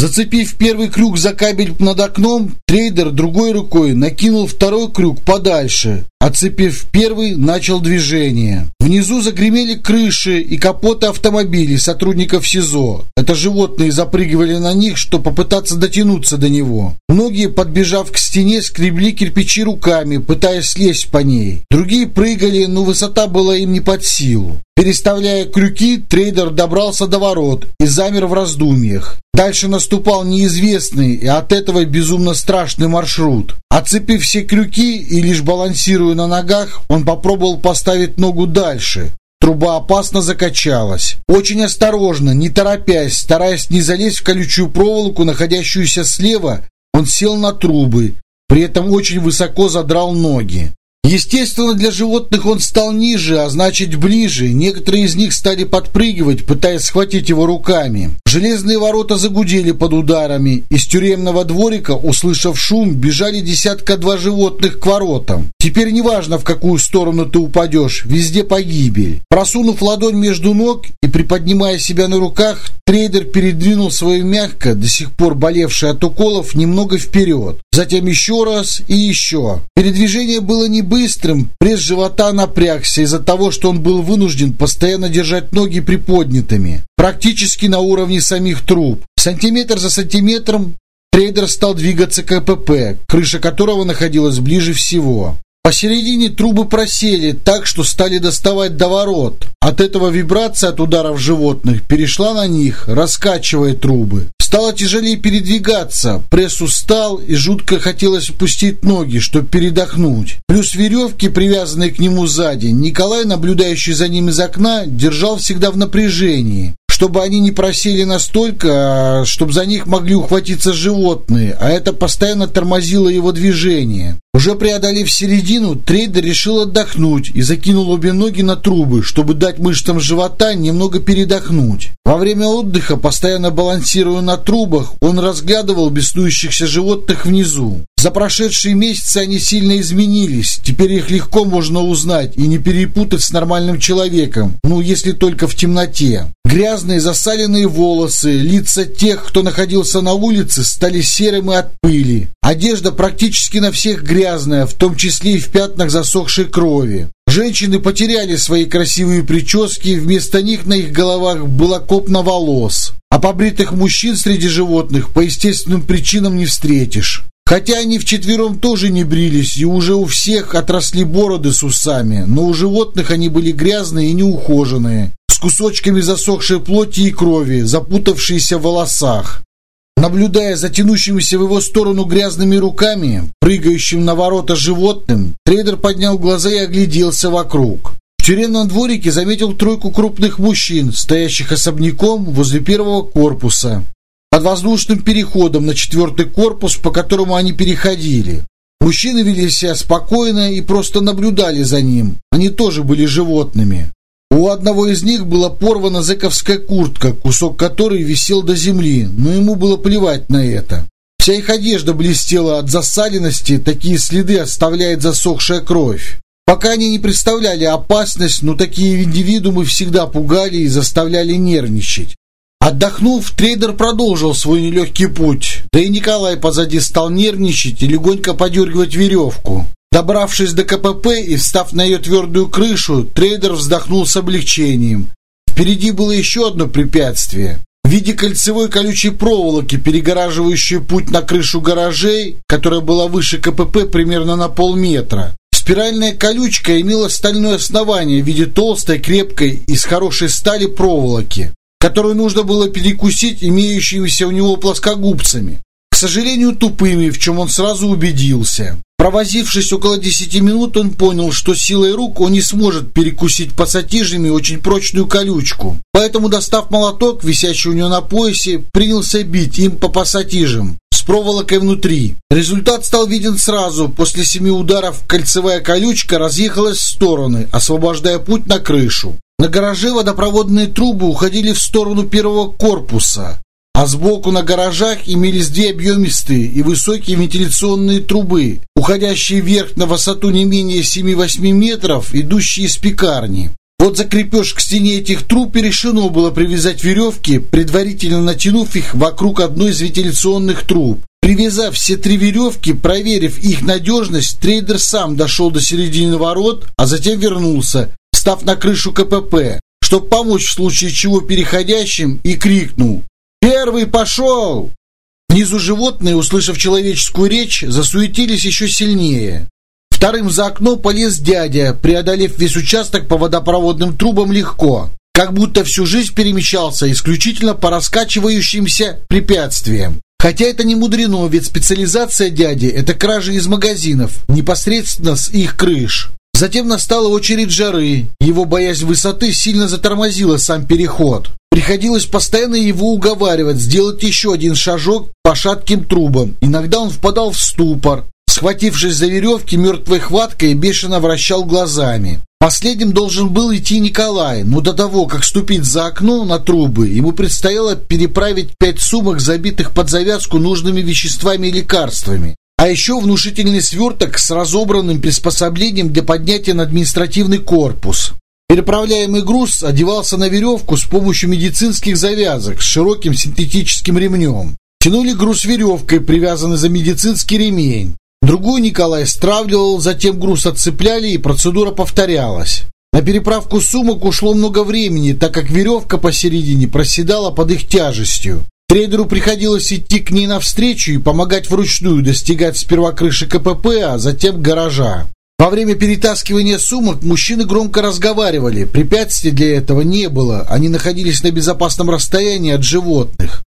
S1: Зацепив первый крюк за кабель над окном, трейдер другой рукой накинул второй крюк подальше. Отцепив первый, начал движение. Внизу загремели крыши и капоты автомобилей сотрудников СИЗО. Это животные запрыгивали на них, чтобы попытаться дотянуться до него. Многие, подбежав к стене, скребли кирпичи руками, пытаясь слезть по ней. Другие прыгали, но высота была им не под силу. Переставляя крюки, трейдер добрался до ворот и замер в раздумьях. Дальше наступал неизвестный и от этого безумно страшный маршрут. Отцепив все крюки и лишь балансируя на ногах, он попробовал поставить ногу дальше. Труба опасно закачалась. Очень осторожно, не торопясь, стараясь не залезть в колючую проволоку, находящуюся слева, он сел на трубы, при этом очень высоко задрал ноги. Естественно, для животных он стал ниже, а значит ближе. Некоторые из них стали подпрыгивать, пытаясь схватить его руками. Железные ворота загудели под ударами. Из тюремного дворика, услышав шум, бежали десятка-два животных к воротам. Теперь неважно, в какую сторону ты упадешь, везде погибель. Просунув ладонь между ног и приподнимая себя на руках, трейдер передвинул свое мягко, до сих пор болевшее от уколов, немного вперед. Затем еще раз и еще. Передвижение было не быстрым, пресс живота напрягся из-за того, что он был вынужден постоянно держать ноги приподнятыми, практически на уровне самих труб. Сантиметр за сантиметром трейдер стал двигаться к КПП, крыша которого находилась ближе всего. Посередине трубы просели так, что стали доставать до ворот. От этого вибрация от ударов животных перешла на них, раскачивая трубы. Стало тяжелее передвигаться, пресс устал и жутко хотелось опустить ноги, чтобы передохнуть. Плюс веревки, привязанные к нему сзади, Николай, наблюдающий за ним из окна, держал всегда в напряжении чтобы они не просели настолько, чтобы за них могли ухватиться животные, а это постоянно тормозило его движение. Уже преодолев середину, трейдер решил отдохнуть и закинул обе ноги на трубы, чтобы дать мышцам живота немного передохнуть. Во время отдыха, постоянно балансируя на трубах, он разглядывал беснующихся животных внизу. За прошедшие месяцы они сильно изменились. Теперь их легко можно узнать и не перепутать с нормальным человеком, ну, если только в темноте. Грязные засаленные волосы, лица тех, кто находился на улице, стали серым и от пыли. Одежда практически на всех грязная, в том числе и в пятнах засохшей крови. Женщины потеряли свои красивые прически, вместо них на их головах была копна волос. А побритых мужчин среди животных по естественным причинам не встретишь. Хотя они вчетвером тоже не брились, и уже у всех отросли бороды с усами, но у животных они были грязные и неухоженные, с кусочками засохшей плоти и крови, запутавшиеся в волосах. Наблюдая за тянущимися в его сторону грязными руками, прыгающим на ворота животным, трейдер поднял глаза и огляделся вокруг. В тюремном дворике заметил тройку крупных мужчин, стоящих особняком возле первого корпуса, под воздушным переходом на четвертый корпус, по которому они переходили. Мужчины вели себя спокойно и просто наблюдали за ним. Они тоже были животными. У одного из них была порвана зэковская куртка, кусок которой висел до земли, но ему было плевать на это. Вся их одежда блестела от засаленности, такие следы оставляет засохшая кровь. Пока они не представляли опасность, но такие индивидуумы всегда пугали и заставляли нервничать. Отдохнув, трейдер продолжил свой нелегкий путь, да и Николай позади стал нервничать и легонько подергивать веревку. Добравшись до КПП и встав на ее твердую крышу, трейдер вздохнул с облегчением. Впереди было еще одно препятствие. В виде кольцевой колючей проволоки, перегораживающей путь на крышу гаражей, которая была выше КПП примерно на полметра. Спиральная колючка имела стальное основание в виде толстой, крепкой, из хорошей стали проволоки, которую нужно было перекусить имеющимися у него плоскогубцами. Сожалению, тупыми, в чем он сразу убедился. Провозившись около 10 минут, он понял, что силой рук он не сможет перекусить пассатижами очень прочную колючку. Поэтому, достав молоток, висящий у него на поясе, принялся бить им по пассатижам с проволокой внутри. Результат стал виден сразу. После семи ударов кольцевая колючка разъехалась в стороны, освобождая путь на крышу. На гараже водопроводные трубы уходили в сторону первого корпуса а сбоку на гаражах имелись две объемистые и высокие вентиляционные трубы, уходящие вверх на высоту не менее 7-8 метров, идущие из пекарни. Вот за крепеж к стене этих труб и решено было привязать веревки, предварительно натянув их вокруг одной из вентиляционных труб. Привязав все три веревки, проверив их надежность, трейдер сам дошел до середины ворот, а затем вернулся, став на крышу КПП, чтобы помочь в случае чего переходящим, и крикнул «Первый пошел!». Внизу животные, услышав человеческую речь, засуетились еще сильнее. Вторым за окно полез дядя, преодолев весь участок по водопроводным трубам легко, как будто всю жизнь перемещался исключительно по раскачивающимся препятствиям. Хотя это не мудрено, ведь специализация дяди – это кражи из магазинов, непосредственно с их крыш. Затем настала очередь жары. Его боязнь высоты сильно затормозила сам переход. Приходилось постоянно его уговаривать сделать еще один шажок по шатким трубам. Иногда он впадал в ступор, Схватившись за веревки, мертвой хваткой бешено вращал глазами. Последним должен был идти Николай, но до того, как ступить за окно на трубы, ему предстояло переправить пять сумок, забитых под завязку нужными веществами и лекарствами. А еще внушительный сверток с разобранным приспособлением для поднятия на административный корпус. Переправляемый груз одевался на веревку с помощью медицинских завязок с широким синтетическим ремнем. Тянули груз веревкой, привязанный за медицинский ремень. Другую Николай стравливал, затем груз отцепляли и процедура повторялась. На переправку сумок ушло много времени, так как веревка посередине проседала под их тяжестью. Трейдеру приходилось идти к ней навстречу и помогать вручную достигать сперва крыши КПП, а затем гаража. Во время перетаскивания сумок мужчины громко разговаривали. Препятствий для этого не было. Они находились на безопасном расстоянии от животных.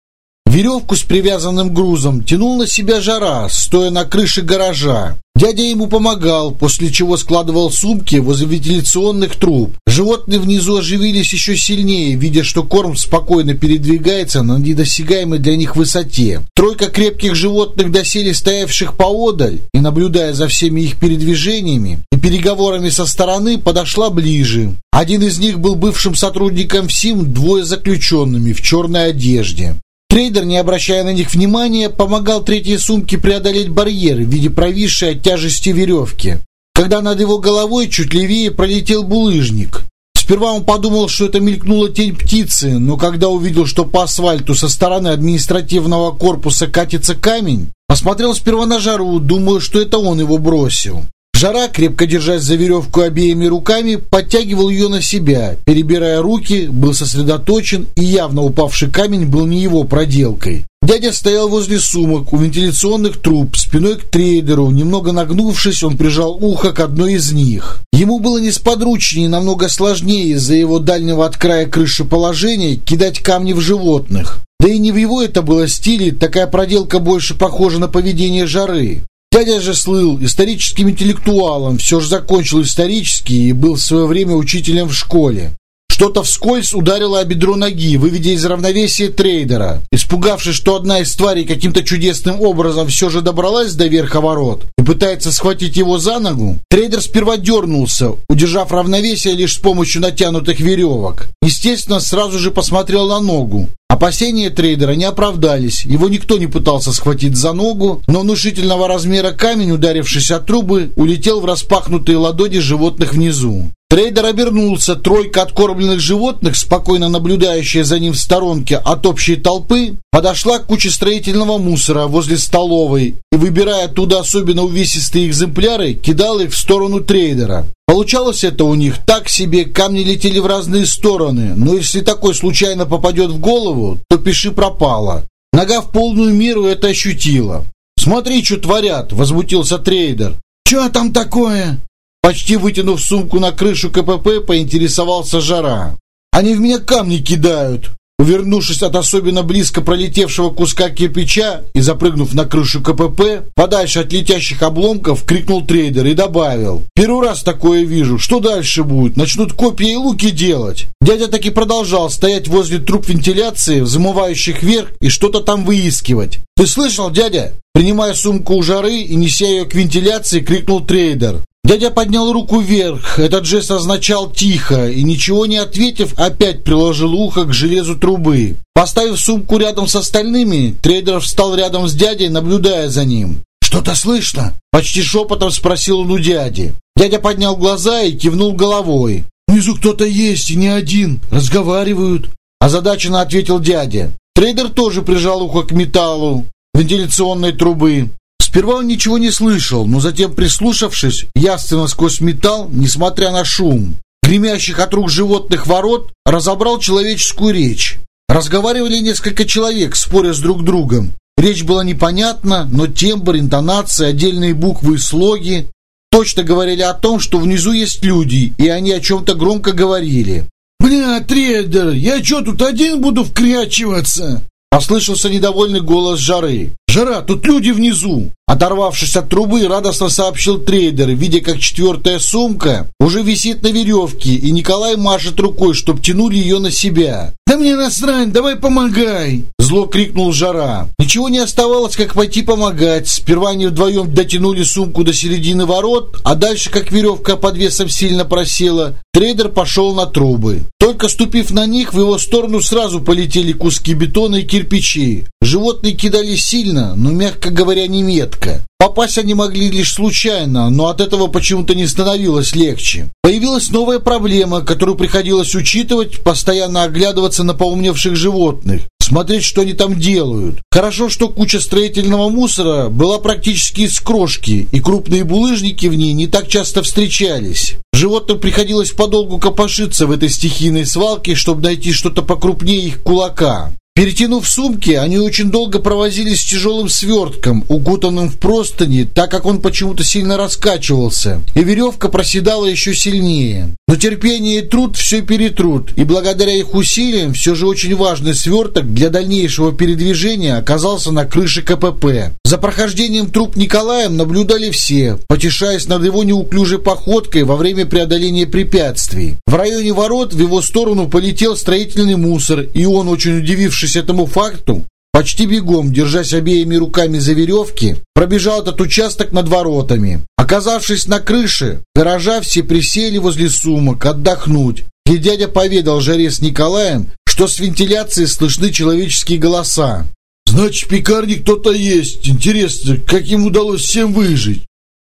S1: Веревку с привязанным грузом тянул на себя жара, стоя на крыше гаража. Дядя ему помогал, после чего складывал сумки возле вентиляционных труб. Животные внизу оживились еще сильнее, видя, что корм спокойно передвигается на недосягаемой для них высоте. Тройка крепких животных, доселе стоявших поодаль и наблюдая за всеми их передвижениями и переговорами со стороны, подошла ближе. Один из них был бывшим сотрудником ФСИМ, двое заключенными в черной одежде. Трейдер, не обращая на них внимания, помогал третьей сумке преодолеть барьер в виде провисшей от тяжести веревки. Когда над его головой чуть левее пролетел булыжник. Сперва он подумал, что это мелькнула тень птицы, но когда увидел, что по асфальту со стороны административного корпуса катится камень, посмотрел сперва на жару, думая, что это он его бросил. Жара, крепко держась за веревку обеими руками, подтягивал ее на себя. Перебирая руки, был сосредоточен, и явно упавший камень был не его проделкой. Дядя стоял возле сумок у вентиляционных труб, спиной к трейдеру. Немного нагнувшись, он прижал ухо к одной из них. Ему было несподручнее намного сложнее из-за его дальнего от края крыши положения кидать камни в животных. Да и не в его это было стиле, такая проделка больше похожа на поведение жары. Дядя же слыл историческим интеллектуалом, все же закончил исторический и был в свое время учителем в школе. Что-то вскользь ударило о бедро ноги, выведя из равновесия трейдера. Испугавшись, что одна из тварей каким-то чудесным образом все же добралась до верха ворот и пытается схватить его за ногу, трейдер сперва дернулся, удержав равновесие лишь с помощью натянутых веревок. Естественно, сразу же посмотрел на ногу. Опасения трейдера не оправдались. Его никто не пытался схватить за ногу, но внушительного размера камень, ударившись от трубы, улетел в распахнутые ладони животных внизу. Трейдер обернулся, тройка откормленных животных, спокойно наблюдающая за ним в сторонке от общей толпы, подошла к куче строительного мусора возле столовой и, выбирая оттуда особенно увесистые экземпляры, кидала их в сторону трейдера. Получалось это у них так себе, камни летели в разные стороны, но если такой случайно попадет в голову, то пиши пропало. Нога в полную меру это ощутила. «Смотри, что творят!» – возмутился трейдер.
S2: «Что там такое?»
S1: Почти вытянув сумку на крышу КПП, поинтересовался Жара. «Они в меня камни кидают!» Увернувшись от особенно близко пролетевшего куска кирпича и запрыгнув на крышу КПП, подальше от летящих обломков, крикнул трейдер и добавил. «Первый раз такое вижу. Что дальше будет? Начнут копья и луки делать?» Дядя таки продолжал стоять возле труб вентиляции, взмывающих вверх, и что-то там выискивать. «Ты слышал, дядя?» Принимая сумку у жары и неся ее к вентиляции, крикнул трейдер. Дядя поднял руку вверх. Этот жест означал «тихо», и, ничего не ответив, опять приложил ухо к железу трубы. Поставив сумку рядом с остальными, трейдер встал рядом с дядей, наблюдая за ним.
S2: «Что-то слышно?»
S1: Почти шепотом спросил он у дяди. Дядя поднял глаза и кивнул головой.
S2: Внизу кто-то есть, и не один. Разговаривают.
S1: Озадаченно ответил дядя. Трейдер тоже прижал ухо к металлу вентиляционной трубы. Сперва он ничего не слышал, но затем, прислушавшись, ясно сквозь металл, несмотря на шум, гремящих от рук животных ворот, разобрал человеческую речь. Разговаривали несколько человек, споря с друг другом. Речь была непонятна, но тембр, интонация, отдельные буквы и слоги точно говорили о том, что внизу есть люди, и они о чем-то громко говорили.
S2: «Бля, трейдер, я что, тут один буду вкрячиваться?»
S1: Послышался недовольный голос Жары.
S2: «Жара, тут люди внизу!»
S1: Оторвавшись от трубы, радостно сообщил трейдер, видя, как четвертая сумка уже висит на веревке, и Николай машет рукой, чтоб тянули ее на себя.
S2: «Да мне насрань, давай помогай!»
S1: Зло крикнул Жара. Ничего не оставалось, как пойти помогать. Сперва они вдвоем дотянули сумку до середины ворот, а дальше, как веревка под весом сильно просела, трейдер пошел на трубы. Только ступив на них, в его сторону сразу полетели куски бетона и кирпичей. Животные кидали сильно, но, мягко говоря, не метко. Попасть они могли лишь случайно, но от этого почему-то не становилось легче. Появилась новая проблема, которую приходилось учитывать, постоянно оглядываться на поумневших животных, смотреть, что они там делают. Хорошо, что куча строительного мусора была практически из крошки, и крупные булыжники в ней не так часто встречались. Животным приходилось подолгу копошиться в этой стихийной свалке, чтобы найти что-то покрупнее их кулака. Перетянув сумки, они очень долго провозились с тяжелым свертком, укутанным в простыни, так как он почему-то сильно раскачивался, и веревка проседала еще сильнее. Но терпение и труд все перетрут, и благодаря их усилиям все же очень важный сверток для дальнейшего передвижения оказался на крыше КПП. За прохождением труп Николаем наблюдали все, потешаясь над его неуклюжей походкой во время преодоления препятствий. В районе ворот в его сторону полетел строительный мусор, и он, очень удивившись Удивившись этому факту, почти бегом, держась обеими руками за веревки, пробежал этот участок над воротами. Оказавшись на крыше, гаража все присели возле сумок отдохнуть, и дядя поведал Жаре с Николаем, что с вентиляцией слышны человеческие голоса.
S2: «Значит, в пекарне кто-то есть. Интересно, как им удалось всем выжить?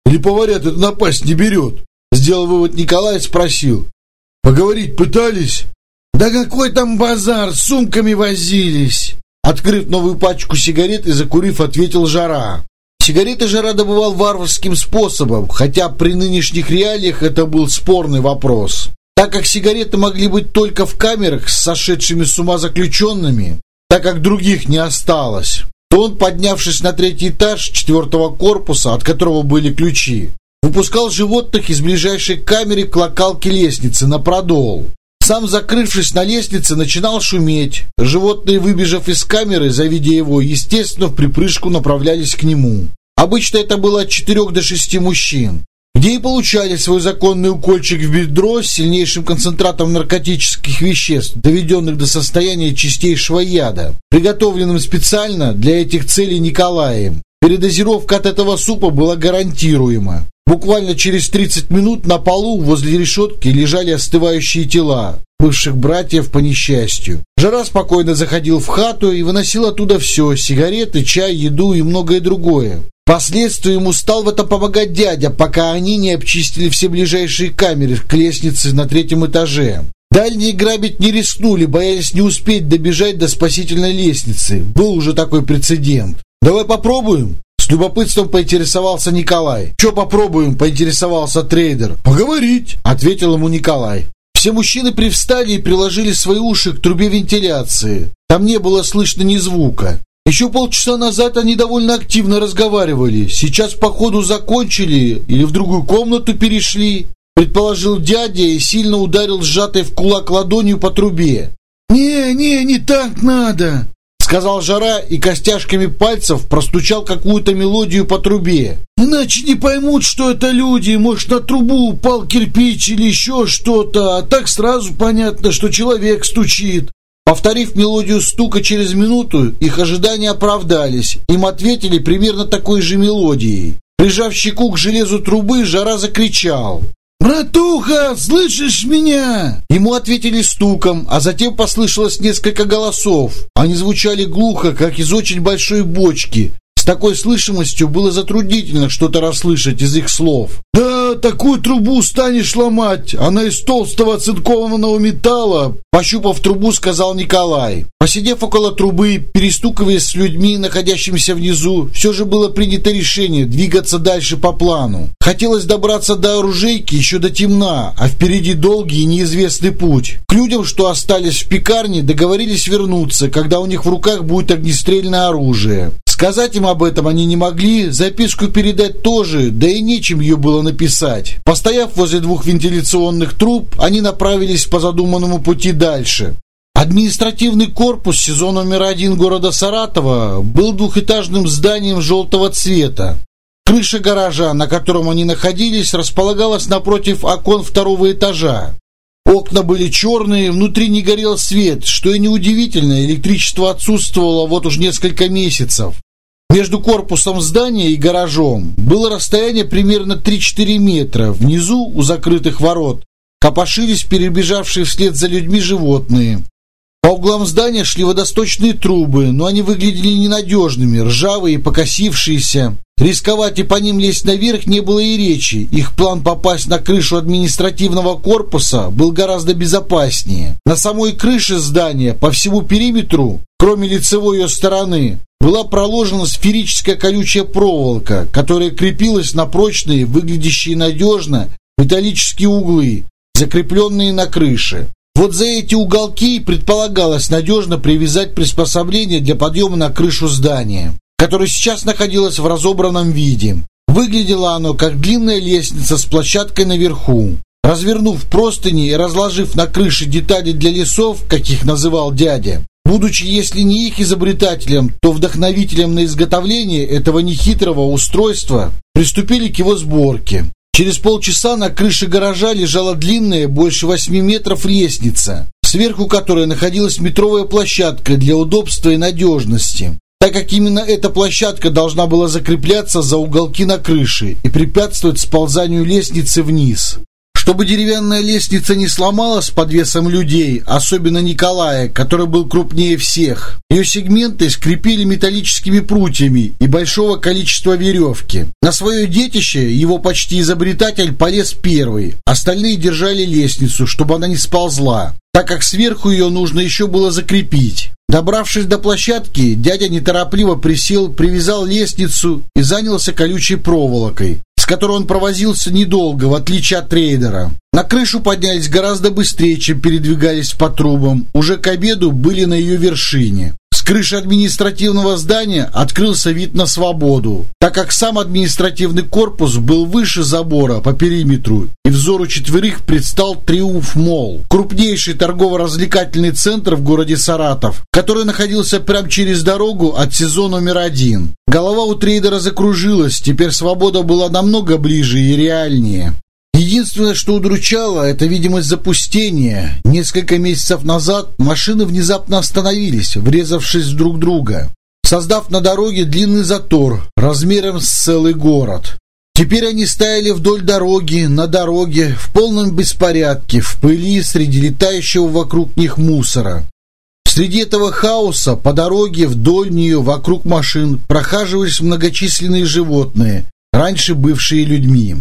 S2: Или поварят это напасть не берет?»
S1: Сделал вывод Николай спросил.
S2: «Поговорить пытались?»
S1: «Да какой там базар, сумками возились!» Открыв новую пачку сигарет и закурив, ответил Жара. Сигареты Жара добывал варварским способом, хотя при нынешних реалиях это был спорный вопрос. Так как сигареты могли быть только в камерах с сошедшими с ума заключенными, так как других не осталось, то он, поднявшись на третий этаж четвертого корпуса, от которого были ключи, выпускал животных из ближайшей камеры к локалке лестницы на продол. Сам, закрывшись на лестнице, начинал шуметь. Животные, выбежав из камеры, завидя его, естественно, в припрыжку направлялись к нему. Обычно это было от четырех до шести мужчин, где и получали свой законный укольчик в бедро с сильнейшим концентратом наркотических веществ, доведенных до состояния чистейшего яда, приготовленным специально для этих целей Николаем. Передозировка от этого супа была гарантируема. Буквально через 30 минут на полу возле решетки лежали остывающие тела бывших братьев по несчастью. Жара спокойно заходил в хату и выносил оттуда все – сигареты, чай, еду и многое другое. Впоследствии ему стал в этом помогать дядя, пока они не обчистили все ближайшие камеры к лестнице на третьем этаже. Дальние грабить не рискнули, боясь не успеть добежать до спасительной лестницы. Был уже такой прецедент. «Давай попробуем?» любопытством поинтересовался Николай. «Че попробуем?» – поинтересовался трейдер.
S2: «Поговорить», –
S1: ответил ему Николай. Все мужчины привстали и приложили свои уши к трубе вентиляции. Там не было слышно ни звука. Еще полчаса назад они довольно активно разговаривали. Сейчас, походу, закончили или в другую комнату перешли. Предположил дядя и сильно ударил сжатой в кулак ладонью по трубе.
S2: «Не, не, не так надо!»
S1: Сказал Жара и костяшками пальцев простучал какую-то мелодию по трубе.
S2: «Иначе не поймут, что это люди. Может, на трубу упал кирпич или еще что-то, а так сразу понятно, что человек стучит».
S1: Повторив мелодию стука через минуту, их ожидания оправдались. Им ответили примерно такой же мелодией. Прижав щеку к железу трубы, Жара закричал.
S2: «Братуха, слышишь меня?»
S1: Ему ответили стуком, а затем послышалось несколько голосов. Они звучали глухо, как из очень большой бочки, С такой слышимостью было затруднительно что-то расслышать из их слов.
S2: «Да, такую трубу станешь ломать! Она из толстого цинкованного металла!»
S1: Пощупав трубу, сказал Николай. Посидев около трубы, перестукиваясь с людьми, находящимися внизу, все же было принято решение двигаться дальше по плану. Хотелось добраться до оружейки еще до темна, а впереди долгий и неизвестный путь. К людям, что остались в пекарне, договорились вернуться, когда у них в руках будет огнестрельное оружие. Сказать им об этом они не могли, записку передать тоже, да и нечем ее было написать. Постояв возле двух вентиляционных труб, они направились по задуманному пути дальше. Административный корпус сезон номер один города Саратова был двухэтажным зданием желтого цвета. Крыша гаража, на котором они находились, располагалась напротив окон второго этажа. Окна были черные, внутри не горел свет, что и неудивительно, электричество отсутствовало вот уж несколько месяцев. Между корпусом здания и гаражом было расстояние примерно 3-4 метра. Внизу, у закрытых ворот, копошились перебежавшие вслед за людьми животные. По углам здания шли водосточные трубы, но они выглядели ненадежными, ржавые, покосившиеся. Рисковать и по ним лезть наверх не было и речи. Их план попасть на крышу административного корпуса был гораздо безопаснее. На самой крыше здания по всему периметру, кроме лицевой ее стороны, была проложена сферическая колючая проволока, которая крепилась на прочные, выглядящие надежно, металлические углы, закрепленные на крыше. Вот за эти уголки предполагалось надежно привязать приспособление для подъема на крышу здания, которое сейчас находилось в разобранном виде. Выглядело оно как длинная лестница с площадкой наверху. Развернув простыни и разложив на крыше детали для лесов, как их называл дядя, будучи, если не их изобретателем, то вдохновителем на изготовление этого нехитрого устройства, приступили к его сборке. Через полчаса на крыше гаража лежала длинная, больше восьми метров лестница, сверху которой находилась метровая площадка для удобства и надежности, так как именно эта площадка должна была закрепляться за уголки на крыше и препятствовать сползанию лестницы вниз. Чтобы деревянная лестница не сломалась под весом людей, особенно Николая, который был крупнее всех, ее сегменты скрепили металлическими прутьями и большого количества веревки. На свое детище его почти изобретатель полез первый, остальные держали лестницу, чтобы она не сползла, так как сверху ее нужно еще было закрепить. Добравшись до площадки, дядя неторопливо присел, привязал лестницу и занялся колючей проволокой с которой он провозился недолго, в отличие от трейдера. На крышу поднялись гораздо быстрее, чем передвигались по трубам. Уже к обеду были на ее вершине. С крыши административного здания открылся вид на свободу, так как сам административный корпус был выше забора по периметру, и взору четверых предстал Триумф Молл, крупнейший торгово-развлекательный центр в городе Саратов, который находился прямо через дорогу от СИЗО номер один. Голова у трейдера закружилась, теперь свобода была намного ближе и реальнее. Единственное, что удручало, это видимость запустения. Несколько месяцев назад машины внезапно остановились, врезавшись в друг друга, создав на дороге длинный затор размером с целый город. Теперь они стояли вдоль дороги, на дороге, в полном беспорядке, в пыли среди летающего вокруг них мусора. Среди этого хаоса по дороге вдоль нее, вокруг машин, прохаживались многочисленные животные, раньше бывшие людьми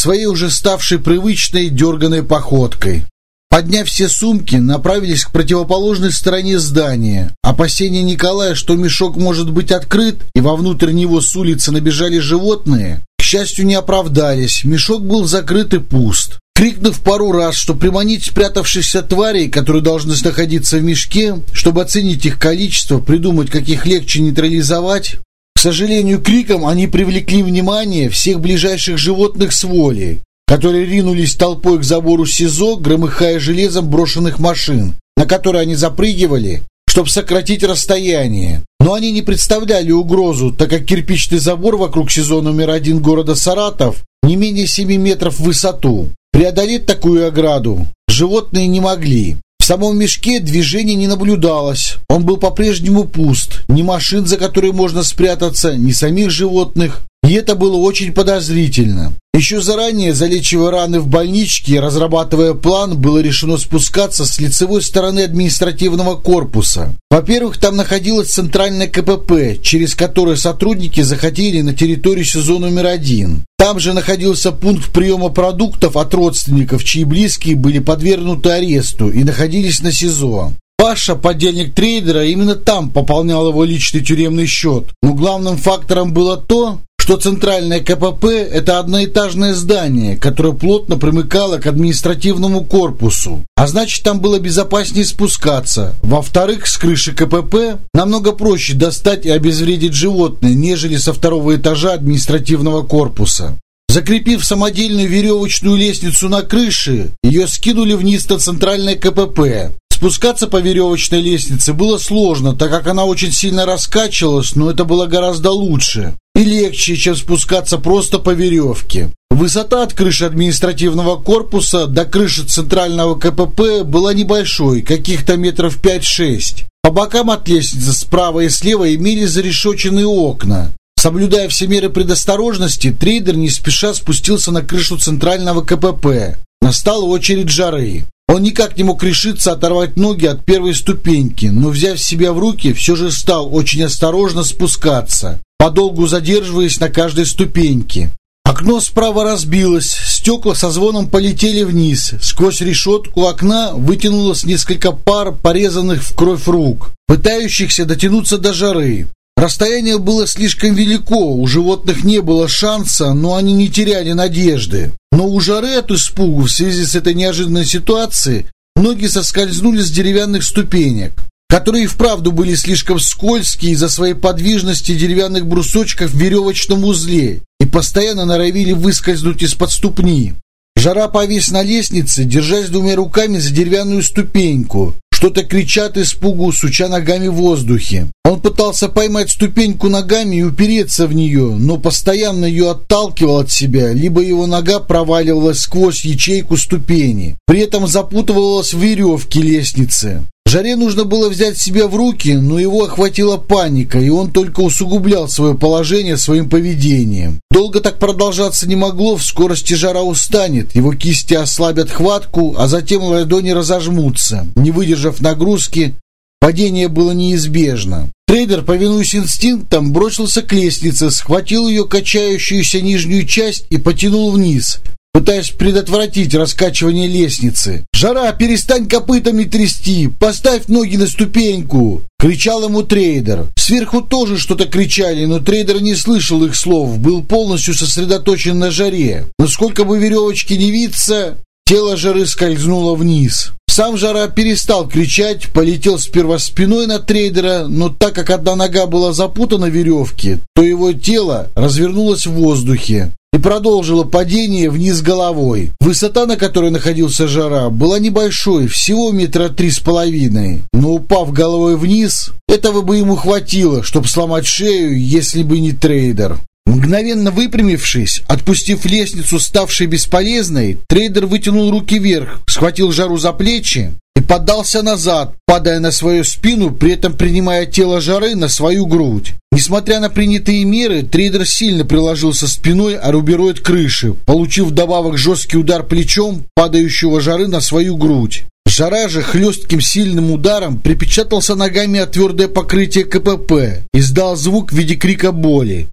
S1: своей уже ставшей привычной дерганной походкой. Подняв все сумки, направились к противоположной стороне здания. Опасения Николая, что мешок может быть открыт, и вовнутрь него с улицы набежали животные, к счастью, не оправдались. Мешок был закрыт и пуст. Крикнув пару раз, что приманить спрятавшихся тварей, которые должны находиться в мешке, чтобы оценить их количество, придумать, как их легче нейтрализовать, сожалению, криком они привлекли внимание всех ближайших животных с воли, которые ринулись толпой к забору СИЗО, громыхая железом брошенных машин, на которые они запрыгивали, чтобы сократить расстояние. Но они не представляли угрозу, так как кирпичный забор вокруг СИЗО номер один города Саратов не менее 7 метров в высоту. Преодолеть такую ограду животные не могли. Самом мешке движения не наблюдалось. Он был по-прежнему пуст. Ни машин, за которые можно спрятаться, ни самих животных. И это было очень подозрительно. Еще заранее, залечивая раны в больничке и разрабатывая план, было решено спускаться с лицевой стороны административного корпуса. Во-первых, там находилось центральное КПП, через которое сотрудники заходили на территорию СИЗО номер один. Там же находился пункт приема продуктов от родственников, чьи близкие были подвергнуты аресту и находились на СИЗО. Паша, подельник трейдера, именно там пополнял его личный тюремный счет. Но главным фактором было то, что центральное КПП – это одноэтажное здание, которое плотно примыкало к административному корпусу. А значит, там было безопаснее спускаться. Во-вторых, с крыши КПП намного проще достать и обезвредить животное, нежели со второго этажа административного корпуса. Закрепив самодельную веревочную лестницу на крыше, ее скинули вниз на центральное КПП. Спускаться по веревочной лестнице было сложно, так как она очень сильно раскачивалась, но это было гораздо лучше и легче, чем спускаться просто по веревке. Высота от крыши административного корпуса до крыши центрального КПП была небольшой, каких-то метров 5-6. По бокам от лестницы справа и слева имелись зарешоченные окна. Соблюдая все меры предосторожности, трейдер не спеша спустился на крышу центрального КПП. Настала очередь жары. Он никак не мог решиться оторвать ноги от первой ступеньки, но, взяв себя в руки, все же стал очень осторожно спускаться, подолгу задерживаясь на каждой ступеньке. Окно справа разбилось, стекла со звоном полетели вниз. Сквозь решетку окна вытянулось несколько пар порезанных в кровь рук, пытающихся дотянуться до жары. Расстояние было слишком велико, у животных не было шанса, но они не теряли надежды. Но у жары от испугу в связи с этой неожиданной ситуацией ноги соскользнули с деревянных ступенек, которые вправду были слишком скользкие из-за своей подвижности деревянных брусочков в веревочном узле и постоянно норовили выскользнуть из-под ступни. Жара повис на лестнице, держась двумя руками за деревянную ступеньку, что-то кричат испугу, суча ногами в воздухе. Он пытался поймать ступеньку ногами и упереться в нее, но постоянно ее отталкивал от себя, либо его нога проваливалась сквозь ячейку ступени. При этом запутывалась в веревке лестницы. Жаре нужно было взять себя в руки, но его охватила паника, и он только усугублял свое положение своим поведением. Долго так продолжаться не могло, в скорости жара устанет, его кисти ослабят хватку, а затем ладони разожмутся. Не выдержав нагрузки, падение было неизбежно. Трейдер, повинуясь инстинктам, бросился к лестнице, схватил ее качающуюся нижнюю часть и потянул вниз пытаясь предотвратить раскачивание лестницы. «Жара, перестань копытами трясти! Поставь ноги на ступеньку!» — кричал ему трейдер. Сверху тоже что-то кричали, но трейдер не слышал их слов, был полностью сосредоточен на жаре. Но сколько бы веревочке не виться, тело жары скользнуло вниз. Сам Жара перестал кричать, полетел сперва спиной на трейдера, но так как одна нога была запутана в веревке, то его тело развернулось в воздухе и продолжила падение вниз головой. Высота, на которой находился Жара, была небольшой, всего метра три с половиной. Но упав головой вниз, этого бы ему хватило, чтобы сломать шею, если бы не трейдер. Мгновенно выпрямившись, отпустив лестницу, ставшей бесполезной, трейдер вытянул руки вверх, схватил жару за плечи и подался назад, падая на свою спину, при этом принимая тело жары на свою грудь. Несмотря на принятые меры, трейдер сильно приложился спиной о рубероид крыши, получив вдобавок жесткий удар плечом падающего жары на свою грудь. Жара же хлестким сильным ударом припечатался ногами о твердое покрытие КПП, и издал звук в виде крика боли.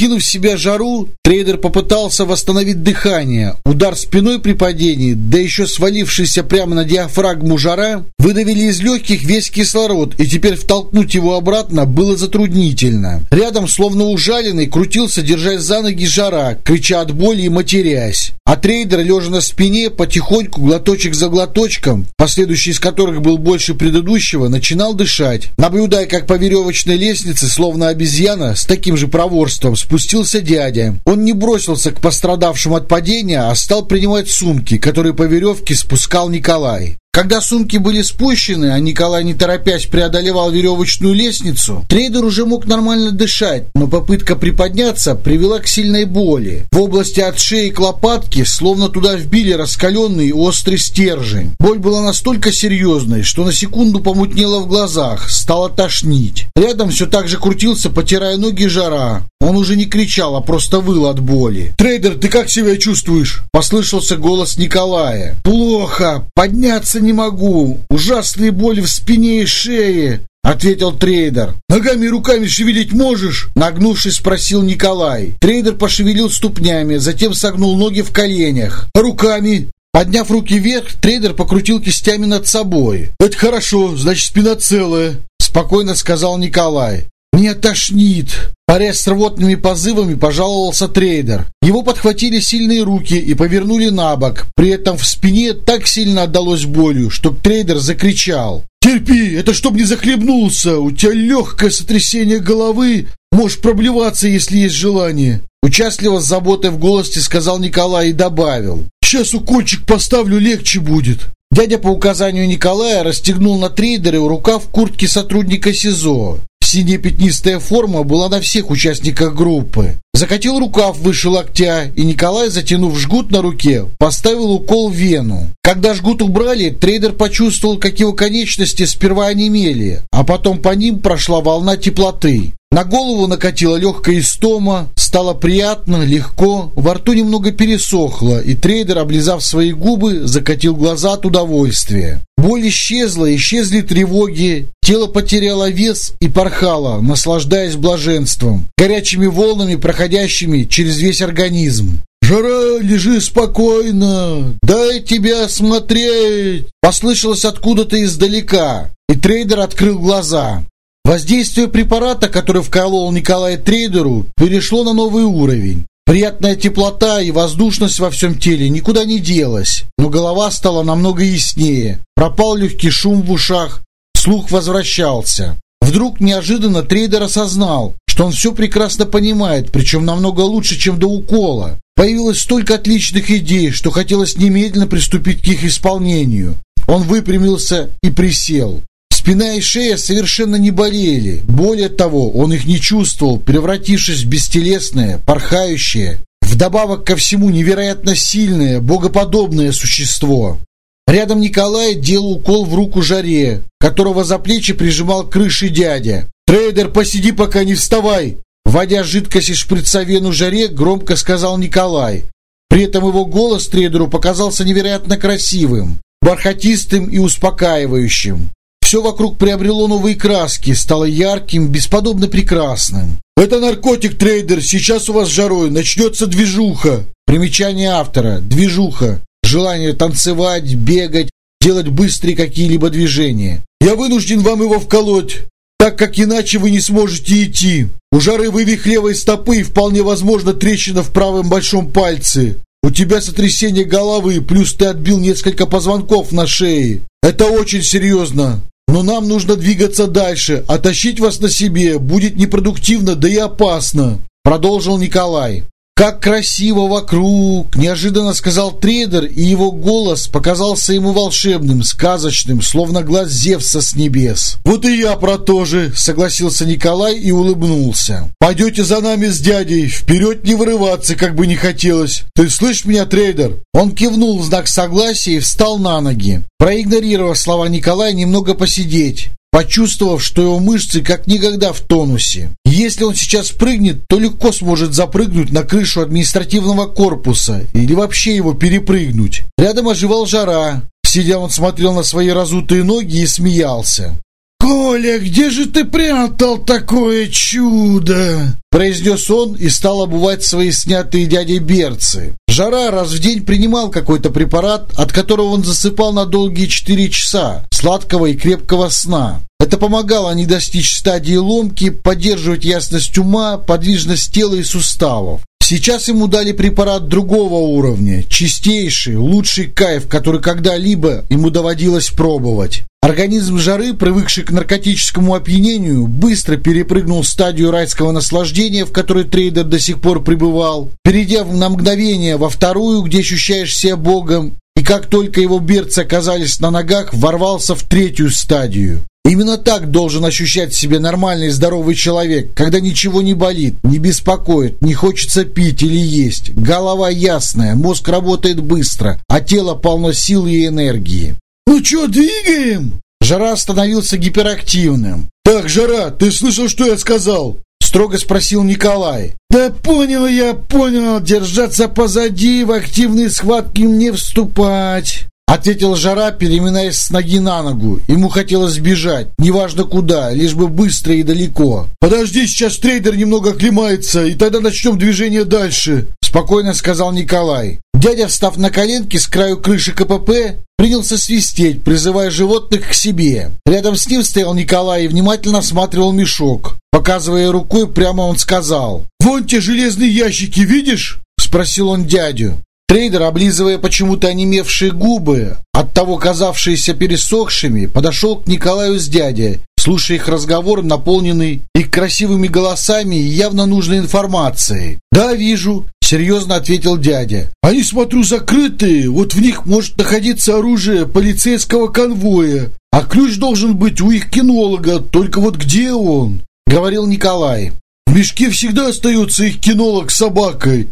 S1: Скинув с себя жару, трейдер попытался восстановить дыхание. Удар спиной при падении, да еще свалившийся прямо на диафрагму жара, выдавили из легких весь кислород, и теперь втолкнуть его обратно было затруднительно. Рядом, словно ужаленный, крутился, держась за ноги жара, крича от боли и матерясь. А трейдер, лежа на спине, потихоньку, глоточек за глоточком, последующий из которых был больше предыдущего, начинал дышать, наблюдая, как по веревочной лестнице, словно обезьяна, с таким же проворством, спустился дядя. Он не бросился к пострадавшим от падения, а стал принимать сумки, которые по веревке спускал Николай. Когда сумки были спущены, а Николай, не торопясь, преодолевал веревочную лестницу, трейдер уже мог нормально дышать, но попытка приподняться привела к сильной боли. В области от шеи к лопатке словно туда вбили раскаленный острый стержень. Боль была настолько серьезной, что на секунду помутнело в глазах, стало тошнить. Рядом все так же крутился, потирая ноги жара. Он уже не кричал, а просто выл от боли.
S2: «Трейдер, ты как себя чувствуешь?»
S1: Послышался голос Николая.
S2: «Плохо. Подняться не могу. Ужасные боли в спине и шее. — ответил трейдер. «Ногами и руками шевелить можешь?»
S1: Нагнувшись, спросил Николай. Трейдер пошевелил ступнями, затем согнул ноги в коленях.
S2: «А руками?»
S1: Подняв руки вверх, трейдер покрутил кистями над собой.
S2: «Это хорошо, значит, спина целая», —
S1: спокойно сказал Николай. «Меня тошнит!» Борясь с рвотными позывами, пожаловался трейдер. Его подхватили сильные руки и повернули на бок. При этом в спине так сильно отдалось болью, что трейдер закричал.
S2: «Терпи, это чтоб не захлебнулся! У тебя легкое сотрясение головы, можешь проблеваться, если есть желание!»
S1: Участливо с заботой в голосе сказал Николай и добавил.
S2: «Сейчас укольчик поставлю, легче будет!»
S1: Дядя по указанию Николая расстегнул на трейдере рукав куртки сотрудника СИЗО. Синяя пятнистая форма была на всех участниках группы. Закатил рукав выше локтя, и Николай, затянув жгут на руке, поставил укол в вену. Когда жгут убрали, трейдер почувствовал, как его конечности сперва онемели, а потом по ним прошла волна теплоты. На голову накатила легкая истома, стало приятно, легко, во рту немного пересохло, и трейдер, облизав свои губы, закатил глаза от удовольствия. Боль исчезла, исчезли тревоги, тело потеряло вес и порхало, наслаждаясь блаженством, горячими волнами, проходящими через весь организм.
S2: «Жара, лежи спокойно! Дай тебя осмотреть!»
S1: Послышалось откуда-то издалека, и трейдер открыл глаза. Воздействие препарата, который вколол Николай трейдеру, перешло на новый уровень. Приятная теплота и воздушность во всем теле никуда не делась, но голова стала намного яснее. Пропал легкий шум в ушах, слух возвращался. Вдруг неожиданно трейдер осознал, что он все прекрасно понимает, причем намного лучше, чем до укола. Появилось столько отличных идей, что хотелось немедленно приступить к их исполнению. Он выпрямился и присел. Спина и шея совершенно не болели. Более того, он их не чувствовал, превратившись в бестелесное, порхающее, вдобавок ко всему невероятно сильное, богоподобное существо. Рядом Николай делал укол в руку жаре, которого за плечи прижимал к крыше дядя.
S2: «Трейдер, посиди, пока не вставай!»
S1: Вводя жидкость из шприца вену жаре, громко сказал Николай. При этом его голос трейдеру показался невероятно красивым, бархатистым и успокаивающим. Все вокруг приобрело новые краски, стало ярким, бесподобно прекрасным.
S2: «Это наркотик, трейдер, сейчас у вас жарой, начнется движуха».
S1: Примечание автора. Движуха. Желание танцевать, бегать, делать быстрые какие-либо движения.
S2: «Я вынужден вам его вколоть, так как иначе вы не сможете идти. У жары вывих левой стопы и вполне возможно трещина в правом большом пальце. У тебя сотрясение головы, плюс ты отбил несколько позвонков на шее. Это очень серьезно. Но нам нужно двигаться дальше, а тащить вас на себе будет непродуктивно, да и опасно», —
S1: продолжил Николай. «Как красиво вокруг!» – неожиданно сказал трейдер, и его голос показался ему волшебным, сказочным, словно глаз Зевса с небес.
S2: «Вот и я про то же!» – согласился Николай и улыбнулся. «Пойдете за нами с дядей, вперед не вырываться, как бы не хотелось. Ты слышишь меня, трейдер?»
S1: Он кивнул в знак согласия и встал на ноги, проигнорировав слова Николая немного посидеть почувствовав, что его мышцы как никогда в тонусе. Если он сейчас прыгнет, то легко сможет запрыгнуть на крышу административного корпуса или вообще его перепрыгнуть. Рядом оживал жара. Сидя он смотрел на свои разутые ноги и смеялся.
S2: «Коля, где же ты прятал такое чудо?»
S1: Произнес он и стал обувать свои снятые дядей берцы. Жара раз в день принимал какой-то препарат, от которого он засыпал на долгие четыре часа сладкого и крепкого сна. Это помогало не достичь стадии ломки, поддерживать ясность ума, подвижность тела и суставов. Сейчас ему дали препарат другого уровня, чистейший, лучший кайф, который когда-либо ему доводилось пробовать. Организм жары, привыкший к наркотическому опьянению, быстро перепрыгнул стадию райского наслаждения, в которой трейдер до сих пор пребывал, перейдя на мгновение во вторую, где ощущаешь себя богом, и как только его берцы оказались на ногах, ворвался в третью стадию. Именно так должен ощущать себя нормальный здоровый человек, когда ничего не болит, не беспокоит, не хочется пить или есть. Голова ясная, мозг работает быстро, а тело полно сил и энергии.
S2: «Ну что, двигаем?»
S1: Жара становился гиперактивным.
S2: «Так, Жара, ты слышал, что я сказал?»
S1: Строго спросил Николай.
S2: «Да понял я, понял. Держаться позади, в активные схватки мне вступать».
S1: Ответил Жара, переминаясь с ноги на ногу. Ему хотелось бежать, неважно куда, лишь бы быстро и далеко.
S2: «Подожди, сейчас трейдер немного оклемается, и тогда начнем движение дальше», —
S1: спокойно сказал Николай. Дядя, встав на коленки с краю крыши КПП, принялся свистеть, призывая животных к себе. Рядом с ним стоял Николай и внимательно осматривал мешок. Показывая рукой, прямо он сказал.
S2: «Вон те железные ящики, видишь?»
S1: — спросил он дядю. Трейдер, облизывая почему-то онемевшие губы, оттого казавшиеся пересохшими, подошел к Николаю с дядей, слушая их разговор, наполненный их красивыми голосами и явно нужной информацией. «Да, вижу», — серьезно ответил дядя.
S2: «Они, смотрю, закрытые, вот в них может находиться оружие полицейского конвоя, а ключ должен быть у их кинолога, только вот где он?»
S1: — говорил Николай.
S2: «В мешке всегда остается их кинолог с собакой,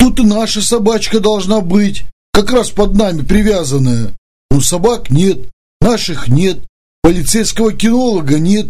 S2: Тут и наша собачка должна быть, как раз под нами привязанная. Но собак нет, наших нет, полицейского кинолога нет.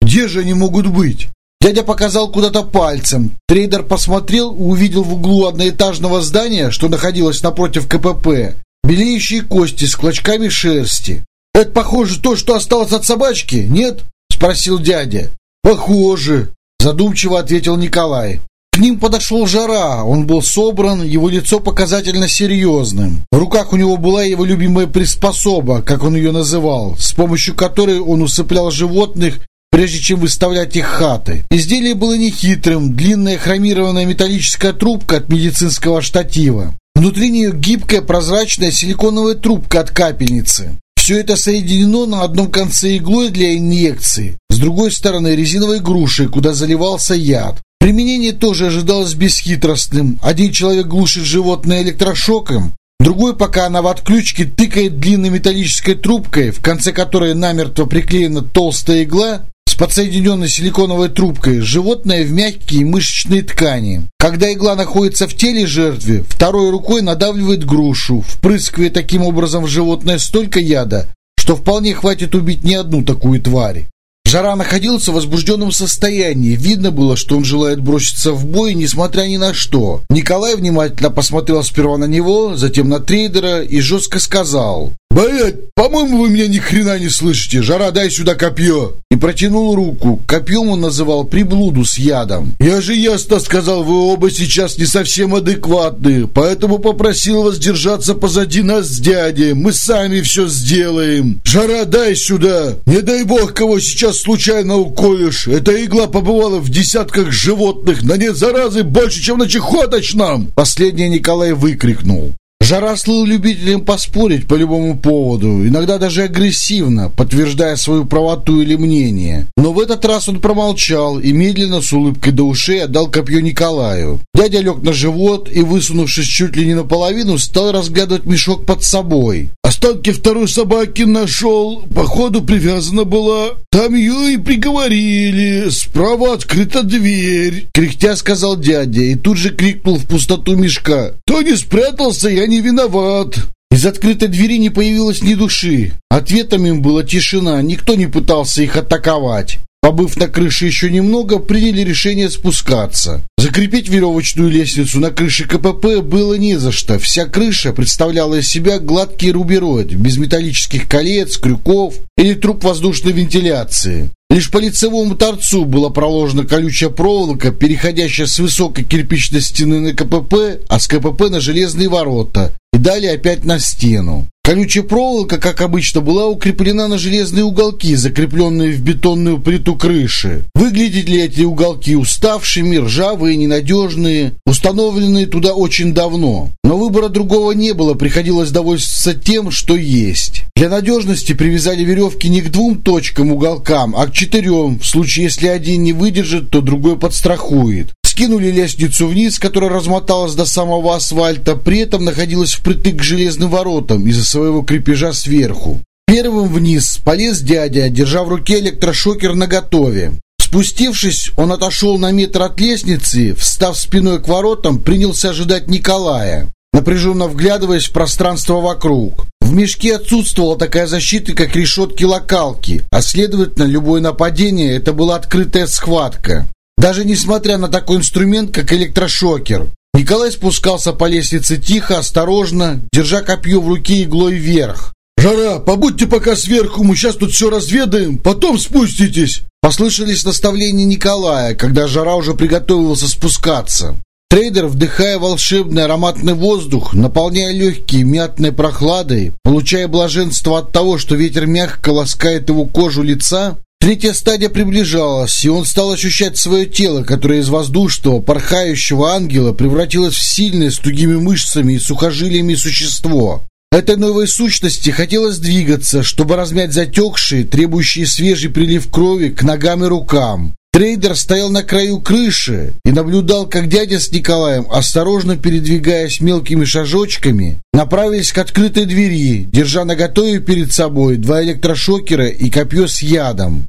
S2: Где же они могут быть?
S1: Дядя показал куда-то пальцем. Трейдер посмотрел и увидел в углу одноэтажного здания, что находилось напротив КПП, белеющие кости с клочками шерсти. «Это, похоже, то, что осталось от собачки, нет?» – спросил дядя.
S2: «Похоже», –
S1: задумчиво ответил Николай. К ним подошел Жара. Он был собран, его лицо показательно серьезным. В руках у него была его любимая приспособа, как он ее называл, с помощью которой он усыплял животных прежде чем выставлять их хаты. Изделие было нехитрым, длинная хромированная металлическая трубка от медицинского штатива. Внутри нее гибкая прозрачная силиконовая трубка от капельницы. Все это соединено на одном конце иглой для инъекции, с другой стороны резиновой грушей, куда заливался яд. Применение тоже ожидалось бесхитростным. Один человек глушит животное электрошоком, другой, пока она в отключке, тыкает длинной металлической трубкой, в конце которой намертво приклеена толстая игла с подсоединенной силиконовой трубкой, животное в мягкие мышечные ткани. Когда игла находится в теле жертвы, второй рукой надавливает грушу, впрыскивая таким образом в животное столько яда, что вполне хватит убить не одну такую тварь. Жара находился в возбужденном состоянии. Видно было, что он желает броситься в бой, несмотря ни на что. Николай внимательно посмотрел сперва на него, затем на трейдера и жестко сказал.
S2: «Блядь, по-моему, вы меня ни хрена не слышите. Жара, дай сюда копье!»
S1: И протянул руку. Копьем он называл приблуду с ядом.
S2: «Я же ясно сказал, вы оба сейчас не совсем адекватны, поэтому попросил вас держаться позади нас с дядей. Мы сами все сделаем. Жара, дай сюда! Не дай бог, кого сейчас случайно уколешь. Эта игла побывала в десятках животных. На нет заразы больше, чем на чехоточном!»
S1: Последнее Николай выкрикнул. Жара слыл любителем поспорить по любому поводу, иногда даже агрессивно, подтверждая свою правоту или мнение. Но в этот раз он промолчал и медленно с улыбкой до ушей отдал копье Николаю. Дядя лег на живот и, высунувшись чуть ли не наполовину, стал разглядывать мешок под собой.
S2: «Останки второй собаки нашел, походу привязана была. Там ее и приговорили. Справа открыта дверь», —
S1: кряхтя сказал дядя и тут же крикнул в пустоту мешка.
S2: «Кто не спрятался, я не виноват!»
S1: Из открытой двери не появилось ни души. Ответом им была тишина, никто не пытался их атаковать. Побыв на крыше еще немного, приняли решение спускаться. Закрепить веревочную лестницу на крыше КПП было не за что. Вся крыша представляла из себя гладкий рубероид, без металлических колец, крюков или труб воздушной вентиляции. Лишь по лицевому торцу была проложена колючая проволока, переходящая с высокой кирпичной стены на КПП, а с КПП на железные ворота, и далее опять на стену. Колючая проволока, как обычно, была укреплена на железные уголки, закрепленные в бетонную плиту крыши. Выглядели эти уголки уставшими, ржавые, ненадежные, установленные туда очень давно. Но выбора другого не было, приходилось довольствоваться тем, что есть. Для надежности привязали веревки не к двум точкам уголкам, а к четырем. В случае, если один не выдержит, то другой подстрахует. Скинули лестницу вниз, которая размоталась до самого асфальта, при этом находилась впритык к железным воротам из-за своего крепежа сверху. Первым вниз полез дядя, держа в руке электрошокер наготове. Спустившись, он отошел на метр от лестницы, встав спиной к воротам, принялся ожидать Николая, напряженно вглядываясь в пространство вокруг. В мешке отсутствовала такая защита, как решетки-локалки, а следовательно, любое нападение – это была открытая схватка. Даже несмотря на такой инструмент, как электрошокер. Николай спускался по лестнице тихо, осторожно, держа копье в руке иглой вверх.
S2: «Жара, побудьте пока сверху, мы сейчас тут все разведаем, потом спуститесь!»
S1: Послышались наставления Николая, когда Жара уже приготовился спускаться. Трейдер, вдыхая волшебный ароматный воздух, наполняя легкие мятной прохладой, получая блаженство от того, что ветер мягко ласкает его кожу лица, третья стадия приближалась, и он стал ощущать свое тело, которое из воздушного, порхающего ангела превратилось в сильное с тугими мышцами и сухожилиями существо. Этой новой сущности хотелось двигаться, чтобы размять затекшие, требующие свежий прилив крови к ногам и рукам. Трейдер стоял на краю крыши и наблюдал, как дядя с Николаем, осторожно передвигаясь мелкими шажочками, направились к открытой двери, держа наготове перед собой два электрошокера и копье с ядом.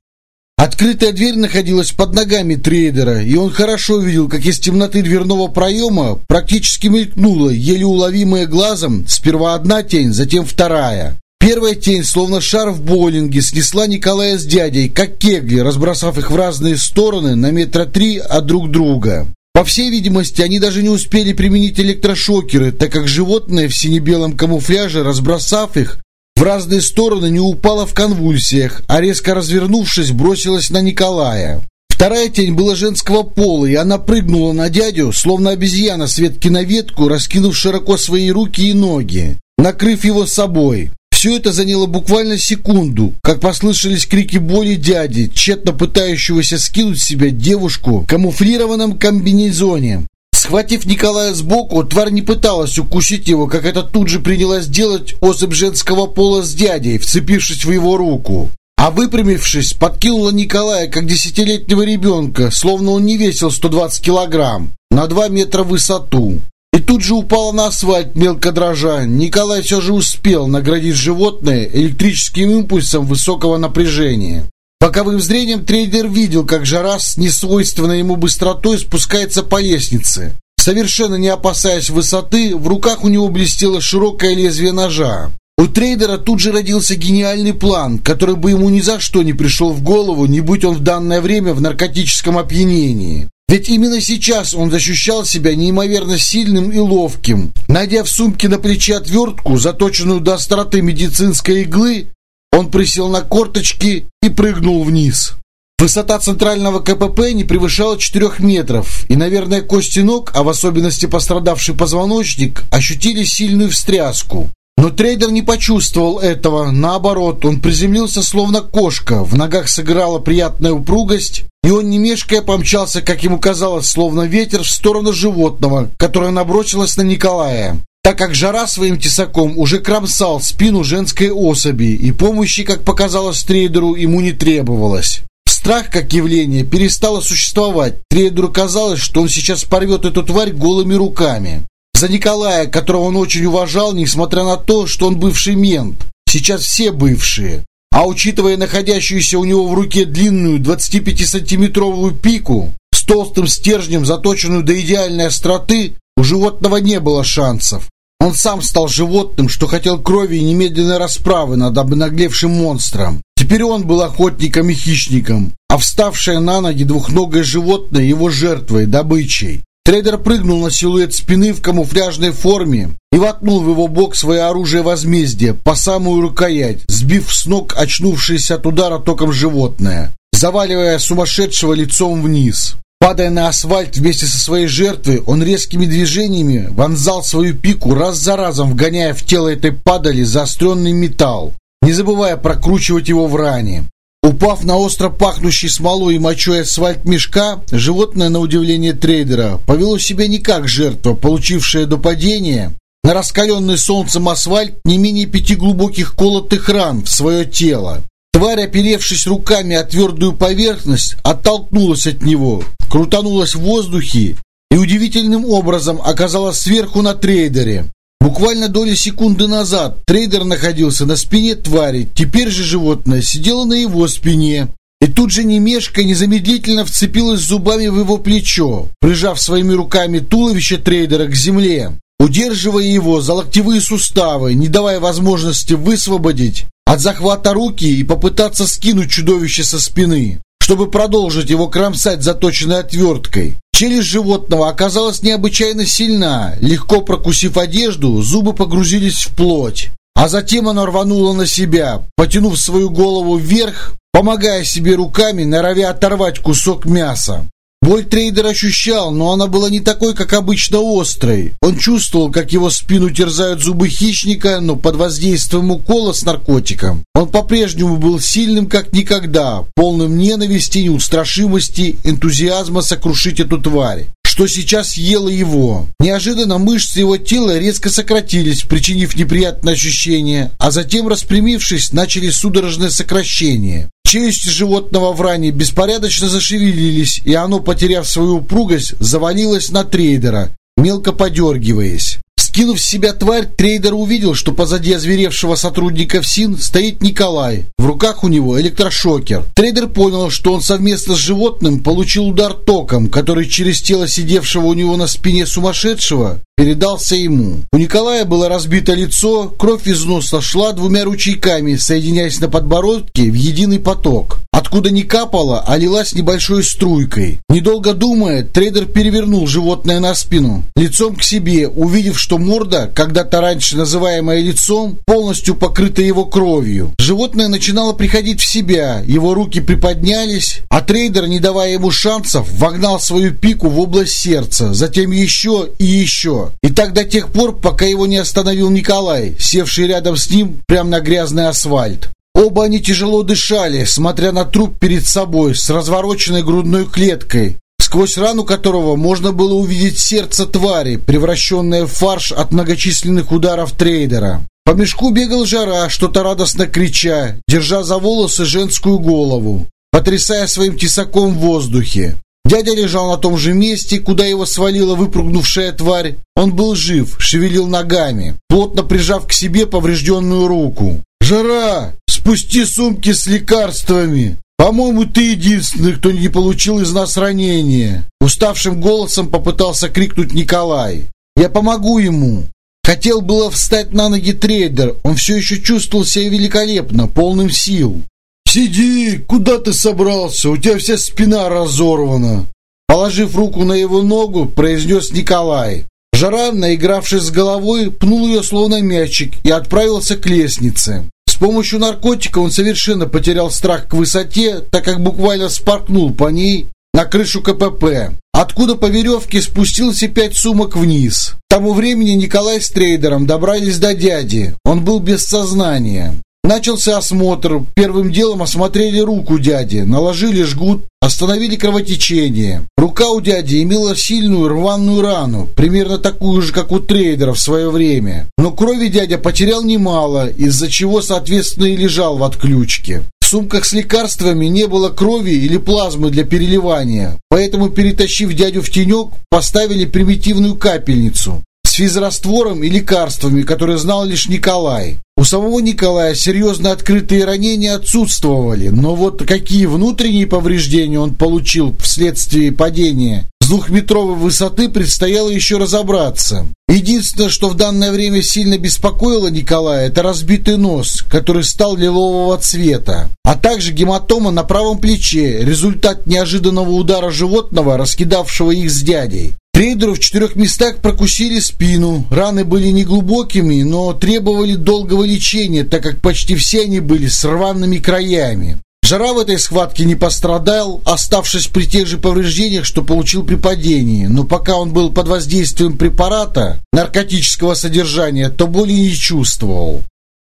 S1: Открытая дверь находилась под ногами трейдера, и он хорошо видел, как из темноты дверного проема практически мелькнула, еле уловимая глазом, сперва одна тень, затем вторая. Первая тень, словно шар в боулинге, снесла Николая с дядей, как кегли, разбросав их в разные стороны на метра три от друг друга. По всей видимости, они даже не успели применить электрошокеры, так как животное в сине-белом камуфляже, разбросав их, в разные стороны не упала в конвульсиях, а резко развернувшись, бросилась на Николая. Вторая тень была женского пола, и она прыгнула на дядю, словно обезьяна с ветки на ветку, раскинув широко свои руки и ноги, накрыв его собой. Все это заняло буквально секунду, как послышались крики боли дяди, тщетно пытающегося скинуть с себя девушку в камуфлированном комбинезоне. Схватив Николая сбоку, тварь не пыталась укусить его, как это тут же принялась делать особь женского пола с дядей, вцепившись в его руку. А выпрямившись, подкинула Николая, как десятилетнего ребенка, словно он не весил 120 килограмм, на 2 метра в высоту. И тут же упала на асфальт, мелко дрожа. Николай все же успел наградить животное электрическим импульсом высокого напряжения. Боковым зрением трейдер видел, как жара с несвойственной ему быстротой спускается по лестнице. Совершенно не опасаясь высоты, в руках у него блестело широкое лезвие ножа. У трейдера тут же родился гениальный план, который бы ему ни за что не пришел в голову, не будь он в данное время в наркотическом опьянении. Ведь именно сейчас он ощущал себя неимоверно сильным и ловким. Найдя в сумке на плече отвертку, заточенную до остроты медицинской иглы, он присел на корточки и прыгнул вниз. Высота центрального КПП не превышала 4 метров, и, наверное, кости ног, а в особенности пострадавший позвоночник, ощутили сильную встряску. Но трейдер не почувствовал этого, наоборот, он приземлился словно кошка, в ногах сыграла приятная упругость, и он не мешкая помчался, как ему казалось, словно ветер в сторону животного, которое набросилось на Николая так как жара своим тесаком уже кромсал спину женской особи, и помощи, как показалось трейдеру, ему не требовалось. Страх, как явление, перестало существовать. Трейдеру казалось, что он сейчас порвет эту тварь голыми руками. За Николая, которого он очень уважал, несмотря на то, что он бывший мент. Сейчас все бывшие. А учитывая находящуюся у него в руке длинную 25-сантиметровую пику с толстым стержнем, заточенную до идеальной остроты, у животного не было шансов. Он сам стал животным, что хотел крови и немедленной расправы над обнаглевшим монстром. Теперь он был охотником и хищником, а вставшее на ноги двухногое животное его жертвой, добычей. Трейдер прыгнул на силуэт спины в камуфляжной форме и воткнул в его бок свое оружие возмездия по самую рукоять, сбив с ног очнувшееся от удара током животное, заваливая сумасшедшего лицом вниз. Падая на асфальт вместе со своей жертвой, он резкими движениями вонзал свою пику, раз за разом вгоняя в тело этой падали заостренный металл, не забывая прокручивать его в ране. Упав на остро пахнущий смолой и мочой асфальт мешка, животное, на удивление трейдера, повело себя не как жертва, получившая до падения на раскаленный солнцем асфальт не менее пяти глубоких колотых ран в свое тело. Тварь, оперевшись руками о твердую поверхность, оттолкнулась от него, крутанулась в воздухе и удивительным образом оказалась сверху на трейдере. Буквально доли секунды назад трейдер находился на спине твари, теперь же животное сидело на его спине. И тут же немешка незамедлительно вцепилась зубами в его плечо, прижав своими руками туловище трейдера к земле, удерживая его за локтевые суставы, не давая возможности высвободить от захвата руки и попытаться скинуть чудовище со спины, чтобы продолжить его кромсать заточенной отверткой. Челюсть животного оказалась необычайно сильна. Легко прокусив одежду, зубы погрузились в плоть. А затем оно рвануло на себя, потянув свою голову вверх, помогая себе руками, норовя оторвать кусок мяса. Боль трейдер ощущал, но она была не такой, как обычно острой. Он чувствовал, как его спину терзают зубы хищника, но под воздействием укола с наркотиком он по-прежнему был сильным, как никогда, полным ненависти, неустрашимости, энтузиазма сокрушить эту тварь что сейчас ела его. Неожиданно мышцы его тела резко сократились, причинив неприятное ощущение, а затем, распрямившись, начали судорожное сокращение. Челюсти животного в ране беспорядочно зашевелились, и оно, потеряв свою упругость, завалилось на трейдера, мелко подергиваясь. Скинув с себя тварь, трейдер увидел, что позади озверевшего сотрудника ФСИН стоит Николай. В руках у него электрошокер. Трейдер понял, что он совместно с животным получил удар током, который через тело сидевшего у него на спине сумасшедшего передался ему. У Николая было разбито лицо, кровь из носа шла двумя ручейками, соединяясь на подбородке в единый поток. Откуда не капала, а лилась небольшой струйкой. Недолго думая, трейдер перевернул животное на спину, лицом к себе, увидев, что морда, когда-то раньше называемая лицом, полностью покрыта его кровью. Животное начинало приходить в себя, его руки приподнялись, а трейдер, не давая ему шансов, вогнал свою пику в область сердца, затем еще и еще. И так до тех пор, пока его не остановил Николай, севший рядом с ним прямо на грязный асфальт. Оба они тяжело дышали, смотря на труп перед собой с развороченной грудной клеткой, сквозь рану которого можно было увидеть сердце твари, превращенное в фарш от многочисленных ударов трейдера. По мешку бегал жара, что-то радостно крича, держа за волосы женскую голову, потрясая своим тесаком в воздухе. Дядя лежал на том же месте, куда его свалила выпрыгнувшая тварь. Он был жив, шевелил ногами, плотно прижав к себе поврежденную руку. «Жара! Спусти сумки с лекарствами! По-моему, ты единственный, кто не получил из нас ранения!» Уставшим голосом попытался крикнуть Николай. «Я помогу ему!» Хотел было встать на ноги трейдер, он все еще чувствовал себя великолепно, полным сил. «Сиди! Куда ты собрался? У тебя вся спина разорвана!» Положив руку на его ногу, произнес Николай. Жара, наигравшись с головой, пнул ее словно мячик и отправился к лестнице. Помощью наркотика он совершенно потерял страх к высоте, так как буквально споркнул по ней на крышу КПП, откуда по веревке спустился пять сумок вниз. К тому времени Николай с трейдером добрались до дяди. Он был без сознания. Начался осмотр. Первым делом осмотрели руку дяди, наложили жгут, остановили кровотечение. Рука у дяди имела сильную рваную рану, примерно такую же, как у трейдера в свое время. Но крови дядя потерял немало, из-за чего, соответственно, и лежал в отключке. В сумках с лекарствами не было крови или плазмы для переливания, поэтому, перетащив дядю в тенек, поставили примитивную капельницу с физраствором и лекарствами, которые знал лишь Николай. У самого Николая серьезно открытые ранения отсутствовали, но вот какие внутренние повреждения он получил вследствие падения с двухметровой высоты предстояло еще разобраться. Единственное, что в данное время сильно беспокоило Николая, это разбитый нос, который стал лилового цвета, а также гематома на правом плече, результат неожиданного удара животного, раскидавшего их с дядей. Трейдеру в четырех местах прокусили спину. Раны были неглубокими, но требовали долгого лечения, так как почти все они были с рваными краями. Жара в этой схватке не пострадал, оставшись при тех же повреждениях, что получил при падении. Но пока он был под воздействием препарата наркотического содержания, то боли не чувствовал.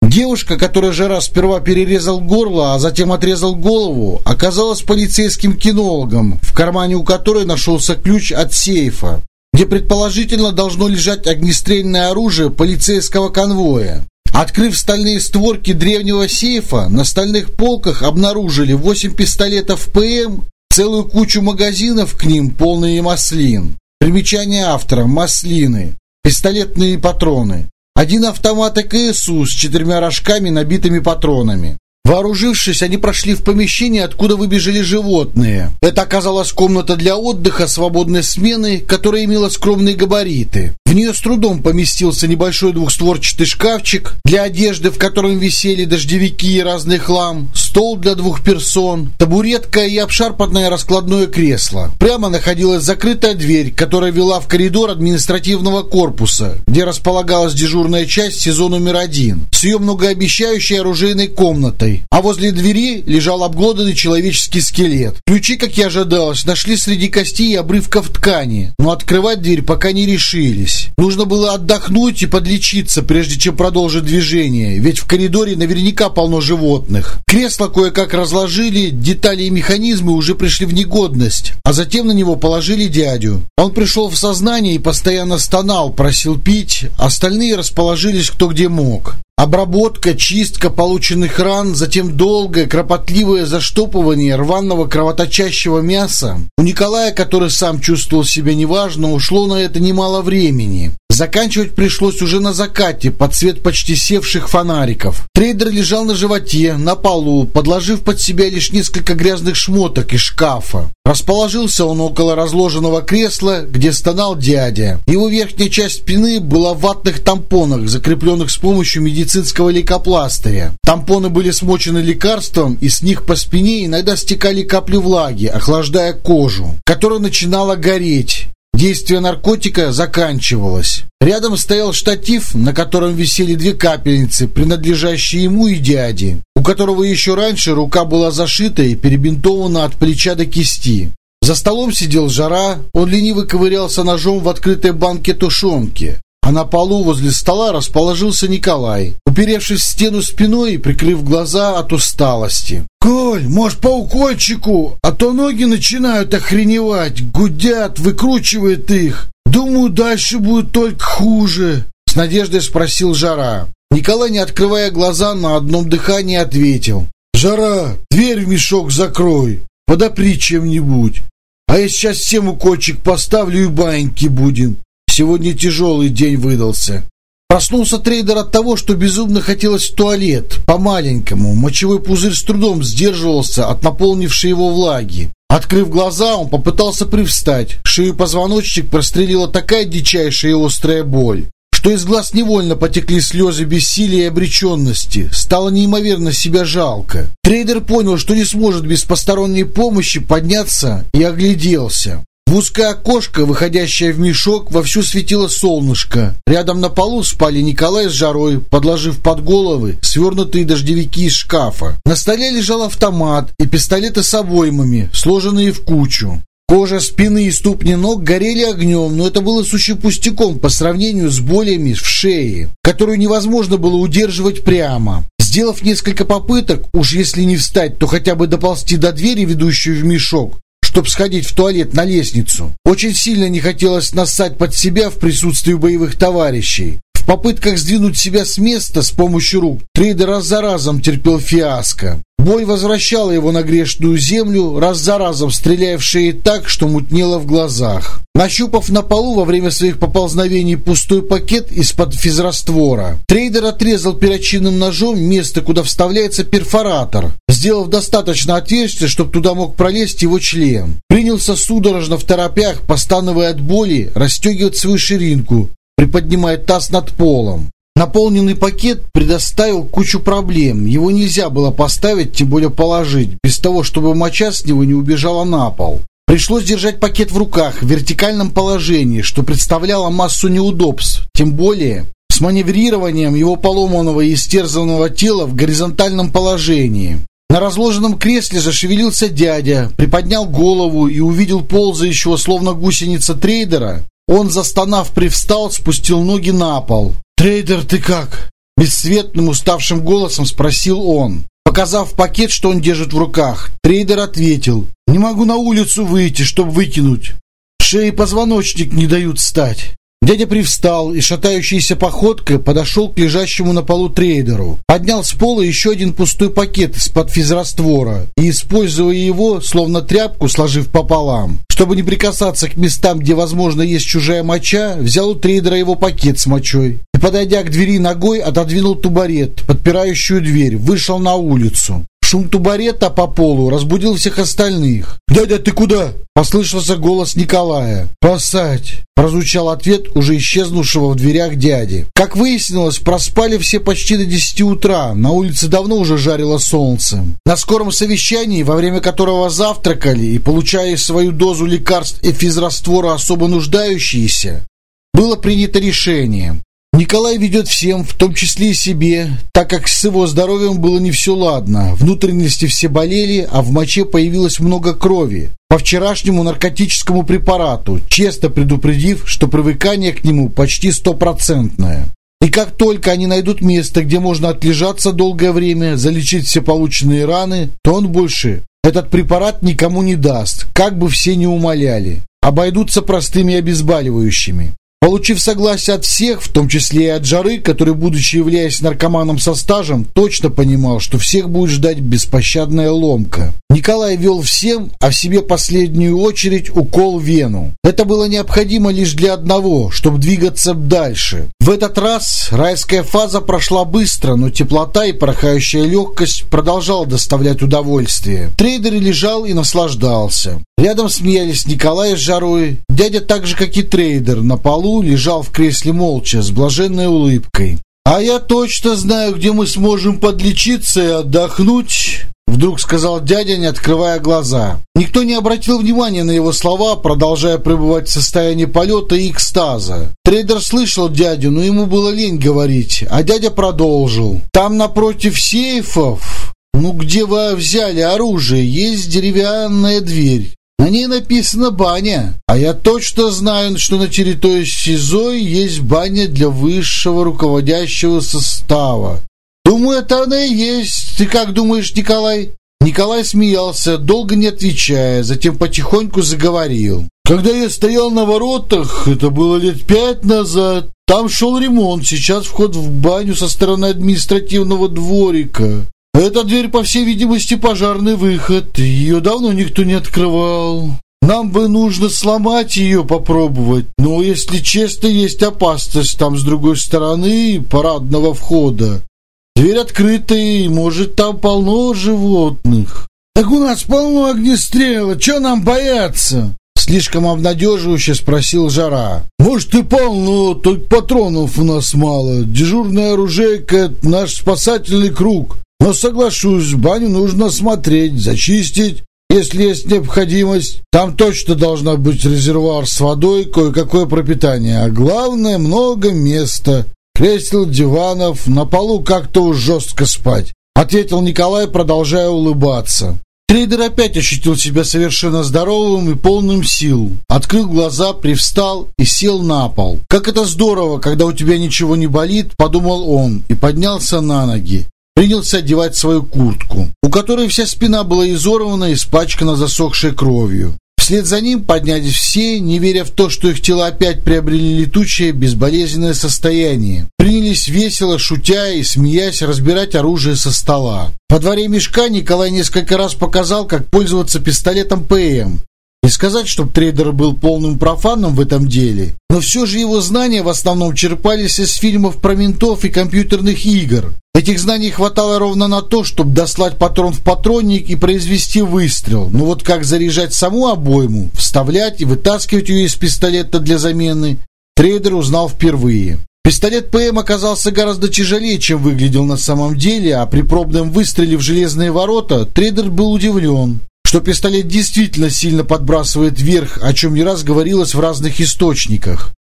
S1: Девушка, которой Жара сперва перерезал горло, а затем отрезал голову, оказалась полицейским кинологом, в кармане у которой нашелся ключ от сейфа, где предположительно должно лежать огнестрельное оружие полицейского конвоя. Открыв стальные створки древнего сейфа, на стальных полках обнаружили 8 пистолетов ПМ, целую кучу магазинов к ним, полные маслин. Примечание автора – маслины, пистолетные патроны. Один автомат ЭКСУ с четырьмя рожками, набитыми патронами. Вооружившись, они прошли в помещение, откуда выбежали животные. Это оказалась комната для отдыха свободной смены, которая имела скромные габариты. В нее с трудом поместился небольшой двухстворчатый шкафчик для одежды, в котором висели дождевики и разный хлам, стол для двух персон, табуретка и обшарпанное раскладное кресло. Прямо находилась закрытая дверь, которая вела в коридор административного корпуса, где располагалась дежурная часть сезон номер один, с ее многообещающей оружейной комнатой, а возле двери лежал обглоданный человеческий скелет. Ключи, как и ожидалось, нашли среди костей и обрывков ткани, но открывать дверь пока не решились. Нужно было отдохнуть и подлечиться, прежде чем продолжить движение, ведь в коридоре наверняка полно животных. Кресло кое-как разложили, детали и механизмы уже пришли в негодность, а затем на него положили дядю. Он пришел в сознание и постоянно стонал, просил пить, остальные расположились кто где мог. Обработка, чистка полученных ран, затем долгое, кропотливое заштопывание рваного кровоточащего мяса. У Николая, который сам чувствовал себя неважно, ушло на это немало времени. Заканчивать пришлось уже на закате, под свет почти севших фонариков. Трейдер лежал на животе, на полу, подложив под себя лишь несколько грязных шмоток из шкафа. Расположился он около разложенного кресла, где стонал дядя. Его верхняя часть спины была в ватных тампонах, закрепленных с помощью медицинского лейкопластыря. Тампоны были смочены лекарством, и с них по спине иногда стекали капли влаги, охлаждая кожу, которая начинала гореть. Действие наркотика заканчивалось. Рядом стоял штатив, на котором висели две капельницы, принадлежащие ему и дяде, у которого еще раньше рука была зашита и перебинтована от плеча до кисти. За столом сидел жара, он лениво ковырялся ножом в открытой банке тушенки а на полу возле стола расположился Николай, уперевшись в стену спиной и прикрыв глаза от усталости. «Коль, может, по укольчику, а то ноги начинают охреневать, гудят, выкручивает их. Думаю, дальше будет только хуже», — с надеждой спросил Жара. Николай, не открывая глаза, на одном дыхании ответил. «Жара, дверь в мешок закрой, подопри чем-нибудь. А я сейчас всем укольчик поставлю и баиньки будем. Сегодня тяжелый день выдался. Проснулся трейдер от того, что безумно хотелось в туалет, по-маленькому. Мочевой пузырь с трудом сдерживался от наполнившей его влаги. Открыв глаза, он попытался привстать. Шею позвоночник прострелила такая дичайшая и острая боль, что из глаз невольно потекли слезы бессилия и обреченности. Стало неимоверно себя жалко. Трейдер понял, что не сможет без посторонней помощи подняться и огляделся. В узкое окошко, выходящее в мешок, вовсю светило солнышко. Рядом на полу спали Николай с Жарой, подложив под головы свернутые дождевики из шкафа. На столе лежал автомат и пистолеты с обоймами, сложенные в кучу. Кожа спины и ступни ног горели огнем, но это было сущим пустяком по сравнению с болями в шее, которую невозможно было удерживать прямо. Сделав несколько попыток, уж если не встать, то хотя бы доползти до двери, ведущей в мешок, чтобы сходить в туалет на лестницу. Очень сильно не хотелось нассать под себя в присутствии боевых товарищей. В попытках сдвинуть себя с места с помощью рук трейдер раз за разом терпел фиаско. Боль возвращала его на грешную землю, раз за разом стреляя в шею так, что мутнело в глазах. Нащупав на полу во время своих поползновений пустой пакет из-под физраствора, трейдер отрезал перочинным ножом место, куда вставляется перфоратор, сделав достаточно отверстия, чтобы туда мог пролезть его член. Принялся судорожно в торопях, постановая от боли, расстегивать свою ширинку, приподнимая таз над полом. Наполненный пакет предоставил кучу проблем. Его нельзя было поставить, тем более положить, без того, чтобы моча с него не убежала на пол. Пришлось держать пакет в руках в вертикальном положении, что представляло массу неудобств, тем более с маневрированием его поломанного и истерзанного тела в горизонтальном положении. На разложенном кресле зашевелился дядя, приподнял голову и увидел ползающего, словно гусеница трейдера. Он, застонав, привстал, спустил ноги на пол. «Трейдер, ты как?» Бесцветным, уставшим голосом спросил он. Показав пакет, что он держит в руках, трейдер ответил. «Не могу на улицу выйти, чтобы выкинуть. Шеи позвоночник не дают встать». Дядя привстал и шатающейся походкой подошел к лежащему на полу трейдеру. Поднял с пола еще один пустой пакет из-под физраствора и, используя его, словно тряпку, сложив пополам, чтобы не прикасаться к местам, где, возможно, есть чужая моча, взял у трейдера его пакет с мочой и, подойдя к двери ногой, отодвинул тубарет, подпирающую дверь, вышел на улицу. Шум тубарета по полу разбудил всех остальных. «Дядя, ты куда?» – послышался голос Николая. «Пасать!» – прозвучал ответ уже исчезнувшего в дверях дяди. Как выяснилось, проспали все почти до 10 утра. На улице давно уже жарило солнце. На скором совещании, во время которого завтракали и получая свою дозу лекарств и физраствора особо нуждающиеся, было принято решение Николай ведет всем, в том числе и себе, так как с его здоровьем было не все ладно. Внутренности все болели, а в моче появилось много крови. По вчерашнему наркотическому препарату, честно предупредив, что привыкание к нему почти стопроцентное. И как только они найдут место, где можно отлежаться долгое время, залечить все полученные раны, то он больше этот препарат никому не даст, как бы все не умоляли. Обойдутся простыми обезболивающими. Получив согласие от всех, в том числе и от Жары, который, будучи являясь наркоманом со стажем, точно понимал, что всех будет ждать беспощадная ломка. Николай ввел всем, а себе в последнюю очередь уколов вену. Это было необходимо лишь для одного, чтобы двигаться дальше. В этот раз райская фаза прошла быстро, но теплота и порхающая легкость продолжала доставлять удовольствие. Трейдер лежал и наслаждался. Рядом смеялись Николай с Жарой. Дядя так же, как и трейдер, на полу лежал в кресле молча, с блаженной улыбкой. «А я точно знаю, где мы сможем подлечиться и отдохнуть», Вдруг сказал дядя, не открывая глаза. Никто не обратил внимания на его слова, продолжая пребывать в состоянии полета и экстаза. Трейдер слышал дядю, но ему было лень говорить, а дядя продолжил. «Там напротив сейфов, ну где вы взяли оружие, есть деревянная дверь. На ней написано «баня». А я точно знаю, что на территории СИЗО есть баня для высшего руководящего состава. Думаю, это она и есть. Ты как думаешь, Николай? Николай смеялся, долго не отвечая, затем потихоньку заговорил. Когда я стоял на воротах, это было лет пять назад, там шел ремонт, сейчас вход в баню со стороны административного дворика. Эта дверь, по всей видимости, пожарный выход. Ее давно никто не открывал. Нам бы нужно сломать ее, попробовать. Но, если честно, есть опасность там с другой стороны парадного входа. Дверь открытая, и, может, там полно животных. Так у нас полно огнестрела, что нам бояться? Слишком обнадеживающе спросил Жара. Может и полно, только патронов у нас мало. Дежурная оружейка — наш спасательный круг. Но соглашусь, баню нужно смотреть, зачистить, если есть необходимость. Там точно должна быть резервуар с водой, кое-какое пропитание. А главное, много места. Кресел, диванов, на полу как-то уж жестко спать. Ответил Николай, продолжая улыбаться. Трейдер опять ощутил себя совершенно здоровым и полным сил. Открыл глаза, привстал и сел на пол. «Как это здорово, когда у тебя ничего не болит», — подумал он и поднялся на ноги принялся одевать свою куртку, у которой вся спина была изорвана и испачкана засохшей кровью. Вслед за ним поднялись все, не веря в то, что их тела опять приобрели летучее, безболезненное состояние. Принялись весело, шутя и смеясь, разбирать оружие со стола. Во дворе мешка Николай несколько раз показал, как пользоваться пистолетом ПМ. Не сказать, чтобы трейдер был полным профаном в этом деле, но все же его знания в основном черпались из фильмов про ментов и компьютерных игр. Этих знаний хватало ровно на то, чтобы дослать патрон в патронник и произвести выстрел. Но вот как заряжать саму обойму, вставлять и вытаскивать ее из пистолета для замены, трейдер узнал впервые. Пистолет ПМ оказался гораздо тяжелее, чем выглядел на самом деле, а при пробном выстреле в железные ворота трейдер был удивлен что пистолет действительно сильно подбрасывает вверх, о чем не раз говорилось в разных источниках.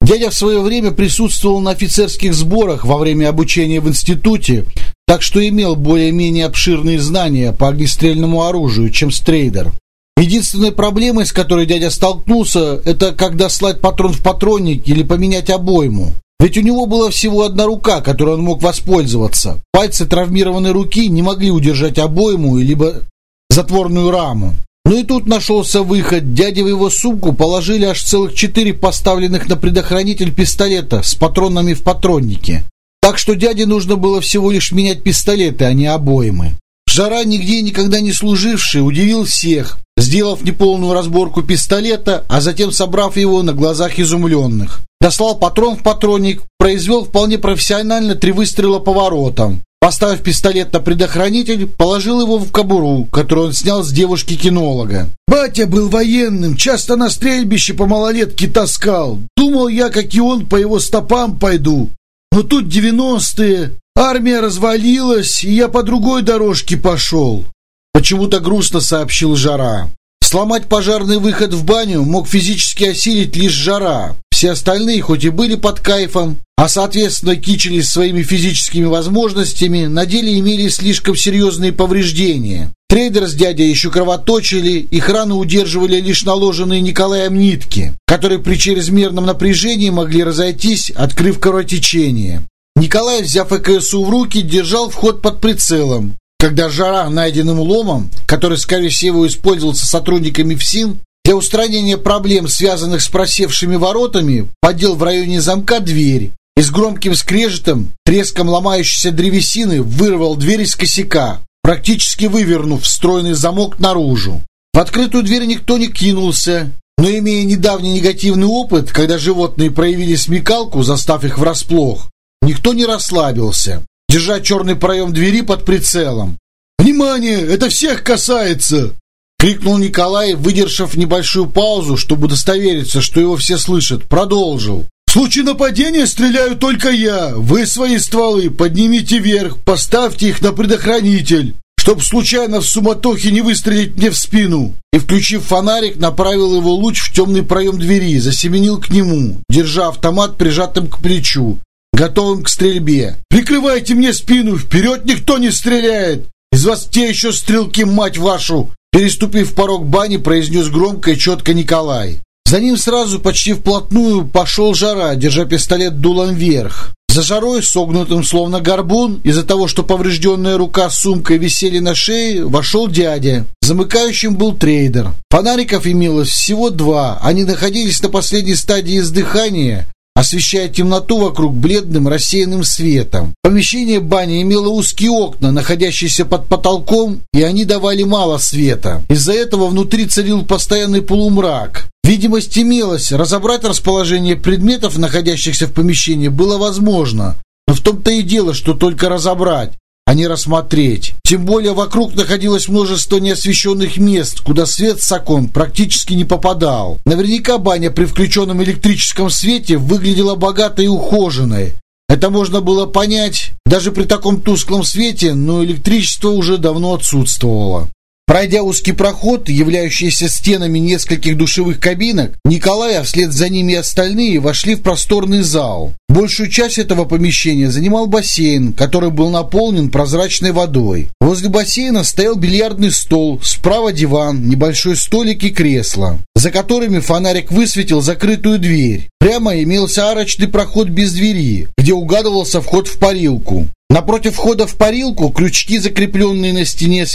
S1: Дядя в свое время присутствовал на офицерских сборах во время обучения в институте, так что имел более-менее обширные знания по огнестрельному оружию, чем стрейдер. Единственной проблемой, с которой дядя столкнулся, это когда слать патрон в патронник или поменять обойму. Ведь у него была всего одна рука, которой он мог воспользоваться. Пальцы травмированной руки не могли удержать обойму, либо затворную раму. Но и тут нашелся выход. Дядя в его сумку положили аж целых четыре поставленных на предохранитель пистолета с патронами в патроннике. Так что дяде нужно было всего лишь менять пистолеты, а не обоймы. Жара, нигде никогда не служивший, удивил всех, сделав неполную разборку пистолета, а затем собрав его на глазах изумленных. Дослал патрон в патронник, произвел вполне профессионально три выстрела поворотом. Поставив пистолет на предохранитель, положил его в кобуру, которую он снял с девушки-кинолога.
S2: «Батя был военным, часто на стрельбище по малолетке таскал. Думал я, как и он, по его стопам пойду. Но тут девяностые, армия развалилась, и я по другой дорожке пошел».
S1: Почему-то грустно сообщил Жара. Сломать пожарный выход в баню мог физически осилить лишь Жара. Все остальные, хоть и были под кайфом, а соответственно кичились своими физическими возможностями, на деле имели слишком серьезные повреждения. Трейдер с дядей еще кровоточили, их раны удерживали лишь наложенные Николаем нитки, которые при чрезмерном напряжении могли разойтись, открыв кровотечение. Николай, взяв ЭКСУ в руки, держал вход под прицелом, когда жара найденным ломом, который, скорее всего, использовался сотрудниками ФСИН, для устранения проблем, связанных с просевшими воротами, поддел в районе замка дверь и с громким скрежетом, треском ломающейся древесины вырвал дверь из косяка, практически вывернув встроенный замок наружу. В открытую дверь никто не кинулся, но имея недавний негативный опыт, когда животные проявили смекалку, застав их врасплох, никто не расслабился держа черный проем двери под прицелом.
S2: «Внимание! Это всех касается!»
S1: Крикнул Николай, выдержав небольшую паузу, чтобы удостовериться, что его все слышат. Продолжил.
S2: «В случае нападения стреляю только я. Вы свои стволы поднимите вверх, поставьте их на предохранитель, чтоб случайно в суматохе не выстрелить мне в спину».
S1: И, включив фонарик, направил его луч в темный проем двери, засеменил к нему, держа автомат прижатым к плечу готовым к стрельбе.
S2: «Прикрывайте мне спину! Вперед никто не стреляет! Из вас те еще стрелки, мать вашу!»
S1: Переступив порог бани, произнес громко и четко Николай. За ним сразу почти вплотную пошел жара, держа пистолет дулом вверх. За жарой, согнутым словно горбун, из-за того, что поврежденная рука с сумкой висели на шее, вошел дядя. Замыкающим был трейдер. Фонариков имелось всего два. Они находились на последней стадии издыхания, освещая темноту вокруг бледным рассеянным светом. Помещение бани имело узкие окна, находящиеся под потолком, и они давали мало света. Из-за этого внутри царил постоянный полумрак. Видимость имелась, разобрать расположение предметов, находящихся в помещении, было возможно. Но в том-то и дело, что только разобрать а не рассмотреть. Тем более вокруг находилось множество неосвещенных мест, куда свет с окон практически не попадал. Наверняка баня при включенном электрическом свете выглядела богатой и ухоженной. Это можно было понять даже при таком тусклом свете, но электричество уже давно отсутствовало. Пройдя узкий проход, являющийся стенами нескольких душевых кабинок, Николай, а вслед за ними и остальные, вошли в просторный зал. Большую часть этого помещения занимал бассейн, который был наполнен прозрачной водой. Возле бассейна стоял бильярдный стол, справа диван, небольшой столик и кресло, за которыми фонарик высветил закрытую дверь. Прямо имелся арочный проход без двери, где угадывался вход в парилку. Напротив входа в парилку крючки, закрепленные на стене с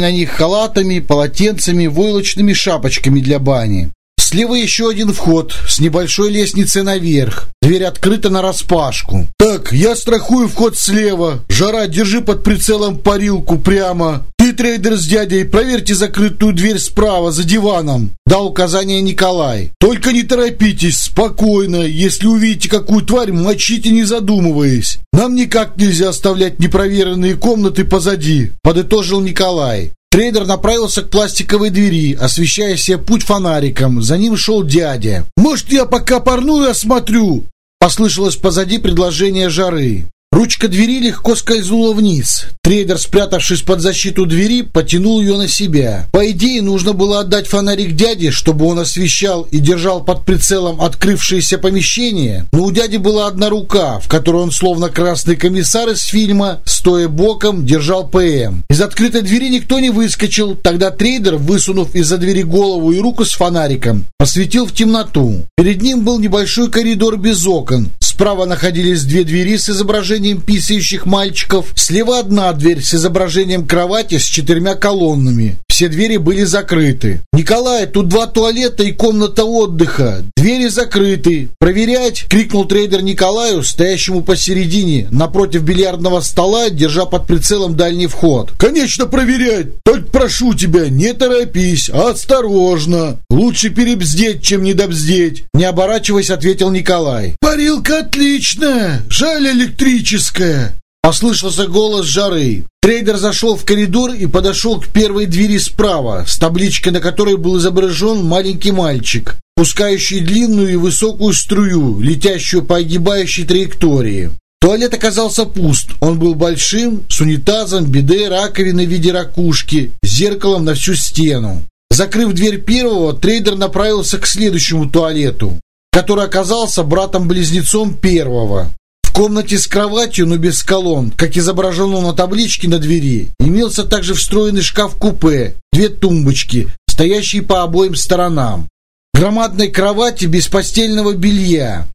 S1: на них халатами, полотенцами, войлочными шапочками для бани. Слева еще один вход с небольшой лестницей наверх. Дверь открыта нараспашку.
S2: «Так, я страхую вход слева. Жара, держи под прицелом парилку прямо. Трейдер с дядей, проверьте закрытую дверь справа, за диваном», — дал указание Николай. «Только не торопитесь, спокойно. Если увидите какую тварь, мочите, не задумываясь. Нам никак нельзя оставлять непроверенные комнаты позади», — подытожил Николай.
S1: Трейдер направился к пластиковой двери, освещая себе путь фонариком. За ним шел дядя.
S2: «Может, я пока парную осмотрю?»
S1: Послышалось позади предложение Жары. Ручка двери легко скользнула вниз. Трейдер, спрятавшись под защиту двери, потянул ее на себя. По идее, нужно было отдать фонарик дяде, чтобы он освещал и держал под прицелом открывшееся помещение. Но у дяди была одна рука, в которой он, словно красный комиссар из фильма, стоя боком, держал ПМ. Из открытой двери никто не выскочил. Тогда трейдер, высунув из-за двери голову и руку с фонариком, осветил в темноту. Перед ним был небольшой коридор без окон, Справа находились две двери с изображением писающих мальчиков. Слева одна дверь с изображением кровати с четырьмя колоннами. Все двери были закрыты. «Николай, тут два туалета и комната отдыха. Двери закрыты. Проверять!» — крикнул трейдер Николаю, стоящему посередине, напротив бильярдного стола, держа под прицелом дальний вход.
S2: «Конечно проверять! Только прошу тебя, не торопись, осторожно. Лучше перебздеть, чем недобздеть!»
S1: Не оборачиваясь, ответил Николай.
S2: «Парилка отличная! Жаль электрическая!»
S1: Послышался голос Жары. Трейдер зашел в коридор и подошел к первой двери справа, с табличкой, на которой был изображен маленький мальчик, пускающий длинную и высокую струю, летящую по огибающей траектории. Туалет оказался пуст. Он был большим, с унитазом, биде, раковиной в виде ракушки, зеркалом на всю стену. Закрыв дверь первого, трейдер направился к следующему туалету, который оказался братом-близнецом первого. В комнате с кроватью, но без колонн, как изображено на табличке на двери, имелся также встроенный шкаф-купе, две тумбочки, стоящие по обоим сторонам. Громадной кровати без постельного белья.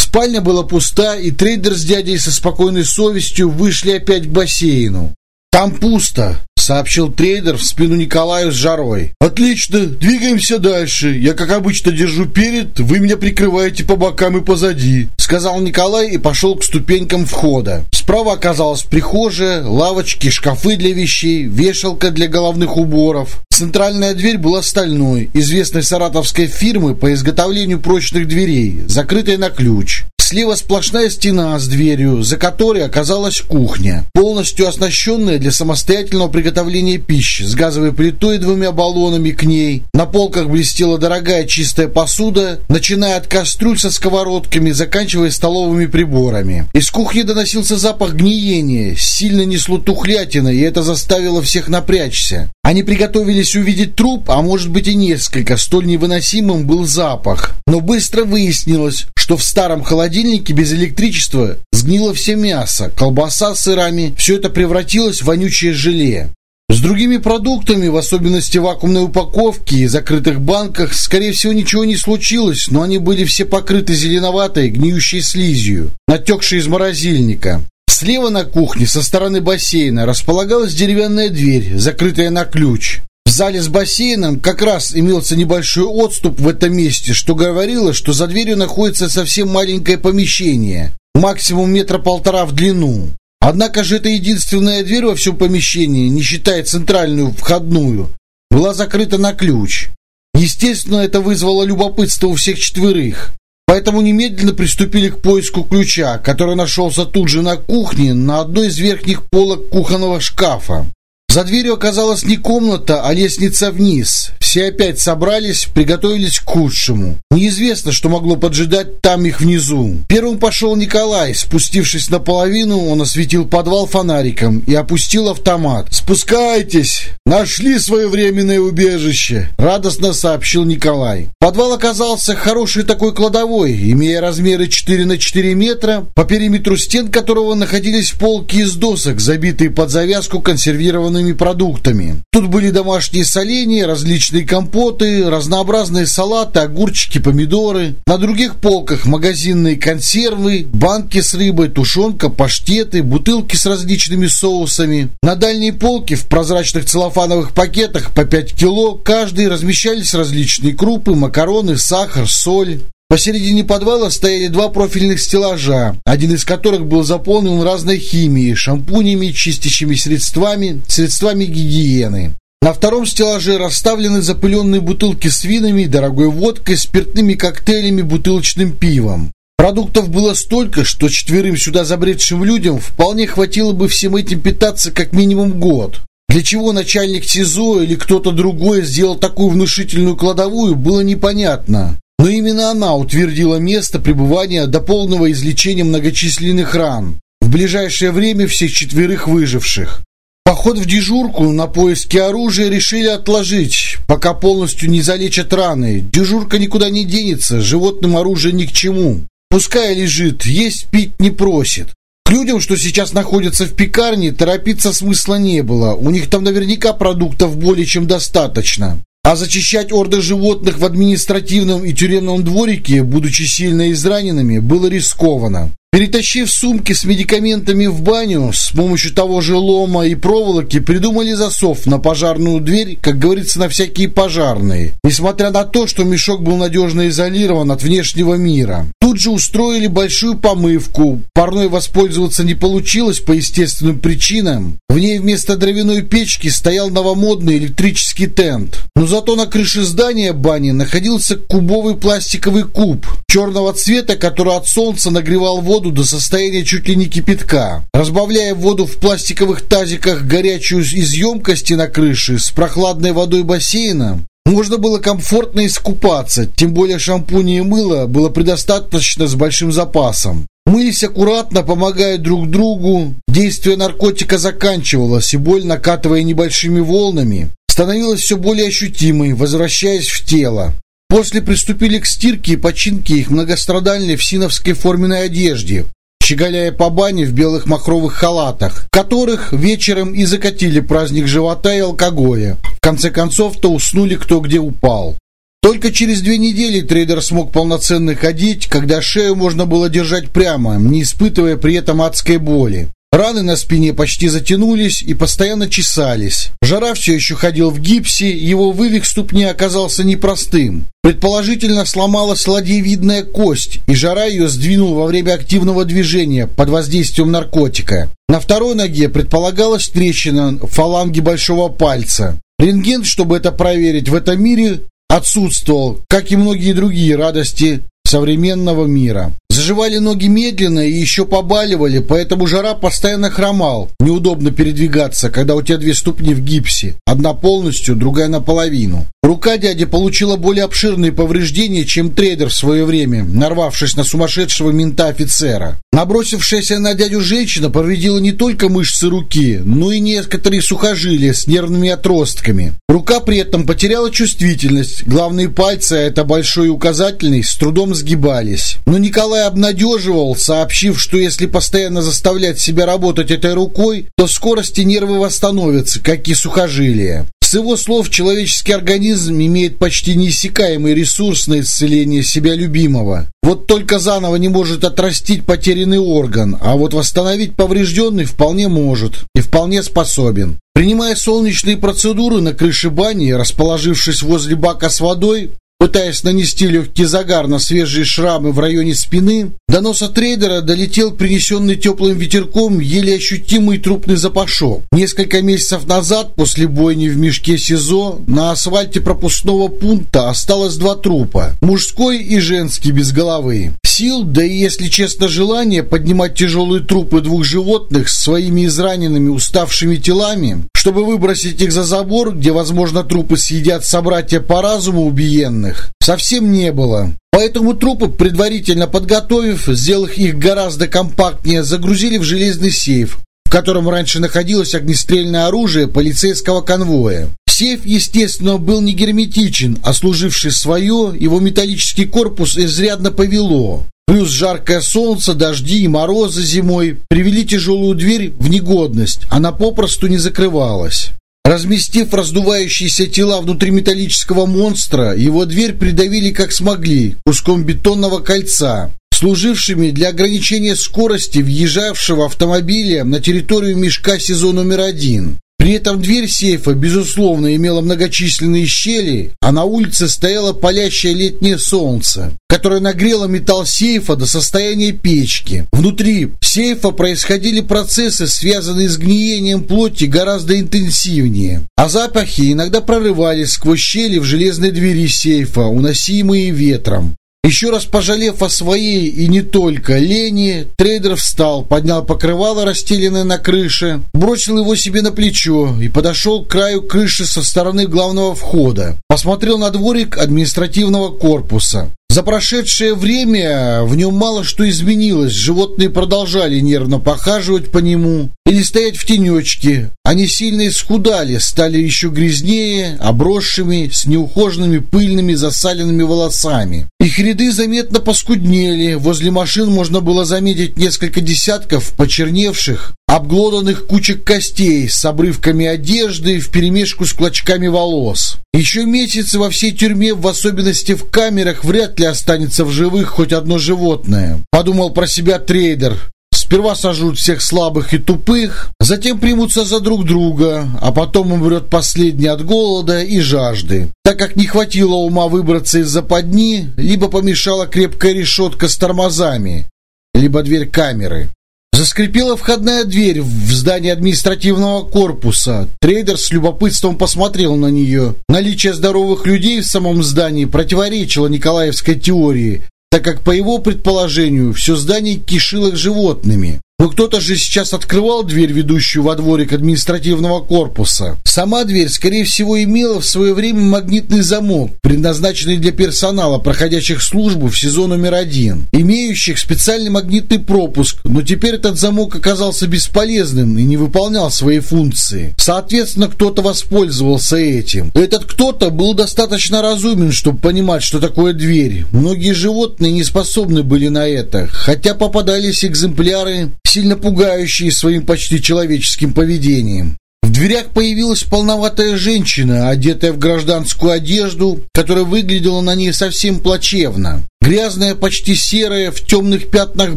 S1: Спальня была пуста, и трейдер с дядей со спокойной совестью вышли опять к бассейну. «Там пусто», — сообщил трейдер в спину Николаю с жарой.
S2: «Отлично, двигаемся дальше. Я, как обычно, держу перед, вы меня прикрываете по бокам и позади», —
S1: сказал Николай и пошел к ступенькам входа. Справа оказалась прихожая, лавочки, шкафы для вещей, вешалка для головных уборов. Центральная дверь была стальной, известной саратовской фирмы по изготовлению прочных дверей, закрытой на ключ. Слева сплошная стена с дверью, за которой оказалась кухня, полностью оснащенная для самостоятельного приготовления пищи, с газовой плитой и двумя баллонами к ней. На полках блестела дорогая чистая посуда, начиная от кастрюль со сковородками, заканчивая столовыми приборами. Из кухни доносился запах гниения, сильно несло тухлятина, и это заставило всех напрячься. Они приготовились увидеть труп, а может быть и несколько, столь невыносимым был запах. Но быстро выяснилось, что в старом холодильнике без электричества сгнило все мясо, колбаса с сырами, все это превратилось в вонючее желе. С другими продуктами, в особенности вакуумной упаковки и закрытых банках, скорее всего, ничего не случилось, но они были все покрыты зеленоватой, гниющей слизью, натекшей из морозильника. Слева на кухне, со стороны бассейна, располагалась деревянная дверь, закрытая на ключ. В зале с бассейном как раз имелся небольшой отступ в этом месте, что говорило, что за дверью находится совсем маленькое помещение, максимум метра полтора в длину. Однако же это единственная дверь во всем помещении, не считая центральную входную, была закрыта на ключ. Естественно, это вызвало любопытство у всех четверых. Поэтому немедленно приступили к поиску ключа, который нашелся тут же на кухне на одной из верхних полок кухонного шкафа. За дверью оказалась не комната, а лестница вниз. Все опять собрались, приготовились к худшему. Неизвестно, что могло поджидать там их внизу. Первым пошел Николай. Спустившись наполовину, он осветил подвал фонариком и опустил автомат. «Спускайтесь! Нашли свое временное убежище!» Радостно сообщил Николай. Подвал оказался хорошей такой кладовой, имея размеры 4 на 4 метра, по периметру стен которого находились полки из досок, забитые под завязку консервированными продуктами. Тут были домашние соленья, различные компоты, разнообразные салаты, огурчики, помидоры. На других полках магазинные консервы, банки с рыбой, тушенка, паштеты, бутылки с различными соусами. На дальней полке в прозрачных целлофановых пакетах по 5 кило каждый размещались различные крупы, макароны, сахар, соль. Посередине подвала стояли два профильных стеллажа, один из которых был заполнен разной химией, шампунями, чистящими средствами, средствами гигиены. На втором стеллаже расставлены запыленные бутылки с винами, дорогой водкой, спиртными коктейлями, бутылочным пивом. Продуктов было столько, что четверым сюда забредшим людям вполне хватило бы всем этим питаться как минимум год. Для чего начальник СИЗО или кто-то другой сделал такую внушительную кладовую, было непонятно. Но именно она утвердила место пребывания до полного излечения многочисленных ран. В ближайшее время всех четверых выживших. Поход в дежурку на поиски оружия решили отложить, пока полностью не залечат раны. Дежурка никуда не денется, животным оружие ни к чему. Пускай лежит, есть пить не просит. К людям, что сейчас находятся в пекарне, торопиться смысла не было. У них там наверняка продуктов более чем достаточно. А зачищать орды животных в административном и тюремном дворике, будучи сильно израненными, было рискованно. Перетащив сумки с медикаментами в баню, с помощью того же лома и проволоки придумали засов на пожарную дверь, как говорится, на всякие пожарные. Несмотря на то, что мешок был надежно изолирован от внешнего мира. Тут же устроили большую помывку. Парной воспользоваться не получилось по естественным причинам. В ней вместо дровяной печки стоял новомодный электрический тент. Но зато на крыше здания бани находился кубовый пластиковый куб черного цвета, который от солнца нагревал воду воду до состояния чуть ли не кипятка. Разбавляя воду в пластиковых тазиках горячую из емкости на крыше с прохладной водой бассейна, можно было комфортно искупаться, тем более шампуня и мыла было предостаточно с большим запасом. Мылись аккуратно, помогая друг другу. Действие наркотика заканчивалось, и боль, накатывая небольшими волнами, становилась все более ощутимой, возвращаясь в тело. После приступили к стирке и починке их многострадальной в синовской форменной одежде, щеголяя по бане в белых махровых халатах, которых вечером и закатили праздник живота и алкоголя. В конце концов-то уснули кто где упал. Только через две недели трейдер смог полноценно ходить, когда шею можно было держать прямо, не испытывая при этом адской боли. Раны на спине почти затянулись и постоянно чесались. Жара все еще ходил в гипсе, его вывих ступни оказался непростым. Предположительно, сломалась ладьевидная кость, и жара ее сдвинул во время активного движения под воздействием наркотика. На второй ноге предполагалась трещина в фаланге большого пальца. Рентген, чтобы это проверить, в этом мире отсутствовал, как и многие другие радости современного мира. Заживали ноги медленно и еще побаливали, поэтому жара постоянно хромал. Неудобно передвигаться, когда у тебя две ступни в гипсе. Одна полностью, другая наполовину. Рука дяди получила более обширные повреждения, чем трейдер в свое время, нарвавшись на сумасшедшего мента-офицера. Набросившаяся на дядю женщина повредила не только мышцы руки, но и некоторые сухожилия с нервными отростками. Рука при этом потеряла чувствительность. Главные пальцы, а это большой и указательный, с трудом сгибались. Но Николай обнадеживал, сообщив, что если постоянно заставлять себя работать этой рукой, то скорости нервы восстановятся, как и сухожилия. С его слов, человеческий организм имеет почти неиссякаемый ресурс на исцеление себя любимого. Вот только заново не может отрастить потерянный орган, а вот восстановить поврежденный вполне может и вполне способен. Принимая солнечные процедуры на крыше бани, расположившись возле бака с водой, Пытаясь нанести легкий загар на свежие шрамы в районе спины, до носа трейдера долетел принесенный теплым ветерком еле ощутимый трупный запашок. Несколько месяцев назад, после бойни в мешке СИЗО, на асфальте пропускного пункта осталось два трупа. Мужской и женский без головы. Сил, да и, если честно, желание поднимать тяжелые трупы двух животных с своими израненными уставшими телами, чтобы выбросить их за забор, где, возможно, трупы съедят собратья по разуму убиенных, совсем не было. Поэтому трупы, предварительно подготовив, сделав их гораздо компактнее, загрузили в железный сейф, котором раньше находилось огнестрельное оружие полицейского конвоя. Сейф, естественно, был не герметичен, а служивший свое, его металлический корпус изрядно повело. Плюс жаркое солнце, дожди и морозы зимой привели тяжелую дверь в негодность, она попросту не закрывалась. Разместив раздувающиеся тела внутри металлического монстра, его дверь придавили как смогли, куском бетонного кольца, служившими для ограничения скорости въезжавшего автомобиля на территорию мешка СИЗО номер один. При этом дверь сейфа, безусловно, имела многочисленные щели, а на улице стояло палящее летнее солнце, которое нагрело металл сейфа до состояния печки. Внутри сейфа происходили процессы, связанные с гниением плоти гораздо интенсивнее, а запахи иногда прорывались сквозь щели в железной двери сейфа, уносимые ветром. Еще раз пожалев о своей и не только лени, трейдер встал, поднял покрывало, расстеленное на крыше, бросил его себе на плечо и подошел к краю крыши со стороны главного входа. Посмотрел на дворик административного корпуса. За прошедшее время в нем мало что изменилось. Животные продолжали нервно похаживать по нему или стоять в тенечке. Они сильно исхудали, стали еще грязнее, обросшими, с неухоженными пыльными засаленными волосами. Их ряды заметно поскуднели. Возле машин можно было заметить несколько десятков почерневших, обглоданных кучек костей с обрывками одежды вперемешку с клочками волос. Еще месяц во всей тюрьме, в особенности в камерах, вряд ли останется в живых хоть одно животное. Подумал про себя трейдер. Сперва сожрут всех слабых и тупых, затем примутся за друг друга, а потом умрет последний от голода и жажды. Так как не хватило ума выбраться из западни, либо помешала крепкая решетка с тормозами, либо дверь камеры. Заскрипела входная дверь в здание административного корпуса. Трейдер с любопытством посмотрел на нее. Наличие здоровых людей в самом здании противоречило Николаевской теории, так как, по его предположению, все здание кишило животными. Но кто-то же сейчас открывал дверь, ведущую во дворик административного корпуса. Сама дверь, скорее всего, имела в свое время магнитный замок, предназначенный для персонала, проходящих службу в сезон номер один, имеющих специальный магнитный пропуск, но теперь этот замок оказался бесполезным и не выполнял свои функции. Соответственно, кто-то воспользовался этим. Этот кто-то был достаточно разумен, чтобы понимать, что такое дверь. Многие животные не способны были на это, хотя попадались экземпляры сильно пугающие своим почти человеческим поведением. В дверях появилась полноватая женщина, одетая в гражданскую одежду, которая выглядела на ней совсем плачевно. Грязная, почти серая, в темных пятнах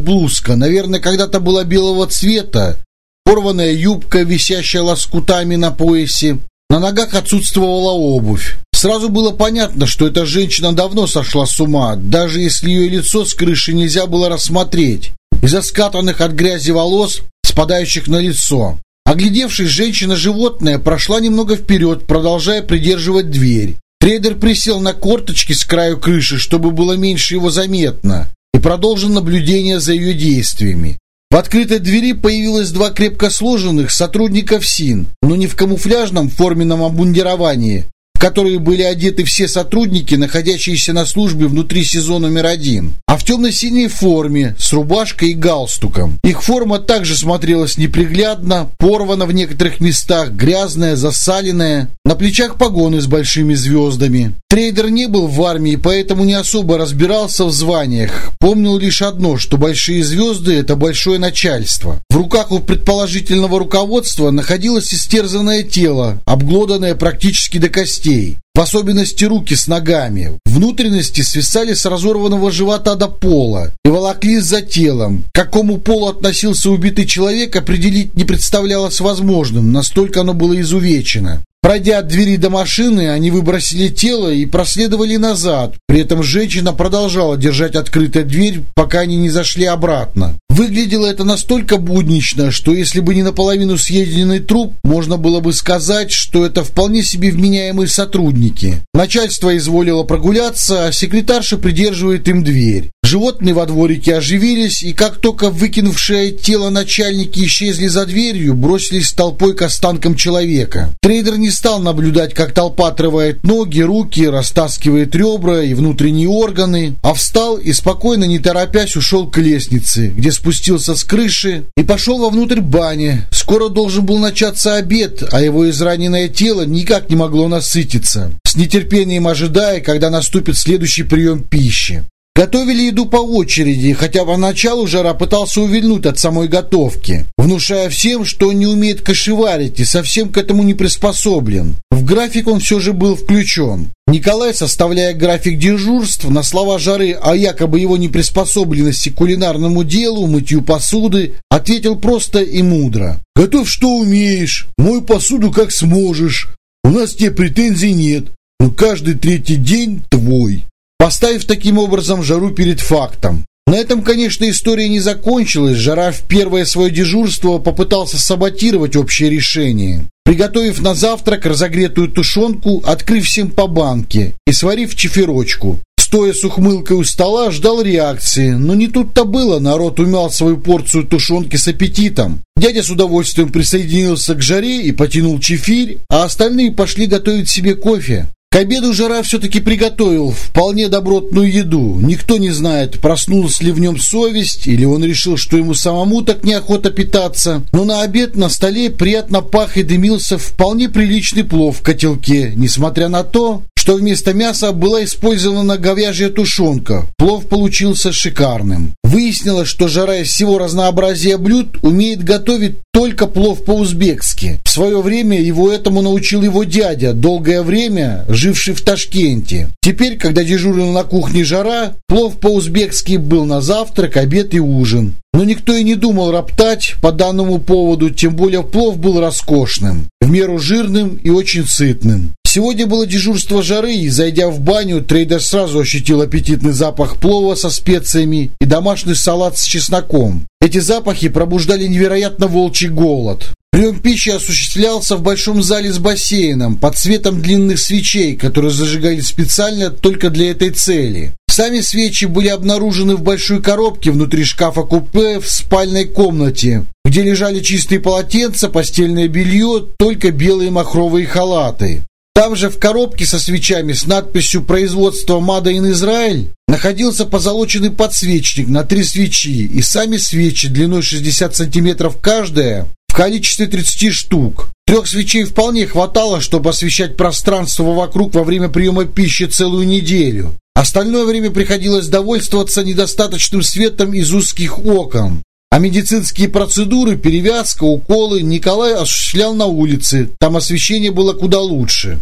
S1: блузка, наверное, когда-то была белого цвета, порванная юбка, висящая лоскутами на поясе. На ногах отсутствовала обувь. Сразу было понятно, что эта женщина давно сошла с ума, даже если ее лицо с крыши нельзя было рассмотреть из-за скатанных от грязи волос, спадающих на лицо. Оглядевшись, женщина-животное прошла немного вперед, продолжая придерживать дверь. Трейдер присел на корточки с краю крыши, чтобы было меньше его заметно, и продолжил наблюдение за ее действиями. В открытой двери появилось два крепко сложенных сотрудников ФСИН, но не в камуфляжном форменном обмундировании, в которые были одеты все сотрудники, находящиеся на службе внутри СИЗО номер один, а в темно-синей форме с рубашкой и галстуком. Их форма также смотрелась неприглядно, порвана в некоторых местах, грязная, засаленная, на плечах погоны с большими звездами. Трейдер не был в армии, поэтому не особо разбирался в званиях. Помнил лишь одно, что большие звезды – это большое начальство. В руках у предположительного руководства находилось истерзанное тело, обглоданное практически до костей костей, в особенности руки с ногами. Внутренности свисали с разорванного живота до пола и волоклись за телом. К какому полу относился убитый человек, определить не представлялось возможным, настолько оно было изувечено. Пройдя от двери до машины, они выбросили тело и проследовали назад. При этом женщина продолжала держать открытой дверь, пока они не зашли обратно. Выглядело это настолько буднично, что если бы не наполовину съеденный труп, можно было бы сказать, что это вполне себе вменяемые сотрудники. Начальство изволило прогуляться, а секретарша придерживает им дверь. Животные во дворике оживились, и как только выкинувшее тело начальники исчезли за дверью, бросились толпой к останкам человека. Трейдер не стал наблюдать, как толпа отрывает ноги, руки, растаскивает ребра и внутренние органы, а встал и спокойно, не торопясь, ушел к лестнице, где спустился с крыши и пошел вовнутрь бани. Скоро должен был начаться обед, а его израненное тело никак не могло насытиться, с нетерпением ожидая, когда наступит следующий прием пищи. Готовили еду по очереди, хотя поначалу Жара пытался увильнуть от самой готовки, внушая всем, что он не умеет кашеварить и совсем к этому не приспособлен. В график он все же был включен. Николай, составляя график дежурств, на слова Жары о якобы его неприспособленности к кулинарному делу, мытью посуды, ответил просто и мудро. «Готовь, что умеешь, мой посуду как сможешь. У нас тебе претензий нет, но каждый третий день твой» поставив таким образом жару перед фактом. На этом, конечно, история не закончилась. Жара в первое свое дежурство попытался саботировать общее решение. Приготовив на завтрак разогретую тушенку, открыв всем по банке и сварив чефирочку. Стоя с ухмылкой у стола, ждал реакции, но не тут-то было, народ умял свою порцию тушенки с аппетитом. Дядя с удовольствием присоединился к жаре и потянул чефирь, а остальные пошли готовить себе кофе. К обеду Жара все-таки приготовил вполне добротную еду. Никто не знает, проснулась ли в нем совесть, или он решил, что ему самому так неохота питаться. Но на обед на столе приятно пах и дымился вполне приличный плов в котелке, несмотря на то, что вместо мяса была использована говяжья тушенка. Плов получился шикарным. Выяснилось, что жара из всего разнообразия блюд умеет готовить только плов по-узбекски. В свое время его этому научил его дядя, долгое время живший в Ташкенте. Теперь, когда дежурил на кухне жара, плов по-узбекски был на завтрак, обед и ужин. Но никто и не думал роптать по данному поводу, тем более плов был роскошным, в меру жирным и очень сытным. Сегодня было дежурство жары, и, зайдя в баню, трейдер сразу ощутил аппетитный запах плова со специями и домашний салат с чесноком. Эти запахи пробуждали невероятно волчий голод. Прием пищи осуществлялся в большом зале с бассейном под светом длинных свечей, которые зажигали специально только для этой цели. Сами свечи были обнаружены в большой коробке внутри шкафа-купе в спальной комнате, где лежали чистые полотенца, постельное белье, только белые махровые халаты. Там же в коробке со свечами с надписью «Производство Мада in Израиль» находился позолоченный подсвечник на три свечи и сами свечи длиной 60 сантиметров каждая в количестве 30 штук. Трех свечей вполне хватало, чтобы освещать пространство вокруг во время приема пищи целую неделю. Остальное время приходилось довольствоваться недостаточным светом из узких окон. А медицинские процедуры, перевязка, уколы Николай осуществлял на улице. Там освещение было куда лучше.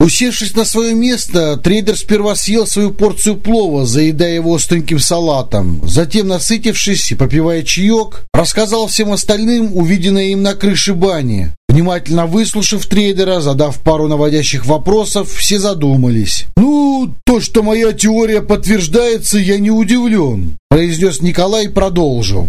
S1: Усевшись на свое место, трейдер сперва съел свою порцию плова, заедая его остреньким салатом. Затем, насытившись и попивая чаек, рассказал всем остальным увиденное им на крыше бани. Внимательно выслушав трейдера, задав пару наводящих вопросов, все задумались. «Ну, то, что моя теория подтверждается, я не удивлен», произнес Николай и продолжил.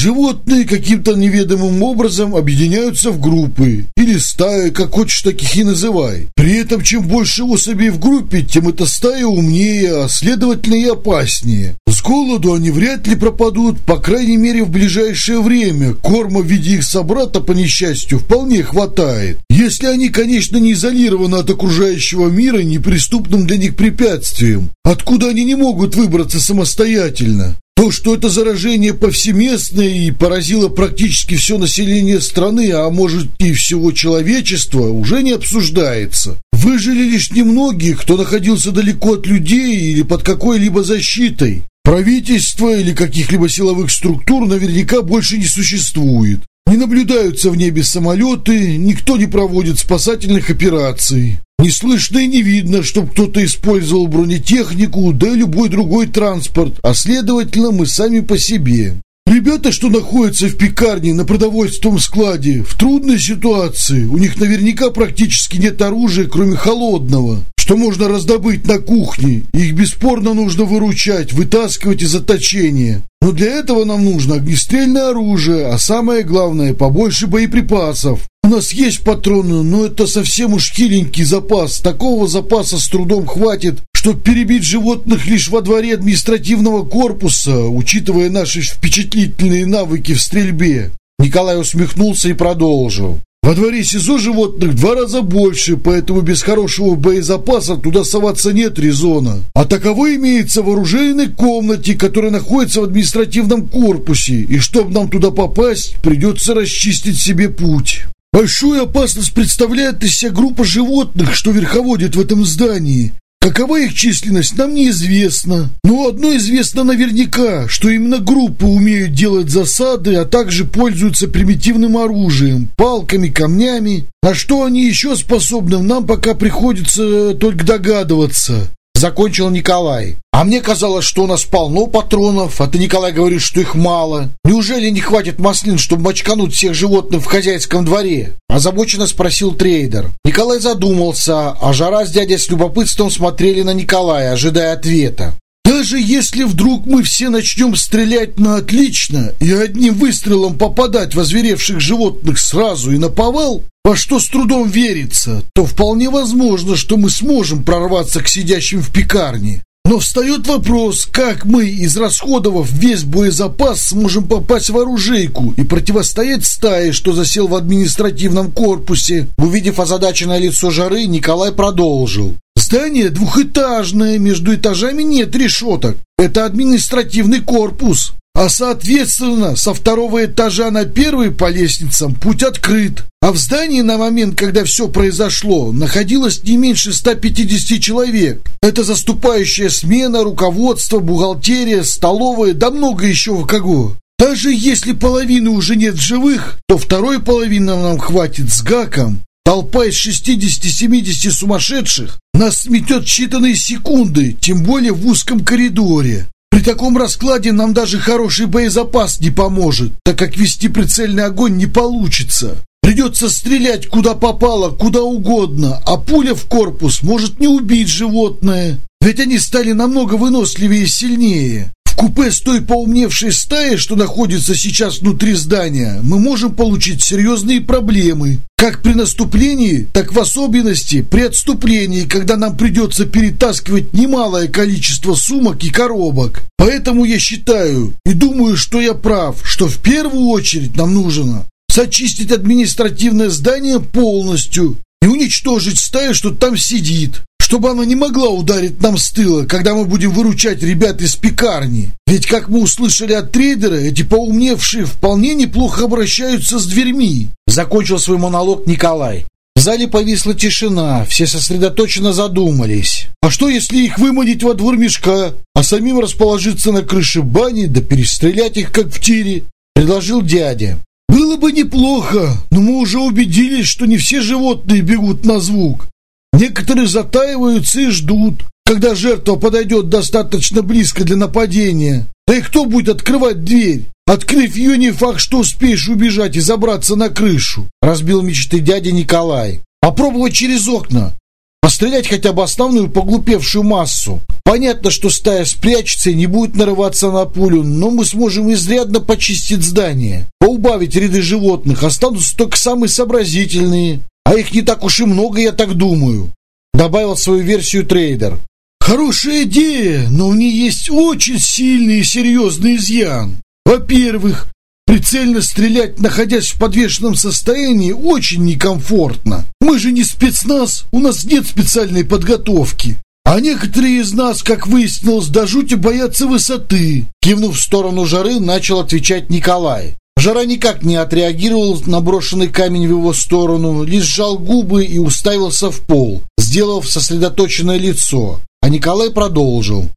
S1: Животные каким-то неведомым образом объединяются в группы или стаи, как хочешь, таких и называй. При этом, чем больше особей в группе, тем эта стая умнее, а следовательно и опаснее. С голоду они вряд ли пропадут, по крайней мере в ближайшее время. Корма в виде их собрата, по несчастью, вполне хватает. Если они, конечно, не изолированы от окружающего мира неприступным для них препятствием, откуда они не могут выбраться самостоятельно. То, что это заражение повсеместное и поразило практически все население страны, а может и всего человечества, уже не обсуждается. Выжили лишь немногие, кто находился далеко от людей или под какой-либо защитой. Правительства или каких-либо силовых структур наверняка больше не существует. Не наблюдаются в небе самолеты, никто не проводит спасательных операций. Не слышно и не видно, чтобы кто-то использовал бронетехнику, да и любой другой транспорт, а следовательно мы сами по себе. Ребята, что находятся в пекарне на продовольственном складе, в трудной ситуации. У них наверняка практически нет оружия, кроме холодного, что можно раздобыть на кухне. Их бесспорно нужно выручать, вытаскивать из заточения. Но для этого нам нужно огнестрельное оружие, а самое главное, побольше боеприпасов. У нас есть патроны, но это совсем уж хиленький запас. Такого запаса с трудом хватит, чтобы перебить животных лишь во дворе административного корпуса, учитывая наши впечатлительные навыки в стрельбе. Николай усмехнулся и продолжил. Во дворе СИЗО животных в два раза больше, поэтому без хорошего боезапаса туда соваться нет резона. А таковой имеется в оружейной комнате, которая находится в административном корпусе, и чтобы нам туда попасть, придется расчистить себе путь. Большую опасность представляет из себя группа животных, что верховодит в этом здании. Какова их численность, нам неизвестно. Но одно известно наверняка, что именно группы умеют делать засады, а также пользуются примитивным оружием, палками, камнями. На что они еще способны, нам пока приходится только догадываться закончил Николай. А мне казалось, что у нас полно патронов, а ты, Николай, говоришь, что их мало. Неужели не хватит маслин, чтобы мочкануть всех животных в хозяйском дворе? Озабоченно спросил трейдер. Николай задумался, а Жара с дядей с любопытством смотрели на Николая, ожидая ответа. Даже если вдруг мы все начнем стрелять на отлично и одним выстрелом попадать в озверевших животных сразу и на повал, во что с трудом верится, то вполне возможно, что мы сможем прорваться к сидящим в пекарне. Но встает вопрос, как мы, израсходовав весь боезапас, сможем попасть в оружейку и противостоять стае, что засел в административном корпусе. Увидев озадаченное лицо жары, Николай продолжил. Здание двухэтажное, между этажами нет решеток. Это административный корпус.
S2: А соответственно, со второго этажа на первый по лестницам путь открыт. А в здании на момент, когда все произошло, находилось не меньше 150 человек. Это заступающая смена, руководство, бухгалтерия, столовая, да много еще кого. Даже если половины уже нет в живых, то второй половины нам хватит с гаком. Толпа из 60-70 сумасшедших нас сметет считанные секунды, тем более в узком коридоре. При таком раскладе нам даже хороший боезапас не поможет, так как вести прицельный огонь не получится. Придется стрелять куда попало, куда угодно, а пуля в корпус может не убить животное. Ведь они стали намного выносливее и сильнее. Купе с той поумневшей стаей, что находится сейчас внутри здания, мы можем получить серьезные проблемы. Как при наступлении, так в особенности при отступлении, когда нам придется перетаскивать немалое количество сумок и коробок. Поэтому я считаю и думаю, что я прав, что в первую очередь нам нужно зачистить административное здание полностью и уничтожить стаю, что там сидит, чтобы она не могла ударить нам с тыла, когда мы будем выручать ребят из пекарни. Ведь, как мы услышали от трейдера, эти поумневшие вполне неплохо обращаются с дверьми.
S1: Закончил свой монолог Николай. В зале повисла тишина, все сосредоточенно задумались.
S2: А что, если их выманить во двор мешка, а самим расположиться на крыше бани, да перестрелять их, как в тире? Предложил дядя. Было бы неплохо, но мы уже убедились, что не все животные бегут на звук. Некоторые затаиваются и ждут, когда жертва подойдет достаточно близко для нападения. Да и кто будет открывать дверь? Открыв ее, не факт, что успеешь убежать и забраться на крышу.
S1: Разбил мечты дядя Николай. Попробовать через окна. Пострелять хотя бы основную поглупевшую массу. Понятно, что стая спрячется и не будет нарываться на пулю, но мы сможем изрядно почистить здание. Поубавить ряды животных, останутся только самые сообразительные. А их не так уж и много, я так думаю. Добавил свою версию трейдер.
S2: Хорошая идея, но у нее есть очень сильный и серьезный изъян. Во-первых, Прицельно стрелять, находясь в подвешенном состоянии, очень некомфортно. Мы же не спецназ, у нас нет специальной подготовки. А некоторые из нас, как выяснилось, до жути боятся высоты.
S1: Кивнув в сторону жары, начал отвечать Николай. Жара никак не отреагировал на брошенный камень в его сторону, лишь сжал губы и уставился в пол, сделав сосредоточенное лицо. А Николай продолжил.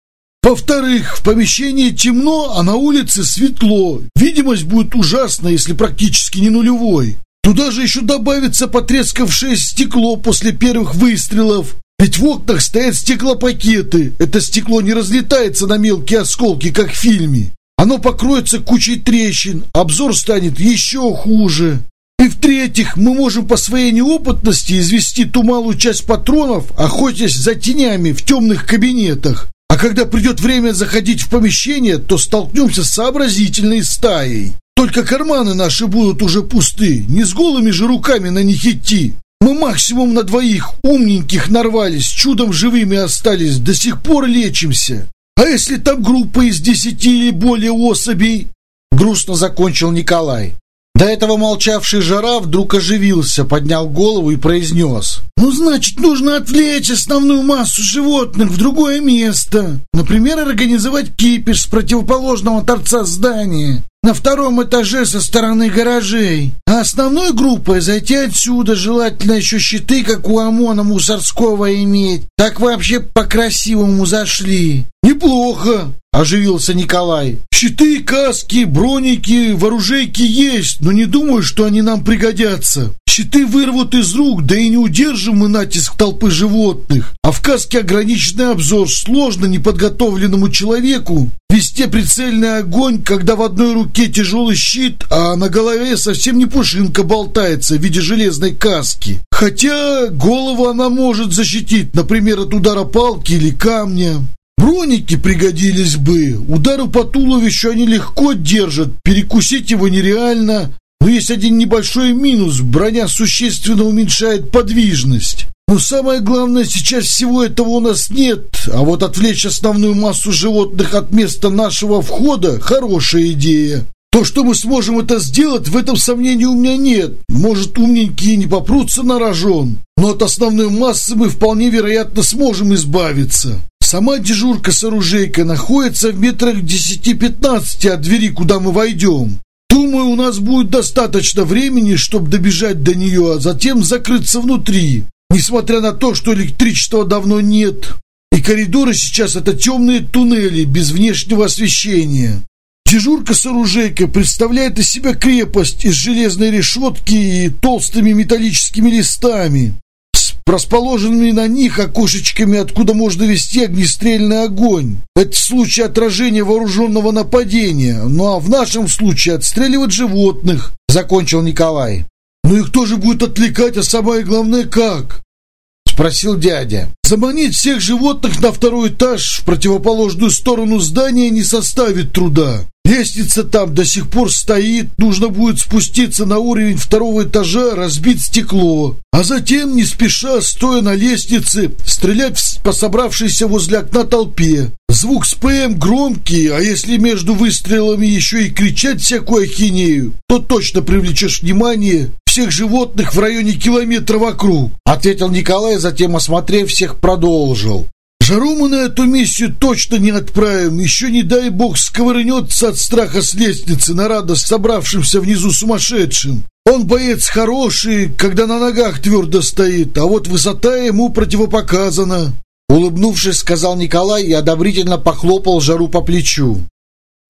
S2: Во-вторых, в помещении темно, а на улице светло. Видимость будет ужасна, если практически не нулевой. Туда же еще добавится потрескавшее стекло после первых выстрелов. Ведь в окнах стоят стеклопакеты. Это стекло не разлетается на мелкие осколки, как в фильме. Оно покроется кучей трещин, обзор станет еще хуже. И в-третьих, мы можем по своей неопытности извести ту малую часть патронов, охотясь за тенями в темных кабинетах. А когда придет время заходить в помещение, то столкнемся с сообразительной стаей. Только карманы наши будут уже пусты, не с голыми же руками на них идти. Мы максимум на двоих умненьких нарвались, чудом живыми остались, до сих пор лечимся. А если там группа из десяти или более особей?
S1: Грустно закончил Николай. До этого молчавший жара вдруг оживился, поднял голову и произнес.
S2: «Ну, значит, нужно отвлечь основную массу животных в другое место. Например, организовать кипиш с противоположного торца здания на втором этаже со стороны гаражей. А основной группой зайти отсюда, желательно еще щиты, как у ОМОНа Мусорского иметь. Так вообще по-красивому зашли. Неплохо, оживился Николай. Щиты, каски, броники, вооружейки есть, но не думаю, что они нам пригодятся. Щиты вырвут из рук, да и не удержим мы натиск толпы животных. А в каске ограниченный обзор сложно неподготовленному человеку вести прицельный огонь, когда в одной руке тяжелый щит, а на голове совсем не пушинка болтается в виде железной каски. Хотя голову она может защитить, например, от удара палки или камня. Броники пригодились бы. Удары по туловищу они легко держат, перекусить его нереально. Но есть один небольшой минус. Броня существенно уменьшает подвижность. Но самое главное, сейчас всего этого у нас нет. А вот отвлечь основную массу животных от места нашего входа – хорошая идея. То, что мы сможем это сделать, в этом сомнений у меня нет. Может, умненькие не попрутся на рожон, но от основной массы мы вполне вероятно сможем избавиться. Сама дежурка с оружейкой находится в метрах 10-15 от двери, куда мы войдем. Думаю, у нас будет достаточно времени, чтобы добежать до нее, а затем закрыться внутри. Несмотря на то, что электричества давно нет. И коридоры сейчас это темные туннели без внешнего освещения. Дежурка с оружейкой представляет из себя крепость из железной решетки и толстыми металлическими листами с расположенными на них окошечками, откуда можно вести огнестрельный огонь. Это в случае отражения вооруженного нападения, ну а в нашем случае отстреливать животных, закончил Николай. Ну и кто же будет отвлекать, а самое главное как? Спросил дядя. Заманить всех животных на второй этаж в противоположную сторону здания не составит труда. Лестница там до сих пор стоит, нужно будет спуститься на уровень второго этажа, разбить стекло, а затем, не спеша, стоя на лестнице, стрелять по собравшейся возле окна толпе. Звук с ПМ громкий, а если между выстрелами еще и кричать всякую ахинею, то точно привлечешь внимание всех животных в районе километра вокруг, ответил Николай, затем, осмотрев всех, продолжил. Жару мы на эту миссию точно не отправим. Еще не дай бог сковырнется от страха с лестницы на радость собравшимся внизу сумасшедшим. Он боец хороший, когда на ногах твердо стоит, а вот высота ему противопоказана. Улыбнувшись, сказал Николай и одобрительно похлопал Жару по плечу.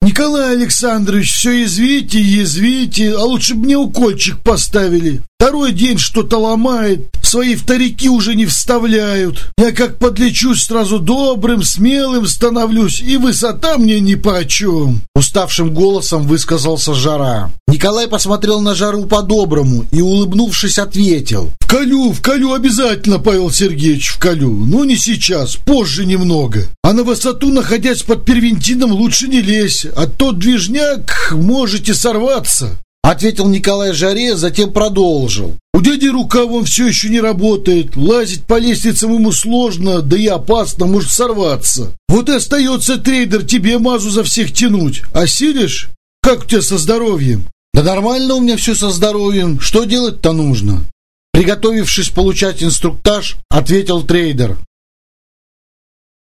S2: «Николай Александрович, все извите, язвите, а лучше бы мне укольчик поставили. Второй день что-то ломает, свои вторики уже не вставляют. Я как подлечусь, сразу добрым, смелым становлюсь, и высота мне ни по чем. Уставшим голосом высказался Жара. Николай посмотрел на Жару по-доброму и, улыбнувшись, ответил. «Вколю, вколю обязательно, Павел Сергеевич, вколю. Но не сейчас, позже немного. А на высоту, находясь под первентином, лучше не лезь, а тот движняк можете сорваться». Ответил Николай Жаре, затем продолжил. У дяди рука вон все еще не работает. Лазить по лестницам ему сложно, да и опасно, может сорваться. Вот и остается трейдер тебе мазу за всех тянуть. А сидишь? Как у тебя со здоровьем? Да нормально у меня все со здоровьем. Что делать-то нужно? Приготовившись получать инструктаж, ответил трейдер.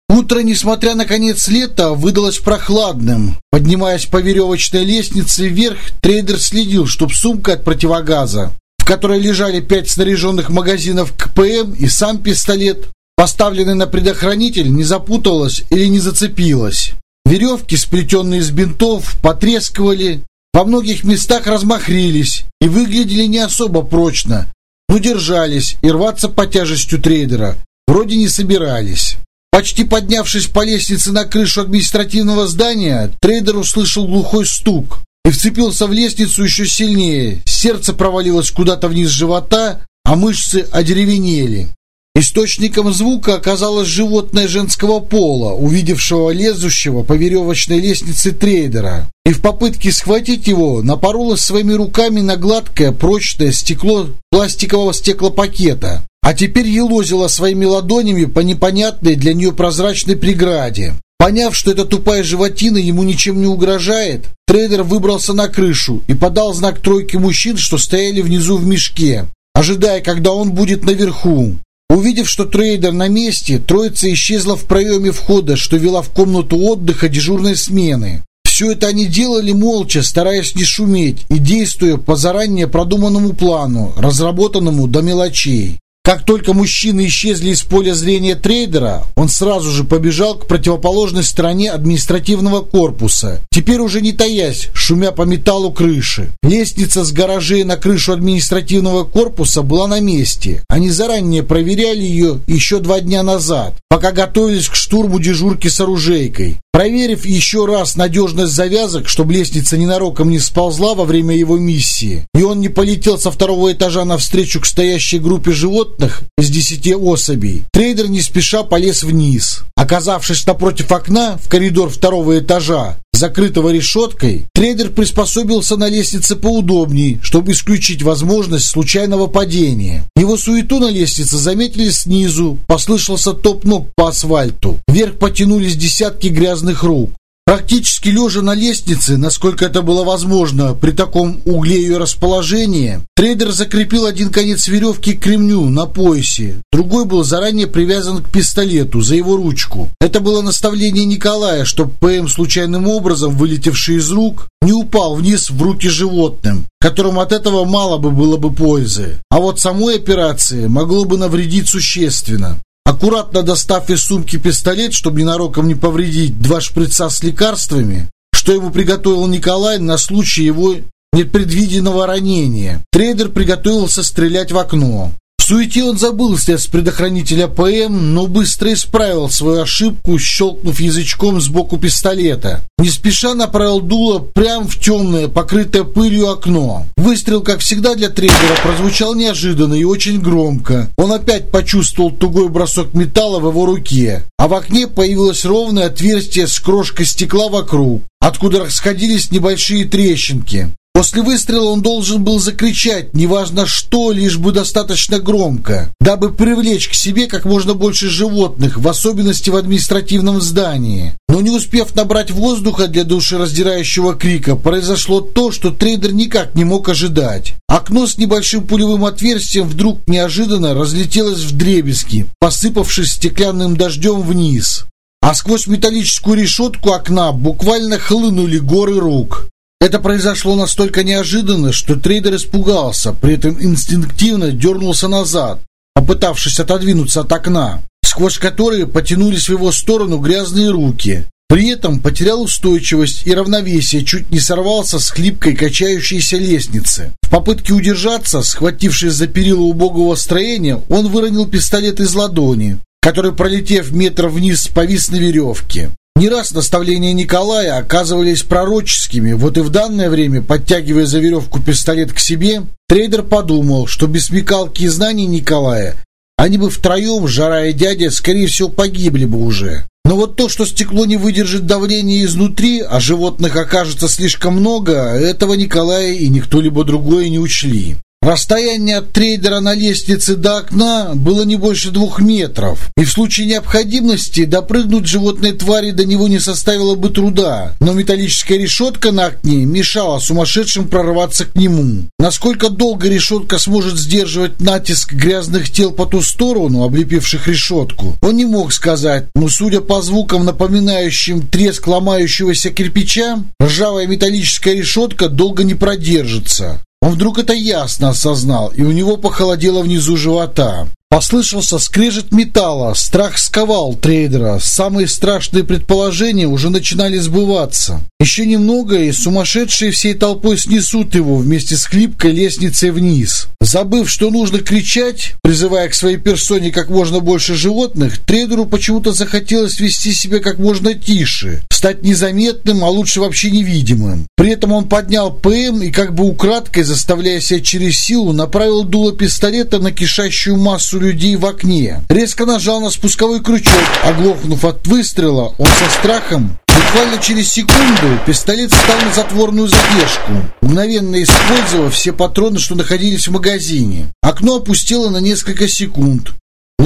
S2: Утро, несмотря на конец лета, выдалось прохладным. Поднимаясь по веревочной лестнице вверх, трейдер следил, чтоб сумка от противогаза, которой лежали пять снаряженных магазинов КПМ и сам пистолет, поставленный на предохранитель, не запуталась или не зацепилась. Веревки, сплетенные из бинтов, потрескивали, во многих местах размахрились и выглядели не особо прочно, но держались и рваться по тяжестью трейдера вроде не собирались. Почти поднявшись по лестнице на крышу административного здания, трейдер услышал глухой стук и вцепился в лестницу еще сильнее. Сердце провалилось куда-то вниз живота, а мышцы одеревенели. Источником звука оказалось животное женского пола, увидевшего лезущего по веревочной лестнице трейдера. И в попытке схватить его напоролась своими руками на гладкое, прочное стекло пластикового стеклопакета а теперь елозила своими ладонями по непонятной для нее прозрачной преграде. Поняв, что эта тупая животина ему ничем не угрожает, трейдер выбрался на крышу и подал знак тройке мужчин, что стояли внизу в мешке, ожидая, когда он будет наверху. Увидев, что трейдер на месте, троица исчезла в проеме входа, что вела в комнату отдыха дежурной смены. Все это они делали молча, стараясь не шуметь и действуя по заранее продуманному плану, разработанному до мелочей. Как только мужчины исчезли из поля зрения трейдера, он сразу же побежал к противоположной стороне административного корпуса, теперь уже не таясь, шумя по металлу крыши. Лестница с гаражей на крышу административного корпуса была на месте. Они заранее проверяли ее еще два дня назад, пока готовились к штурму дежурки с оружейкой. Проверив еще раз надежность завязок, чтобы лестница ненароком не сползла во время его миссии, и он не полетел со второго этажа навстречу к стоящей группе животных из десяти особей, трейдер не спеша полез вниз. Оказавшись напротив окна в коридор второго этажа, закрытого решеткой, трейдер приспособился на лестнице поудобней, чтобы исключить возможность случайного падения. Его суету на лестнице заметили снизу, послышался топ ног по асфальту. Вверх потянулись десятки грязных рук.
S1: Практически лежа на лестнице, насколько это было возможно при таком угле ее расположения, трейдер закрепил один конец веревки к кремню на поясе, другой был заранее привязан к пистолету за его ручку. Это было наставление Николая, чтобы ПМ случайным образом, вылетевший из рук, не упал вниз в руки животным, которым от этого мало бы было бы пользы. А вот самой операции могло бы навредить существенно. Аккуратно достав из сумки пистолет, чтобы ненароком не повредить два шприца с лекарствами, что ему приготовил Николай на случай его непредвиденного ранения, трейдер приготовился стрелять в окно суете он забыл снять с предохранителя ПМ, но быстро исправил свою ошибку, щелкнув язычком сбоку пистолета. Не спеша направил дуло прямо в темное, покрытое пылью окно. Выстрел, как всегда для трейдера, прозвучал неожиданно и очень громко. Он опять почувствовал тугой бросок металла в его руке, а в окне появилось ровное отверстие с крошкой стекла вокруг, откуда расходились небольшие трещинки. После выстрела он должен был закричать, неважно что, лишь бы достаточно громко, дабы привлечь к себе как можно больше животных, в особенности в административном здании. Но не успев набрать воздуха для душераздирающего крика, произошло то, что трейдер никак не мог ожидать. Окно с небольшим пулевым отверстием вдруг неожиданно разлетелось в дребезги, посыпавшись стеклянным дождем вниз. А сквозь металлическую решетку окна буквально хлынули горы рук. Это произошло настолько неожиданно, что трейдер испугался, при этом инстинктивно дернулся назад, попытавшись отодвинуться от окна, сквозь которые потянулись в его сторону грязные руки. При этом потерял устойчивость и равновесие, чуть не сорвался с хлипкой качающейся лестницы. В попытке удержаться, схватившись за перила убогого строения, он выронил пистолет из ладони, который, пролетев метр вниз, повис на веревке. Не раз наставления Николая оказывались пророческими, вот и в данное время, подтягивая за веревку пистолет к себе, трейдер подумал, что без смекалки и знаний Николая они бы втроем, жара и дядя, скорее всего, погибли бы уже. Но вот то, что стекло не выдержит давления изнутри, а животных окажется слишком много, этого Николая и никто либо другой не учли. Расстояние от трейдера на лестнице до окна было не больше двух метров, и в случае необходимости допрыгнуть животной твари до него не составило бы труда, но металлическая решетка на окне мешала сумасшедшим прорваться к нему. Насколько долго решетка сможет сдерживать натиск грязных тел по ту сторону, облепивших решетку, он не мог сказать, но судя по звукам, напоминающим треск ломающегося кирпича, ржавая металлическая решетка долго не продержится. Он вдруг это ясно осознал, и у него похолодело внизу живота. Послышался скрежет металла, страх сковал трейдера, самые страшные предположения уже начинали сбываться. Еще немного, и сумасшедшие всей толпой снесут его вместе с хлипкой лестницей вниз. Забыв, что нужно кричать, призывая к своей персоне как можно больше животных, трейдеру почему-то захотелось вести себя как можно тише, стать незаметным, а лучше вообще невидимым. При этом он поднял ПМ и как бы украдкой, заставляя себя через силу, направил дуло пистолета на кишащую массу людей в окне. Резко нажал на спусковой крючок. Оглохнув от выстрела, он со страхом Буквально через секунду пистолет встал на затворную задержку, мгновенно использовав все патроны, что находились в магазине. Окно опустело на несколько секунд.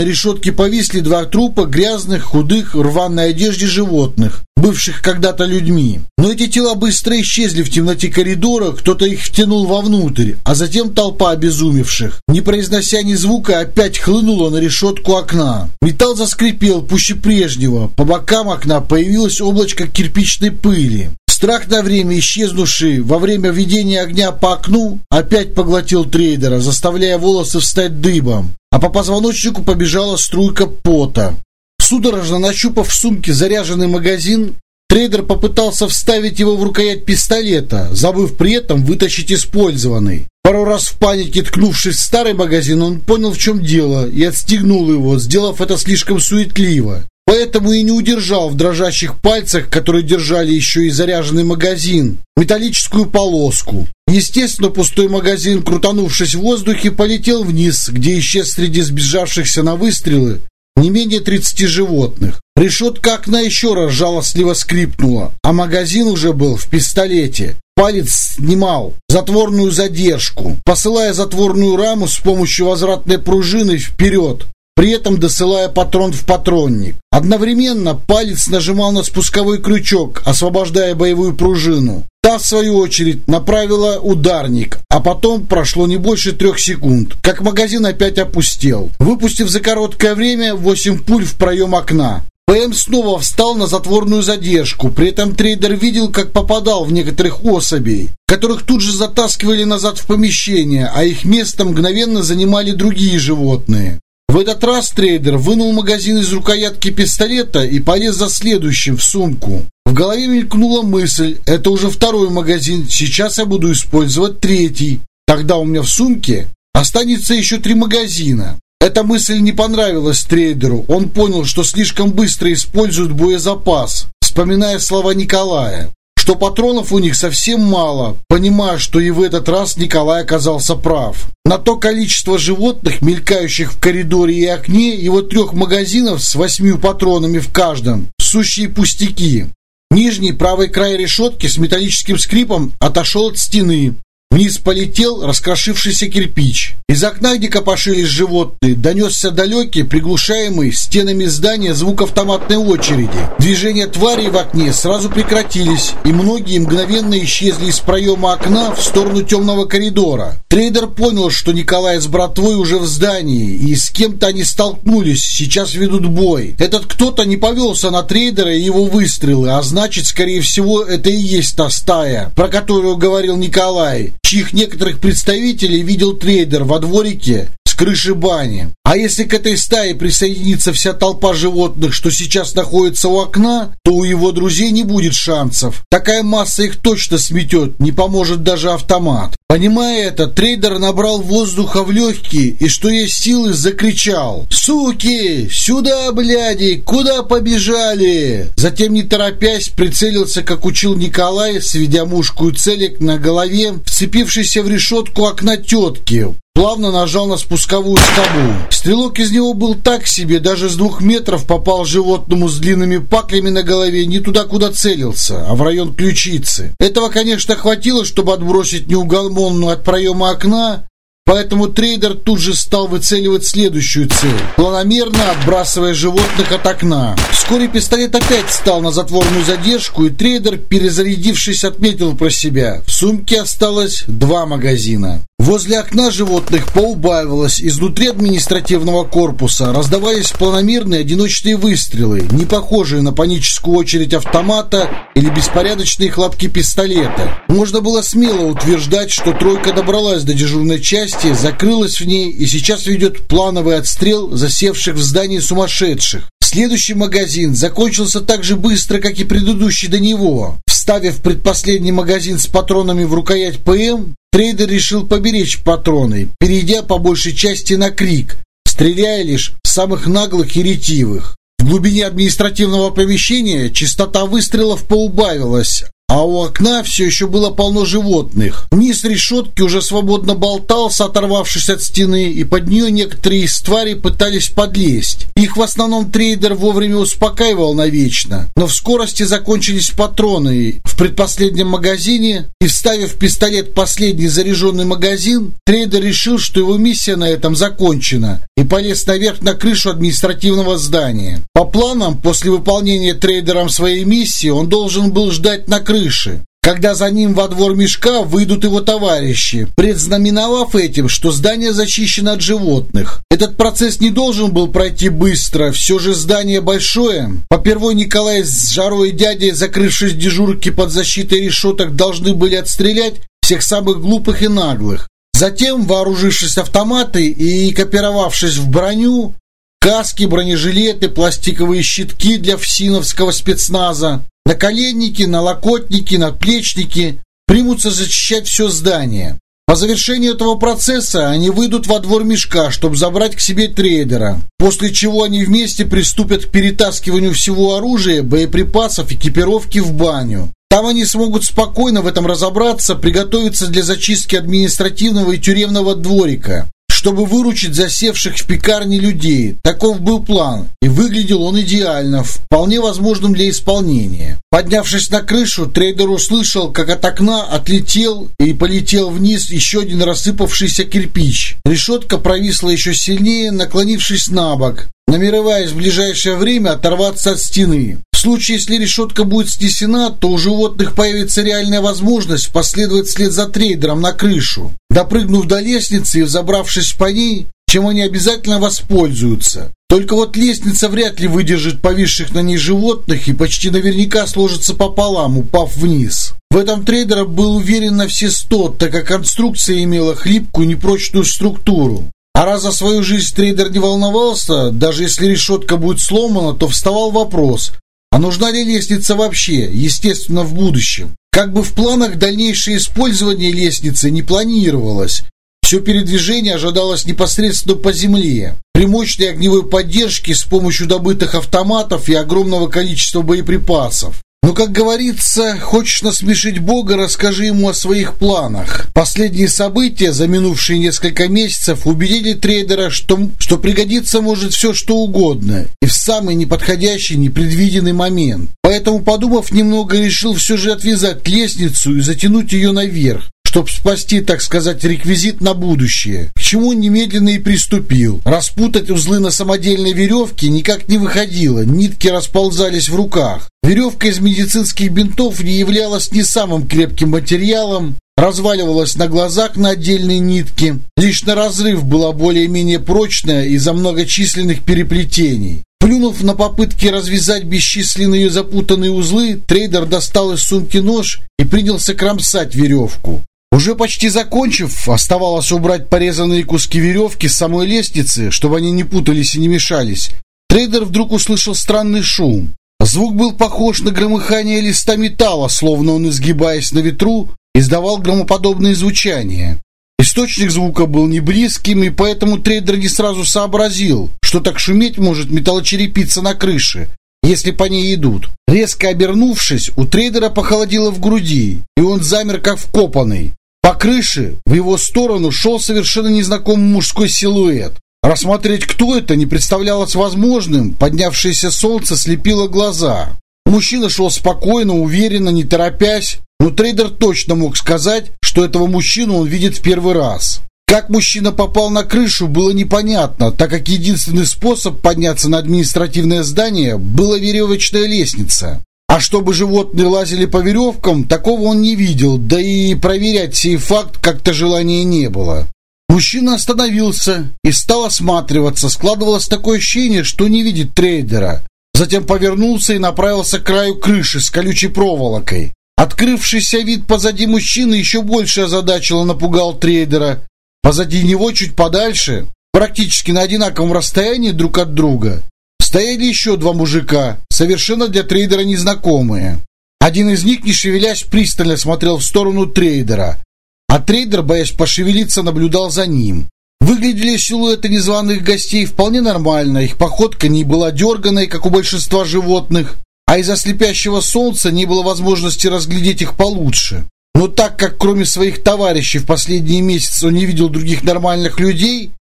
S1: На решетке повисли два трупа грязных, худых, в рваной одежде животных, бывших когда-то людьми. Но эти тела быстро исчезли в темноте коридора, кто-то их втянул вовнутрь, а затем толпа обезумевших, не произнося ни звука, опять хлынула на решетку окна. Металл заскрипел пуще прежнего, по бокам окна появилось облачко кирпичной пыли. Страх на время исчезнувший во время ведения огня по окну опять поглотил трейдера, заставляя волосы встать дыбом а по позвоночнику побежала струйка пота. Судорожно нащупав в сумке заряженный магазин, трейдер попытался вставить его в рукоять пистолета, забыв при этом вытащить использованный. Пару раз в панике ткнувшись в старый магазин, он понял, в чем дело, и отстегнул его, сделав это слишком суетливо. Поэтому и не удержал в дрожащих пальцах, которые держали еще и заряженный магазин, металлическую полоску. Естественно, пустой магазин, крутанувшись в воздухе, полетел вниз, где исчез среди сбежавшихся на выстрелы не менее 30 животных. Решетка окна еще раз жалостливо скрипнула, а магазин уже был в пистолете. Палец снимал затворную задержку, посылая затворную раму с помощью возвратной пружины вперед, при этом досылая патрон в патронник. Одновременно палец нажимал на спусковой крючок, освобождая боевую пружину. Та, в свою очередь, направила ударник, а потом прошло не больше трех секунд, как магазин опять опустел, выпустив за короткое время восемь пуль в проем окна. ПМ снова встал на затворную задержку, при этом трейдер видел, как попадал в некоторых особей, которых тут же затаскивали назад в помещение, а их место мгновенно занимали другие животные. В этот раз трейдер вынул магазин из рукоятки пистолета и полез за следующим в сумку. В голове мелькнула мысль, это уже второй магазин, сейчас я буду использовать третий. Тогда у меня в сумке останется еще три магазина. Эта мысль не понравилась трейдеру. Он понял, что слишком быстро используют боезапас, вспоминая слова Николая что патронов у них совсем мало, понимая, что и в этот раз Николай оказался прав. На то количество животных, мелькающих в коридоре и окне, его трех магазинов с восьмью патронами в каждом, сущие пустяки. Нижний правый край решетки с металлическим скрипом отошел от стены, Вниз полетел раскрошившийся кирпич. Из окна, где копошились животные, донесся далекий, приглушаемый стенами здания звук автоматной очереди. Движения тварей в окне сразу прекратились, и многие мгновенно исчезли из проема окна в сторону темного коридора. Трейдер понял, что Николай с братвой уже в здании, и с кем-то они столкнулись, сейчас ведут бой. Этот кто-то не повелся на трейдера и его выстрелы, а значит, скорее всего, это и есть та стая, про которую говорил Николай чьих некоторых представителей видел трейдер во дворике крыши бани. А если к этой стае присоединится вся толпа животных, что сейчас находится у окна, то у его друзей не будет шансов. Такая масса их точно сметет, не поможет даже автомат. Понимая это, трейдер набрал воздуха в легкие и, что есть силы, закричал. «Суки! Сюда, бляди! Куда побежали?» Затем, не торопясь, прицелился, как учил Николай, сведя мушку и целик на голове, вцепившийся в решетку окна тетки плавно нажал на спусковую скобу. Стрелок из него был так себе, даже с двух метров попал животному с длинными паклями на голове не туда, куда целился, а в район ключицы. Этого, конечно, хватило, чтобы отбросить неугомонную от проема окна, Поэтому трейдер тут же стал выцеливать следующую цель, планомерно отбрасывая животных от окна. Вскоре пистолет опять стал на затворную задержку, и трейдер, перезарядившись, отметил про себя. В сумке осталось два магазина. Возле окна животных поубавилось. Изнутри административного корпуса раздавались планомерные одиночные выстрелы, не похожие на паническую очередь автомата или беспорядочные хлопки пистолета. Можно было смело утверждать, что тройка добралась до дежурной части, закрылась в ней и сейчас ведет плановый отстрел засевших в здании сумасшедших. Следующий магазин закончился так же быстро, как и предыдущий до него. Вставив предпоследний магазин с патронами в рукоять ПМ, трейдер решил поберечь патроны, перейдя по большей части на крик, стреляя лишь в самых наглых и ретивых. В глубине административного помещения частота выстрелов поубавилась, а у окна все еще было полно животных. Низ решетки уже свободно болтался, оторвавшись от стены, и под нее некоторые из тварей пытались подлезть. Их в основном трейдер вовремя успокаивал навечно, но в скорости закончились патроны. В предпоследнем магазине и вставив пистолет последний заряженный магазин, трейдер решил, что его миссия на этом закончена, и полез наверх на крышу административного здания. По планам, после выполнения трейдером своей миссии, он должен был ждать на крыше крыши, когда за ним во двор мешка выйдут его товарищи, предзнаменовав этим, что здание зачищено от животных. Этот процесс не должен был пройти быстро, все же здание большое. Попервой Николай с Жарой и дядей, закрывшись дежурки под защитой решеток, должны были отстрелять всех самых глупых и наглых. Затем, вооружившись автоматой и копировавшись в броню, каски, бронежилеты, пластиковые щитки для всиновского спецназа, Наколенники, налокотники, надплечники примутся зачищать все здание. По завершению этого процесса они выйдут во двор мешка, чтобы забрать к себе трейдера, после чего они вместе приступят к перетаскиванию всего оружия, боеприпасов, экипировки в баню. Там они смогут спокойно в этом разобраться, приготовиться для зачистки административного и тюремного дворика чтобы выручить засевших в пекарне людей. Таков был план, и выглядел он идеально, вполне возможным для исполнения. Поднявшись на крышу, трейдер услышал, как от окна отлетел и полетел вниз еще один рассыпавшийся кирпич. Решетка провисла еще сильнее, наклонившись на бок намереваясь в ближайшее время оторваться от стены. В случае, если решетка будет снесена, то у животных появится реальная возможность последовать вслед за трейдером на крышу. Допрыгнув до лестницы и взобравшись по ней, чем они обязательно воспользуются. Только вот лестница вряд ли выдержит повисших на ней животных и почти наверняка сложится пополам, упав вниз. В этом трейдер был уверен на все сто, так как конструкция имела хлипкую непрочную структуру. А раз за свою жизнь трейдер не волновался, даже если решетка будет сломана, то вставал вопрос, а нужна ли лестница вообще, естественно, в будущем? Как бы в планах дальнейшее использование лестницы не планировалось, все передвижение ожидалось непосредственно по земле. При мощной огневой поддержке с помощью добытых автоматов и огромного количества боеприпасов. Но, как говорится, хочешь насмешить Бога, расскажи ему о своих планах. Последние события за минувшие несколько месяцев убедили трейдера, что, что пригодится может все что угодно, и в самый неподходящий, непредвиденный момент. Поэтому, подумав немного, решил все же отвязать лестницу и затянуть ее наверх, чтобы спасти, так сказать, реквизит на будущее, к чему немедленно и приступил. Распутать узлы на самодельной веревке никак не выходило, нитки расползались в руках. Веревка из медицинских бинтов не являлась не самым крепким материалом, разваливалась на глазах на отдельные нитки. Лишь на разрыв была более-менее прочная из-за многочисленных переплетений. Плюнув на попытки развязать бесчисленные запутанные узлы, трейдер достал из сумки нож и принялся кромсать веревку. Уже почти закончив, оставалось убрать порезанные куски веревки с самой лестницы, чтобы они не путались и не мешались. Трейдер вдруг услышал странный шум. Звук был похож на громыхание листа металла, словно он, изгибаясь на ветру, издавал громоподобные звучания. Источник звука был не близким, и поэтому трейдер не сразу сообразил, что так шуметь может металлочерепица на крыше, если по ней идут. Резко обернувшись, у трейдера похолодело в груди, и он замер как вкопанный. По крыше в его сторону шел совершенно незнакомый мужской силуэт. Рассмотреть, кто это, не представлялось возможным. Поднявшееся солнце слепило глаза. Мужчина шел спокойно, уверенно, не торопясь. Но трейдер точно мог сказать, что этого мужчину он видит в первый раз. Как мужчина попал на крышу, было непонятно, так как единственный способ подняться на административное здание была веревочная лестница. А чтобы животные лазили по веревкам, такого он не видел, да и проверять сей факт как-то желания не было. Мужчина остановился и стал осматриваться. Складывалось такое ощущение, что не видит трейдера. Затем повернулся и направился к краю крыши с колючей проволокой. Открывшийся вид позади мужчины еще больше озадачил и напугал трейдера. Позади него, чуть подальше, практически на одинаковом расстоянии друг от друга, стояли еще два мужика, совершенно для трейдера незнакомые. Один из них, не шевелясь, пристально смотрел в сторону трейдера, а трейдер, боясь пошевелиться, наблюдал за ним. Выглядели силуэты незваных гостей вполне нормально, их походка не была дерганой, как у большинства животных, а из-за слепящего солнца не было возможности разглядеть их получше. Но так как кроме своих товарищей в последние месяцы он не видел других нормальных людей,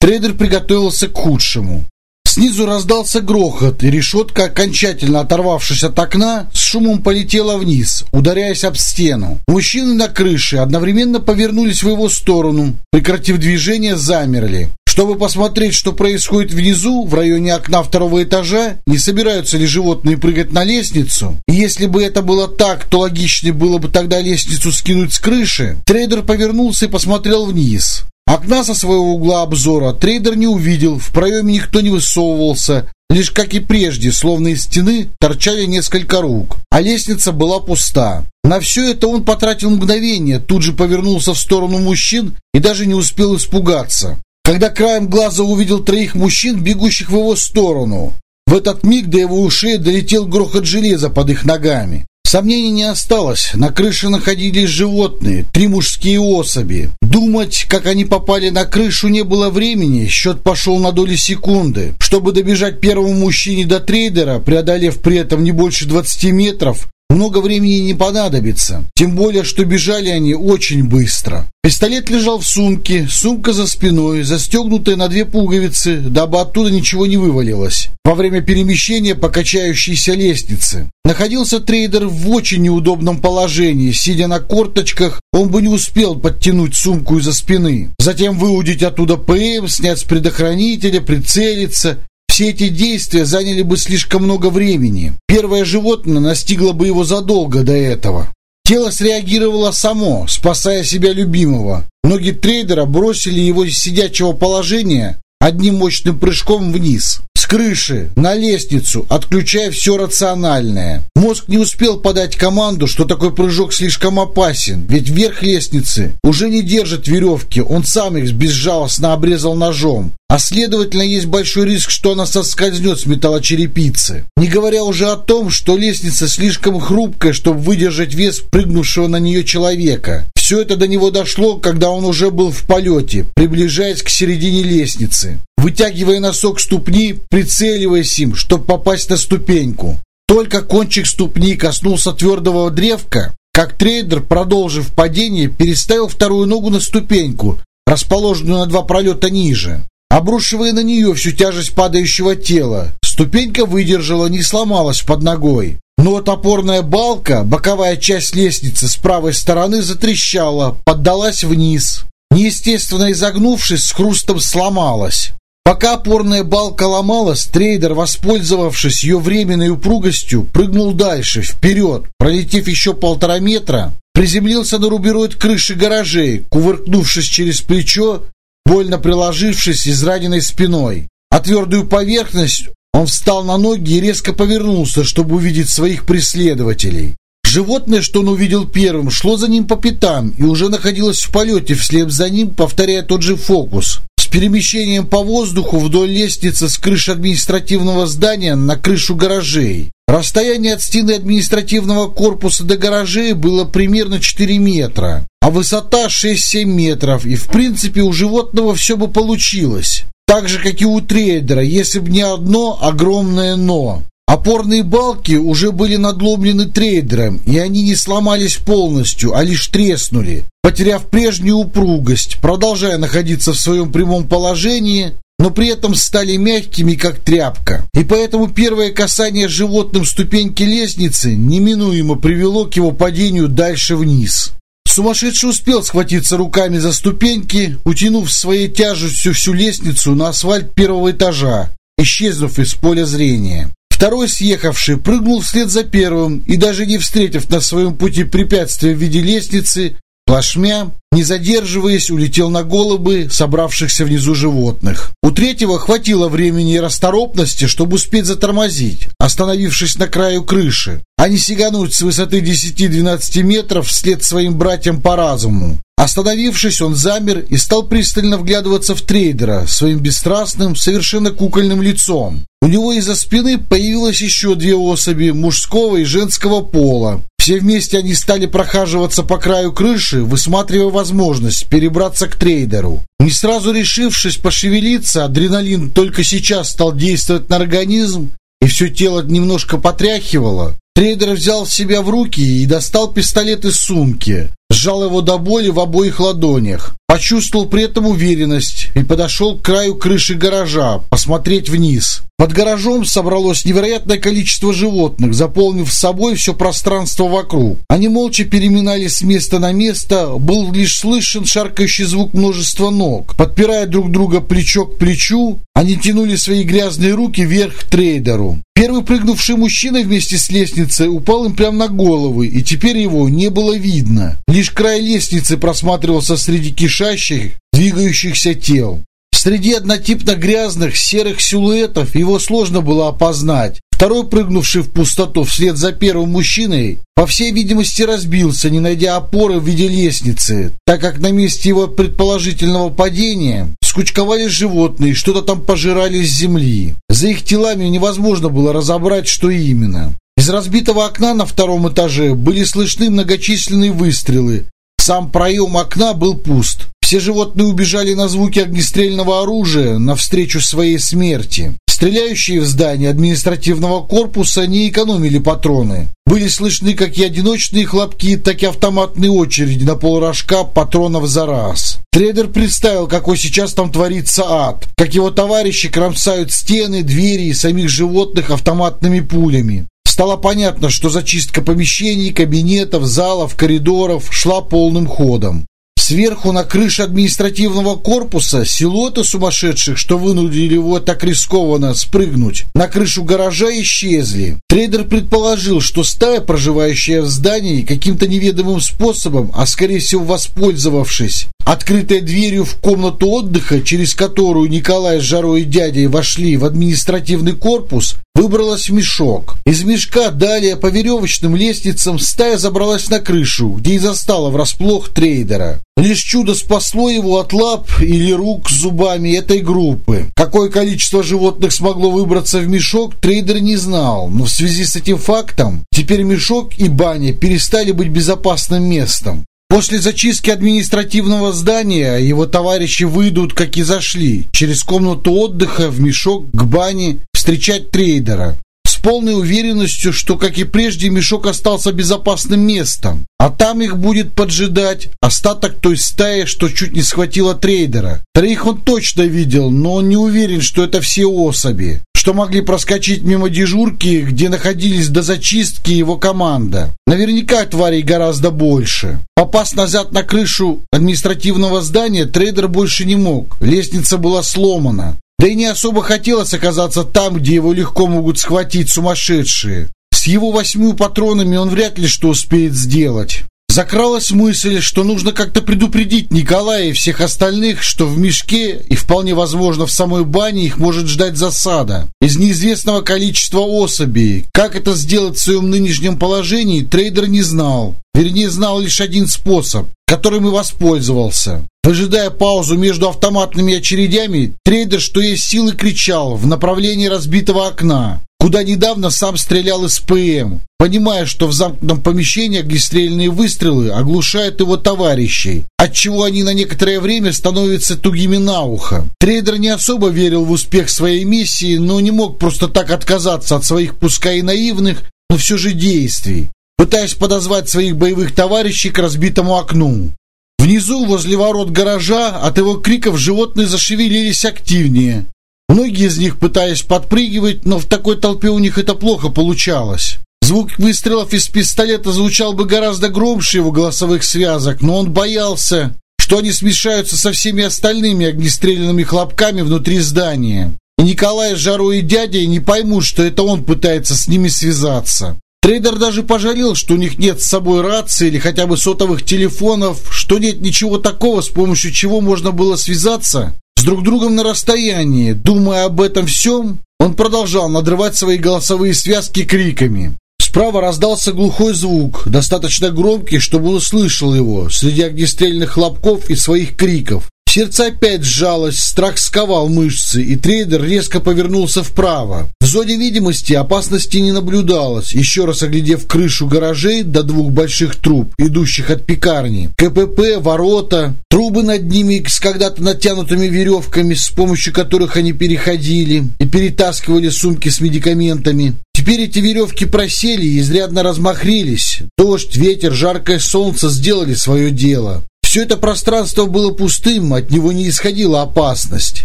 S1: трейдер приготовился к худшему. Снизу раздался грохот, и решетка, окончательно оторвавшись от окна, с шумом полетела вниз, ударяясь об стену. Мужчины на крыше одновременно повернулись в его сторону, прекратив движение, замерли. Чтобы посмотреть, что происходит внизу, в районе окна второго этажа, не собираются ли животные прыгать на лестницу. И если бы это было так, то логичнее было бы тогда лестницу скинуть с крыши. Трейдер повернулся и посмотрел вниз. Окна со своего угла обзора трейдер не увидел, в проеме никто не высовывался, лишь как и прежде, словно из стены торчали несколько рук, а лестница была пуста. На все это он потратил мгновение, тут же повернулся в сторону мужчин и даже не успел испугаться. Когда краем глаза увидел троих мужчин, бегущих в его сторону, в этот миг до его ушей долетел грохот железа под их ногами. Сомнений не осталось. На крыше находились животные, три мужские особи. Думать, как они попали на крышу, не было времени. Счет пошел на доли секунды. Чтобы добежать первому мужчине до трейдера, преодолев при этом не больше 20 метров, много времени не понадобится. Тем более, что бежали они очень быстро. Пистолет лежал в сумке, сумка за спиной, застегнутая на две пуговицы, дабы оттуда ничего не вывалилось. Во время перемещения по качающейся лестнице. Находился трейдер в очень неудобном положении. Сидя на корточках, он бы не успел подтянуть сумку из-за спины. Затем выудить оттуда ПМ, снять с предохранителя, прицелиться все эти действия заняли бы слишком много времени. Первое животное настигло бы его задолго до этого. Тело среагировало само, спасая себя любимого. Ноги трейдера бросили его из сидячего положения одним мощным прыжком вниз крыши, на лестницу, отключая все рациональное. Мозг не успел подать команду, что такой прыжок слишком опасен, ведь верх лестницы уже не держит веревки, он сам их безжалостно обрезал ножом. А следовательно, есть большой риск, что она соскользнет с металлочерепицы. Не говоря уже о том, что лестница слишком хрупкая, чтобы выдержать вес прыгнувшего на нее человека. Все это до него дошло, когда он уже был в полете, приближаясь к середине лестницы вытягивая носок ступни, прицеливаясь им, чтобы попасть на ступеньку. Только кончик ступни коснулся твердого древка, как трейдер, продолжив падение, переставил вторую ногу на ступеньку, расположенную на два пролета ниже, обрушивая на нее всю тяжесть падающего тела. Ступенька выдержала, не сломалась под ногой. Но топорная балка, боковая часть лестницы с правой стороны затрещала, поддалась вниз. Неестественно изогнувшись, с хрустом сломалась. Пока опорная балка ломалась, трейдер, воспользовавшись ее временной упругостью, прыгнул дальше, вперед, пролетев еще полтора метра, приземлился на рубероид крыши гаражей, кувыркнувшись через плечо, больно приложившись израненной спиной. А твердую поверхность он встал на ноги и резко повернулся, чтобы увидеть своих преследователей. Животное, что он увидел первым, шло за ним по пятам и уже находилось в полете вслед за ним, повторяя тот же фокус перемещением по воздуху вдоль лестницы с крыши административного здания на крышу гаражей. Расстояние от стены административного корпуса до гаражей было примерно 4 метра, а высота 6-7 метров, и в принципе у животного все бы получилось. Так же, как и у трейдера, если бы не одно огромное «но». Опорные балки уже были надломлены трейдером, и они не сломались полностью, а лишь треснули, потеряв прежнюю упругость, продолжая находиться в своем прямом положении, но при этом стали мягкими, как тряпка. И поэтому первое касание животным ступеньки лестницы неминуемо привело к его падению дальше вниз. Сумасшедший успел схватиться руками за ступеньки, утянув своей тяжестью всю лестницу на асфальт первого этажа, исчезнув из поля зрения. Второй съехавший прыгнул вслед за первым и, даже не встретив на своем пути препятствия в виде лестницы, плашмя, не задерживаясь, улетел на головы собравшихся внизу животных. У третьего хватило времени и расторопности, чтобы успеть затормозить, остановившись на краю крыши, а не сигануть с высоты 10-12 метров вслед своим братьям по разуму. Остановившись, он замер и стал пристально вглядываться в трейдера своим бесстрастным, совершенно кукольным лицом. У него из-за спины появилось еще две особи мужского и женского пола. Все вместе они стали прохаживаться по краю крыши, высматривая возможность перебраться к трейдеру. Не сразу решившись пошевелиться, адреналин только сейчас стал действовать на организм, и все тело немножко потряхивало. Трейдер взял себя в руки и достал пистолет из сумки. Сжал его до боли в обоих ладонях. Почувствовал при этом уверенность и подошел к краю крыши гаража, посмотреть вниз. Под гаражом собралось невероятное количество животных, заполнив собой все пространство вокруг. Они молча переминались с места на место, был лишь слышен шаркающий звук множества ног. Подпирая друг друга плечо к плечу, они тянули свои грязные руки вверх к трейдеру. Первый прыгнувший мужчина вместе с лестницей упал им прямо на головы, и теперь его не было видно. Лишь край лестницы просматривался среди кишащих, двигающихся тел. Среди однотипно грязных серых силуэтов его сложно было опознать. Второй, прыгнувший в пустоту вслед за первым мужчиной, по всей видимости разбился, не найдя опоры в виде лестницы, так как на месте его предположительного падения скучковали животные, что-то там пожирали с земли. За их телами невозможно было разобрать, что именно. Из разбитого окна на втором этаже были слышны многочисленные выстрелы, Сам проем окна был пуст. Все животные убежали на звуки огнестрельного оружия навстречу своей смерти. Стреляющие в здание административного корпуса не экономили патроны. Были слышны как и одиночные хлопки, так и автоматные очереди на полрожка патронов за раз. Трейдер представил, какой сейчас там творится ад, как его товарищи кромсают стены, двери и самих животных автоматными пулями. Стало понятно, что зачистка помещений, кабинетов, залов, коридоров шла полным ходом. Сверху на крыше административного корпуса силуэты сумасшедших, что вынудили его так рискованно спрыгнуть, на крышу гаража исчезли. Трейдер предположил, что стая, проживающая в здании, каким-то неведомым способом, а скорее всего воспользовавшись открытой дверью в комнату отдыха, через которую Николай с Жарой и дядей вошли в административный корпус, выбралась в мешок. Из мешка далее по веревочным лестницам стая забралась на крышу, где и застала врасплох трейдера. Лишь чудо спасло его от лап или рук с зубами этой группы. Какое количество животных смогло выбраться в мешок, трейдер не знал, но в связи с этим фактом теперь мешок и баня перестали быть безопасным местом. После зачистки административного здания его товарищи выйдут, как и зашли, через комнату отдыха в мешок к бане встречать трейдера. Полной уверенностью, что, как и прежде, мешок остался безопасным местом, а там их будет поджидать остаток той стаи, что чуть не схватила трейдера. Троих он точно видел, но он не уверен, что это все особи что могли проскочить мимо дежурки, где находились до зачистки его команда. Наверняка тварей гораздо больше. Попасть назад на крышу административного здания трейдер больше не мог. Лестница была сломана. Да и не особо хотелось оказаться там, где его легко могут схватить сумасшедшие. С его восьмью патронами он вряд ли что успеет сделать. Закралась мысль, что нужно как-то предупредить Николая и всех остальных, что в мешке и вполне возможно в самой бане их может ждать засада. Из неизвестного количества особей. Как это сделать в своем нынешнем положении, трейдер не знал. Вернее, знал лишь один способ, которым и воспользовался. Выжидая паузу между автоматными очередями, трейдер, что есть силы, кричал в направлении разбитого окна куда недавно сам стрелял из ПМ, понимая, что в замкнутом помещении огнестрельные выстрелы оглушают его товарищей, отчего они на некоторое время становятся тугими на ухо. Трейдер не особо верил в успех своей миссии, но не мог просто так отказаться от своих, пускай и наивных, но все же действий, пытаясь подозвать своих боевых товарищей к разбитому окну. Внизу, возле ворот гаража, от его криков животные зашевелились активнее, Многие из них пытались подпрыгивать, но в такой толпе у них это плохо получалось. Звук выстрелов из пистолета звучал бы гораздо громче его голосовых связок, но он боялся, что они смешаются со всеми остальными огнестрельными хлопками внутри здания. И Николай с Жарой и дядей не поймут, что это он пытается с ними связаться. Трейдер даже пожалел, что у них нет с собой рации или хотя бы сотовых телефонов, что нет ничего такого, с помощью чего можно было связаться с друг другом на расстоянии. Думая об этом всем, он продолжал надрывать свои голосовые связки криками. Справа раздался глухой звук, достаточно громкий, чтобы услышал его, среди огнестрельных хлопков и своих криков. Сердце опять сжалось, страх сковал мышцы, и трейдер резко повернулся вправо. В зоне видимости опасности не наблюдалось. Еще раз оглядев крышу гаражей до двух больших труб, идущих от пекарни, КПП, ворота, трубы над ними с когда-то натянутыми веревками, с помощью которых они переходили и перетаскивали сумки с медикаментами. Теперь эти веревки просели и изрядно размахрились. Дождь, ветер, жаркое солнце сделали свое дело. Все это пространство было пустым, от него не исходила опасность.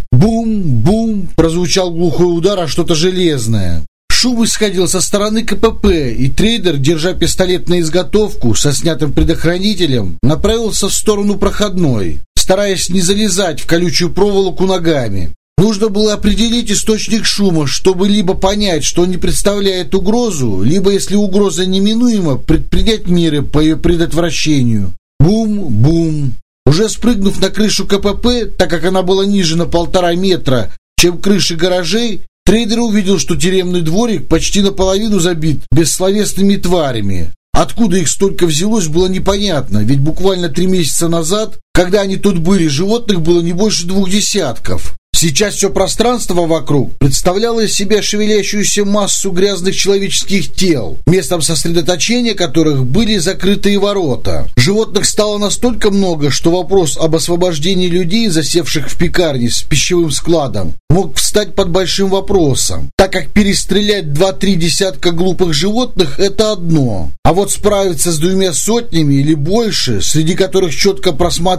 S1: Бум-бум прозвучал глухой удар, а что-то железное. Шум исходил со стороны КПП, и трейдер, держа пистолет на изготовку со снятым предохранителем, направился в сторону проходной, стараясь не залезать в колючую проволоку ногами. Нужно было определить источник шума, чтобы либо понять, что он не представляет угрозу, либо, если угроза неминуема, предпринять меры по ее предотвращению. Бум-бум. Уже спрыгнув на крышу КПП, так как она была ниже на полтора метра, чем крыши гаражей, трейдер увидел, что тюремный дворик почти наполовину забит бессловесными тварями. Откуда их столько взялось, было непонятно, ведь буквально три месяца назад, когда они тут были, животных было не больше двух десятков. Сейчас все пространство вокруг представляло из себя шевелящуюся массу грязных человеческих тел, местом сосредоточения которых были закрытые ворота. Животных стало настолько много, что вопрос об освобождении людей, засевших в пекарне с пищевым складом, мог встать под большим вопросом, так как перестрелять два-три десятка глупых животных – это одно, а вот справиться с двумя сотнями или больше, среди которых четко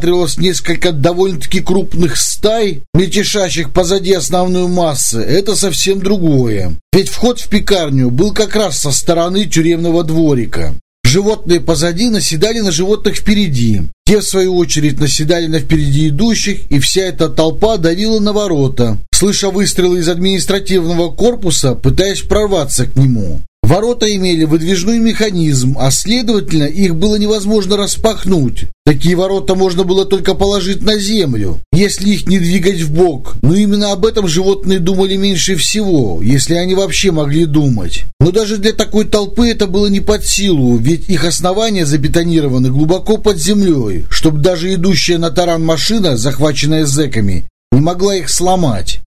S1: просматривалось несколько довольно-таки крупных стай, мельтеша лежащих позади основной массы, это совсем другое. Ведь вход в пекарню был как раз со стороны тюремного дворика. Животные позади наседали на животных впереди. Те, в свою очередь, наседали на впереди идущих, и вся эта толпа давила на ворота, слыша выстрелы из административного корпуса, пытаясь прорваться к нему. Ворота имели выдвижной механизм, а следовательно, их было невозможно распахнуть. Такие ворота можно было только положить на землю, если их не двигать в бок. Но именно об этом животные думали меньше всего, если они вообще могли думать. Но даже для такой толпы это было не под силу, ведь их основания забетонированы глубоко под землей, чтобы даже идущая на таран машина, захваченная зэками, не могла их сломать.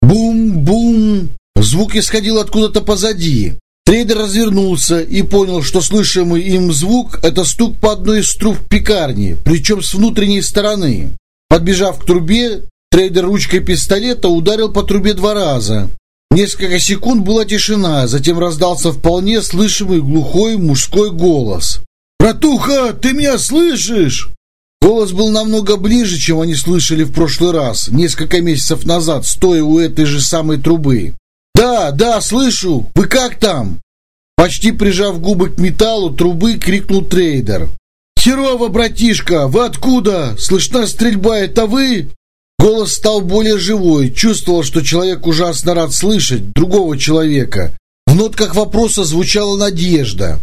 S1: Бум-бум! Звук исходил откуда-то позади. Трейдер развернулся и понял, что слышимый им звук – это стук по одной из труб пекарни, причем с внутренней стороны. Подбежав к трубе, трейдер ручкой пистолета ударил по трубе два раза. Несколько секунд была тишина, затем раздался вполне слышимый глухой мужской голос. «Братуха, ты меня слышишь?» Голос был намного ближе, чем они слышали в прошлый раз, несколько месяцев назад, стоя у этой же самой трубы. «Да, да, слышу! Вы как там?» Почти прижав губы к металлу трубы, крикнул трейдер. «Херово, братишка! Вы откуда? Слышна стрельба, это вы?» Голос стал более живой, чувствовал, что человек ужасно рад слышать другого человека. В нотках вопроса звучала надежда.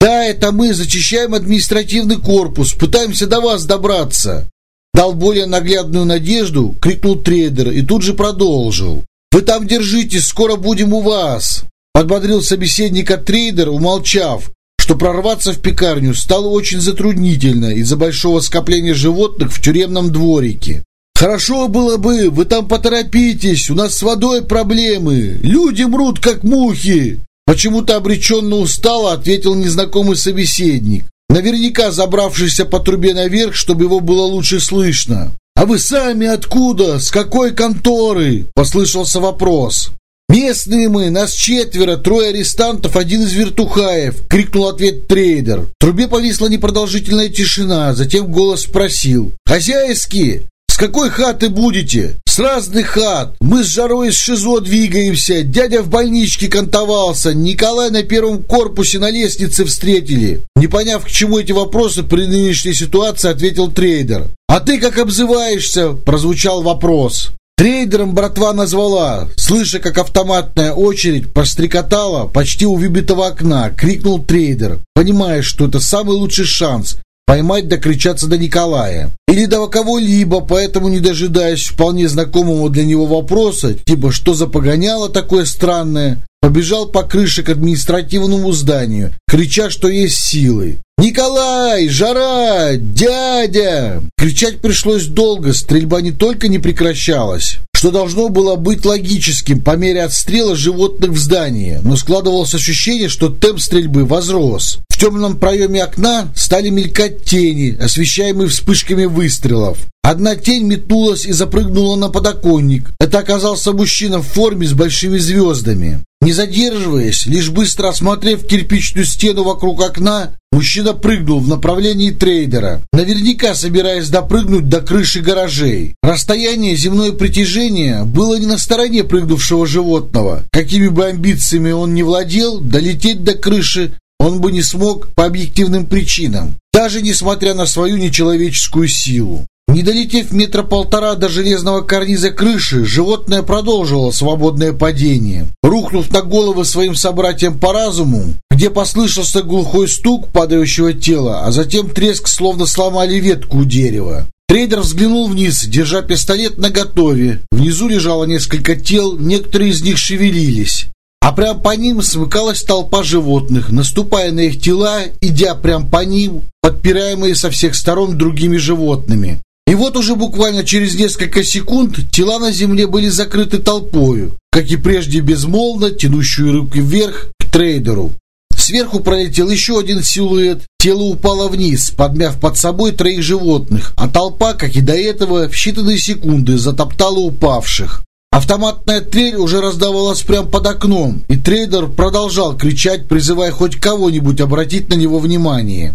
S1: «Да, это мы зачищаем административный корпус, пытаемся до вас добраться». Дал более наглядную надежду, крикнул трейдер и тут же продолжил. Вы там держитесь, скоро будем у вас!» Подбодрил собеседника трейдер, умолчав, что прорваться в пекарню стало очень затруднительно из-за большого скопления животных в тюремном дворике. «Хорошо было бы, вы там поторопитесь, у нас с водой проблемы, люди мрут, как мухи!» Почему-то обреченно устало ответил незнакомый собеседник, наверняка забравшийся по трубе наверх, чтобы его было лучше слышно. «А вы сами откуда? С какой конторы?» – послышался вопрос. «Местные мы, нас четверо, трое арестантов, один из вертухаев!» — крикнул ответ трейдер. В трубе повисла непродолжительная тишина, затем голос спросил. «Хозяйские, какой хаты будете?» «С разных хат. Мы с Жарой из ШИЗО двигаемся. Дядя в больничке кантовался. Николай на первом корпусе на лестнице встретили». Не поняв, к чему эти вопросы при нынешней ситуации, ответил трейдер. «А ты как обзываешься?» – прозвучал вопрос. Трейдером братва назвала. Слыша, как автоматная очередь пострекотала почти у выбитого окна, крикнул трейдер, понимая, что это самый лучший шанс поймать докричаться до Николая. Или до кого-либо, поэтому, не дожидаясь вполне знакомого для него вопроса, типа «что за погоняло такое странное?», побежал по крыше к административному зданию, крича, что есть силы. «Николай! Жара! Дядя!» Кричать пришлось долго, стрельба не только не прекращалась, что должно было быть логическим по мере отстрела животных в здании, но складывалось ощущение, что темп стрельбы возрос. В темном проеме окна стали мелькать тени, освещаемые вспышками выстрелов. Одна тень метнулась и запрыгнула на подоконник. Это оказался мужчина в форме с большими звездами. Не задерживаясь, лишь быстро осмотрев кирпичную стену вокруг окна, мужчина прыгнул в направлении трейдера, наверняка собираясь допрыгнуть до крыши гаражей. Расстояние земное притяжение было не на стороне прыгнувшего животного. Какими бы амбициями он ни владел, долететь до крыши он бы не смог по объективным причинам, даже несмотря на свою нечеловеческую силу. Не долетев метра полтора до железного карниза крыши, животное продолжило свободное падение. Рухнув на головы своим собратьям по разуму, где послышался глухой стук падающего тела, а затем треск, словно сломали ветку у дерева. Трейдер взглянул вниз, держа пистолет наготове. Внизу лежало несколько тел, некоторые из них шевелились. А прямо по ним смыкалась толпа животных, наступая на их тела, идя прямо по ним, подпираемые со всех сторон другими животными. И вот уже буквально через несколько секунд тела на земле были закрыты толпою, как и прежде безмолвно тянущую руки вверх к трейдеру. Сверху пролетел еще один силуэт, тело упало вниз, подмяв под собой троих животных, а толпа, как и до этого, в считанные секунды затоптала упавших. Автоматная трель уже раздавалась прямо под окном, и трейдер продолжал кричать, призывая хоть кого-нибудь обратить на него внимание.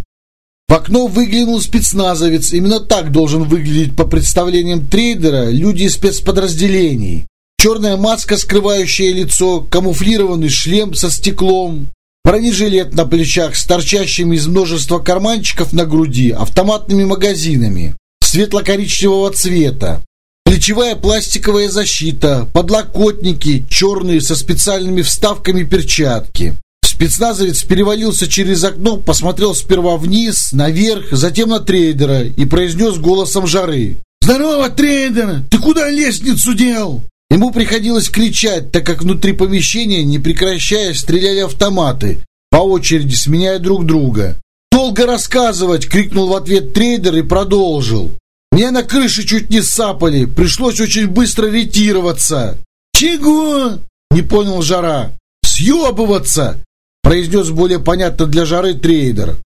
S1: В окно выглянул спецназовец. Именно так должен выглядеть по представлениям трейдера люди из спецподразделений. Черная маска, скрывающая лицо, камуфлированный шлем со стеклом, бронежилет на плечах с торчащими из множества карманчиков на груди автоматными магазинами светло-коричневого цвета, Плечевая пластиковая защита, подлокотники, черные со специальными вставками перчатки. Спецназовец перевалился через окно, посмотрел сперва вниз, наверх, затем на трейдера и произнес голосом жары.
S2: «Здорово, трейдер! Ты куда лестницу дел?»
S1: Ему приходилось кричать, так как внутри помещения, не прекращая, стреляли автоматы, по очереди сменяя друг друга. «Долго рассказывать!» — крикнул в ответ трейдер и продолжил. Меня на крыше чуть не сцапали, пришлось очень быстро ретироваться.
S2: Чего?
S1: Не понял Жара. Съебываться, произнес более понятно для Жары трейдер.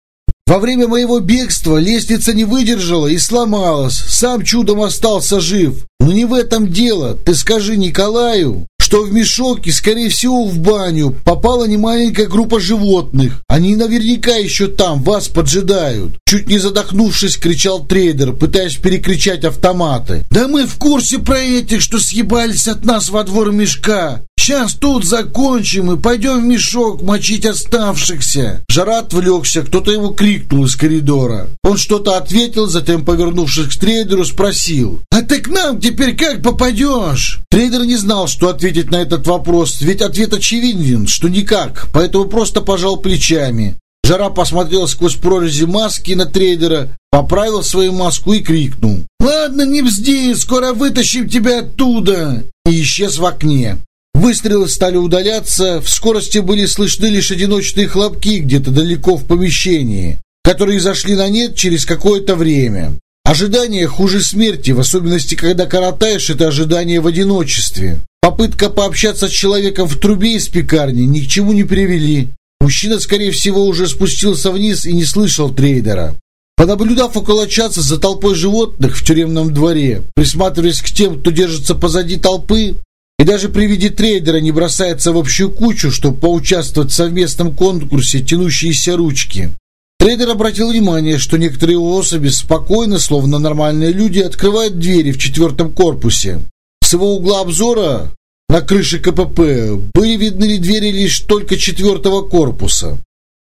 S1: Во время моего бегства лестница не выдержала и сломалась. Сам чудом остался жив. Но не в этом дело. Ты скажи Николаю, что в мешок и, скорее всего, в баню попала немаленькая группа животных. Они наверняка еще там, вас поджидают. Чуть не задохнувшись, кричал трейдер, пытаясь перекричать автоматы.
S2: Да мы в курсе про этих, что съебались от нас во двор мешка. Сейчас тут закончим и пойдем в мешок мочить оставшихся.
S1: Жара отвлекся, кто-то ему крикнул из коридора. Он что-то ответил, затем, повернувшись к трейдеру, спросил.
S2: А ты к нам теперь как попадешь?
S1: Трейдер не знал, что ответить на этот вопрос, ведь ответ очевиден, что никак, поэтому просто пожал плечами. Жара посмотрел сквозь прорези маски на трейдера, поправил свою маску и крикнул.
S2: «Ладно, не бзди, скоро вытащим тебя оттуда!»
S1: И исчез в окне. Выстрелы стали удаляться, в скорости были слышны лишь одиночные хлопки где-то далеко в помещении, которые зашли на нет через какое-то время. Ожидание хуже смерти, в особенности, когда коротаешь это ожидание в одиночестве. Попытка пообщаться с человеком в трубе из пекарни ни к чему не привели. Мужчина, скорее всего, уже спустился вниз и не слышал трейдера. Понаблюдав около часа за толпой животных в тюремном дворе, присматриваясь к тем, кто держится позади толпы, и даже при виде трейдера не бросается в общую кучу, чтобы поучаствовать в совместном конкурсе «Тянущиеся ручки». Трейдер обратил внимание, что некоторые особи спокойно, словно нормальные люди, открывают двери в четвертом корпусе. С его угла обзора на крыше КПП были видны двери лишь только четвертого корпуса,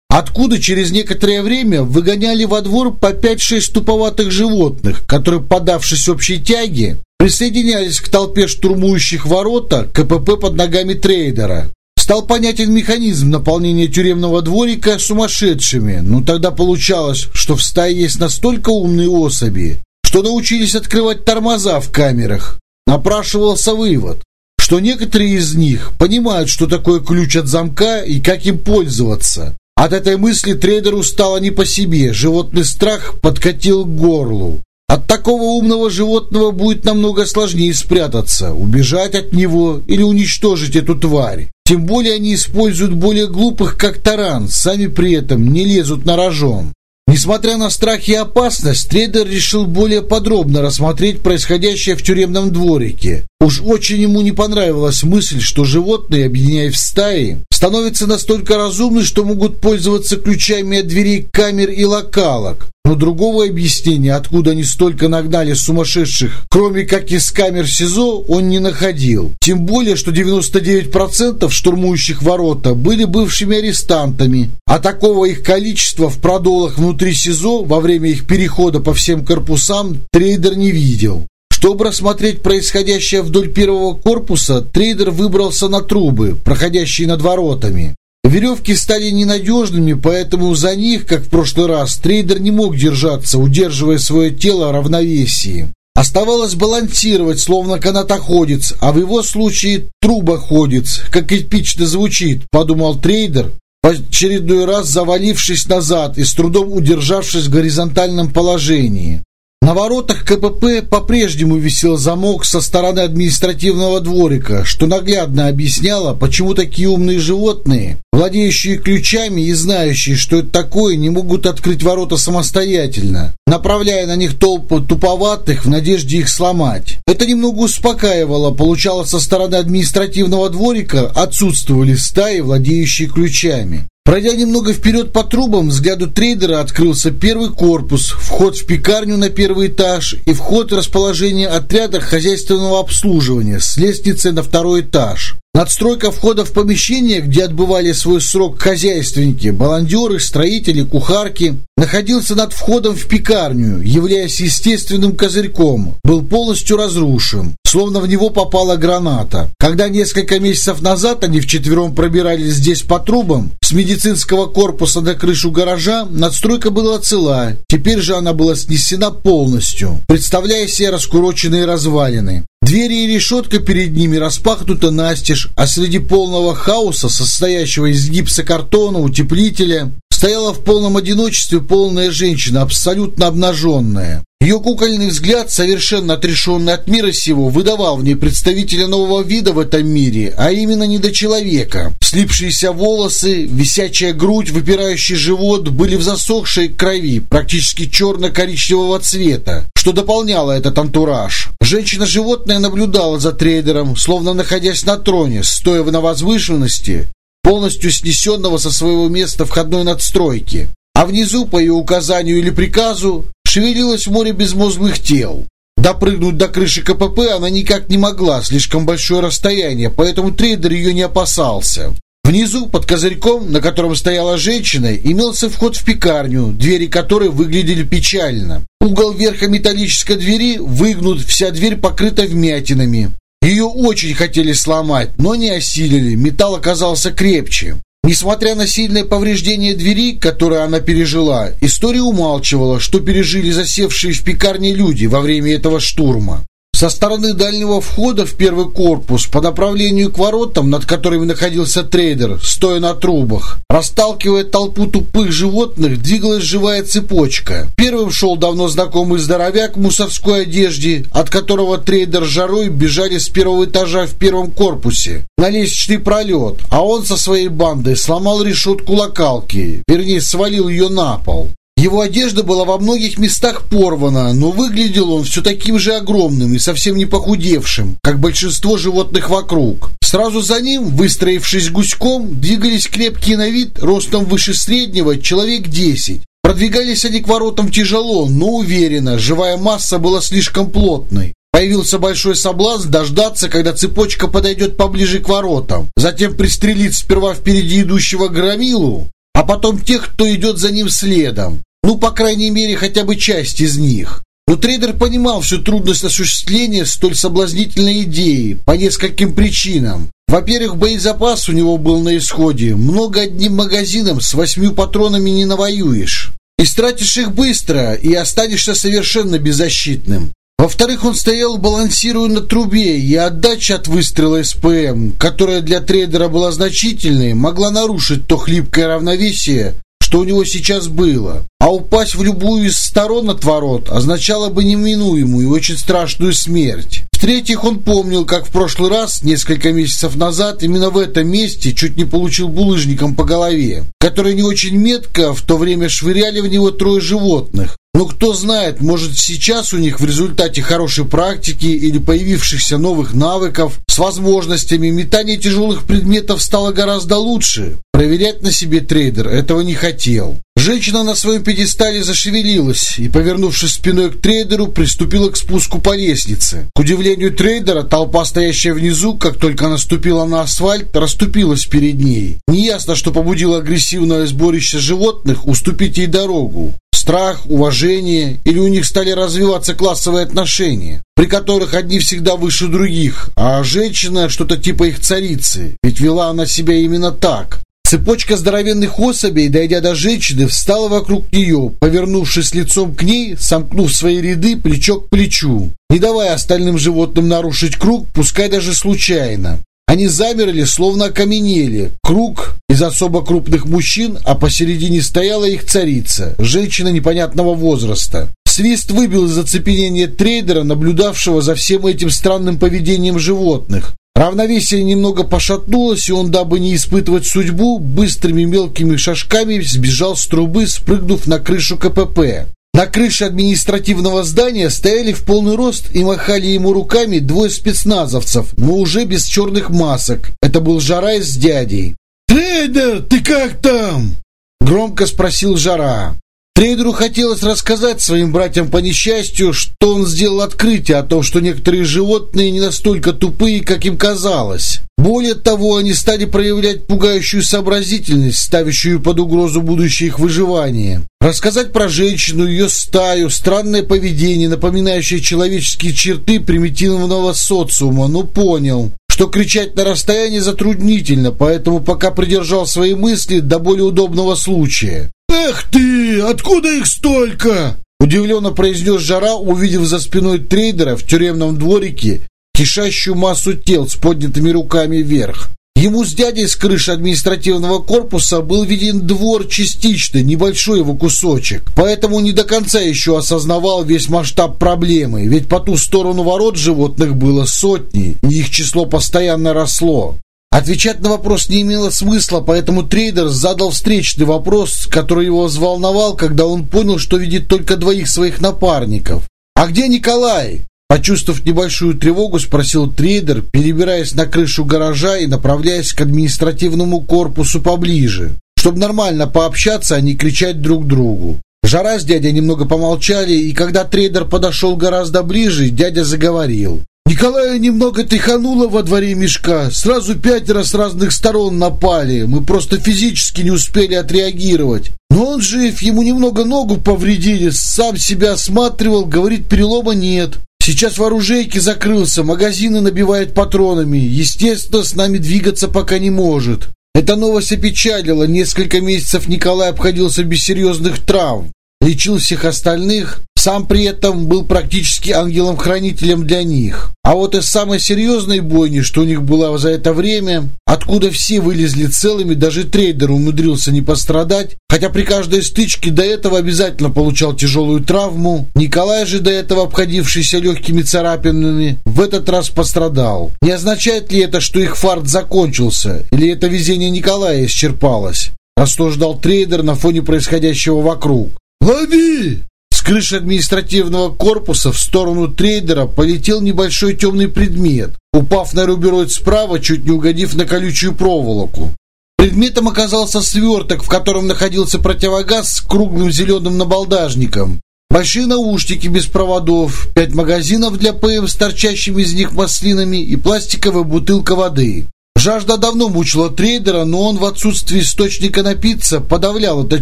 S1: откуда через некоторое время выгоняли во двор по 5-6 туповатых животных, которые, поддавшись общей тяге, присоединялись к толпе штурмующих ворота КПП под ногами трейдера. Стал понятен механизм наполнения тюремного дворика сумасшедшими, но тогда получалось, что в стае есть настолько умные особи, что научились открывать тормоза в камерах. Напрашивался вывод, что некоторые из них понимают, что такое ключ от замка и как им пользоваться. От этой мысли трейдеру стало не по себе, животный страх подкатил к горлу. От такого умного животного будет намного сложнее спрятаться, убежать от него или уничтожить эту тварь. Тем более они используют более глупых, как таран, сами при этом не лезут на рожон. Несмотря на страх и опасность, трейдер решил более подробно рассмотреть происходящее в тюремном дворике. Уж очень ему не понравилась мысль, что животные, объединяясь в стаи, становятся настолько разумны, что могут пользоваться ключами от дверей камер и локалок. Но другого объяснения, откуда они столько нагнали сумасшедших, кроме как из камер СИЗО, он не находил. Тем более, что 99% штурмующих ворота были бывшими арестантами, а такого их количества в продолах внутри СИЗО во время их перехода по всем корпусам трейдер не видел. Чтобы рассмотреть происходящее вдоль первого корпуса, трейдер выбрался на трубы, проходящие над воротами. Веревки стали ненадежными, поэтому за них, как в прошлый раз, трейдер не мог держаться, удерживая свое тело в равновесии. Оставалось балансировать, словно канатоходец, а в его случае трубоходец, как эпично звучит, подумал трейдер, в очередной раз завалившись назад и с трудом удержавшись в горизонтальном положении. На воротах КПП по-прежнему висел замок со стороны административного дворика, что наглядно объясняло, почему такие умные животные, владеющие ключами и знающие, что это такое, не могут открыть ворота самостоятельно, направляя на них толпу туповатых в надежде их сломать. Это немного успокаивало, получалось со стороны административного дворика отсутствовали стаи, владеющие ключами. Пройдя немного вперед по трубам, взгляду трейдера открылся первый корпус, вход в пекарню на первый этаж и вход в расположение отряда хозяйственного обслуживания с лестницей на второй этаж. Надстройка входа в помещение, где отбывали свой срок хозяйственники, баландеры, строители, кухарки, находился над входом в пекарню, являясь естественным козырьком, был полностью разрушен, словно в него попала граната. Когда несколько месяцев назад они вчетвером пробирались здесь по трубам, с медицинского корпуса на крышу гаража надстройка была цела, теперь же она была снесена полностью, представляя себе раскуроченные развалины. Двери и решетка перед ними распахнуты настежь, а среди полного хаоса, состоящего из гипсокартона, утеплителя, стояла в полном одиночестве полная женщина, абсолютно обнаженная. Ее кукольный взгляд, совершенно отрешенный от мира сего, выдавал в ней представителя нового вида в этом мире, а именно недочеловека. Слипшиеся волосы, висячая грудь, выпирающий живот были в засохшей крови, практически черно-коричневого цвета, что дополняло этот антураж. Женщина-животное наблюдала за трейдером, словно находясь на троне, стоя на возвышенности, полностью снесенного со своего места входной надстройки. А внизу, по ее указанию или приказу, шевелилось море безмозглых тел. Допрыгнуть до крыши КПП она никак не могла, слишком большое расстояние, поэтому трейдер ее не опасался. Внизу, под козырьком, на котором стояла женщина, имелся вход в пекарню, двери которой выглядели печально. Угол верха металлической двери выгнут, вся дверь покрыта вмятинами. Ее очень хотели сломать, но не осилили, металл оказался крепче. Несмотря на сильное повреждение двери, которое она пережила, история умалчивала, что пережили засевшие в пекарне люди во время этого штурма. Со стороны дальнего входа в первый корпус по направлению к воротам, над которыми находился трейдер, стоя на трубах, расталкивая толпу тупых животных, двигалась живая цепочка. Первым шел давно знакомый здоровяк в мусорской одежде, от которого трейдер с жарой бежали с первого этажа в первом корпусе на лестничный пролет, а он со своей бандой сломал решетку локалки, вернее свалил ее на пол. Его одежда была во многих местах порвана, но выглядел он все таким же огромным и совсем не похудевшим, как большинство животных вокруг. Сразу за ним, выстроившись гуськом, двигались крепкие на вид, ростом выше среднего, человек десять. Продвигались они к воротам тяжело, но уверенно, живая масса была слишком плотной. Появился большой соблазн дождаться, когда цепочка подойдет поближе к воротам. Затем пристрелить сперва впереди идущего громилу, а потом тех, кто идет за ним следом. Ну, по крайней мере, хотя бы часть из них. Но трейдер понимал всю трудность осуществления столь соблазнительной идеи по нескольким причинам. Во-первых, боезапас у него был на исходе. Много одним магазином с восьмью патронами не навоюешь. Истратишь их быстро и останешься совершенно беззащитным. Во-вторых, он стоял, балансируя на трубе, и отдача от выстрела СПМ, которая для трейдера была значительной, могла нарушить то хлипкое равновесие, что у него сейчас было. А упасть в любую из сторон от ворот означало бы неминуемую и очень страшную смерть. В-третьих, он помнил, как в прошлый раз, несколько месяцев назад, именно в этом месте чуть не получил булыжником по голове, который не очень метко в то время швыряли в него трое животных. Но кто знает, может сейчас у них в результате хорошей практики или появившихся новых навыков с возможностями метания тяжелых предметов стало гораздо лучше. Проверять на себе трейдер этого не хотел. Женщина на своем пьедестале зашевелилась и, повернувшись спиной к трейдеру, приступила к спуску по лестнице. К удивлению трейдера, толпа, стоящая внизу, как только она ступила на асфальт, расступилась перед ней. Неясно, что побудило агрессивное сборище животных уступить ей дорогу страх, уважение, или у них стали развиваться классовые отношения, при которых одни всегда выше других, а женщина что-то типа их царицы, ведь вела она себя именно так. Цепочка здоровенных особей, дойдя до женщины, встала вокруг нее, повернувшись лицом к ней, сомкнув свои ряды плечо к плечу, не давая остальным животным нарушить круг, пускай даже случайно. Они замерли, словно окаменели. Круг из особо крупных мужчин, а посередине стояла их царица, женщина непонятного возраста. Свист выбил из оцепенения трейдера, наблюдавшего за всем этим странным поведением животных. Равновесие немного пошатнулось, и он, дабы не испытывать судьбу, быстрыми мелкими шажками сбежал с трубы, спрыгнув на крышу КПП. На крыше административного здания стояли в полный рост и махали ему руками двое спецназовцев, но уже без черных масок. Это был Жара с дядей.
S2: «Трейдер, ты как там?»
S1: Громко спросил Жара. Трейдеру хотелось рассказать своим братьям по несчастью, что он сделал открытие о том, что некотрые животные не настолько тупые, как им казалось. Более того, они стали проявлять пугающую сообразительность, ставящую под угрозу будущее их выживание. Рассказать про женщину, ее стаю, странное поведение, напоминающее человеческие черты примитивного социума, но понял, что кричать на расстоянии затруднительно, поэтому пока придержал свои мысли до более удобного случая.
S2: «Эх ты! Откуда их столько?»
S1: Удивленно произнес Жара, увидев за спиной трейдера в тюремном дворике кишащую массу тел с поднятыми руками вверх. Ему с дядей с крыши административного корпуса был виден двор частично, небольшой его кусочек. Поэтому не до конца еще осознавал весь масштаб проблемы, ведь по ту сторону ворот животных было сотни, и их число постоянно росло. Отвечать на вопрос не имело смысла, поэтому трейдер задал встречный вопрос, который его взволновал, когда он понял, что видит только двоих своих напарников. «А где Николай?» Почувствовав небольшую тревогу, спросил трейдер, перебираясь на крышу гаража и направляясь к административному корпусу поближе, чтобы нормально пообщаться, а не кричать друг другу. Жара с дядей немного помолчали, и когда трейдер подошел гораздо ближе, дядя заговорил.
S2: Николая немного тряхануло во дворе мешка. Сразу пятеро с разных сторон напали. Мы просто физически не успели отреагировать. Но он жив, ему немного ногу повредили. Сам себя осматривал, говорит, перелома нет. Сейчас в оружейке закрылся, магазины набивает патронами. Естественно, с нами двигаться пока не может. Эта новость опечалила. Несколько месяцев Николай обходился без серьезных травм лечил всех остальных, сам при этом был практически ангелом-хранителем для них. А вот из самой серьезной бойни, что у них была за это время, откуда все вылезли целыми, даже трейдер умудрился не пострадать, хотя при каждой стычке до этого обязательно получал тяжелую травму, Николай же до этого обходившийся легкими царапинами, в этот раз пострадал. Не означает ли это, что их фарт закончился, или это везение Николая исчерпалось? Рассуждал трейдер на фоне происходящего вокруг. «Лови!»
S1: С крыши административного корпуса в сторону трейдера полетел небольшой темный предмет, упав на рубероид справа, чуть не угодив на колючую проволоку. Предметом оказался сверток, в котором находился противогаз с круглым зеленым набалдажником. Большие наушники без проводов, пять магазинов для ПМ с торчащими из них маслинами и пластиковая бутылка воды. Жажда давно мучила трейдера, но он в отсутствии источника напиться подавлял это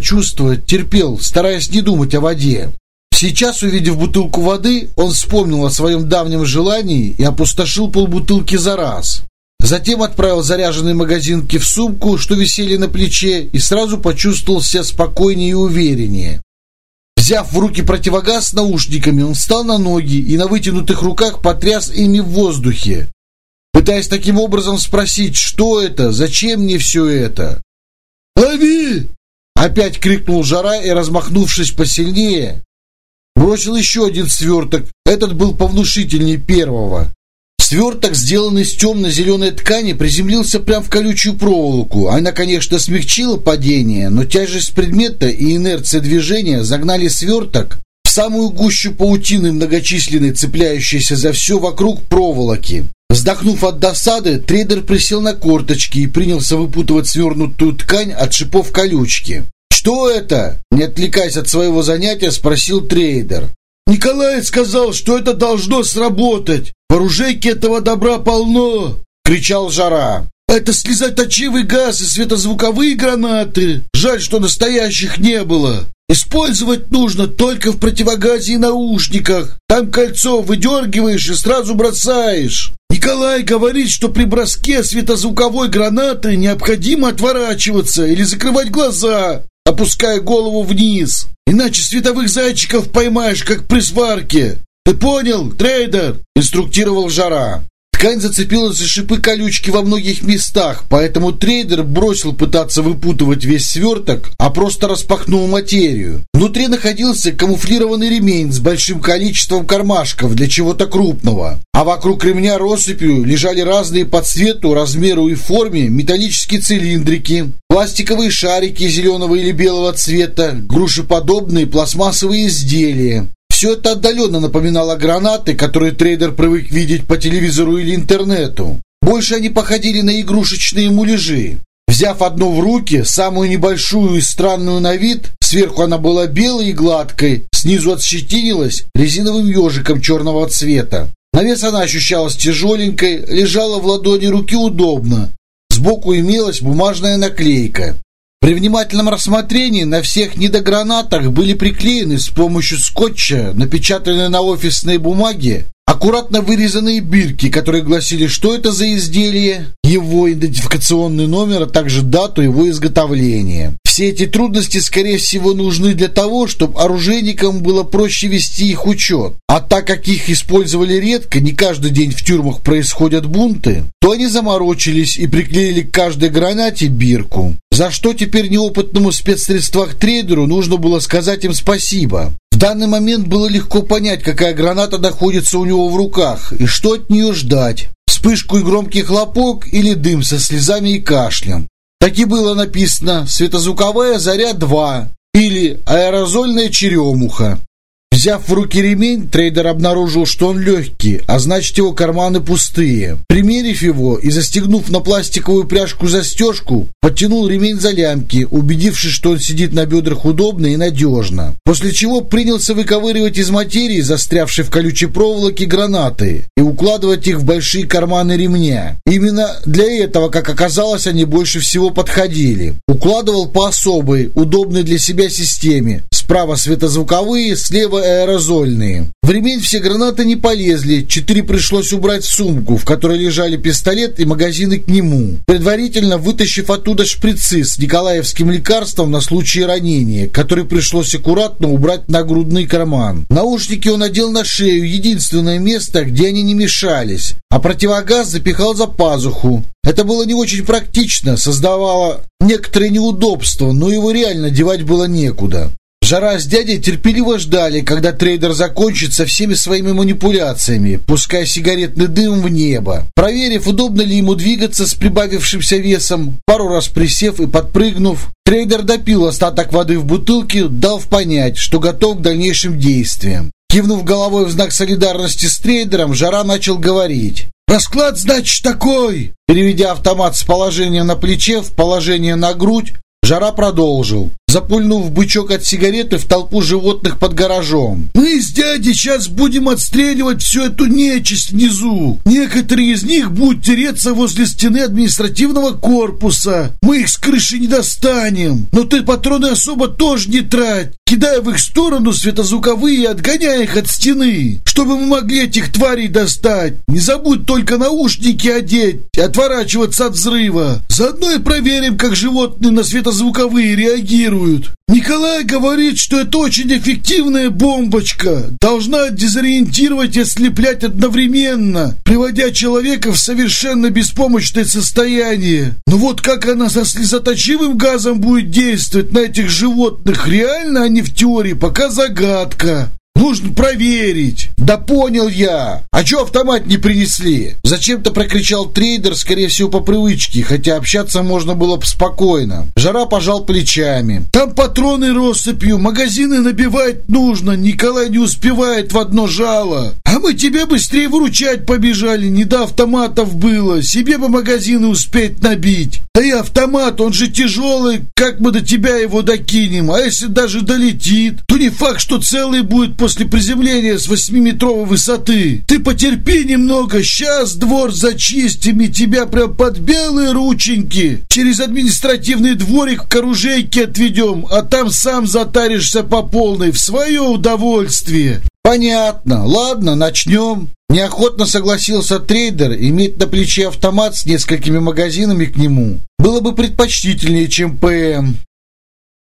S1: чувство, терпел, стараясь не думать о воде. Сейчас, увидев бутылку воды, он вспомнил о своем давнем желании и опустошил полбутылки за раз. Затем отправил заряженные магазинки в сумку, что висели на плече, и сразу почувствовал себя спокойнее и увереннее. Взяв в руки противогаз с наушниками, он встал на ноги и на вытянутых руках потряс ими в воздухе пытаясь таким образом спросить, что это, зачем мне все это.
S2: «Лови!»
S1: Опять крикнул Жара и, размахнувшись посильнее, бросил еще один сверток. Этот был повнушительнее первого. Сверток, сделанный из темно-зеленой ткани, приземлился прямо в колючую проволоку. Она, конечно, смягчила падение, но тяжесть предмета и инерция движения загнали сверток в самую гущу паутины многочисленной, цепляющейся за все вокруг проволоки. Вздохнув от досады, трейдер присел на корточки и принялся выпутывать свернутую ткань от шипов колючки. «Что это?» Не отвлекаясь от своего занятия, спросил трейдер.
S2: «Николай сказал, что это должно сработать. В оружейке этого добра полно!» Кричал Жара. «Это слезоточивый газ и светозвуковые гранаты. Жаль, что настоящих не было. Использовать нужно только в противогазе и наушниках. Там кольцо выдергиваешь и сразу бросаешь. Николай говорит, что при броске светозвуковой гранаты необходимо отворачиваться или закрывать глаза, опуская голову вниз. Иначе световых зайчиков поймаешь, как при сварке. Ты понял, трейдер? Инструктировал Жара.
S1: Ткань зацепилась за шипы колючки во многих местах, поэтому трейдер бросил пытаться выпутывать весь сверток, а просто распахнул материю. Внутри находился камуфлированный ремень с большим количеством кармашков для чего-то крупного, а вокруг ремня россыпью лежали разные по цвету, размеру и форме металлические цилиндрики, пластиковые шарики зеленого или белого цвета, грушеподобные пластмассовые изделия. Все это отдаленно напоминало гранаты, которые трейдер привык видеть по телевизору или интернету. Больше они походили на игрушечные муляжи. Взяв одну в руки, самую небольшую и странную на вид, сверху она была белой и гладкой, снизу отщетинилась резиновым ежиком черного цвета. На вес она ощущалась тяжеленькой, лежала в ладони руки удобно. Сбоку имелась бумажная наклейка. При внимательном рассмотрении на всех недогранатах были приклеены с помощью скотча, напечатанные на офисной бумаге, аккуратно вырезанные бирки, которые гласили, что это за изделие, его идентификационный номер, а также дату его изготовления. Все эти трудности, скорее всего, нужны для того, чтобы оружейникам было проще вести их учет. А так как их использовали редко, не каждый день в тюрьмах происходят бунты, то они заморочились и приклеили к каждой гранате бирку. За что теперь неопытному спецсредствах трейдеру нужно было сказать им спасибо. В данный момент было легко понять, какая граната находится у него в руках и что от нее ждать. Вспышку и громкий хлопок или дым со слезами и кашлем. Так и было написано «Светозвуковая заря-2» или «Аэрозольная черемуха». Взяв в руки ремень, трейдер обнаружил, что он легкий, а значит его карманы пустые. Примерив его и застегнув на пластиковую пряжку застежку, подтянул ремень за лямки, убедившись, что он сидит на бедрах удобно и надежно. После чего принялся выковыривать из материи, застрявшей в колючей проволоке, гранаты и укладывать их в большие карманы ремня. Именно для этого, как оказалось, они больше всего подходили. Укладывал по особой, удобной для себя системе. Справа светозвуковые, слева аэрозольные. В ремень все гранаты не полезли, четыре пришлось убрать в сумку, в которой лежали пистолет и магазины к нему, предварительно вытащив оттуда шприцы с николаевским лекарством на случай ранения, который пришлось аккуратно убрать в нагрудный карман. Наушники он надел на шею, единственное место, где они не мешались, а противогаз запихал за пазуху. Это было не очень практично, создавало некоторые неудобства, но его реально девать было некуда. Жара с дядей терпеливо ждали, когда трейдер закончит со всеми своими манипуляциями, пуская сигаретный дым в небо. Проверив, удобно ли ему двигаться с прибавившимся весом, пару раз присев и подпрыгнув, трейдер допил остаток воды в бутылке, дав понять, что готов к дальнейшим действиям. Кивнув головой в знак солидарности с трейдером, Жара начал говорить. «Расклад, значит, такой!» Переведя автомат с положения на плече в положение на грудь, Жара продолжил запульнув бычок от сигареты в толпу животных под гаражом. «Мы с дядей сейчас будем отстреливать всю эту нечисть внизу. Некоторые из них будут тереться возле стены административного корпуса. Мы их с крыши не достанем. Но ты патроны особо тоже не трать. Кидая в их сторону светозвуковые и отгоняя их от стены, чтобы мы могли этих тварей достать. Не забудь только наушники одеть и отворачиваться от взрыва. Заодно и проверим, как животные на светозвуковые реагируют реагируют. Николай говорит, что это очень эффективная бомбочка. Должна дезориентировать и ослеплять одновременно, приводя человека в совершенно беспомощное состояние. Но вот как она со слезоточивым газом будет действовать на этих животных, реально, а не в теории, пока загадка. Нужно проверить. Да понял я. А чё автомат не принесли? Зачем-то прокричал трейдер, скорее всего, по привычке, хотя общаться можно было бы спокойно. Жара пожал плечами. Там патроны россыпью, магазины набивать нужно. Николай не успевает в одно жало. А мы тебе быстрее выручать побежали, не до автоматов было. Себе бы магазины успеть набить. Да и автомат, он же тяжелый, как мы до тебя его докинем? А если даже долетит, то не факт, что целый будет после приземления с восьмиметровой высоты. Ты потерпи немного, сейчас двор зачистим и тебя прям под белые рученьки через административный дворик к оружейке отведем, а там сам затаришься по полной в свое удовольствие. Понятно. Ладно, начнем. Неохотно согласился трейдер иметь на плече автомат с несколькими магазинами к нему. Было бы предпочтительнее, чем ПМ.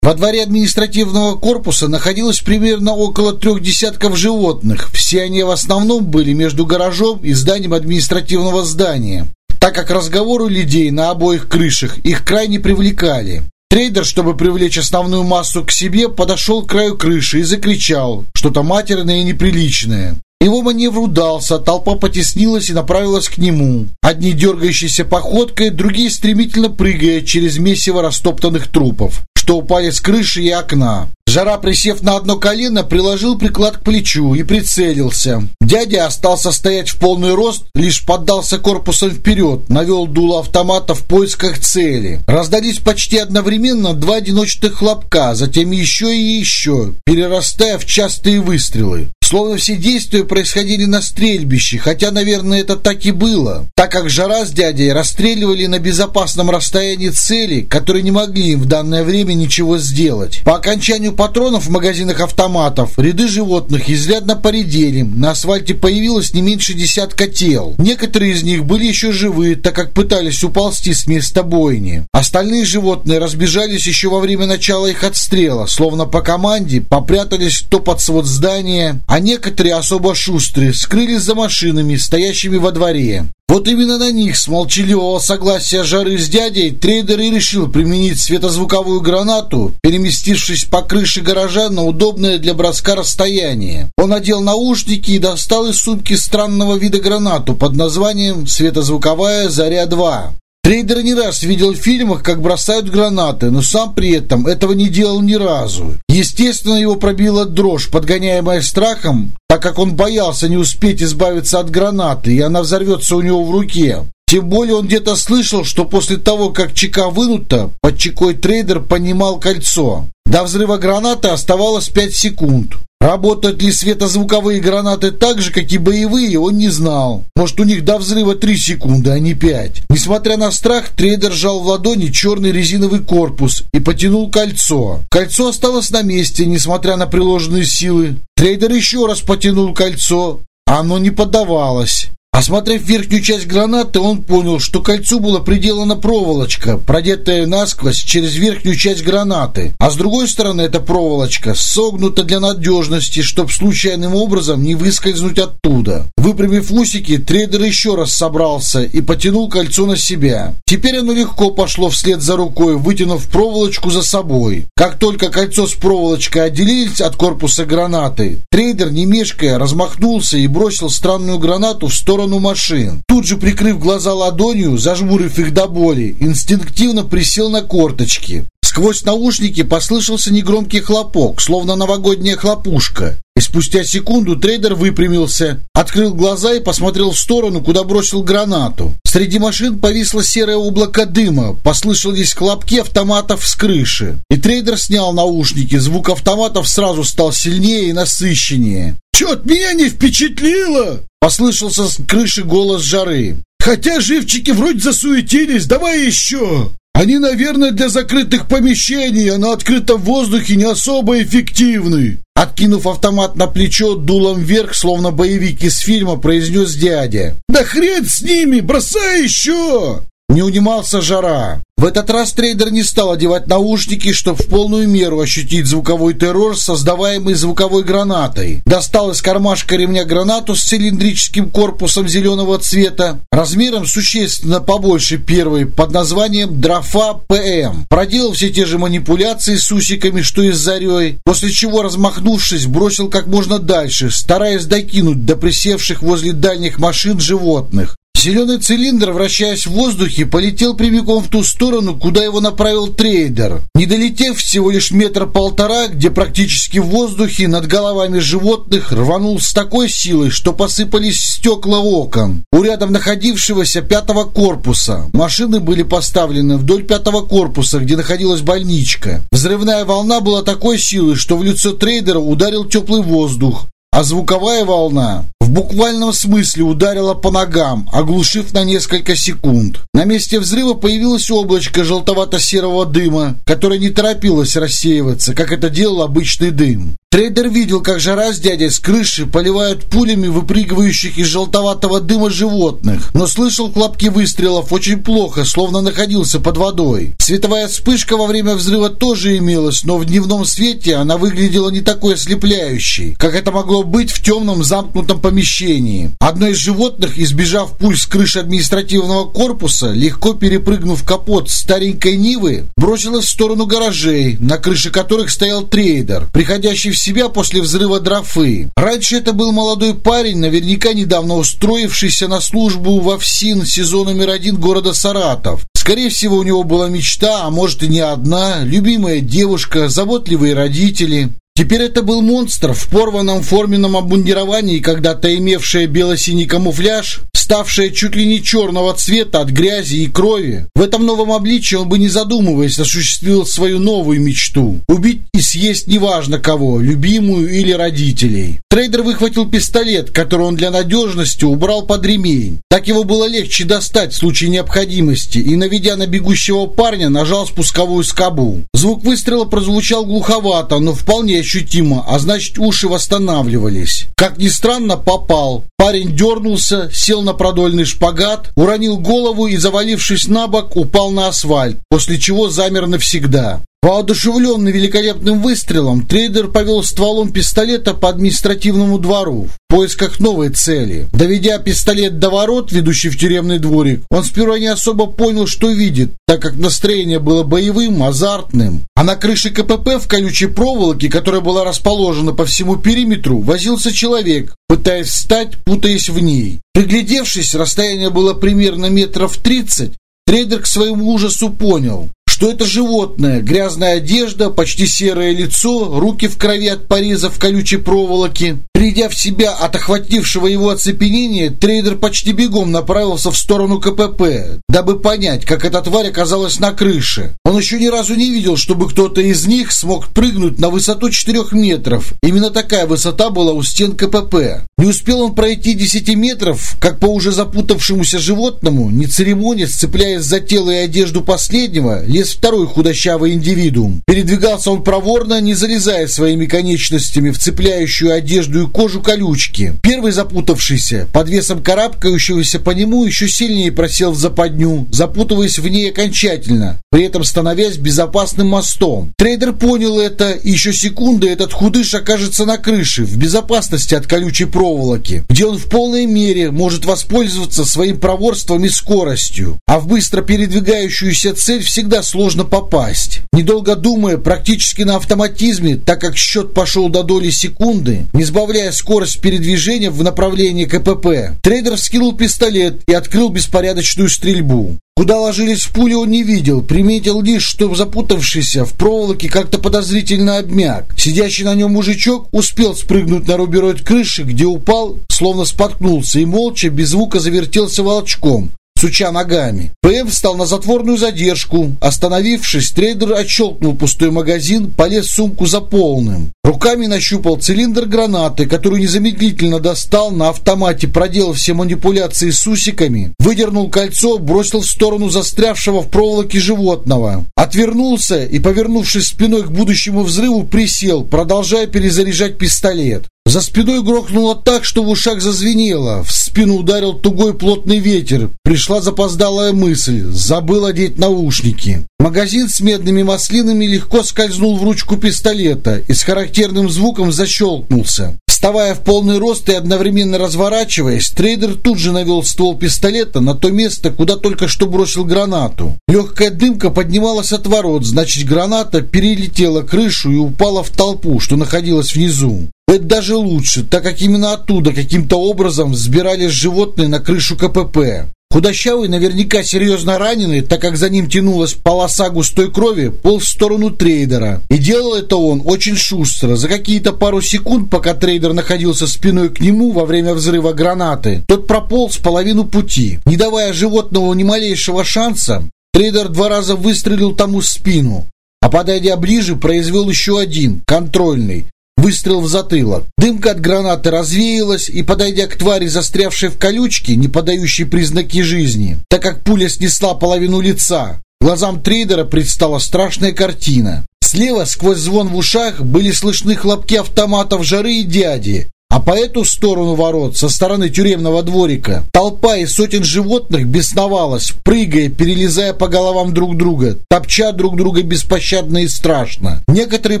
S1: Во дворе административного корпуса находилось примерно около трех десятков животных. Все они в основном были между гаражом и зданием административного здания, так как разговоры людей на обоих крышах их крайне привлекали. Трейдер, чтобы привлечь основную массу к себе, подошел к краю крыши и закричал что-то матерное и неприличное. Его маневр удался, толпа потеснилась и направилась к нему. Одни дергающиеся походкой, другие стремительно прыгая через месиво растоптанных трупов, что упали с крыши и окна. Жара, присев на одно колено, приложил приклад к плечу и прицелился. Дядя остался стоять в полный рост, лишь поддался корпусом вперед, навел дуло автомата в поисках цели. Раздались почти одновременно два одиночных хлопка, затем еще и еще, перерастая в частые выстрелы. Словно все действия происходили на стрельбище, хотя, наверное, это так и было, так как Жара с дядей расстреливали на безопасном расстоянии цели, которые не могли им в данное время ничего сделать. По окончанию патронов в магазинах автоматов ряды животных изрядно поредели, на асфальте появилось не меньше десятка тел. Некоторые из них были еще живы, так как пытались уползти с места бойни. Остальные животные разбежались еще во время начала их отстрела, словно по команде попрятались то под свод здания, а некоторые особо шустрые скрылись за машинами, стоящими во дворе. Вот именно на них с молчаливого согласия Жары с дядей трейдер и решил применить светозвуковую гранату, переместившись по крыше гаража на удобное для броска расстояние. Он надел наушники и достал из сумки странного вида гранату под названием «Светозвуковая Заря-2». Трейдер не раз видел в фильмах, как бросают гранаты, но сам при этом этого не делал ни разу. Естественно, его пробила дрожь, подгоняемая страхом, так как он боялся не успеть избавиться от гранаты, и она взорвется у него в руке. Тем более он где-то слышал, что после того, как чека вынута, под чекой трейдер понимал кольцо. До взрыва гранаты оставалось 5 секунд. Работают ли светозвуковые гранаты так же, как и боевые, он не знал. Может, у них до взрыва 3 секунды, а не 5. Несмотря на страх, трейдер сжал в ладони черный резиновый корпус и потянул кольцо. Кольцо осталось на месте, несмотря на приложенные силы. Трейдер еще раз потянул кольцо. Оно не поддавалось. Осмотрев верхнюю часть гранаты, он понял, что кольцу была приделана проволочка, продетая насквозь через верхнюю часть гранаты, а с другой стороны эта проволочка согнута для надежности, чтобы случайным образом не выскользнуть оттуда. Выпрямив усики, трейдер еще раз собрался и потянул кольцо на себя. Теперь оно легко пошло вслед за рукой, вытянув проволочку за собой. Как только кольцо с проволочкой отделились от корпуса гранаты, трейдер, не мешкая, размахнулся и бросил странную гранату в сторону сторону машин. Тут же, прикрыв глаза ладонью, зажмурив их до боли, инстинктивно присел на корточки. Сквозь наушники послышался негромкий хлопок, словно новогодняя хлопушка. И спустя секунду трейдер выпрямился, открыл глаза и посмотрел в сторону, куда бросил гранату. Среди машин повисло серое облако дыма, послышались хлопки автоматов с крыши. И трейдер снял наушники, звук автоматов сразу стал сильнее и насыщеннее.
S2: «Чё-то меня не впечатлило!»
S1: Послышался с крыши голос жары.
S2: «Хотя живчики вроде засуетились, давай еще!» Они, наверное, для закрытых помещений, а на открытом воздухе не особо эффективны.
S1: Откинув автомат на плечо, дулом вверх, словно боевик из фильма, произнес дядя.
S2: «Да хрен с ними! Бросай еще!»
S1: Не унимался жара. В этот раз трейдер не стал одевать наушники, чтобы в полную меру ощутить звуковой террор, создаваемый звуковой гранатой. Достал из кармашка ремня гранату с цилиндрическим корпусом зеленого цвета, размером существенно побольше первой, под названием «Дрофа ПМ». Проделал все те же манипуляции с усиками, что и с зарей, после чего, размахнувшись, бросил как можно дальше, стараясь докинуть до присевших возле дальних машин животных. Зеленый цилиндр, вращаясь в воздухе, полетел прямиком в ту сторону, куда его направил трейдер. Не долетев всего лишь метр-полтора, где практически в воздухе над головами животных рванул с такой силой, что посыпались стекла окон. У рядом находившегося пятого корпуса машины были поставлены вдоль пятого корпуса, где находилась больничка. Взрывная волна была такой силы, что в лицо трейдера ударил теплый воздух а звуковая волна в буквальном смысле ударила по ногам, оглушив на несколько секунд. На месте взрыва появилось облачко желтовато-серого дыма, которое не торопилось рассеиваться, как это делал обычный дым. Трейдер видел, как жара с дядей с крыши поливают пулями выпрыгивающих из желтоватого дыма животных, но слышал хлопки выстрелов очень плохо, словно находился под водой. Световая вспышка во время взрыва тоже имелась, но в дневном свете она выглядела не такой ослепляющей, как это могло быть в темном замкнутом помещении. Одно из животных, избежав пуль с крыши административного корпуса, легко перепрыгнув капот старенькой Нивы, бросилось в сторону гаражей, на крыше которых стоял трейдер, приходящий в себя после взрыва дрофы. Раньше это был молодой парень, наверняка недавно устроившийся на службу во ФСИН СИЗО номер один города Саратов. Скорее всего, у него была мечта, а может и не одна, любимая девушка, заботливые родители. Теперь это был монстр в порванном форменном обмундировании, когда-то имевшее бело-синий камуфляж, ставшее чуть ли не черного цвета от грязи и крови. В этом новом обличии он бы, не задумываясь, осуществил свою новую мечту. Убить и съесть неважно кого, любимую или родителей. Трейдер выхватил пистолет, который он для надежности убрал под ремень. Так его было легче достать в случае необходимости, и, наведя на бегущего парня, нажал спусковую скобу. Звук выстрела прозвучал глуховато, но вполне ощутимо, а значит уши восстанавливались. Как ни странно, попал. Парень дернулся, сел на продольный шпагат, уронил голову и, завалившись на бок, упал на асфальт, после чего замер навсегда. Воодушевленный великолепным выстрелом, трейдер повел стволом пистолета по административному двору в поисках новой цели. Доведя пистолет до ворот, ведущий в тюремный дворик, он сперва не особо понял, что видит, так как настроение было боевым, азартным. А на крыше КПП в колючей проволоке, которая была расположена по всему периметру, возился человек, пытаясь встать, путаясь в ней. Приглядевшись, расстояние было примерно метров тридцать, трейдер к своему ужасу понял, что это животное, грязная одежда, почти серое лицо, руки в крови от порезов колючей проволоки. Придя в себя от охватившего его оцепенения, трейдер почти бегом направился в сторону КПП, дабы понять, как эта тварь оказалась на крыше. Он еще ни разу не видел, чтобы кто-то из них смог прыгнуть на высоту 4 метров. Именно такая высота была у стен КПП. Не успел он пройти 10 метров, как по уже запутавшемуся животному, не церемонясь, цепляясь за тело и одежду последнего, лез второй худощавый индивидуум. Передвигался он проворно, не залезая своими конечностями в цепляющую одежду и кожу колючки. Первый запутавшийся, под весом карабкающегося по нему, еще сильнее просел в западню, запутываясь в ней окончательно, при этом становясь безопасным мостом. Трейдер понял это, и еще секунды этот худыш окажется на крыше, в безопасности от колючей проволоки, где он в полной мере может воспользоваться своим проворством и скоростью. А в быстро передвигающуюся цель всегда сложно попасть. Недолго думая, практически на автоматизме, так как счет пошел до доли секунды, не сбавляя скорость передвижения в направлении КПП, трейдер вскинул пистолет и открыл беспорядочную стрельбу. Куда ложились пули, он не видел, приметил лишь, что запутавшийся в проволоке как-то подозрительно обмяк. Сидящий на нем мужичок успел спрыгнуть на рубероид крыши, где упал, словно споткнулся, и молча, без звука завертелся волчком, суча ногами. ПМ встал на затворную задержку. Остановившись, трейдер отщелкнул пустой магазин, полез в сумку за полным. Руками нащупал цилиндр гранаты, которую незамедлительно достал на автомате, проделав все манипуляции с усиками, выдернул кольцо, бросил в сторону застрявшего в проволоке животного. Отвернулся и, повернувшись спиной к будущему взрыву, присел, продолжая перезаряжать пистолет. За спиной грохнуло так, что в ушах зазвенело. В спину ударил тугой плотный ветер. Пришла запоздалая мысль. Забыл одеть наушники. Магазин с медными маслинами легко скользнул в ручку пистолета и с характерным звуком защелкнулся. Вставая в полный рост и одновременно разворачиваясь, трейдер тут же навел ствол пистолета на то место, куда только что бросил гранату. Легкая дымка поднималась от ворот, значит граната перелетела крышу и упала в толпу, что находилась внизу. Это даже лучше, так как именно оттуда каким-то образом взбирались животные на крышу КПП. Худощавый, наверняка серьезно раненый, так как за ним тянулась полоса густой крови, полз в сторону трейдера. И делал это он очень шустро. За какие-то пару секунд, пока трейдер находился спиной к нему во время взрыва гранаты, тот прополз половину пути. Не давая животному ни малейшего шанса, трейдер два раза выстрелил тому в спину. А подойдя ближе, произвел еще один, контрольный, Выстрел в затылок. Дымка от гранаты развеялась, и, подойдя к твари, застрявшей в колючке, не подающей признаки жизни, так как пуля снесла половину лица, Глазам трейдера предстала страшная картина. Слева, сквозь звон в ушах, были слышны хлопки автоматов жары и дяди. А по эту сторону ворот, со стороны тюремного дворика, толпа из сотен животных бесновалась, прыгая, перелезая по головам друг друга, топча друг друга беспощадно и страшно. Некоторые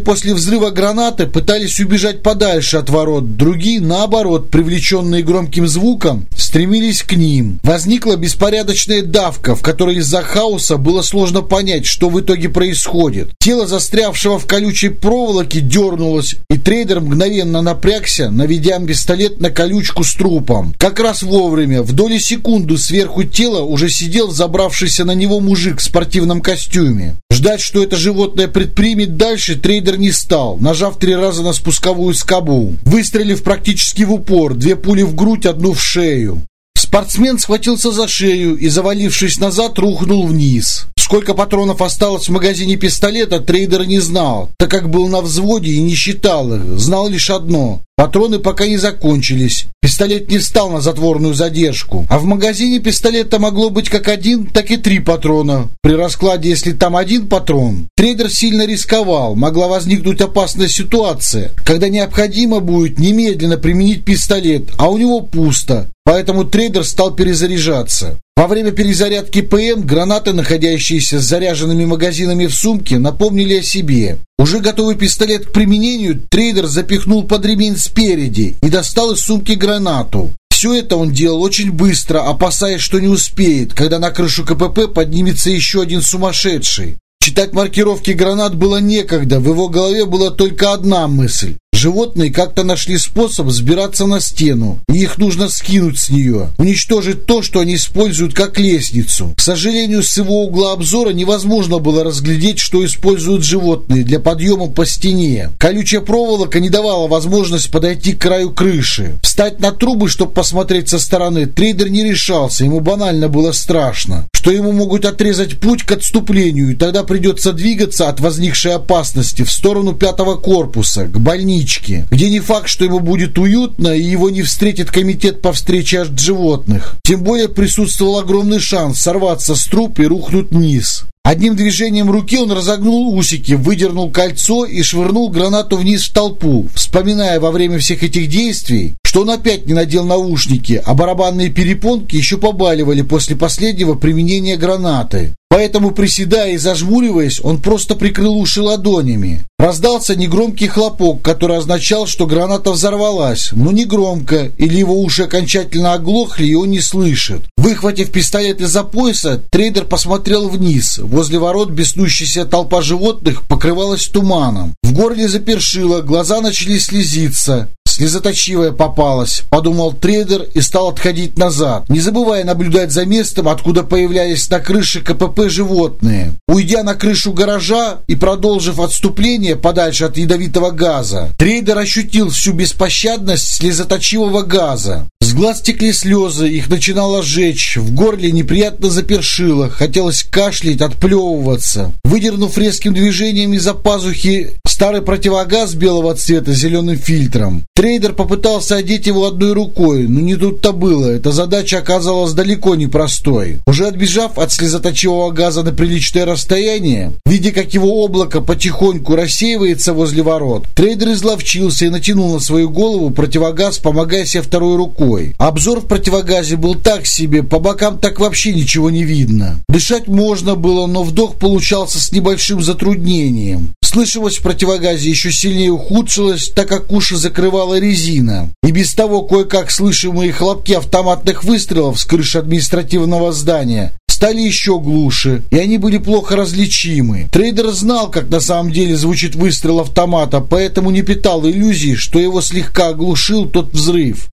S1: после взрыва гранаты пытались убежать подальше от ворот, другие, наоборот, привлеченные громким звуком, стремились к ним. Возникла беспорядочная давка, в которой из-за хаоса было сложно понять, что в итоге происходит. Тело застрявшего в колючей проволоке дернулось, и трейдер мгновенно напрягся, наведя наведя пистолет на колючку с трупом. Как раз вовремя, в доли секунды сверху тела уже сидел забравшийся на него мужик в спортивном костюме. Ждать, что это животное предпримет дальше, трейдер не стал, нажав три раза на спусковую скобу. Выстрелив практически в упор, две пули в грудь, одну в шею. Спортсмен схватился за шею и, завалившись назад, рухнул вниз. Сколько патронов осталось в магазине пистолета, трейдер не знал, так как был на взводе и не считал их. Знал лишь одно. Патроны пока не закончились. Пистолет не встал на затворную задержку. А в магазине пистолета могло быть как один, так и три патрона. При раскладе, если там один патрон, трейдер сильно рисковал. Могла возникнуть опасная ситуация, когда необходимо будет немедленно применить пистолет, а у него пусто. Поэтому трейдер стал перезаряжаться. Во время перезарядки ПМ гранаты, находящиеся с заряженными магазинами в сумке, напомнили о себе. Уже готовый пистолет к применению, трейдер запихнул под ремень спереди и достал из сумки гранату. Все это он делал очень быстро, опасаясь, что не успеет, когда на крышу КПП поднимется еще один сумасшедший. Читать маркировки гранат было некогда, в его голове была только одна мысль Животные как-то нашли способ взбираться на стену, и их нужно скинуть с нее, уничтожить то, что они используют как лестницу. К сожалению, с его угла обзора невозможно было разглядеть, что используют животные для подъема по стене. Колючая проволока не давала возможность подойти к краю крыши. Встать на трубы, чтобы посмотреть со стороны, трейдер не решался, ему банально было страшно, что ему могут отрезать путь к отступлению, и тогда придется двигаться от возникшей опасности в сторону пятого корпуса, к больнице больничке, где не факт, что ему будет уютно и его не встретит комитет по встрече от животных. Тем более присутствовал огромный шанс сорваться с труп и рухнуть вниз. Одним движением руки он разогнул усики, выдернул кольцо и швырнул гранату вниз в толпу, вспоминая во время всех этих действий, что он опять не надел наушники, а барабанные перепонки еще побаливали после последнего применения гранаты. Поэтому, приседая и зажмуриваясь, он просто прикрыл уши ладонями. Раздался негромкий хлопок, который означал, что граната взорвалась, но не громко, или его уши окончательно оглохли, и он не слышит. Выхватив пистолет из-за пояса, трейдер посмотрел вниз. Возле ворот беснущаяся толпа животных покрывалась туманом. В горле запершило, глаза начали слезиться. Слезоточивая попалась, подумал трейдер и стал отходить назад, не забывая наблюдать за местом, откуда появлялись на крыше КПП животные. Уйдя на крышу гаража и продолжив отступление подальше от ядовитого газа, трейдер ощутил всю беспощадность слезоточивого газа. С глаз текли слезы, их начинало жечь, в горле неприятно запершило, хотелось кашлять, отплевываться. Выдернув резким движением из-за пазухи старый противогаз белого цвета с зеленым фильтром, трейдер попытался одеть его одной рукой, но не тут-то было, эта задача оказалась далеко не простой. Уже отбежав от слезоточивого газа на приличное расстояние, видя, как его облако потихоньку рассеивается возле ворот, трейдер изловчился и натянул на свою голову противогаз, помогая себе второй рукой. Обзор в противогазе был так себе, по бокам так вообще ничего не видно. Дышать можно было, но вдох получался с небольшим затруднением. Слышимость в противогазе еще сильнее ухудшилась, так как уши закрывала резина. И без того кое-как слышимые хлопки автоматных выстрелов с крыши административного здания стали еще глуше, и они были плохо различимы. Трейдер знал, как на самом деле звучит выстрел автомата, поэтому не питал иллюзий, что его слегка оглушил тот взрыв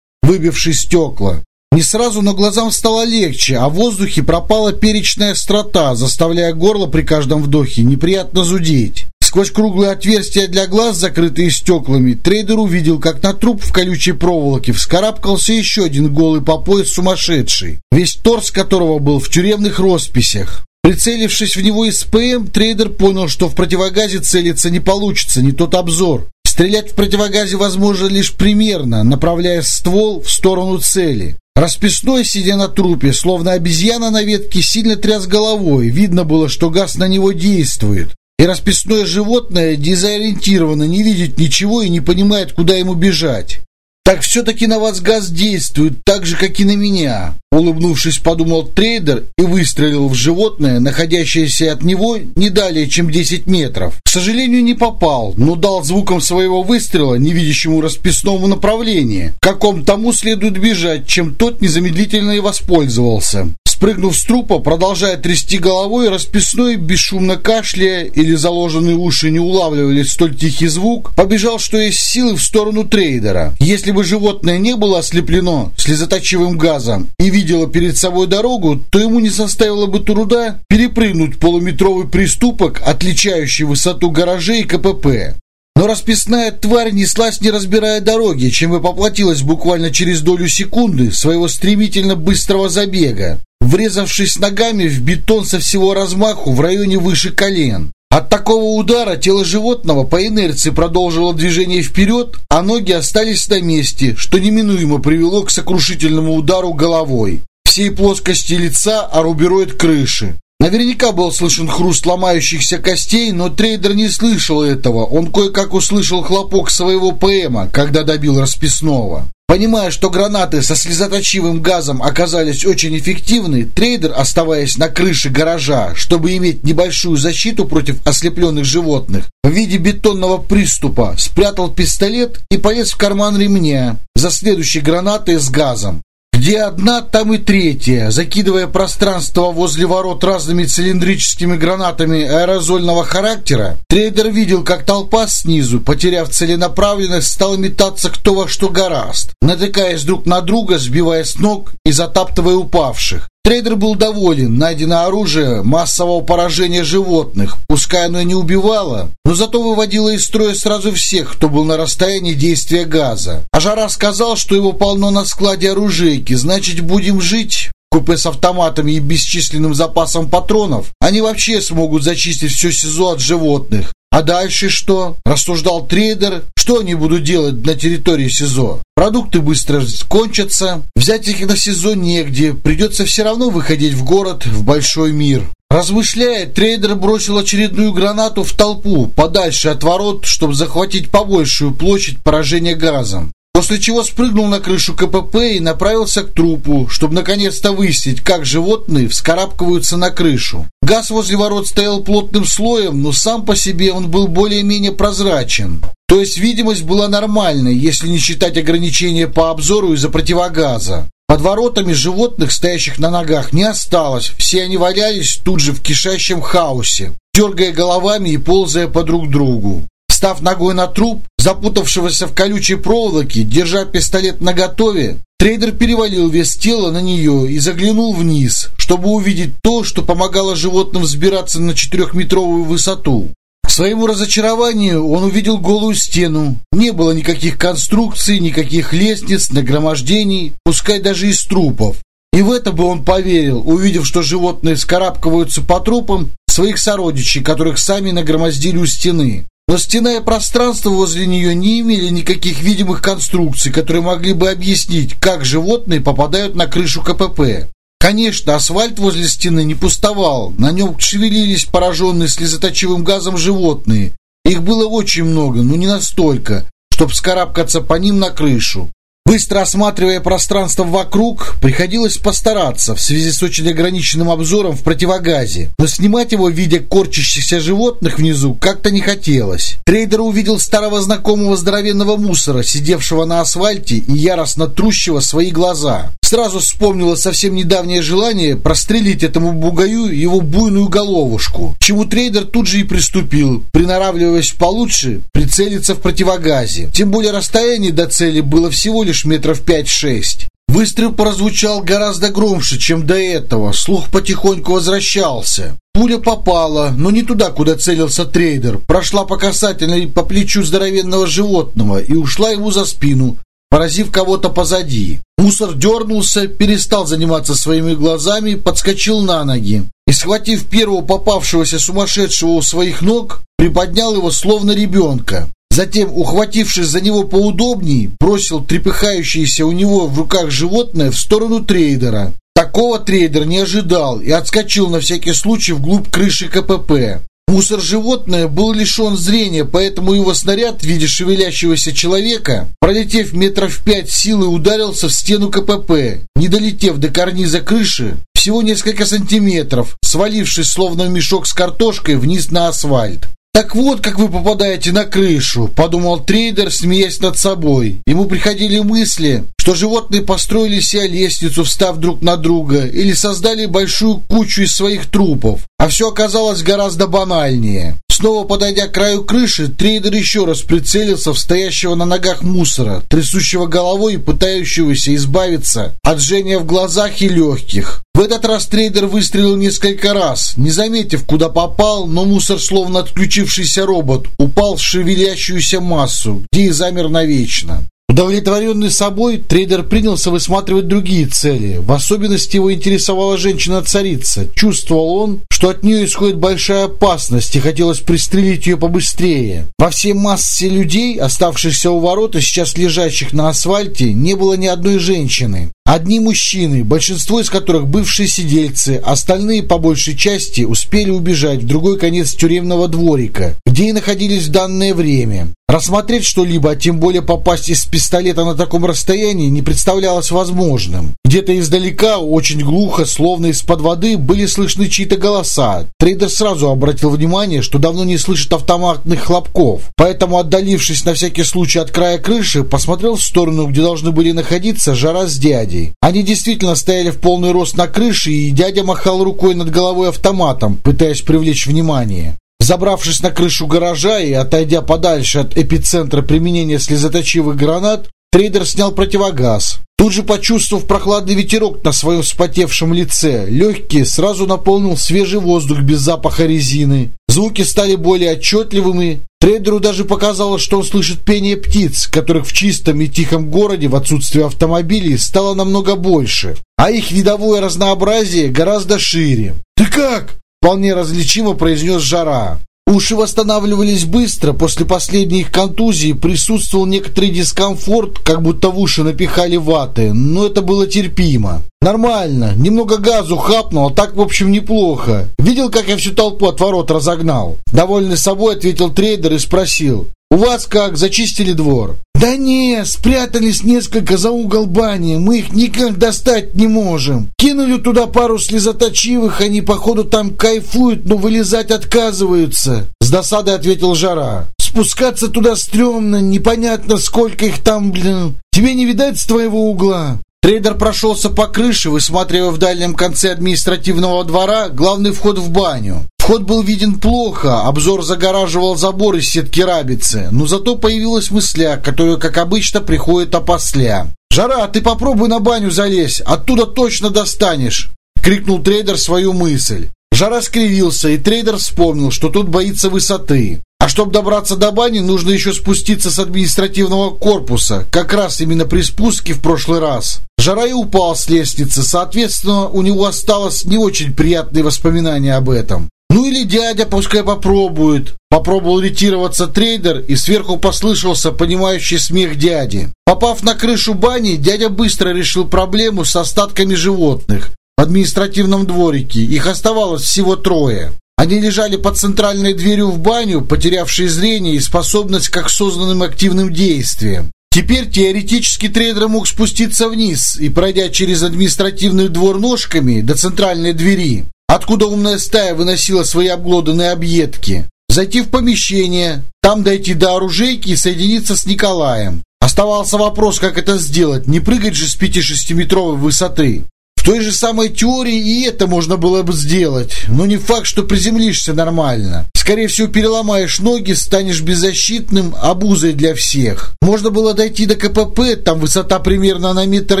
S1: выбивший стекла. Не сразу, но глазам стало легче, а в воздухе пропала перечная острота, заставляя горло при каждом вдохе неприятно зудеть. Сквозь круглые отверстия для глаз, закрытые стеклами, трейдер увидел, как на труп в колючей проволоке вскарабкался еще один голый по пояс сумасшедший, весь торс которого был в тюремных росписях. Прицелившись в него из ПМ, трейдер понял, что в противогазе целиться не получится, не тот обзор. Стрелять в противогазе возможно лишь примерно, направляя ствол в сторону цели. Расписной, сидя на трупе, словно обезьяна на ветке, сильно тряс головой. Видно было, что газ на него действует. И расписное животное дезориентировано, не видит ничего и не понимает, куда ему бежать. Так все-таки на вас газ действует так же, как и на меня. Улыбнувшись, подумал трейдер и выстрелил в животное, находящееся от него не далее, чем 10 метров. К сожалению, не попал, но дал звуком своего выстрела невидящему расписному направлению, каком тому следует бежать, чем тот незамедлительно и воспользовался. Спрыгнув с трупа, продолжая трясти головой, расписной, бесшумно кашляя или заложенные уши не улавливали столь тихий звук, побежал, что есть силы, в сторону трейдера. Если бы животное не было ослеплено слезоточивым газом и видело перед собой дорогу, то ему не составило бы труда перепрыгнуть полуметровый приступок, отличающий высоту гаражей и КПП. Но расписная тварь неслась, не разбирая дороги, чем и поплатилась буквально через долю секунды своего стремительно быстрого забега, врезавшись ногами в бетон со всего размаху в районе выше колен. От такого удара тело животного по инерции продолжило движение вперед, а ноги остались на месте, что неминуемо привело к сокрушительному удару головой. всей плоскостью лица о рубероид крыши. Наверняка был слышен хруст ломающихся костей, но трейдер не слышал этого. Он кое-как услышал хлопок своего ПМа, когда добил расписного. Понимая, что гранаты со слезоточивым газом оказались очень эффективны, трейдер, оставаясь на крыше гаража, чтобы иметь небольшую защиту против ослепленных животных, в виде бетонного приступка, спрятал пистолет и полез в карман ремня за следующей гранатой с газом. Где одна, там и третья. Закидывая пространство возле ворот разными цилиндрическими гранатами аэрозольного характера, трейдер видел, как толпа снизу, потеряв целенаправленность, стала метаться кто во что горазд, натыкаясь друг на друга, сбивая с ног и затаптывая упавших. Трейдер был доволен, найдено оружие массового поражения животных, пускай оно и не убивало, но зато выводило из строя сразу всех, кто был на расстоянии действия газа. А Жара сказал, что его полно на складе оружейки, значит будем жить? Вкупе с автоматами и бесчисленным запасом патронов, они вообще смогут зачистить все СИЗО от животных. А дальше что? Рассуждал трейдер. Что они будут делать на территории СИЗО? Продукты быстро кончатся. Взять их на СИЗО негде. Придется все равно выходить в город, в большой мир. Размышляя, трейдер бросил очередную гранату в толпу, подальше от ворот, чтобы захватить побольшую площадь поражения газом. После чего спрыгнул на крышу КПП и направился к трупу, чтобы наконец-то выяснить, как животные вскарабкиваются на крышу. Газ возле ворот стоял плотным слоем, но сам по себе он был более-менее прозрачен. То есть видимость была нормальной, если не считать ограничения по обзору из-за противогаза. Под воротами животных, стоящих на ногах, не осталось. Все они валялись тут же в кишащем хаосе, дергая головами и ползая по друг другу. Став ногой на труп, запутавшегося в колючей проволоке, держа пистолет наготове, трейдер перевалил вес тела на нее и заглянул вниз, чтобы увидеть то, что помогало животным взбираться на четырехметровую высоту. К своему разочарованию он увидел голую стену. Не было никаких конструкций, никаких лестниц, нагромождений, пускай даже из трупов. И в это бы он поверил, увидев, что животные скарабкиваются по трупам своих сородичей, которых сами нагромоздили у стены. Но стена и пространство возле нее не имели никаких видимых конструкций, которые могли бы объяснить, как животные попадают на крышу КПП. Конечно, асфальт возле стены не пустовал, на нем шевелились пораженные слезоточивым газом животные. Их было очень много, но не настолько, чтобы вскарабкаться по ним на крышу. Быстро осматривая пространство вокруг, приходилось постараться в связи с очень ограниченным обзором в противогазе. Но снимать его, видя корчащихся животных внизу, как-то не хотелось. Трейдер увидел старого знакомого здоровенного мусора, сидевшего на асфальте и яростно трущего свои глаза. Сразу вспомнилось совсем недавнее желание прострелить этому бугаю его буйную головушку, к чему трейдер тут же и приступил, приноравливаясь получше прицелиться в противогазе. Тем более расстояние до цели было всего лишь лишь метров пять-шесть. Выстрел прозвучал гораздо громче, чем до этого. Слух потихоньку возвращался. Пуля попала, но не туда, куда целился трейдер. Прошла по касательной по плечу здоровенного животного и ушла ему за спину, поразив кого-то позади. Мусор дернулся, перестал заниматься своими глазами, подскочил на ноги. И, схватив первого попавшегося сумасшедшего у своих ног, приподнял его словно ребенка. Затем, ухватившись за него поудобней, бросил трепыхающееся у него в руках животное в сторону трейдера. Такого трейдер не ожидал и отскочил на всякий случай вглубь крыши КПП. Мусор-животное был лишен зрения, поэтому его снаряд в виде шевелящегося человека, пролетев метров пять силы, ударился в стену КПП, не долетев до карниза крыши, всего несколько сантиметров, свалившись словно мешок с картошкой вниз на асфальт. «Так вот, как вы попадаете на крышу», — подумал трейдер, смеясь над собой. Ему приходили мысли, что животные построили себе лестницу, встав друг на друга, или создали большую кучу из своих трупов. А все оказалось гораздо банальнее. Снова подойдя к краю крыши, трейдер еще раз прицелился в стоящего на ногах мусора, трясущего головой и пытающегося избавиться от жжения в глазах и легких. В этот раз трейдер выстрелил несколько раз, не заметив, куда попал, но мусор, словно отключившийся робот, упал в шевелящуюся массу, где и замер навечно. Удовлетворенный собой, трейдер принялся высматривать другие цели. В особенности его интересовала женщина-царица. Чувствовал он, что от нее исходит большая опасность, и хотелось пристрелить ее побыстрее. Во всей массе людей, оставшихся у ворота, сейчас лежащих на асфальте, не было ни одной женщины. Одни мужчины, большинство из которых бывшие сидельцы, остальные по большей части успели убежать в другой конец тюремного дворика, где и находились в данное время. Рассмотреть что-либо, а тем более попасть из пистолета на таком расстоянии, не представлялось возможным. Где-то издалека, очень глухо, словно из-под воды, были слышны чьи-то голоса. Трейдер сразу обратил внимание, что давно не слышит автоматных хлопков. Поэтому, отдалившись на всякий случай от края крыши, посмотрел в сторону, где должны были находиться Жара с Дядей. Они действительно стояли в полный рост на крыше, и Дядя махал рукой над головой автоматом, пытаясь привлечь внимание. Забравшись на крышу гаража и отойдя подальше от эпицентра применения слезоточивых гранат, трейдер снял противогаз. Тут же, почувствовав прохладный ветерок на своем вспотевшем лице, легкие сразу наполнил свежий воздух без запаха резины. Звуки стали более отчетливыми. Трейдеру даже показалось, что он слышит пение птиц, которых в чистом и тихом городе в отсутствие автомобилей стало намного больше, а их видовое разнообразие гораздо шире. «Ты как?» Вполне различимо произнес Жара. Уши восстанавливались быстро, после последней их контузии присутствовал некоторый дискомфорт, как будто в уши напихали ваты, но это было терпимо. Нормально, немного газу хапнул, а так в общем неплохо. Видел, как я всю толпу от ворот разогнал? Довольный собой ответил трейдер и спросил. «У вас как, зачистили двор?» «Да не, спрятались несколько за угол бани, мы их никак достать не можем. Кинули туда пару слезоточивых, они, походу, там кайфуют, но вылезать отказываются», — с досадой ответил Жара. «Спускаться туда стрёмно, непонятно, сколько их там, блин. Тебе не видать с твоего угла?» Трейдер прошелся по крыше, высматривая в дальнем конце административного двора главный вход в баню. Вход был виден плохо, обзор загораживал забор из сетки рабицы, но зато появилась мысля, которая, как обычно, приходит опосля. «Жара, ты попробуй на баню залезь, оттуда точно достанешь!» — крикнул трейдер свою мысль. Жара скривился, и трейдер вспомнил, что тот боится высоты. А чтобы добраться до бани, нужно еще спуститься с административного корпуса, как раз именно при спуске в прошлый раз. Жара и упал с лестницы, соответственно, у него осталось не очень приятные воспоминания об этом. Ну или дядя пускай попробует. Попробовал ретироваться трейдер, и сверху послышался понимающий смех дяди. Попав на крышу бани, дядя быстро решил проблему с остатками животных в административном дворике. Их оставалось всего трое. Они лежали под центральной дверью в баню, потерявшие зрение и способность к осознанным активным действиям. Теперь теоретически трейдер мог спуститься вниз и, пройдя через административный двор ножками до центральной двери, откуда умная стая выносила свои обглоданные объедки, зайти в помещение, там дойти до оружейки и соединиться с Николаем. Оставался вопрос, как это сделать, не прыгать же с 5-6-метровой высоты той же самой теории и это можно было бы сделать, но не факт, что приземлишься нормально. Скорее всего, переломаешь ноги, станешь беззащитным, обузой для всех. Можно было дойти до КПП, там высота примерно на метр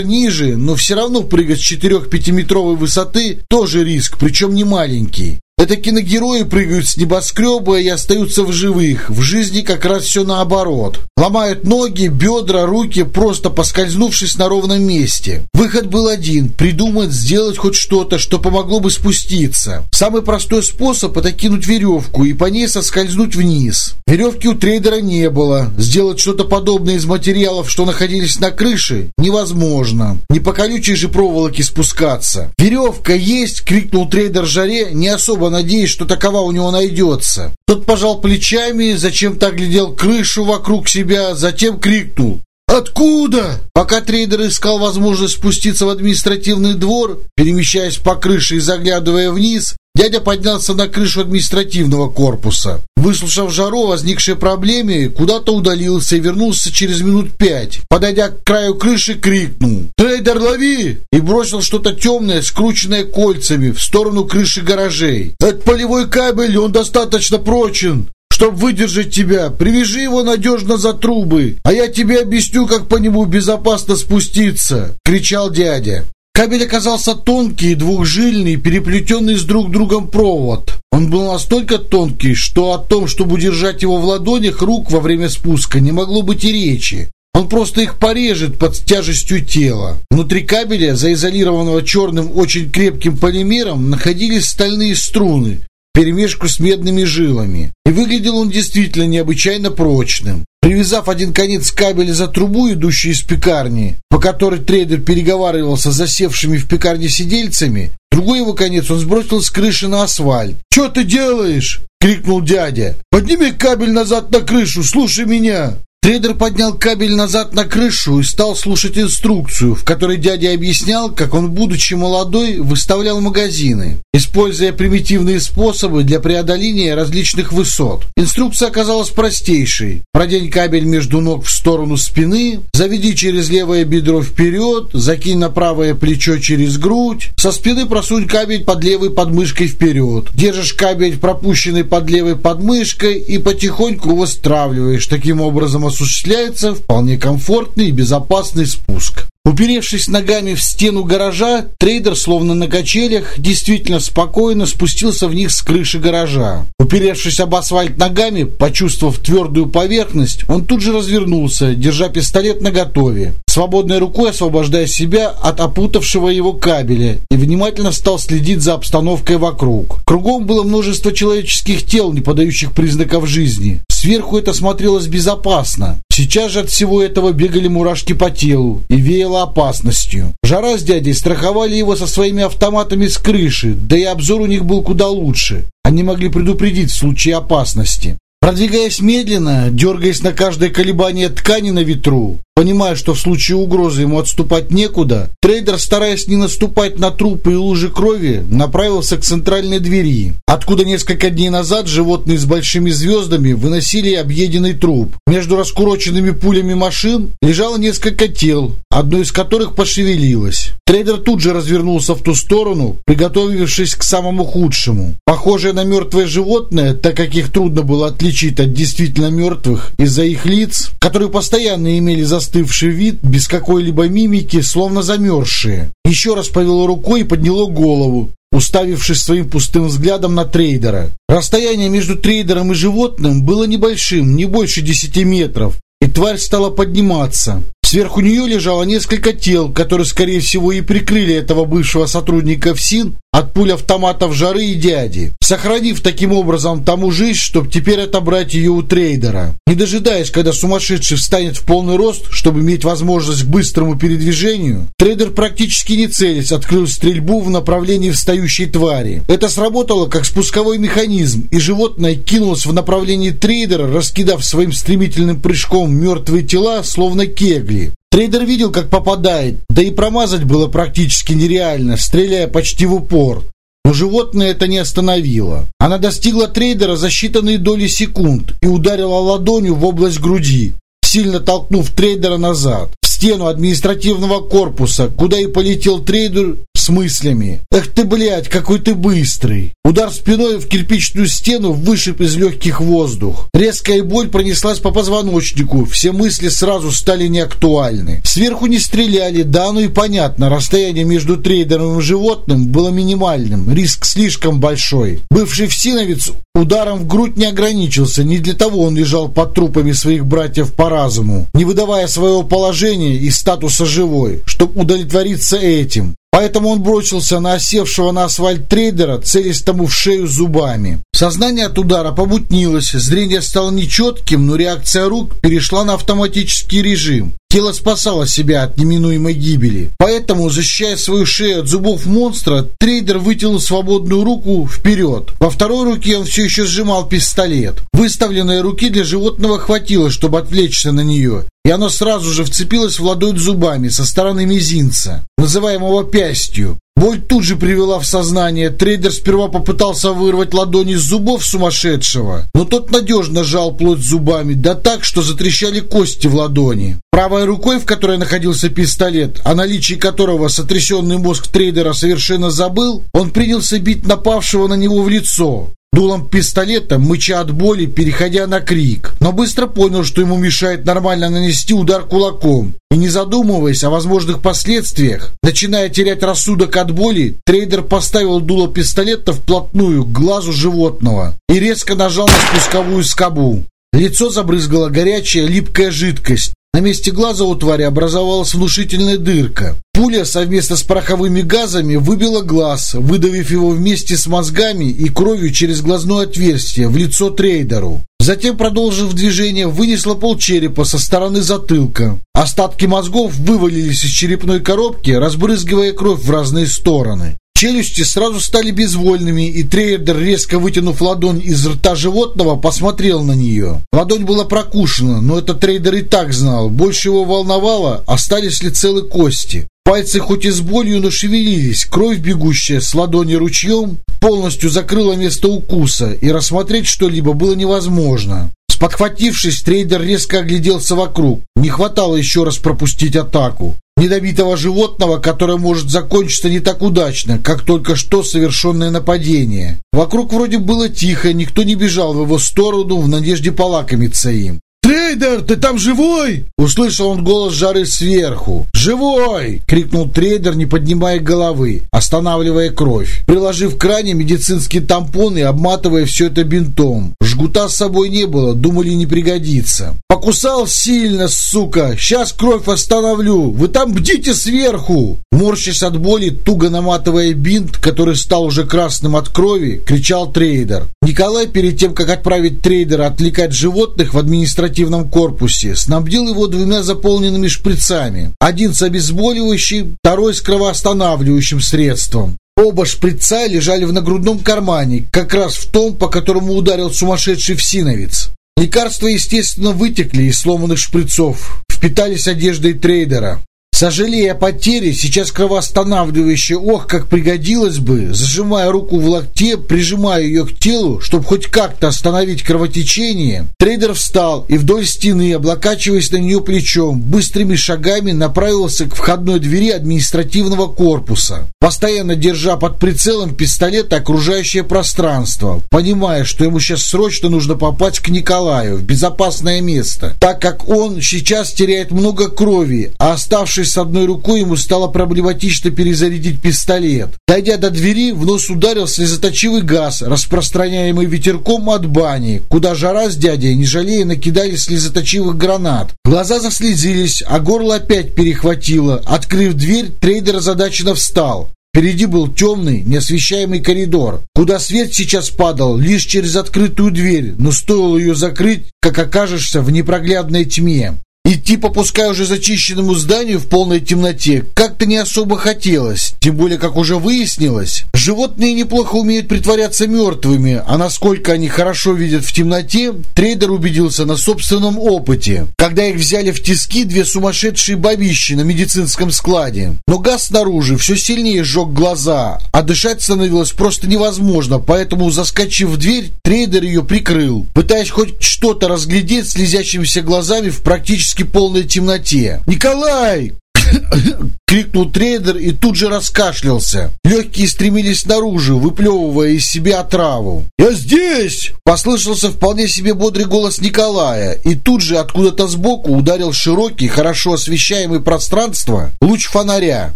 S1: ниже, но все равно прыгать с 4-5 метровой высоты тоже риск, причем не маленький. Это киногерои прыгают с небоскреба и остаются в живых. В жизни как раз все наоборот. Ломают ноги, бедра, руки, просто поскользнувшись на ровном месте. Выход был один – придумать, сделать хоть что-то, что помогло бы спуститься. Самый простой способ – это кинуть веревку и по ней соскользнуть вниз. Веревки у трейдера не было. Сделать что-то подобное из материалов, что находились на крыше, невозможно. Не по колючей же проволоке спускаться. «Веревка есть!» – крикнул трейдер Жаре, не особо надеясь, что таковая у него найдется. Тот пожал плечами, зачем-то оглядел крышу вокруг себя, затем крикнул. «Откуда?» Пока трейдер искал возможность спуститься в административный двор, перемещаясь по крыше и заглядывая вниз, дядя поднялся на крышу административного корпуса. Выслушав Жару о возникшие проблемы, куда-то удалился и вернулся через минут пять. Подойдя к краю крыши, крикнул «Трейдер, лови!» и бросил что-то темное, скрученное кольцами, в сторону крыши гаражей. «Это полевой кабель, он достаточно прочен чтобы выдержать тебя. Привяжи его надежно за трубы, а я тебе объясню, как по нему безопасно спуститься!» — кричал дядя. Кабель оказался тонкий двухжильный, переплетенный с друг другом провод. Он был настолько тонкий, что о том, чтобы удержать его в ладонях рук во время спуска, не могло быть и речи. Он просто их порежет под тяжестью тела. Внутри кабеля, заизолированного черным очень крепким полимером, находились стальные струны, перемешку с медными жилами. И выглядел он действительно необычайно прочным. Привязав один конец кабеля за трубу, идущую из пекарни, по которой трейдер переговаривался с засевшими в пекарне сидельцами, другой его конец он сбросил с крыши на асфальт. «Что ты делаешь?» — крикнул дядя. «Подними кабель назад на крышу, слушай меня!» Трейдер поднял кабель назад на крышу и стал слушать инструкцию, в которой дядя объяснял, как он, будучи молодой, выставлял магазины, используя примитивные способы для преодоления различных высот. Инструкция оказалась простейшей. Продень кабель между ног в сторону спины, заведи через левое бедро вперед, закинь на правое плечо через грудь, со спины просунь кабель под левой подмышкой вперед. Держишь кабель пропущенный под левой подмышкой и потихоньку его стравливаешь. Таким образом осуществляется вполне комфортный и безопасный спуск. Уперевшись ногами в стену гаража, трейдер, словно на качелях, действительно спокойно спустился в них с крыши гаража. Уперевшись об асфальт ногами, почувствовав твердую поверхность, он тут же развернулся, держа пистолет наготове, свободной рукой освобождая себя от опутавшего его кабеля и внимательно стал следить за обстановкой вокруг. Кругом было множество человеческих тел, не подающих признаков жизни. Сверху это смотрелось безопасно. Сейчас же от всего этого бегали мурашки по телу и веяло опасностью. Жара с дядей страховали его со своими автоматами с крыши, да и обзор у них был куда лучше. Они могли предупредить в случае опасности. Продвигаясь медленно, дергаясь на каждое колебание ткани на ветру, Понимая, что в случае угрозы ему отступать некуда, трейдер, стараясь не наступать на трупы и лужи крови, направился к центральной двери, откуда несколько дней назад животные с большими звездами выносили объеденный труп. Между раскуроченными пулями машин лежало несколько тел, одно из которых пошевелилось. Трейдер тут же развернулся в ту сторону, приготовившись к самому худшему. Похожее на мертвое животное, так как их трудно было отличить от действительно мертвых из-за их лиц, которые постоянно имели застывший вид, без какой-либо мимики, словно замерзшие. Еще раз повело рукой и подняло голову, уставившись своим пустым взглядом на трейдера. Расстояние между трейдером и животным было небольшим, не больше десяти метров, и тварь стала подниматься. Сверху нее лежало несколько тел, которые, скорее всего, и прикрыли этого бывшего сотрудника ФСИН от пуль автоматов жары и дяди, сохранив таким образом тому жизнь, чтобы теперь отобрать ее у трейдера. Не дожидаясь, когда сумасшедший встанет в полный рост, чтобы иметь возможность к быстрому передвижению, трейдер практически не целясь открыл стрельбу в направлении встающей твари. Это сработало как спусковой механизм, и животное кинулось в направлении трейдера, раскидав своим стремительным прыжком мертвые тела, словно кегли. Трейдер видел, как попадает, да и промазать было практически нереально, стреляя почти в упор. Но животное это не остановило. Она достигла трейдера за считанные доли секунд и ударила ладонью в область груди, сильно толкнув трейдера назад. Стену административного корпуса, куда и полетел трейдер с мыслями. «Эх ты, блядь, какой ты быстрый!» Удар спиной в кирпичную стену вышиб из легких воздух. Резкая боль пронеслась по позвоночнику, все мысли сразу стали неактуальны. Сверху не стреляли, да, ну и понятно, расстояние между трейдером и животным было минимальным, риск слишком большой. Бывший всиновец ударом в грудь не ограничился, не для того он лежал под трупами своих братьев по разуму, не выдавая своего положения и статуса живой, чтобы удовлетвориться этим. Поэтому он бросился на осевшего на асфальт трейдера, целясь тому в шею зубами. Сознание от удара побутнилось, зрение стало нечетким, но реакция рук перешла на автоматический режим. Тело спасало себя от неминуемой гибели. Поэтому, защищая свою шею от зубов монстра, трейдер вытянул свободную руку вперед. Во второй руке он все еще сжимал пистолет. Выставленной руки для животного хватило, чтобы отвлечься на нее и оно сразу же вцепилось в ладонь зубами со стороны мизинца, называемого пястью. Боль тут же привела в сознание. Трейдер сперва попытался вырвать ладонь из зубов сумасшедшего, но тот надежно сжал плоть зубами, да так, что затрещали кости в ладони. Правой рукой, в которой находился пистолет, о наличии которого сотрясенный мозг трейдера совершенно забыл, он принялся бить напавшего на него в лицо дулом пистолета, мыча от боли, переходя на крик. Но быстро понял, что ему мешает нормально нанести удар кулаком. И не задумываясь о возможных последствиях, начиная терять рассудок от боли, трейдер поставил дуло пистолета вплотную к глазу животного и резко нажал на спусковую скобу. Лицо забрызгала горячая липкая жидкость. На месте глаза у твари образовалась внушительная дырка. Пуля совместно с пороховыми газами выбила глаз, выдавив его вместе с мозгами и кровью через глазное отверстие в лицо трейдеру. Затем, продолжив движение, вынесла полчерепа со стороны затылка. Остатки мозгов вывалились из черепной коробки, разбрызгивая кровь в разные стороны. Челюсти сразу стали безвольными, и трейдер, резко вытянув ладонь из рта животного, посмотрел на нее. Ладонь была прокушена, но это трейдер и так знал. Больше его волновало, остались ли целы кости. Пальцы хоть и с болью, но шевелились. Кровь, бегущая с ладони ручьем, полностью закрыла место укуса, и рассмотреть что-либо было невозможно. Сподхватившись, трейдер резко огляделся вокруг. Не хватало еще раз пропустить атаку недобитого животного, которое может закончиться не так удачно, как только что совершенное нападение. Вокруг вроде было тихо, никто не бежал в его сторону в надежде полакомиться им.
S2: «Трейдер, ты там живой?»
S1: Услышал он голос жары сверху. «Живой!» — крикнул трейдер, не поднимая головы, останавливая кровь. Приложив к ране медицинский тампон и обматывая все это бинтом. Жгута с собой не было, думали не пригодится. «Покусал сильно, сука! Сейчас кровь остановлю! Вы там бдите сверху!» Морщась от боли, туго наматывая бинт, который стал уже красным от крови, кричал трейдер. Николай, перед тем, как отправить трейдера отвлекать животных в административно-оперативном корпусе, снабдил его двумя заполненными шприцами. Один с обезболивающим, второй с кровоостанавливающим средством. Оба шприца лежали в нагрудном кармане, как раз в том, по которому ударил сумасшедший всиновец. Лекарства, естественно, вытекли из сломанных шприцов, впитались одеждой трейдера. Сожалея о потере, сейчас кровоостанавливающее ох, как пригодилось бы, зажимая руку в локте, прижимая ее к телу, чтобы хоть как-то остановить кровотечение, трейдер встал и вдоль стены, облокачиваясь на нее плечом, быстрыми шагами направился к входной двери административного корпуса, постоянно держа под прицелом пистолета окружающее пространство, понимая, что ему сейчас срочно нужно попасть к Николаю в безопасное место, так как он сейчас теряет много крови, а оставшись Оставшись с одной рукой, ему стало проблематично перезарядить пистолет. Дойдя до двери, в нос ударил слезоточивый газ, распространяемый ветерком от бани, куда жара с дядей, не жалея, накидали слезоточивых гранат. Глаза заслезились, а горло опять перехватило. Открыв дверь, трейдер озадаченно встал. Впереди был темный, неосвещаемый коридор, куда свет сейчас падал лишь через открытую дверь, но стоило ее закрыть, как окажешься в непроглядной тьме. Идти по пускай уже зачищенному зданию в полной темноте как-то не особо хотелось, тем более, как уже выяснилось, животные неплохо умеют притворяться мертвыми, а насколько они хорошо видят в темноте, трейдер убедился на собственном опыте, когда их взяли в тиски две сумасшедшие бабищи на медицинском складе. Но газ снаружи все сильнее жег глаза, а дышать становилось просто невозможно, поэтому, заскочив в дверь, трейдер ее прикрыл, пытаясь хоть что-то разглядеть слезящимися глазами в практически полной темноте. «Николай!» крикнул трейдер и тут же раскашлялся. Легкие стремились наружу, выплевывая из себя отраву. «Я здесь!» – послышался вполне себе бодрый голос Николая, и тут же откуда-то сбоку ударил широкий, хорошо освещающий пространство луч фонаря.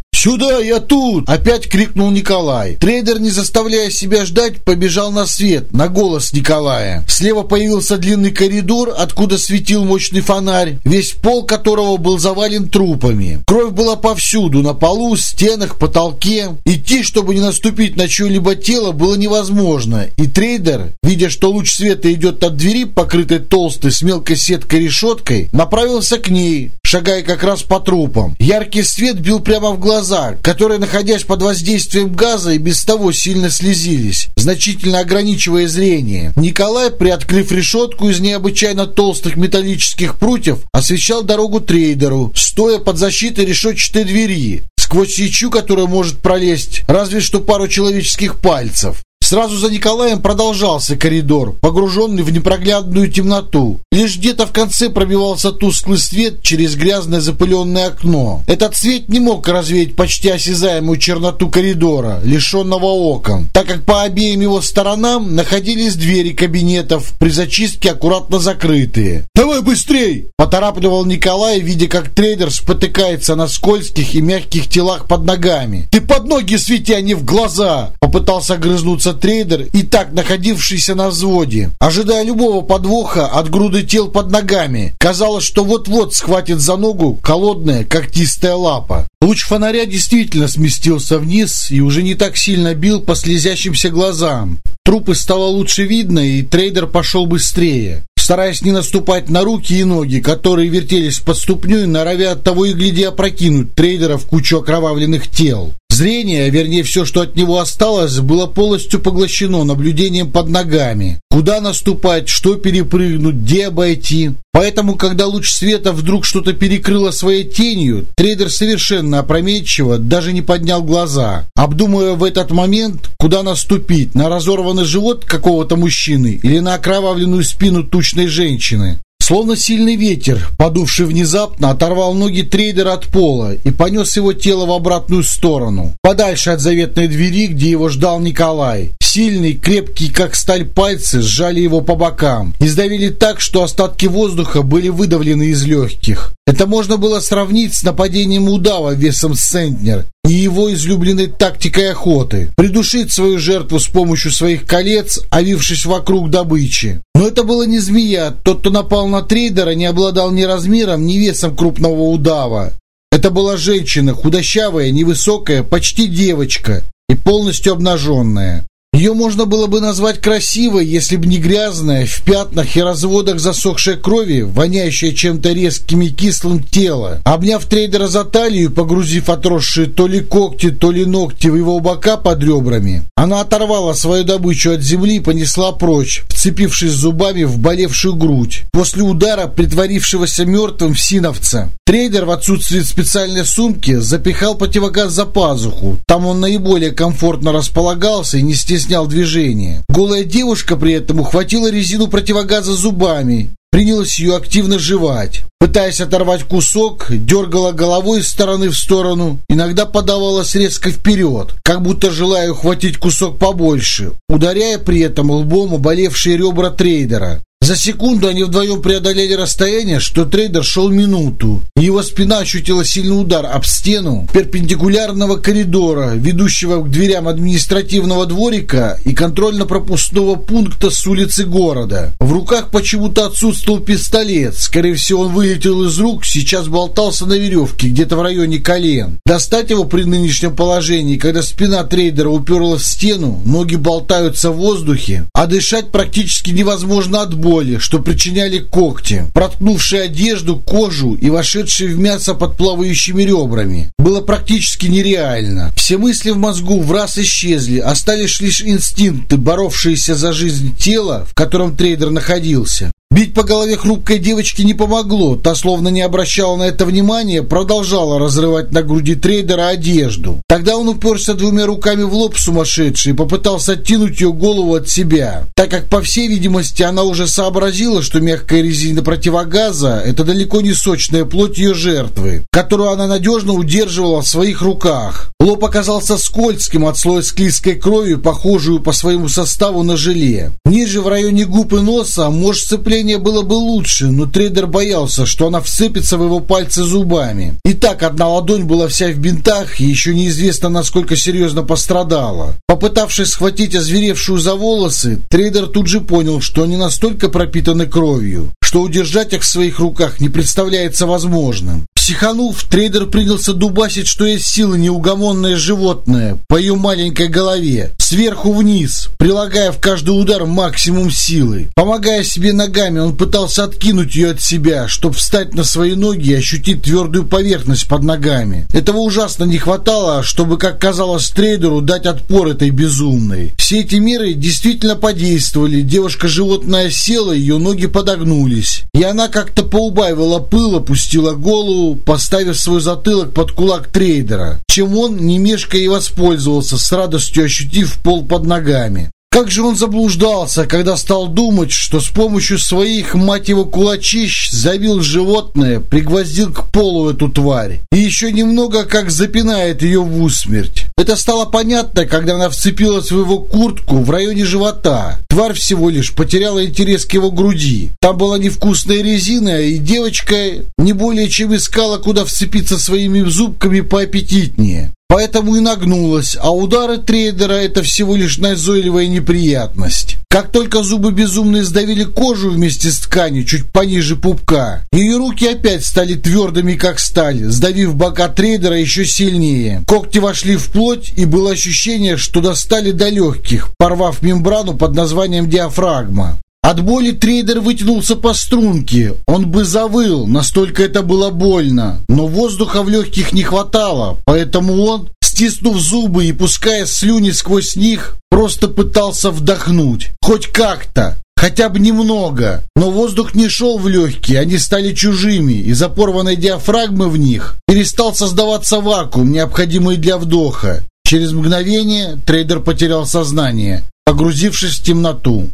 S1: «Сюда, я тут!» – опять крикнул Николай. Трейдер, не заставляя себя ждать, побежал на свет, на голос Николая. Слева появился длинный коридор, откуда светил мощный фонарь, весь пол которого был завален трупами. Кровь была повсюду, на полу, стенах, потолке. Идти, чтобы не наступить на чье-либо тело, было невозможно, и трейдер, видя, что луч света идет от двери, покрытой толстой с мелкой сеткой решеткой, направился к ней, шагая как раз по трупам. Яркий свет бил прямо в глаза, глаза, которые, находясь под воздействием газа, и без того сильно слезились, значительно ограничивая зрение. Николай, приоткрыв решетку из необычайно толстых металлических прутьев, освещал дорогу трейдеру, стоя под защитой решетчатой двери, сквозь ячу, которая может пролезть разве что пару человеческих пальцев. Сразу за Николаем продолжался коридор, погруженный в непроглядную темноту. Лишь где-то в конце пробивался тусклый свет через грязное запыленное окно. Этот свет не мог развеять почти осязаемую черноту коридора, лишенного окон, так как по обеим его сторонам находились двери кабинетов, при зачистке аккуратно закрытые. «Давай быстрей!» – поторапливал Николай, видя, как трейдер спотыкается на скользких и мягких телах под ногами. «Ты под ноги свети, а не в глаза!» – попытался грызнуться трейдер, и так находившийся на взводе, ожидая любого подвоха от груды тел под ногами. Казалось, что вот-вот схватит за ногу холодная когтистая лапа. Луч фонаря действительно сместился вниз и уже не так сильно бил по слезящимся глазам. Трупы стало лучше видно, и трейдер пошел быстрее стараясь не наступать на руки и ноги, которые вертелись под ступней, норовя от того и гляди опрокинуть трейдера в кучу окровавленных тел. Зрение, вернее все, что от него осталось, было полностью поглощено наблюдением под ногами. Куда наступать, что перепрыгнуть, где обойти. Поэтому, когда луч света вдруг что-то перекрыло своей тенью, трейдер совершенно опрометчиво даже не поднял глаза, обдумывая в этот момент, куда наступить, на разорванный живот какого-то мужчины или на окровавленную спину тучной женщины. Словно сильный ветер, подувший внезапно, оторвал ноги трейдера от пола и понес его тело в обратную сторону, подальше от заветной двери, где его ждал Николай. Сильные, крепкие, как сталь пальцы сжали его по бокам и сдавили так, что остатки воздуха были выдавлены из легких. Это можно было сравнить с нападением удава весом центнер и его излюбленной тактикой охоты – придушить свою жертву с помощью своих колец, овившись вокруг добычи. Но это было не змея, тот, кто напал на трейдера, не обладал ни размером, ни весом крупного удава. Это была женщина, худощавая, невысокая, почти девочка и полностью обнаженная. Ее можно было бы назвать красивой, если бы не грязная, в пятнах и разводах засохшей крови, воняющая чем-то резким и кислым тело. Обняв трейдера за талию, погрузив отросшие то ли когти, то ли ногти в его бока под ребрами, она оторвала свою добычу от земли и понесла прочь, вцепившись зубами в болевшую грудь. После удара, притворившегося мертвым синовца, трейдер в отсутствии специальной сумки запихал противогаз за пазуху. Там он наиболее комфортно располагался и не стеснял стеснял движение. Голая девушка при этом ухватила резину противогаза зубами, принялась ее активно жевать. Пытаясь оторвать кусок, дергала головой из стороны в сторону, иногда подавалась резко вперед, как будто желая ухватить кусок побольше, ударяя при этом лбом оболевшие ребра трейдера. За секунду они вдвоем преодолели расстояние, что трейдер шел минуту. Его спина ощутила сильный удар об стену перпендикулярного коридора, ведущего к дверям административного дворика и контрольно-пропускного пункта с улицы города. В руках почему-то отсутствовал пистолет. Скорее всего, он вылетел из рук, сейчас болтался на веревке, где-то в районе колен. Достать его при нынешнем положении, когда спина трейдера уперлась в стену, ноги болтаются в воздухе, а дышать практически невозможно от боли боли, что причиняли когти, проткнувшие одежду, кожу и вошедшие в мясо под плавающими ребрами. Было практически нереально. Все мысли в мозгу в раз исчезли, остались лишь инстинкты, боровшиеся за жизнь тела, в котором трейдер находился. Бить по голове хрупкой девочки не помогло. Та, словно не обращала на это внимания, продолжала разрывать на груди трейдера одежду. Тогда он уперся двумя руками в лоб сумасшедший и попытался оттянуть ее голову от себя. Так как, по всей видимости, она уже сообразила, что мягкая резина противогаза – это далеко не сочная плоть ее жертвы, которую она надежно удерживала в своих руках. Лоб оказался скользким от слоя склизкой крови, похожую по своему составу на желе. Ниже, в районе губ и носа, может сцепление Движение было бы лучше, но трейдер боялся, что она вцепится в его пальцы зубами. И так одна ладонь была вся в бинтах, и еще неизвестно, насколько серьезно пострадала. Попытавшись схватить озверевшую за волосы, трейдер тут же понял, что они настолько пропитаны кровью, что удержать их в своих руках не представляется возможным. Психанув, трейдер принялся дубасить, что есть силы неугомонное животное по ее маленькой голове, сверху вниз, прилагая в каждый удар максимум силы. Помогая себе ногами, он пытался откинуть ее от себя, чтобы встать на свои ноги и ощутить твердую поверхность под ногами. Этого ужасно не хватало, чтобы, как казалось трейдеру, дать отпор этой безумной. Все эти меры действительно подействовали. Девушка-животное села, ее ноги подогнулись. И она как-то поубавила пыл, опустила голову, поставив свой затылок под кулак трейдера, чем он, не мешкая и воспользовался, с радостью ощутив пол под ногами. Как же он заблуждался, когда стал думать, что с помощью своих, мать его, кулачищ забил животное, пригвоздил к полу эту тварь. И еще немного как запинает ее в усмерть. Это стало понятно, когда она вцепилась в его куртку в районе живота. Тварь всего лишь потеряла интерес к его груди. Там была невкусная резина, и девочка не более чем искала, куда вцепиться своими зубками поаппетитнее. Поэтому и нагнулась, а удары трейдера – это всего лишь назойливая неприятность. Как только зубы безумно сдавили кожу вместе с тканью чуть пониже пупка, ее руки опять стали твердыми, как сталь, сдавив бока трейдера еще сильнее. Когти вошли в плоть, и было ощущение, что достали до легких, порвав мембрану под названием диафрагма. От боли трейдер вытянулся по струнке. Он бы завыл, настолько это было больно. Но воздуха в легких не хватало, поэтому он, стиснув зубы и пуская слюни сквозь них, просто пытался вдохнуть. Хоть как-то. Хотя бы немного. Но воздух не шел в легкие, они стали чужими. Из-за порванной диафрагмы в них перестал создаваться вакуум, необходимый для вдоха. Через мгновение трейдер потерял сознание, погрузившись в темноту.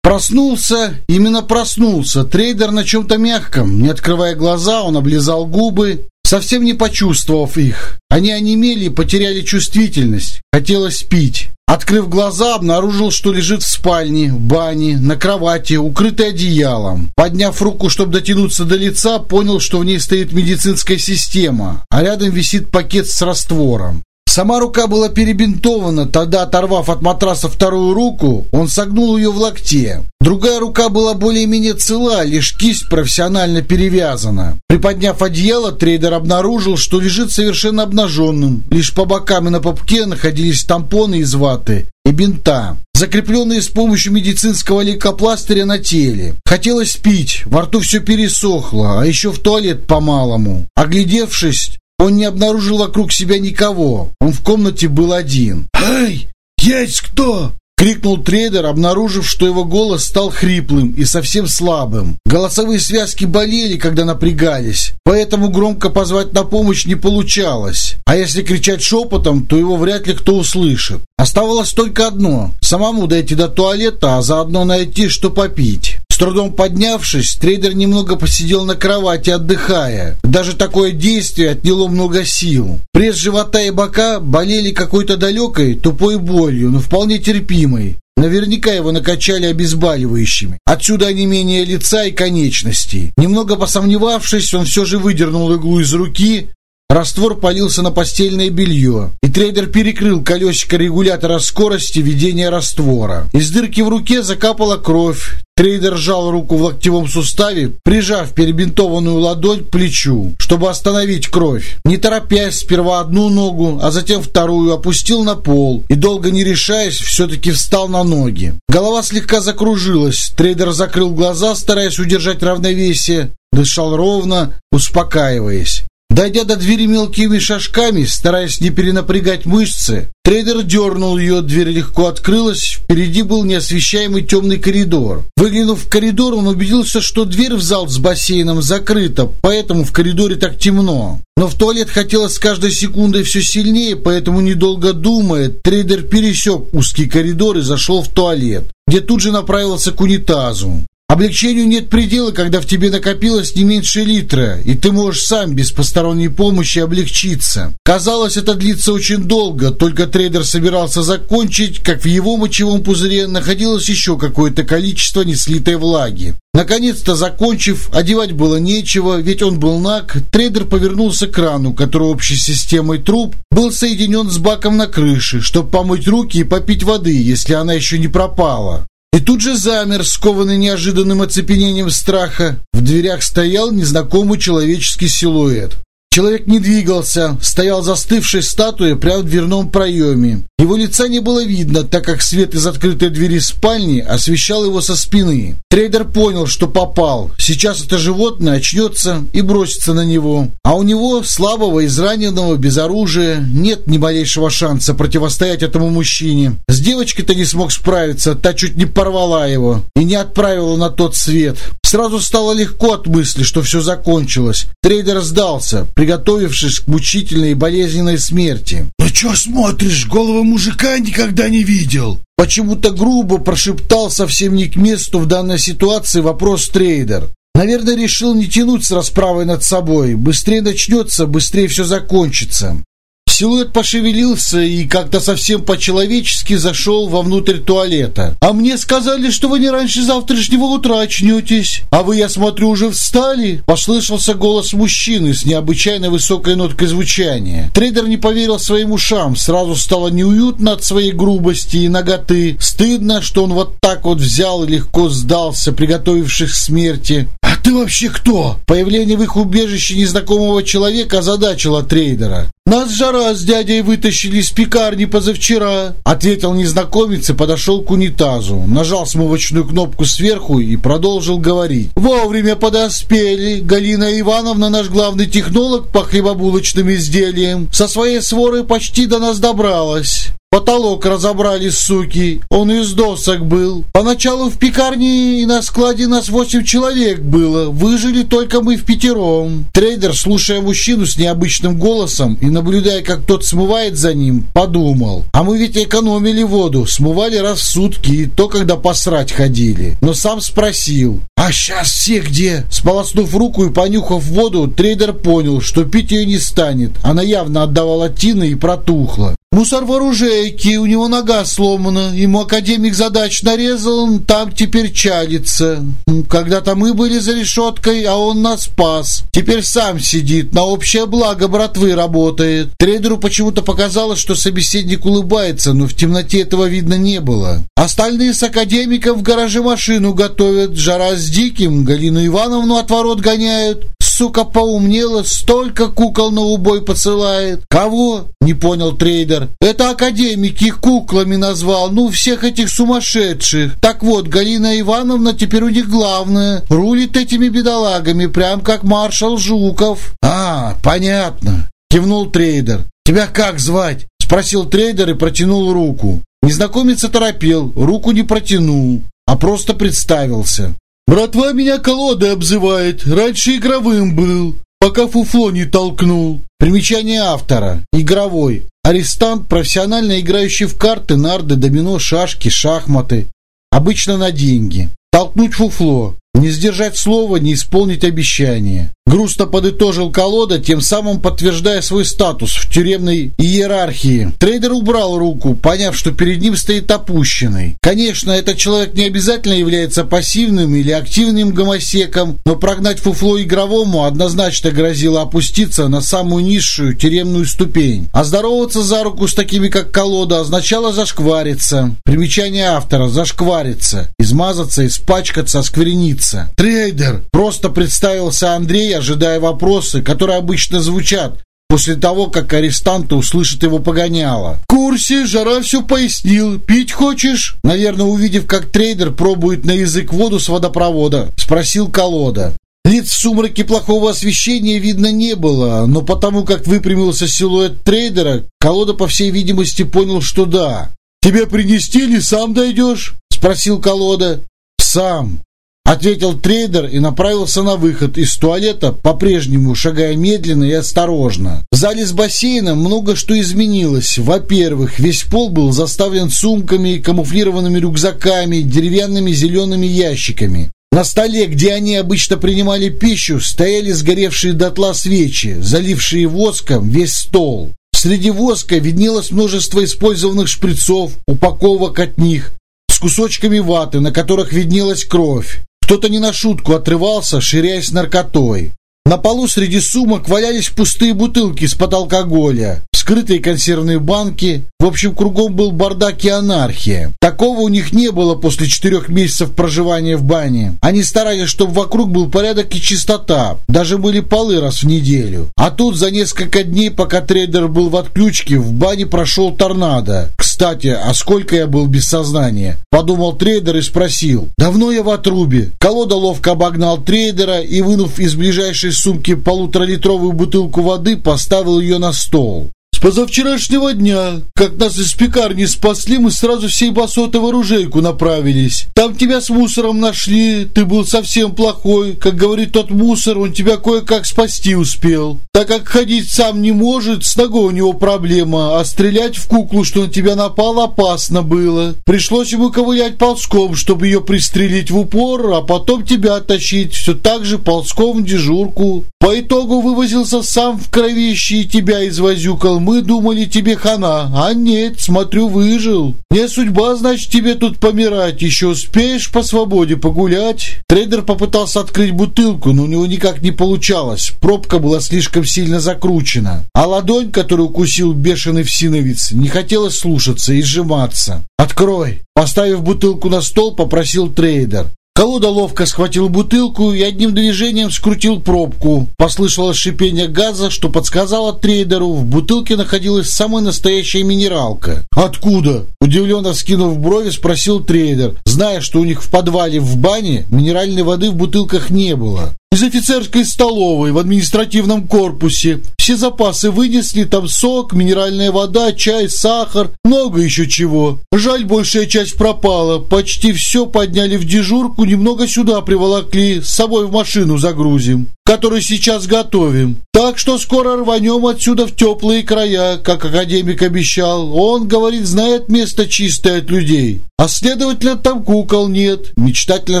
S1: Проснулся, именно проснулся, трейдер на чем-то мягком. Не открывая глаза, он облизал губы, совсем не почувствовав их. Они онемели и потеряли чувствительность. Хотелось пить. Открыв глаза, обнаружил, что лежит в спальне, в бане, на кровати, укрытый одеялом. Подняв руку, чтобы дотянуться до лица, понял, что в ней стоит медицинская система, а рядом висит пакет с раствором. Сама рука была перебинтована, тогда, оторвав от матраса вторую руку, он согнул ее в локте. Другая рука была более-менее цела, лишь кисть профессионально перевязана. Приподняв одеяло, трейдер обнаружил, что лежит совершенно обнаженным. Лишь по бокам и на попке находились тампоны из ваты и бинта, закрепленные с помощью медицинского лейкопластыря на теле. Хотелось пить, во рту все пересохло, а еще в туалет по-малому. Оглядевшись, он не обнаружил вокруг себя никого. Он в комнате был один.
S2: «Эй, есть кто?»
S1: Крикнул трейдер, обнаружив, что его голос стал хриплым и совсем слабым. Голосовые связки болели, когда напрягались, поэтому громко позвать на помощь не получалось. А если кричать шепотом, то его вряд ли кто услышит. Оставалось только одно – самому дойти до туалета, а заодно найти, что попить. Трудом поднявшись, трейдер немного посидел на кровати, отдыхая. Даже такое действие отняло много сил. Пресс живота и бока болели какой-то далекой, тупой болью, но вполне терпимой. Наверняка его накачали обезболивающими. Отсюда онемение лица и конечностей. Немного посомневавшись, он все же выдернул иглу из руки, Раствор полился на постельное белье, и трейдер перекрыл колесико регулятора скорости введения раствора. Из дырки в руке закапала кровь. Трейдер сжал руку в локтевом суставе, прижав перебинтованную ладонь к плечу, чтобы остановить кровь. Не торопясь, сперва одну ногу, а затем вторую опустил на пол и, долго не решаясь, все-таки встал на ноги. Голова слегка закружилась. Трейдер закрыл глаза, стараясь удержать равновесие, дышал ровно, успокаиваясь. Дойдя до двери мелкими шажками, стараясь не перенапрягать мышцы, трейдер дернул ее, дверь легко открылась, впереди был неосвещаемый темный коридор. Выглянув в коридор, он убедился, что дверь в зал с бассейном закрыта, поэтому в коридоре так темно. Но в туалет хотелось с каждой секундой все сильнее, поэтому, недолго думая, трейдер пересек узкий коридор и зашел в туалет, где тут же направился к унитазу. Облегчению нет предела, когда в тебе накопилось не меньше литра, и ты можешь сам без посторонней помощи облегчиться. Казалось, это длится очень долго, только трейдер собирался закончить, как в его мочевом пузыре находилось еще какое-то количество неслитой влаги. Наконец-то закончив, одевать было нечего, ведь он был наг, трейдер повернулся к крану, который общей системой труб был соединен с баком на крыше, чтобы помыть руки и попить воды, если она еще не пропала. И тут же замер, скованный неожиданным оцепенением страха. В дверях стоял незнакомый человеческий силуэт. Человек не двигался, стоял застывшей статуей прямо в дверном проеме. Его лица не было видно, так как свет из открытой двери спальни освещал его со спины. Трейдер понял, что попал. Сейчас это животное очнется и бросится на него. А у него, слабого, израненного, без оружия, нет ни малейшего шанса противостоять этому мужчине. С девочкой-то не смог справиться, та чуть не порвала его и не отправила на тот свет. Сразу стало легко от мысли, что все закончилось. Трейдер сдался, приготовившись к мучительной и болезненной смерти.
S2: «Ну что смотришь? Голого мужика никогда не видел!»
S1: Почему-то грубо прошептал совсем не к месту в данной ситуации вопрос трейдер. Наверное, решил не тянуть с расправой над собой. Быстрее начнется, быстрее все закончится. Силуэт пошевелился и как-то совсем по-человечески зашел вовнутрь туалета. «А мне сказали, что вы не раньше завтрашнего утра очнетесь. А вы, я смотрю, уже встали?» Послышался голос мужчины с необычайно высокой ноткой звучания. Трейдер не поверил своим ушам. Сразу стало неуютно от своей грубости и ноготы. Стыдно, что он вот так вот взял и легко сдался, приготовившись к смерти.
S2: «А ты вообще кто?»
S1: Появление в их убежище незнакомого человека озадачило трейдера. «Нас жара с дядей вытащили из пекарни позавчера», — ответил незнакомец и подошел к унитазу. Нажал смывочную кнопку сверху и продолжил говорить. «Вовремя подоспели. Галина Ивановна, наш главный технолог по хлебобулочным изделиям, со своей сворой почти до нас добралась. Потолок разобрали, суки. Он из досок был. Поначалу в пекарне и на складе нас восемь человек было. Выжили только мы в пятером. Трейдер, слушая мужчину с необычным голосом и наблюдая, как тот смывает за ним, подумал. А мы ведь экономили воду. Смывали раз в сутки, и то, когда посрать ходили. Но сам спросил.
S2: «А сейчас все где?»
S1: Сполоснув руку и понюхав воду, трейдер понял, что пить ее не станет. Она явно отдавала тины и протухла. Мусор в оружейке, у него нога сломана. Ему академик задач нарезал, он там теперь чадится. Когда-то мы были за решеткой, а он нас спас. Теперь сам сидит, на общее благо братвы работает. Трейдеру почему-то показалось, что собеседник улыбается, но в темноте этого видно не было. Остальные с академиком в гараже машину готовят. Жара с диким, Галину Ивановну от ворот гоняют. Сука поумнела, столько кукол на убой посылает. Кого? Не понял трейдер. Это академик их куклами назвал. Ну, всех этих сумасшедших. Так вот, Галина Ивановна теперь у них главная. Рулит этими бедолагами, прям как маршал Жуков. А, понятно. Кивнул трейдер. Тебя как звать? Спросил трейдер и протянул руку. Незнакомец оторопел, руку не протянул, а просто представился. «Братва меня колодой обзывает, раньше игровым был, пока фуфло не толкнул». Примечание автора. Игровой. Арестант, профессионально играющий в карты, нарды, домино, шашки, шахматы. Обычно на деньги. Толкнуть фуфло. Не сдержать слова, не исполнить обещание. Грустно подытожил колода, тем самым подтверждая свой статус в тюремной иерархии. Трейдер убрал руку, поняв, что перед ним стоит опущенный. Конечно, этот человек не обязательно является пассивным или активным гомосеком, но прогнать фуфло игровому однозначно грозило опуститься на самую низшую тюремную ступень. А здороваться за руку с такими, как колода, означало зашквариться. Примечание автора – зашквариться, измазаться, испачкаться, оскверниться. «Трейдер!» – просто представился Андрей, ожидая вопросы, которые обычно звучат после того, как арестанты услышат его погоняло. «В курсе, Жара все пояснил. Пить хочешь?» Наверное, увидев, как трейдер пробует на язык воду с водопровода, спросил колода. Лиц в сумраке плохого освещения видно не было, но потому как выпрямился силуэт трейдера, колода, по всей видимости, понял, что да. «Тебе принести или сам дойдешь?» — спросил колода. «Сам», — ответил трейдер и направился на выход из туалета, по-прежнему шагая медленно и осторожно. В зале с бассейном много что изменилось. Во-первых, весь пол был заставлен сумками, камуфлированными рюкзаками, деревянными зелеными ящиками. На столе, где они обычно принимали пищу, стояли сгоревшие дотла свечи, залившие воском весь стол. Среди воска виднелось множество использованных шприцов, упаковок от них, с кусочками ваты, на которых виднелась кровь. Кто-то не на шутку отрывался, ширяясь наркотой. На полу среди сумок валялись пустые бутылки из-под алкоголя, вскрытые консервные банки. В общем, кругом был бардак и анархия. Такого у них не было после четырех месяцев проживания в бане. Они старались, чтобы вокруг был порядок и чистота. Даже мыли полы раз в неделю. А тут за несколько дней, пока трейдер был в отключке, в бане прошел торнадо. Кстати, а сколько я был без сознания? Подумал трейдер и спросил. Давно я в отрубе. Колода ловко обогнал трейдера и, вынув из ближайшей сумки полуторалитровую бутылку воды, поставил ее на стол. С позавчерашнего дня, как нас из пекарни спасли, мы сразу в оружейку направились. Там тебя с мусором нашли, ты был совсем плохой. Как говорит тот мусор, он тебя кое-как спасти успел. Так как ходить сам не может, с ногой у него проблема, а стрелять в куклу, что на тебя напал, опасно было. Пришлось ему ковылять ползком, чтобы ее пристрелить в упор, а потом тебя оттащить все так же ползком в дежурку. По итогу вывозился сам в кровище и тебя извозюкал мы думали, тебе хана, а нет, смотрю, выжил. Не судьба, значит, тебе тут помирать, еще успеешь по свободе погулять». Трейдер попытался открыть бутылку, но у него никак не получалось, пробка была слишком сильно закручена, а ладонь, которую укусил бешеный всиновец, не хотела слушаться и сжиматься. «Открой!» Поставив бутылку на стол, попросил трейдер. Колода ловко схватил бутылку и одним движением скрутил пробку. Послышалось шипение газа, что подсказало трейдеру, в бутылке находилась самая настоящая минералка. «Откуда?» Удивленно скинув брови, спросил трейдер, зная, что у них в подвале в бане минеральной воды в бутылках не было. Из офицерской столовой в административном корпусе. Все запасы вынесли, там сок, минеральная вода, чай, сахар, много еще чего. Жаль, большая часть пропала. Почти все подняли в дежурку, немного сюда приволокли, с собой в машину загрузим, которую сейчас готовим. Так что скоро рванем отсюда в теплые края, как академик обещал. Он, говорит, знает место чистое от людей. А следовательно, там кукол нет, мечтательно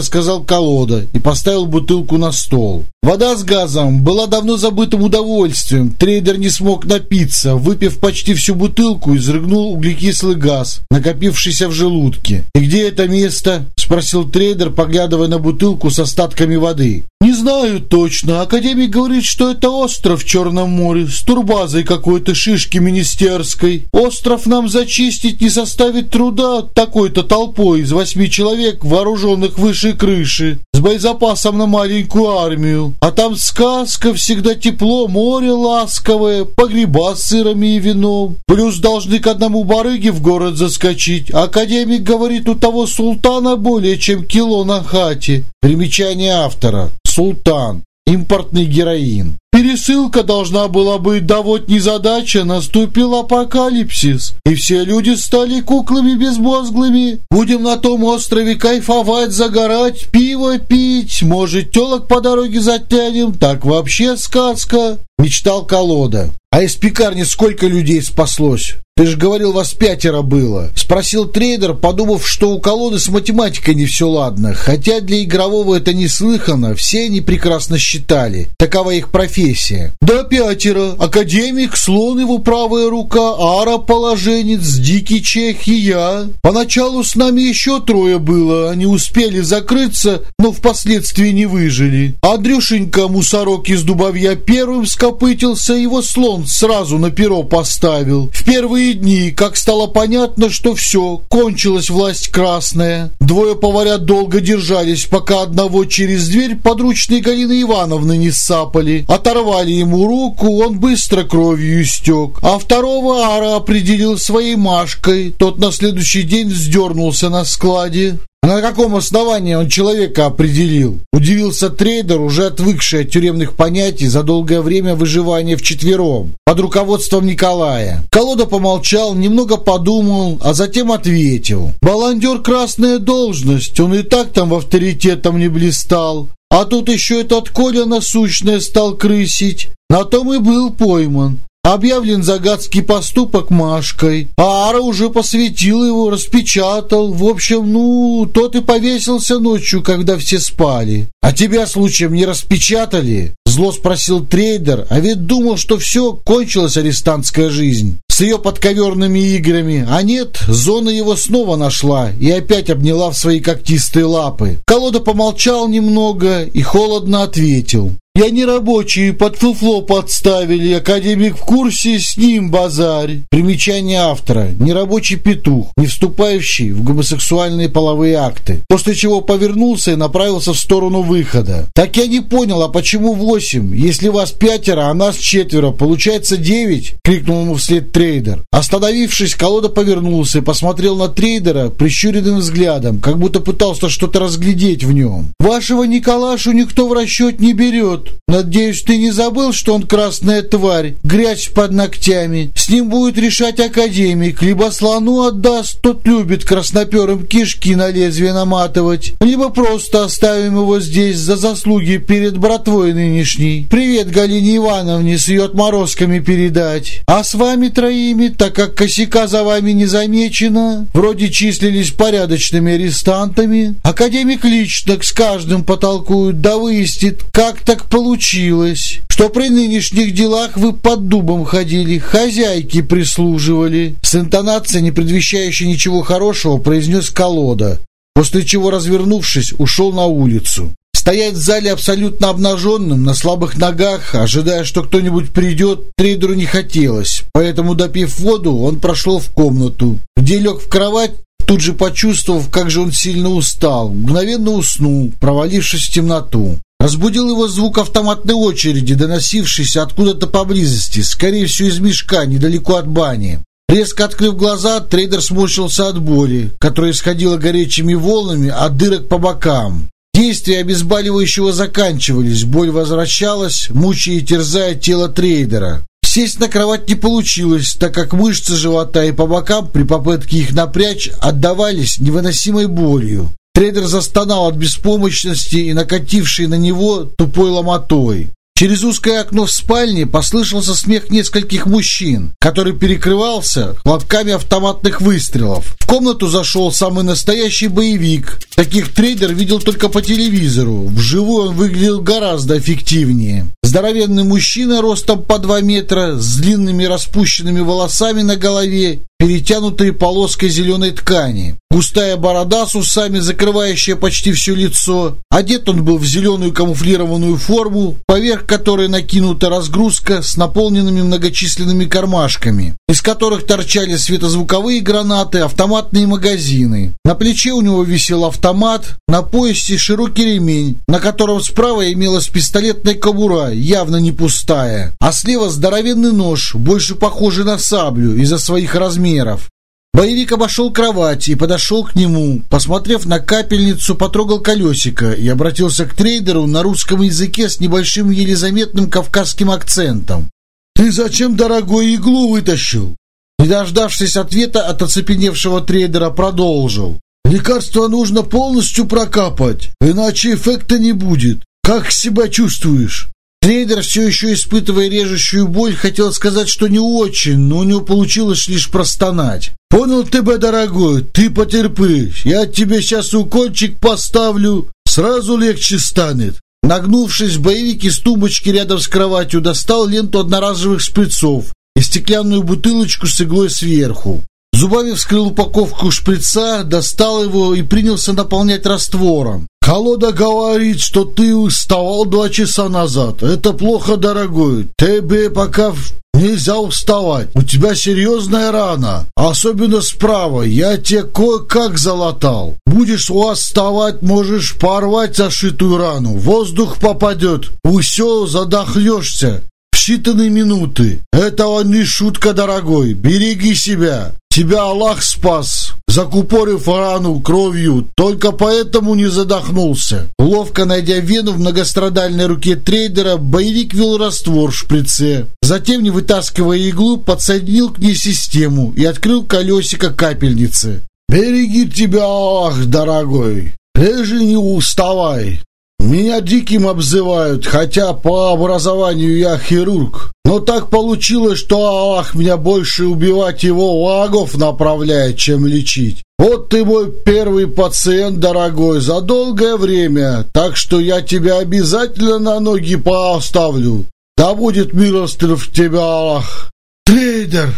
S1: сказал колода и поставил бутылку на стол. Вода с газом была давно забытым удовольствием. Трейдер не смог напиться. Выпив почти всю бутылку, изрыгнул углекислый газ, накопившийся в желудке. «И где это место?» – спросил трейдер, поглядывая на бутылку с остатками воды. «Не знаю точно. Академик говорит, что это остров в Черном море с турбазой какой-то шишки министерской. Остров нам зачистить не составит труда такой-то толпой из восьми человек, вооруженных выше крыши, с боезапасом на маленькую армию. А там сказка, всегда тепло, море ласковое, погреба с сырами и вином. Плюс должны к одному барыге в город заскочить. Академик говорит, у того султана более чем кило на хате. Примечание автора. Султан. Импортный героин. Пересылка должна была быть, да вот незадача, наступил апокалипсис, и все люди стали куклами безмозглыми. Будем на том острове кайфовать, загорать, пиво пить, может, телок по дороге затянем, так вообще сказка. Мечтал колода. А из пекарни сколько людей спаслось? Ты же говорил, вас пятеро было. Спросил трейдер, подумав, что у колоды с математикой не все ладно. Хотя для игрового это неслыханно, все они прекрасно считали. Такова их профессия. Да, пятеро. Академик, слон его правая рука, Ара положенец, Дикий Чех и я. Поначалу с нами еще трое было. Они успели закрыться, но впоследствии не выжили. Андрюшенька, мусорок из дубовья, первым скопытился, его слон сразу на перо поставил. В первые дни, как стало понятно, что все, кончилась власть красная. Двое поварят долго держались, пока одного через дверь подручные Галины Ивановны не сапали. Оторвали ему руку, он быстро кровью истек. А второго Ара определил своей Машкой. Тот на следующий день вздернулся на складе. На каком основании он человека определил? Удивился трейдер, уже отвыкший от тюремных понятий за долгое время выживания вчетвером, под руководством Николая. Колода помолчал, немного подумал, а затем ответил. «Баландер – красная должность, он и так там в авторитетом не блистал. А тут еще этот Коля насущное стал крысить. На том и был пойман. Объявлен загадский поступок Машкой. А Ара уже посвятил его, распечатал. В общем, ну, тот и повесился ночью, когда все спали. А тебя случаем не распечатали? Зло спросил трейдер, а ведь думал, что все, кончилась арестантская жизнь. С ее подковерными играми. А нет, зона его снова нашла и опять обняла в свои когтистые лапы. Колода помолчал немного и холодно ответил. Я не рабочий, под фуфло подставили, академик в курсе, с ним базарь. Примечание автора. Нерабочий петух, не вступающий в гомосексуальные половые акты. После чего повернулся и направился в сторону выхода. Так я не понял, а почему восемь? Если вас пятеро, а нас четверо, получается девять? Крикнул ему вслед трейдер. Остановившись, колода повернулся и посмотрел на трейдера прищуренным взглядом, как будто пытался что-то разглядеть в нем. Вашего Николашу никто в расчет не берет. Надеюсь, ты не забыл, что он красная тварь, грязь под ногтями. С ним будет решать академик. Либо слону отдаст, тот любит красноперым кишки на лезвие наматывать. Либо просто оставим его здесь за заслуги перед братвой нынешней. Привет Галине Ивановне с ее отморозками передать. А с вами троими, так как косяка за вами не замечено, вроде числились порядочными арестантами, академик лично с каждым потолкует да выяснит, как так получилось, что при нынешних делах вы под дубом ходили, хозяйки прислуживали. С интонацией, не предвещающей ничего хорошего, произнес колода, после чего, развернувшись, ушел на улицу. Стоять в зале абсолютно обнаженным, на слабых ногах, ожидая, что кто-нибудь придет, трейдеру не хотелось. Поэтому, допив воду, он прошел в комнату, где лег в кровать, тут же почувствовав, как же он сильно устал, мгновенно уснул, провалившись в темноту. Разбудил его звук автоматной очереди, доносившийся откуда-то поблизости, скорее всего из мешка, недалеко от бани. Резко открыв глаза, трейдер сморщился от боли, которая исходила горячими волнами от дырок по бокам. Действия обезболивающего заканчивались, боль возвращалась, мучая и терзая тело трейдера. Сесть на кровать не получилось, так как мышцы живота и по бокам при попытке их напрячь отдавались невыносимой болью. Трейдер застонал от беспомощности и накатившей на него тупой ломотой. Через узкое окно в спальне послышался смех нескольких мужчин, который перекрывался хлопками автоматных выстрелов. В комнату зашел самый настоящий боевик. Таких трейдер видел только по телевизору. Вживую он выглядел гораздо эффективнее. Здоровенный мужчина ростом по 2 метра, с длинными распущенными волосами на голове перетянутой полоской зеленой ткани. Густая борода с усами, закрывающая почти все лицо. Одет он был в зеленую камуфлированную форму, поверх которой накинута разгрузка с наполненными многочисленными кармашками, из которых торчали светозвуковые гранаты, автоматные магазины. На плече у него висел автомат, на поясе широкий ремень, на котором справа имелась пистолетная кобура, явно не пустая, а слева здоровенный нож, больше похожий на саблю из-за своих размеров размеров. Боевик обошел кровать и подошел к нему. Посмотрев на капельницу, потрогал колесико и обратился к трейдеру на русском языке с небольшим еле заметным кавказским акцентом. «Ты зачем, дорогой, иглу вытащил?» Не дождавшись ответа от оцепеневшего трейдера, продолжил. «Лекарство нужно полностью прокапать, иначе эффекта не будет. Как себя чувствуешь?» Трейдер, все еще испытывая режущую боль, хотел сказать, что не очень, но у него получилось лишь простонать. «Понял тебя, дорогой, ты потерпишь. Я тебе сейчас укольчик поставлю, сразу легче станет». Нагнувшись, боевик из тумбочки рядом с кроватью достал ленту одноразовых шприцов и стеклянную бутылочку с иглой сверху. Зубами вскрыл упаковку шприца, достал его и принялся наполнять раствором. Колода говорит, что ты уставал два часа назад. Это плохо, дорогой. Тебе пока нельзя вставать. У тебя серьезная рана, особенно справа. Я тебе кое-как залатал. Будешь у вас вставать, можешь порвать зашитую рану. Воздух попадет. Все, задохнешься. Считанные минуты. Это не шутка, дорогой. Береги себя. Тебя Аллах спас.
S2: закупорив рану кровью, только поэтому не задохнулся.
S1: Ловко найдя вену в многострадальной руке трейдера, боевик вел раствор в шприце. Затем, не вытаскивая иглу, подсоединил к ней систему и открыл колесико капельницы.
S2: «Береги тебя, ах, дорогой! Лежи, не уставай! Меня диким обзывают, хотя по образованию я хирург. Но так получилось, что Аллах меня больше убивать его врагов направляет, чем лечить. Вот ты мой первый пациент, дорогой, за долгое время, так что я тебя обязательно на ноги поставлю. Да будет милостив тебя, Аллах.
S1: Трейдер!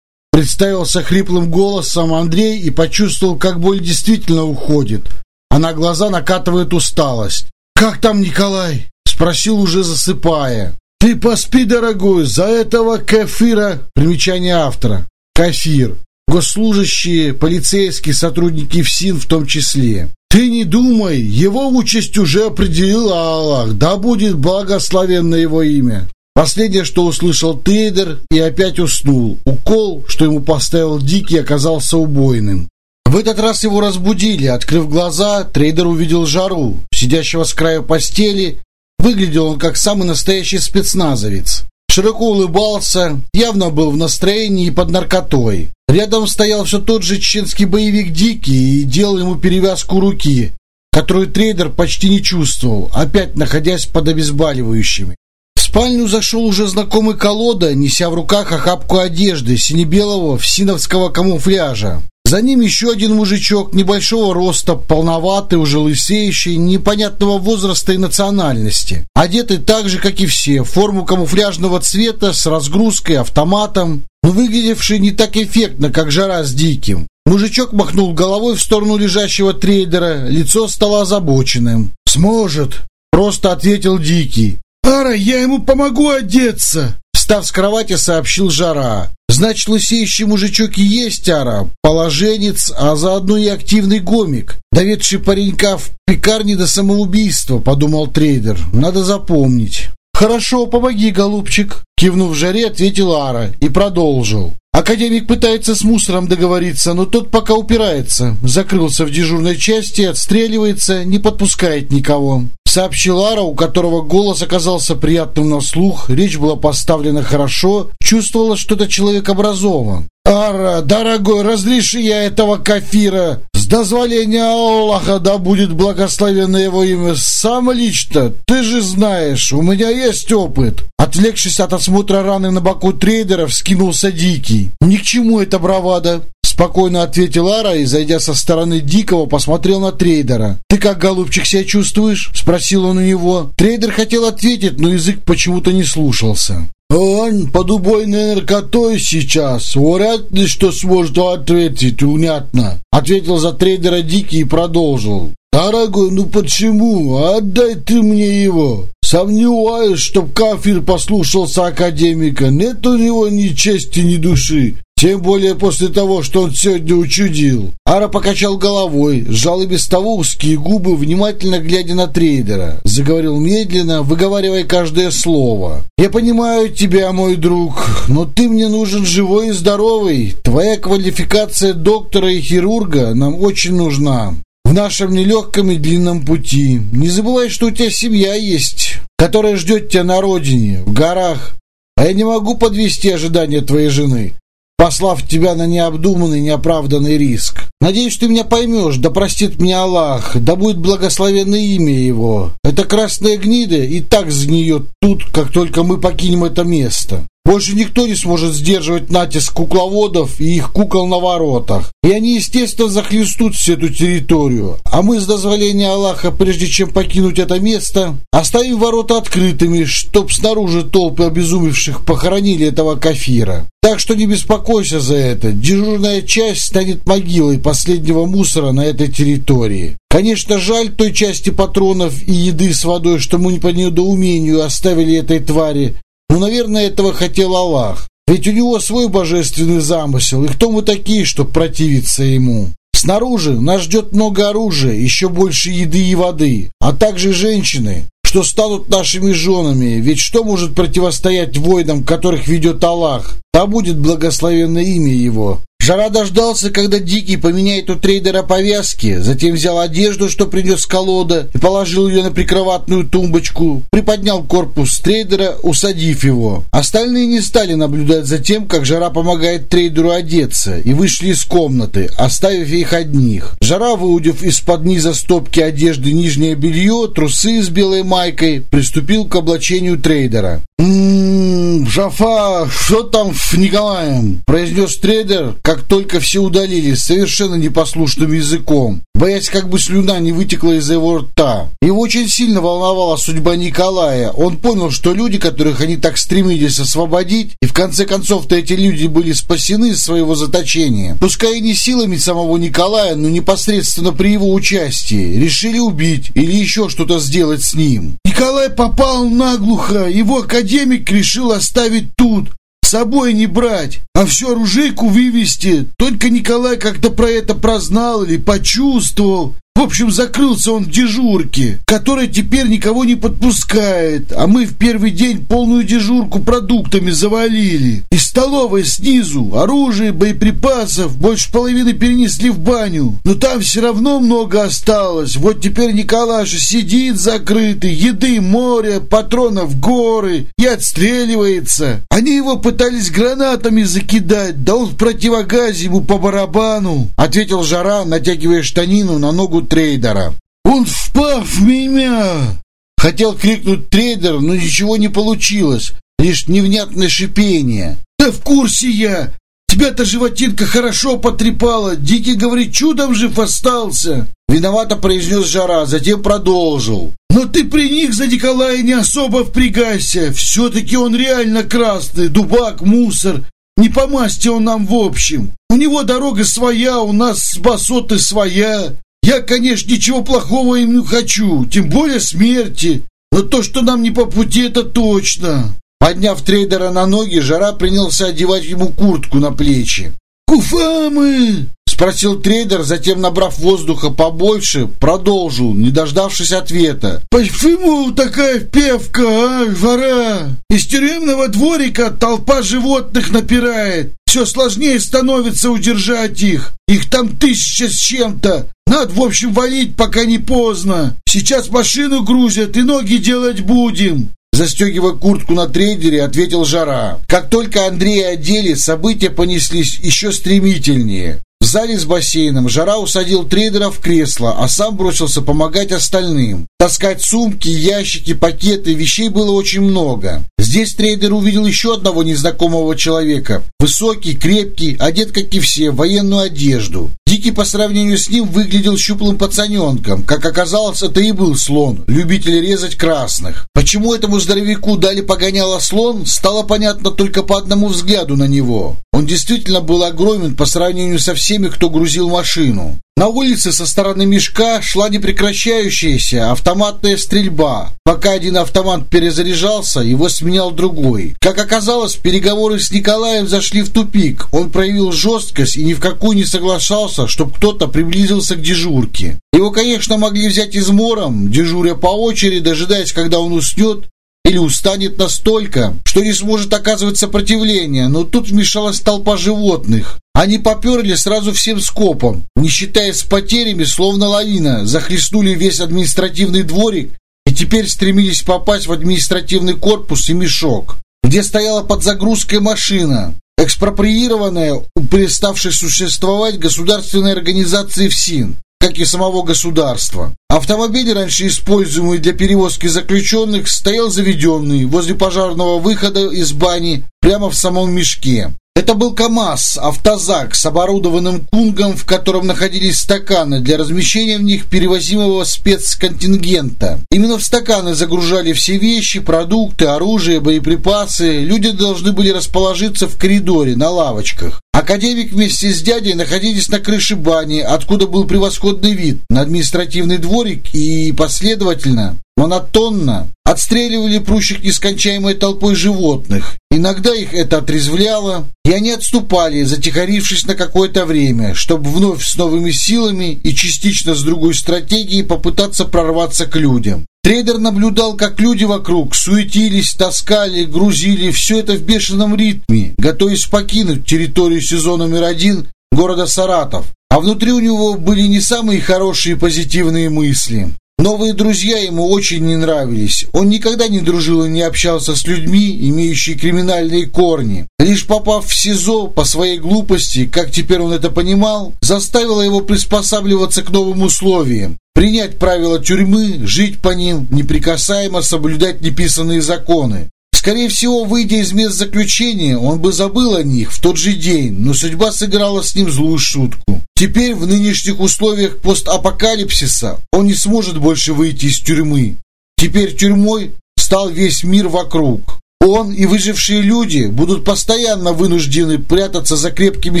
S1: Представился хриплым голосом Андрей и почувствовал, как боль действительно уходит, а на глаза накатывает усталость. «Как там Николай?» — спросил уже засыпая.
S2: «Ты поспи, дорогой, за этого кефира...» Примечание автора.
S1: Кафир. Госслужащие, полицейские, сотрудники ФСИН в том числе.
S2: «Ты не думай, его участь уже определил Аллах, да будет благословенно его имя».
S1: Последнее, что услышал Тейдер, и опять уснул. Укол, что ему поставил Дикий, оказался убойным. В этот раз его разбудили. Открыв глаза, трейдер увидел жару, сидящего с краю постели. Выглядел он как самый настоящий спецназовец. Широко улыбался, явно был в настроении и под наркотой. Рядом стоял все тот же чеченский боевик Дикий и делал ему перевязку руки, которую трейдер почти не чувствовал, опять находясь под обезболивающими. В спальню зашел уже знакомый колода, неся в руках охапку одежды сине-белого всиновского камуфляжа. За ним еще один мужичок небольшого роста, полноватый, уже лысеющий, непонятного возраста и национальности. Одетый так же, как и все, в форму камуфляжного цвета с разгрузкой, автоматом, но выглядевший не так эффектно, как жара с диким. Мужичок махнул головой в сторону лежащего трейдера, лицо стало озабоченным.
S2: «Сможет», —
S1: просто ответил Дикий.
S2: «Ара, я ему помогу одеться!»
S1: Встав с кровати, сообщил Жара. Значит, лысеющий мужичок и есть Ара, положенец, а заодно и активный гомик, доведший паренька в пекарне до самоубийства, подумал трейдер. Надо запомнить. «Хорошо, помоги, голубчик!» Кивнув жаре, ответил Ара и продолжил. Академик пытается с мусором договориться, но тот пока упирается. Закрылся в дежурной части, отстреливается, не подпускает никого. Сообщил Ара, у которого голос оказался приятным на слух, речь была поставлена хорошо, чувствовала, что это человек образован. «Ара, дорогой, разреши я этого кафира с дозволения Аллаха, да будет благословенно его имя, сам лично, ты же знаешь, у меня есть опыт». Отвлекшись от осмотра раны на боку трейдера, вскинулся Дикий. «Ни к чему это бравада. Спокойно ответил Ара и, зайдя со стороны Дикого, посмотрел на трейдера. «Ты как, голубчик, себя чувствуешь?» – спросил он у него. Трейдер хотел ответить, но язык почему-то не слушался.
S2: «Он под убойной наркотой сейчас. Вряд ли что сможет ответить внятно», —
S1: ответил за трейдера Дикий и продолжил.
S2: «Дорогой, ну почему? Отдай ты мне его. Сомневаюсь, чтоб кафир послушался академика. Нет у него ни чести, ни души. Тем более после того, что он сегодня учудил.
S1: Ара покачал головой, сжал и без того узкие губы, внимательно глядя на трейдера. Заговорил медленно, выговаривая каждое слово. «Я понимаю тебя, мой друг, но ты мне нужен живой и здоровый. Твоя квалификация доктора и хирурга нам очень нужна нашем нелегком и длинном пути. Не забывай, что у тебя семья есть, которая ждет тебя на родине, в горах. А я не могу подвести ожидания твоей жены послав тебя на необдуманный, неоправданный риск. Надеюсь, ты меня поймешь, да простит меня Аллах, да будет благословенно имя Его. Эта красная гнида и так сгниет тут, как только мы покинем это место. Больше никто не сможет сдерживать натиск кукловодов и их кукол на воротах. И они, естественно, захлестут всю эту территорию. А мы, с дозволения Аллаха, прежде чем покинуть это место, оставим ворота открытыми, чтоб снаружи толпы обезумевших похоронили этого кафира. Так что не беспокойся за это. Дежурная часть станет могилой последнего мусора на этой территории. Конечно, жаль той части патронов и еды с водой, что мы по недоумению оставили этой твари, ну, наверное, этого хотел Аллах. Ведь у него свой божественный замысел, и кто мы такие, чтобы противиться ему? Снаружи нас ждет много оружия, еще больше еды и воды, а также женщины, что станут нашими женами, ведь что может противостоять воинам, которых ведет Аллах? Да будет благословенно имя Его. Жара дождался, когда Дикий поменяет у трейдера повязки, затем взял одежду, что принес колода, и положил ее на прикроватную тумбочку, приподнял корпус трейдера, усадив его. Остальные не стали наблюдать за тем, как Жара помогает трейдеру одеться, и вышли из комнаты, оставив их одних. Жара, выудив из-под низа стопки одежды нижнее белье, трусы с белой майкой, приступил к облачению трейдера. «Ммм, Жафа, что там с Николаем?» – произнес трейдер, как только все удалились, совершенно непослушным языком, боясь, как бы слюна не вытекла из его рта. Его очень сильно волновала судьба Николая. Он понял, что люди, которых они так стремились освободить, и в конце концов-то эти люди были спасены из своего заточения, пускай и не силами самого Николая, но непосредственно при его участии, решили убить или еще что-то сделать с ним. Николай попал наглухо, его академик решил оставить тут, с собой не брать, а всю оружейку вывести. Только Николай как-то про это прознал или почувствовал. В общем, закрылся он в дежурке, которая теперь никого не подпускает, а мы в первый день полную дежурку продуктами завалили. Из столовой снизу оружие, боеприпасов больше половины перенесли в баню. Но там все равно много осталось. Вот теперь Николаша сидит закрытый, еды море, патронов горы и отстреливается. Они его пытались гранатами закидать, да он в противогазе ему по барабану, ответил Жара, натягивая штанину на ногу трейдера. «Он впав в меня!» Хотел крикнуть трейдер, но ничего не получилось, лишь невнятное шипение. «Да в курсе я! Тебя-то животинка хорошо потрепала, Дикий, говорит, чудом жив остался!» Виновато произнес Жара, затем продолжил. «Но ты при них за Николая не особо впрягайся, все-таки он реально красный, дубак, мусор, не по масти он нам в общем. У него дорога своя, у нас с басоты своя. Я, конечно, ничего плохого им не хочу, тем более смерти. Но то, что нам не по пути, это точно. Подняв трейдера на ноги, Жара принялся одевать ему куртку на плечи. «Куфамы!» — спросил трейдер, затем, набрав воздуха побольше, продолжил, не дождавшись ответа. «Почему такая впевка, а, Жара? Из тюремного дворика толпа животных напирает. Все сложнее становится удержать их. Их там тысяча с чем-то. Надо, в общем, валить, пока не поздно. Сейчас машину грузят и ноги делать будем. Застегивая куртку на трейдере, ответил Жара. Как только Андрея одели, события понеслись еще стремительнее. В зале с бассейном Жара усадил трейдера в кресло, а сам бросился помогать остальным. Таскать сумки, ящики, пакеты, вещей было очень много. Здесь трейдер увидел еще одного незнакомого человека. Высокий, крепкий, одет, как и все, в военную одежду. Дикий по сравнению с ним выглядел щуплым пацаненком. Как оказалось, это и был слон, любитель резать красных. Почему этому здоровяку дали погоняло слон, стало понятно только по одному взгляду на него. Он действительно был огромен по сравнению со всеми, кто грузил машину. На улице со стороны мешка шла непрекращающаяся автоматная стрельба. Пока один автомат перезаряжался, его сменял другой. Как оказалось, переговоры с Николаем зашли в тупик. Он проявил жесткость и ни в какую не соглашался, чтобы кто-то приблизился к дежурке. Его, конечно, могли взять измором, дежуря по очереди, дожидаясь, когда он уснет, или устанет настолько, что не сможет оказывать сопротивление, но тут вмешалась толпа животных. Они поперли сразу всем скопом, не считаясь с потерями, словно лавина, захлестнули весь административный дворик и теперь стремились попасть в административный корпус и мешок, где стояла под загрузкой машина, экспроприированная у переставшей существовать государственной организации ФСИН как и самого государства. Автомобиль, раньше используемый для перевозки заключенных, стоял заведенный возле пожарного выхода из бани прямо в самом мешке. Это был КАМАЗ, автозак с оборудованным кунгом, в котором находились стаканы для размещения в них перевозимого спецконтингента. Именно в стаканы загружали все вещи, продукты, оружие, боеприпасы. Люди должны были расположиться в коридоре, на лавочках. Академик вместе с дядей находились на крыше бани, откуда был превосходный вид на административный дворик и, последовательно, монотонно отстреливали прущих нескончаемой толпой животных. Иногда их это отрезвляло, и они отступали, затихарившись на какое-то время, чтобы вновь с новыми силами и частично с другой стратегией попытаться прорваться к людям. Трейдер наблюдал, как люди вокруг суетились, таскали, грузили, все это в бешеном ритме, готовясь покинуть территорию сезона номер один города Саратов. А внутри у него были не самые хорошие позитивные мысли. Новые друзья ему очень не нравились. Он никогда не дружил и не общался с людьми, имеющими криминальные корни. Лишь попав в СИЗО по своей глупости, как теперь он это понимал, заставило его приспосабливаться к новым условиям принять правила тюрьмы, жить по ним, неприкасаемо соблюдать неписанные законы. Скорее всего, выйдя из мест заключения, он бы забыл о них в тот же день, но судьба сыграла с ним злую шутку. Теперь в нынешних условиях постапокалипсиса он не сможет больше выйти из тюрьмы. Теперь тюрьмой стал весь мир вокруг. Он и выжившие люди будут постоянно вынуждены прятаться за крепкими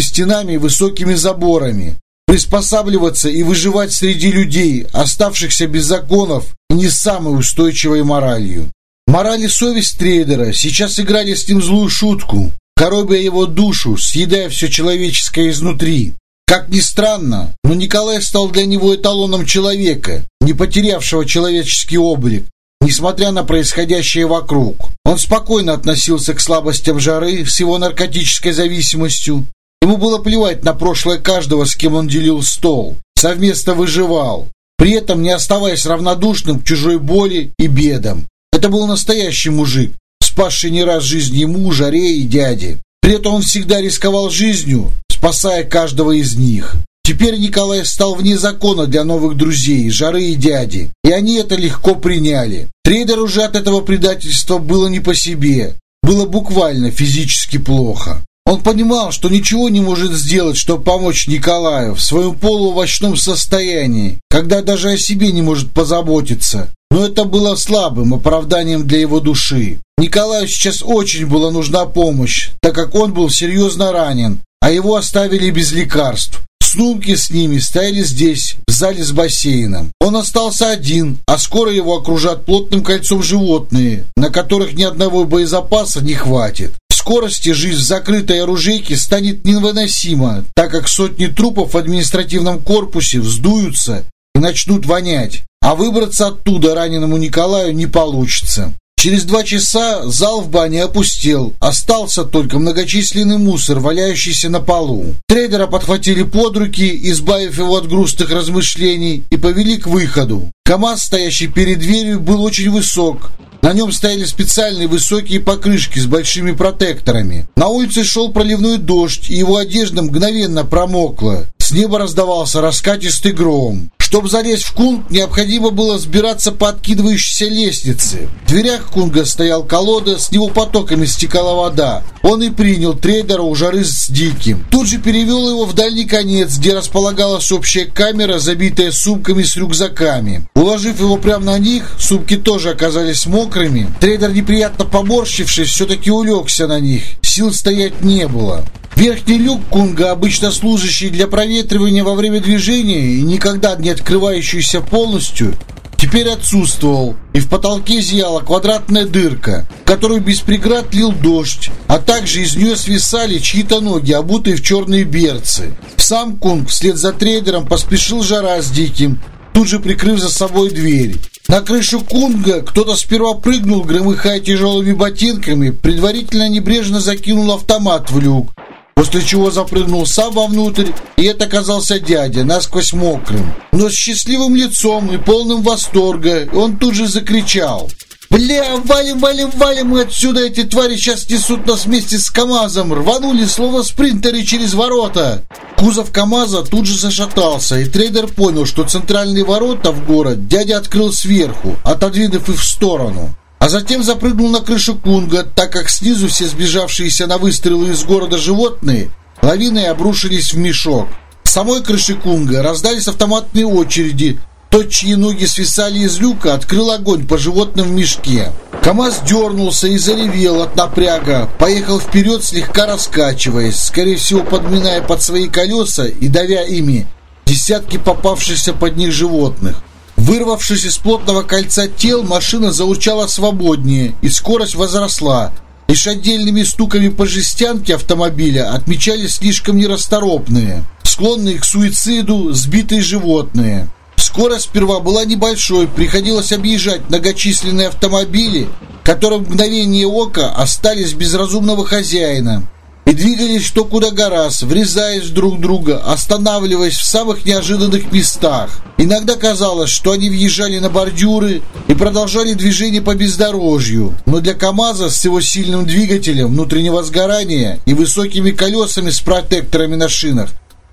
S1: стенами и высокими заборами приспосабливаться и выживать среди людей, оставшихся без законов и не самой устойчивой моралью. Мораль и совесть трейдера сейчас играли с ним злую шутку, коробя его душу, съедая все человеческое изнутри. Как ни странно, но Николай стал для него эталоном человека, не потерявшего человеческий облик, несмотря на происходящее вокруг. Он спокойно относился к слабостям жары с его наркотической зависимостью, Ему было плевать на прошлое каждого, с кем он делил стол, совместно выживал, при этом не оставаясь равнодушным к чужой боли и бедам. Это был настоящий мужик, спасший не раз жизнь ему, жаре и дяде. При этом он всегда рисковал жизнью, спасая каждого из них. Теперь Николай стал вне закона для новых друзей, жары и дяди, и они это легко приняли. Трейдер уже от этого предательства было не по себе, было буквально физически плохо. Он понимал, что ничего не может сделать, чтобы помочь Николаю в своем полуовощном состоянии, когда даже о себе не может позаботиться. Но это было слабым оправданием для его души. Николаю сейчас очень была нужна помощь, так как он был серьезно ранен, а его оставили без лекарств. Снумки с ними стояли здесь, в зале с бассейном. Он остался один, а скоро его окружат плотным кольцом животные, на которых ни одного боезапаса не хватит скорости жизнь в закрытой оружейке станет невыносима, так как сотни трупов в административном корпусе вздуются и начнут вонять. А выбраться оттуда раненому Николаю не получится. Через два часа зал в бане опустел. Остался только многочисленный мусор, валяющийся на полу. Трейдера подхватили под руки, избавив его от грустных размышлений, и повели к выходу. КамАЗ, стоящий перед дверью, был очень высок. На нем стояли специальные высокие покрышки с большими протекторами. На улице шел проливной дождь, и его одежда мгновенно промокла. С неба раздавался раскатистый гром. Чтобы залезть в кунг, необходимо было взбираться по откидывающейся лестнице. В дверях кунга стоял колода, с него потоками стекала вода. Он и принял трейдера у жары с диким. Тут же перевел его в дальний конец, где располагалась общая камера, забитая сумками с рюкзаками. Уложив его прямо на них, сумки тоже оказались мокрыми. Трейдер, неприятно поморщившись, все-таки улегся на них. Сил стоять не было. Верхний люк Кунга, обычно служащий для проветривания во время движения и никогда не открывающийся полностью, теперь отсутствовал, и в потолке зияла квадратная дырка, в которую без преград лил дождь, а также из нее свисали чьи-то ноги, обутые в черные берцы. Сам Кунг вслед за трейдером поспешил жара с диким, тут же прикрыв за собой дверь. На крышу Кунга кто-то сперва прыгнул, громыхая тяжелыми ботинками, предварительно небрежно закинул автомат в люк, после чего запрыгнул сам вовнутрь, и это оказался дядя, насквозь мокрым. Но с счастливым лицом и полным восторга он тут же закричал. «Бля, валим, валим, валим мы отсюда! Эти твари сейчас несут нас вместе с КамАЗом! Рванули, словно спринтеры через ворота!» Кузов КамАЗа тут же зашатался, и трейдер понял, что центральные ворота в город дядя открыл сверху, отодвинув их в сторону а затем запрыгнул на крышу Кунга, так как снизу все сбежавшиеся на выстрелы из города животные лавиной обрушились в мешок. С самой крыши Кунга раздались автоматные очереди. Тот, чьи ноги свисали из люка, открыл огонь по животным в мешке. КамАЗ дернулся и заревел от напряга, поехал вперед, слегка раскачиваясь, скорее всего подминая под свои колеса и давя ими десятки попавшихся под них животных. Вырвавшись из плотного кольца тел, машина заурчала свободнее, и скорость возросла. Лишь отдельными стуками по жестянке автомобиля отмечались слишком нерасторопные, склонные к суициду, сбитые животные. Скорость сперва была небольшой, приходилось объезжать многочисленные автомобили, которые в мгновение ока остались без разумного хозяина и двигались что куда гораздо, врезаясь друг в друга, останавливаясь в самых неожиданных местах. Иногда казалось, что они въезжали на бордюры и продолжали движение по бездорожью, но для КАМАЗа с его сильным двигателем внутреннего сгорания и высокими колесами с протекторами на шинах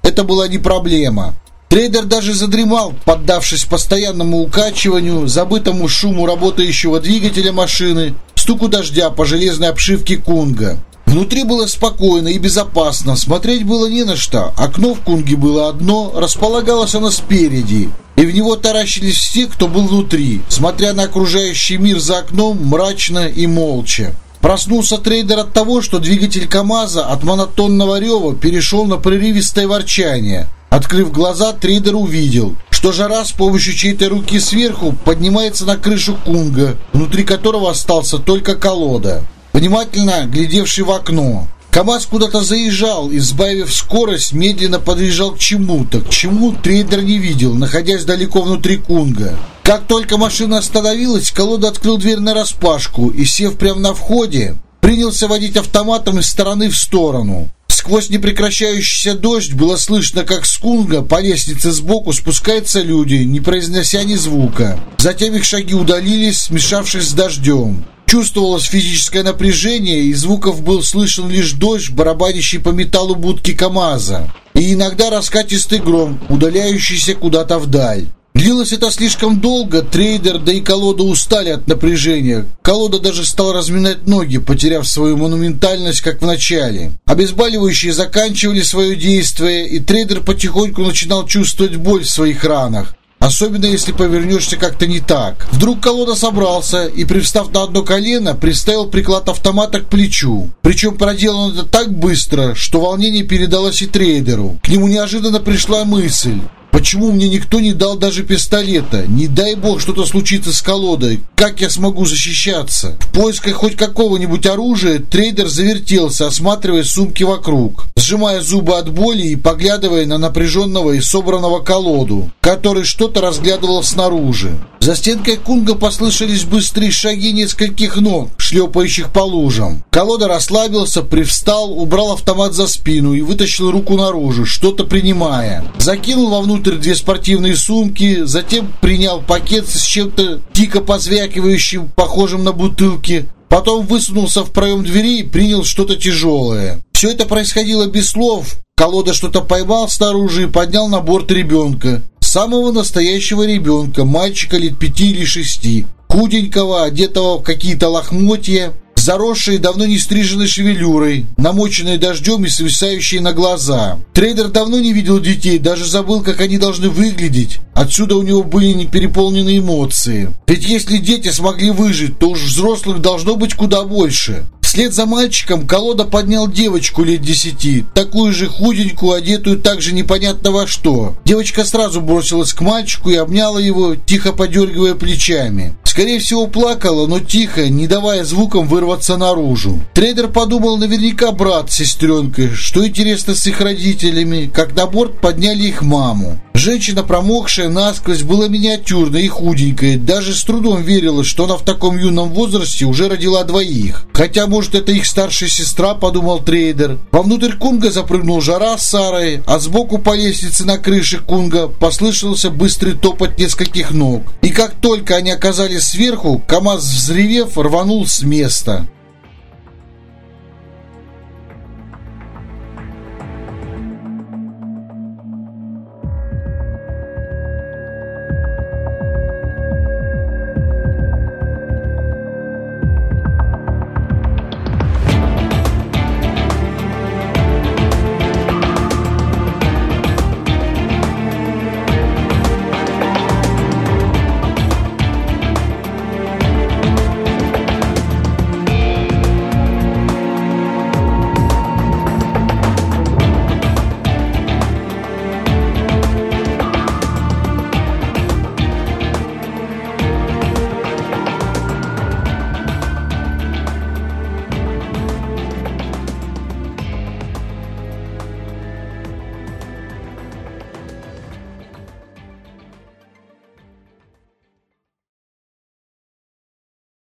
S1: это была не проблема. Трейдер даже задремал, поддавшись постоянному укачиванию, забытому шуму работающего двигателя машины, стуку дождя по железной обшивке Кунга. Внутри было спокойно и безопасно, смотреть было не на что. Окно в Кунге было одно, располагалось оно спереди, и в него таращились все, кто был внутри, смотря на окружающий мир за окном мрачно и молча. Проснулся трейдер от того, что двигатель КамАЗа от монотонного рева перешел на прерывистое ворчание. Открыв глаза, трейдер увидел, что жара с помощью чьей-то руки сверху поднимается на крышу Кунга, внутри которого остался только колода внимательно глядевший в окно. КамАЗ куда-то заезжал и, сбавив скорость, медленно подъезжал к чему-то. К чему трейдер не видел, находясь далеко внутри Кунга. Как только машина остановилась, колода открыл дверь на распашку и, сев прямо на входе, принялся водить автоматом из стороны в сторону. Сквозь непрекращающийся дождь было слышно, как с Кунга по лестнице сбоку спускаются люди, не произнося ни звука. Затем их шаги удалились, смешавшись с дождем. Чувствовалось физическое напряжение, и звуков был слышен лишь дождь, барабанящий по металлу будки КамАЗа, и иногда раскатистый гром, удаляющийся куда-то вдаль. Длилось это слишком долго, трейдер, да и колода устали от напряжения. Колода даже стал разминать ноги, потеряв свою монументальность, как в начале. Обезболивающие заканчивали свое действие, и трейдер потихоньку начинал чувствовать боль в своих ранах. Особенно, если повернешься как-то не так. Вдруг колода собрался и, привстав на одно колено, приставил приклад автомата к плечу. Причем проделано это так быстро, что волнение передалось и трейдеру. К нему неожиданно пришла мысль. Почему мне никто не дал даже пистолета? Не дай бог что-то случится с колодой. Как я смогу защищаться? В поисках хоть какого-нибудь оружия трейдер завертелся, осматривая сумки вокруг, сжимая зубы от боли и поглядывая на напряженного и собранного колоду, который что-то разглядывал снаружи. За стенкой Кунга послышались быстрые шаги нескольких ног, шлепающих по лужам. Колода расслабился, привстал, убрал автомат за спину и вытащил руку наружу, что-то принимая. Закинул вовнутрь две спортивные сумки, затем принял пакет с чем-то дико позвякивающим, похожим на бутылки. Потом высунулся в проем двери и принял что-то тяжелое. Все это происходило без слов. Колода что-то поймал снаружи и поднял на борт ребенка самого настоящего ребенка, мальчика лет пяти или шести, худенького, одетого в какие-то лохмотья, заросшие давно не стриженной шевелюрой, намоченной дождем и свисающей на глаза. Трейдер давно не видел детей, даже забыл, как они должны выглядеть. Отсюда у него были не переполнены эмоции. Ведь если дети смогли выжить, то уж взрослых должно быть куда больше. Вслед за мальчиком колода поднял девочку лет десяти, такую же худенькую, одетую также непонятно во что. Девочка сразу бросилась к мальчику и обняла его, тихо подергивая плечами. Скорее всего, плакала, но тихо, не давая звукам вырваться наружу. Трейдер подумал наверняка брат с сестренкой, что интересно с их родителями, как на борт подняли их маму. Женщина, промокшая насквозь, была миниатюрной и худенькой. Даже с трудом верила, что она в таком юном возрасте уже родила двоих. Хотя, может, это их старшая сестра, подумал трейдер. Вовнутрь Кунга запрыгнул жара с Сарой, а сбоку по лестнице на крыше Кунга послышался быстрый топот нескольких ног. И как только они оказались сверху, КамАЗ, взревев, рванул с места.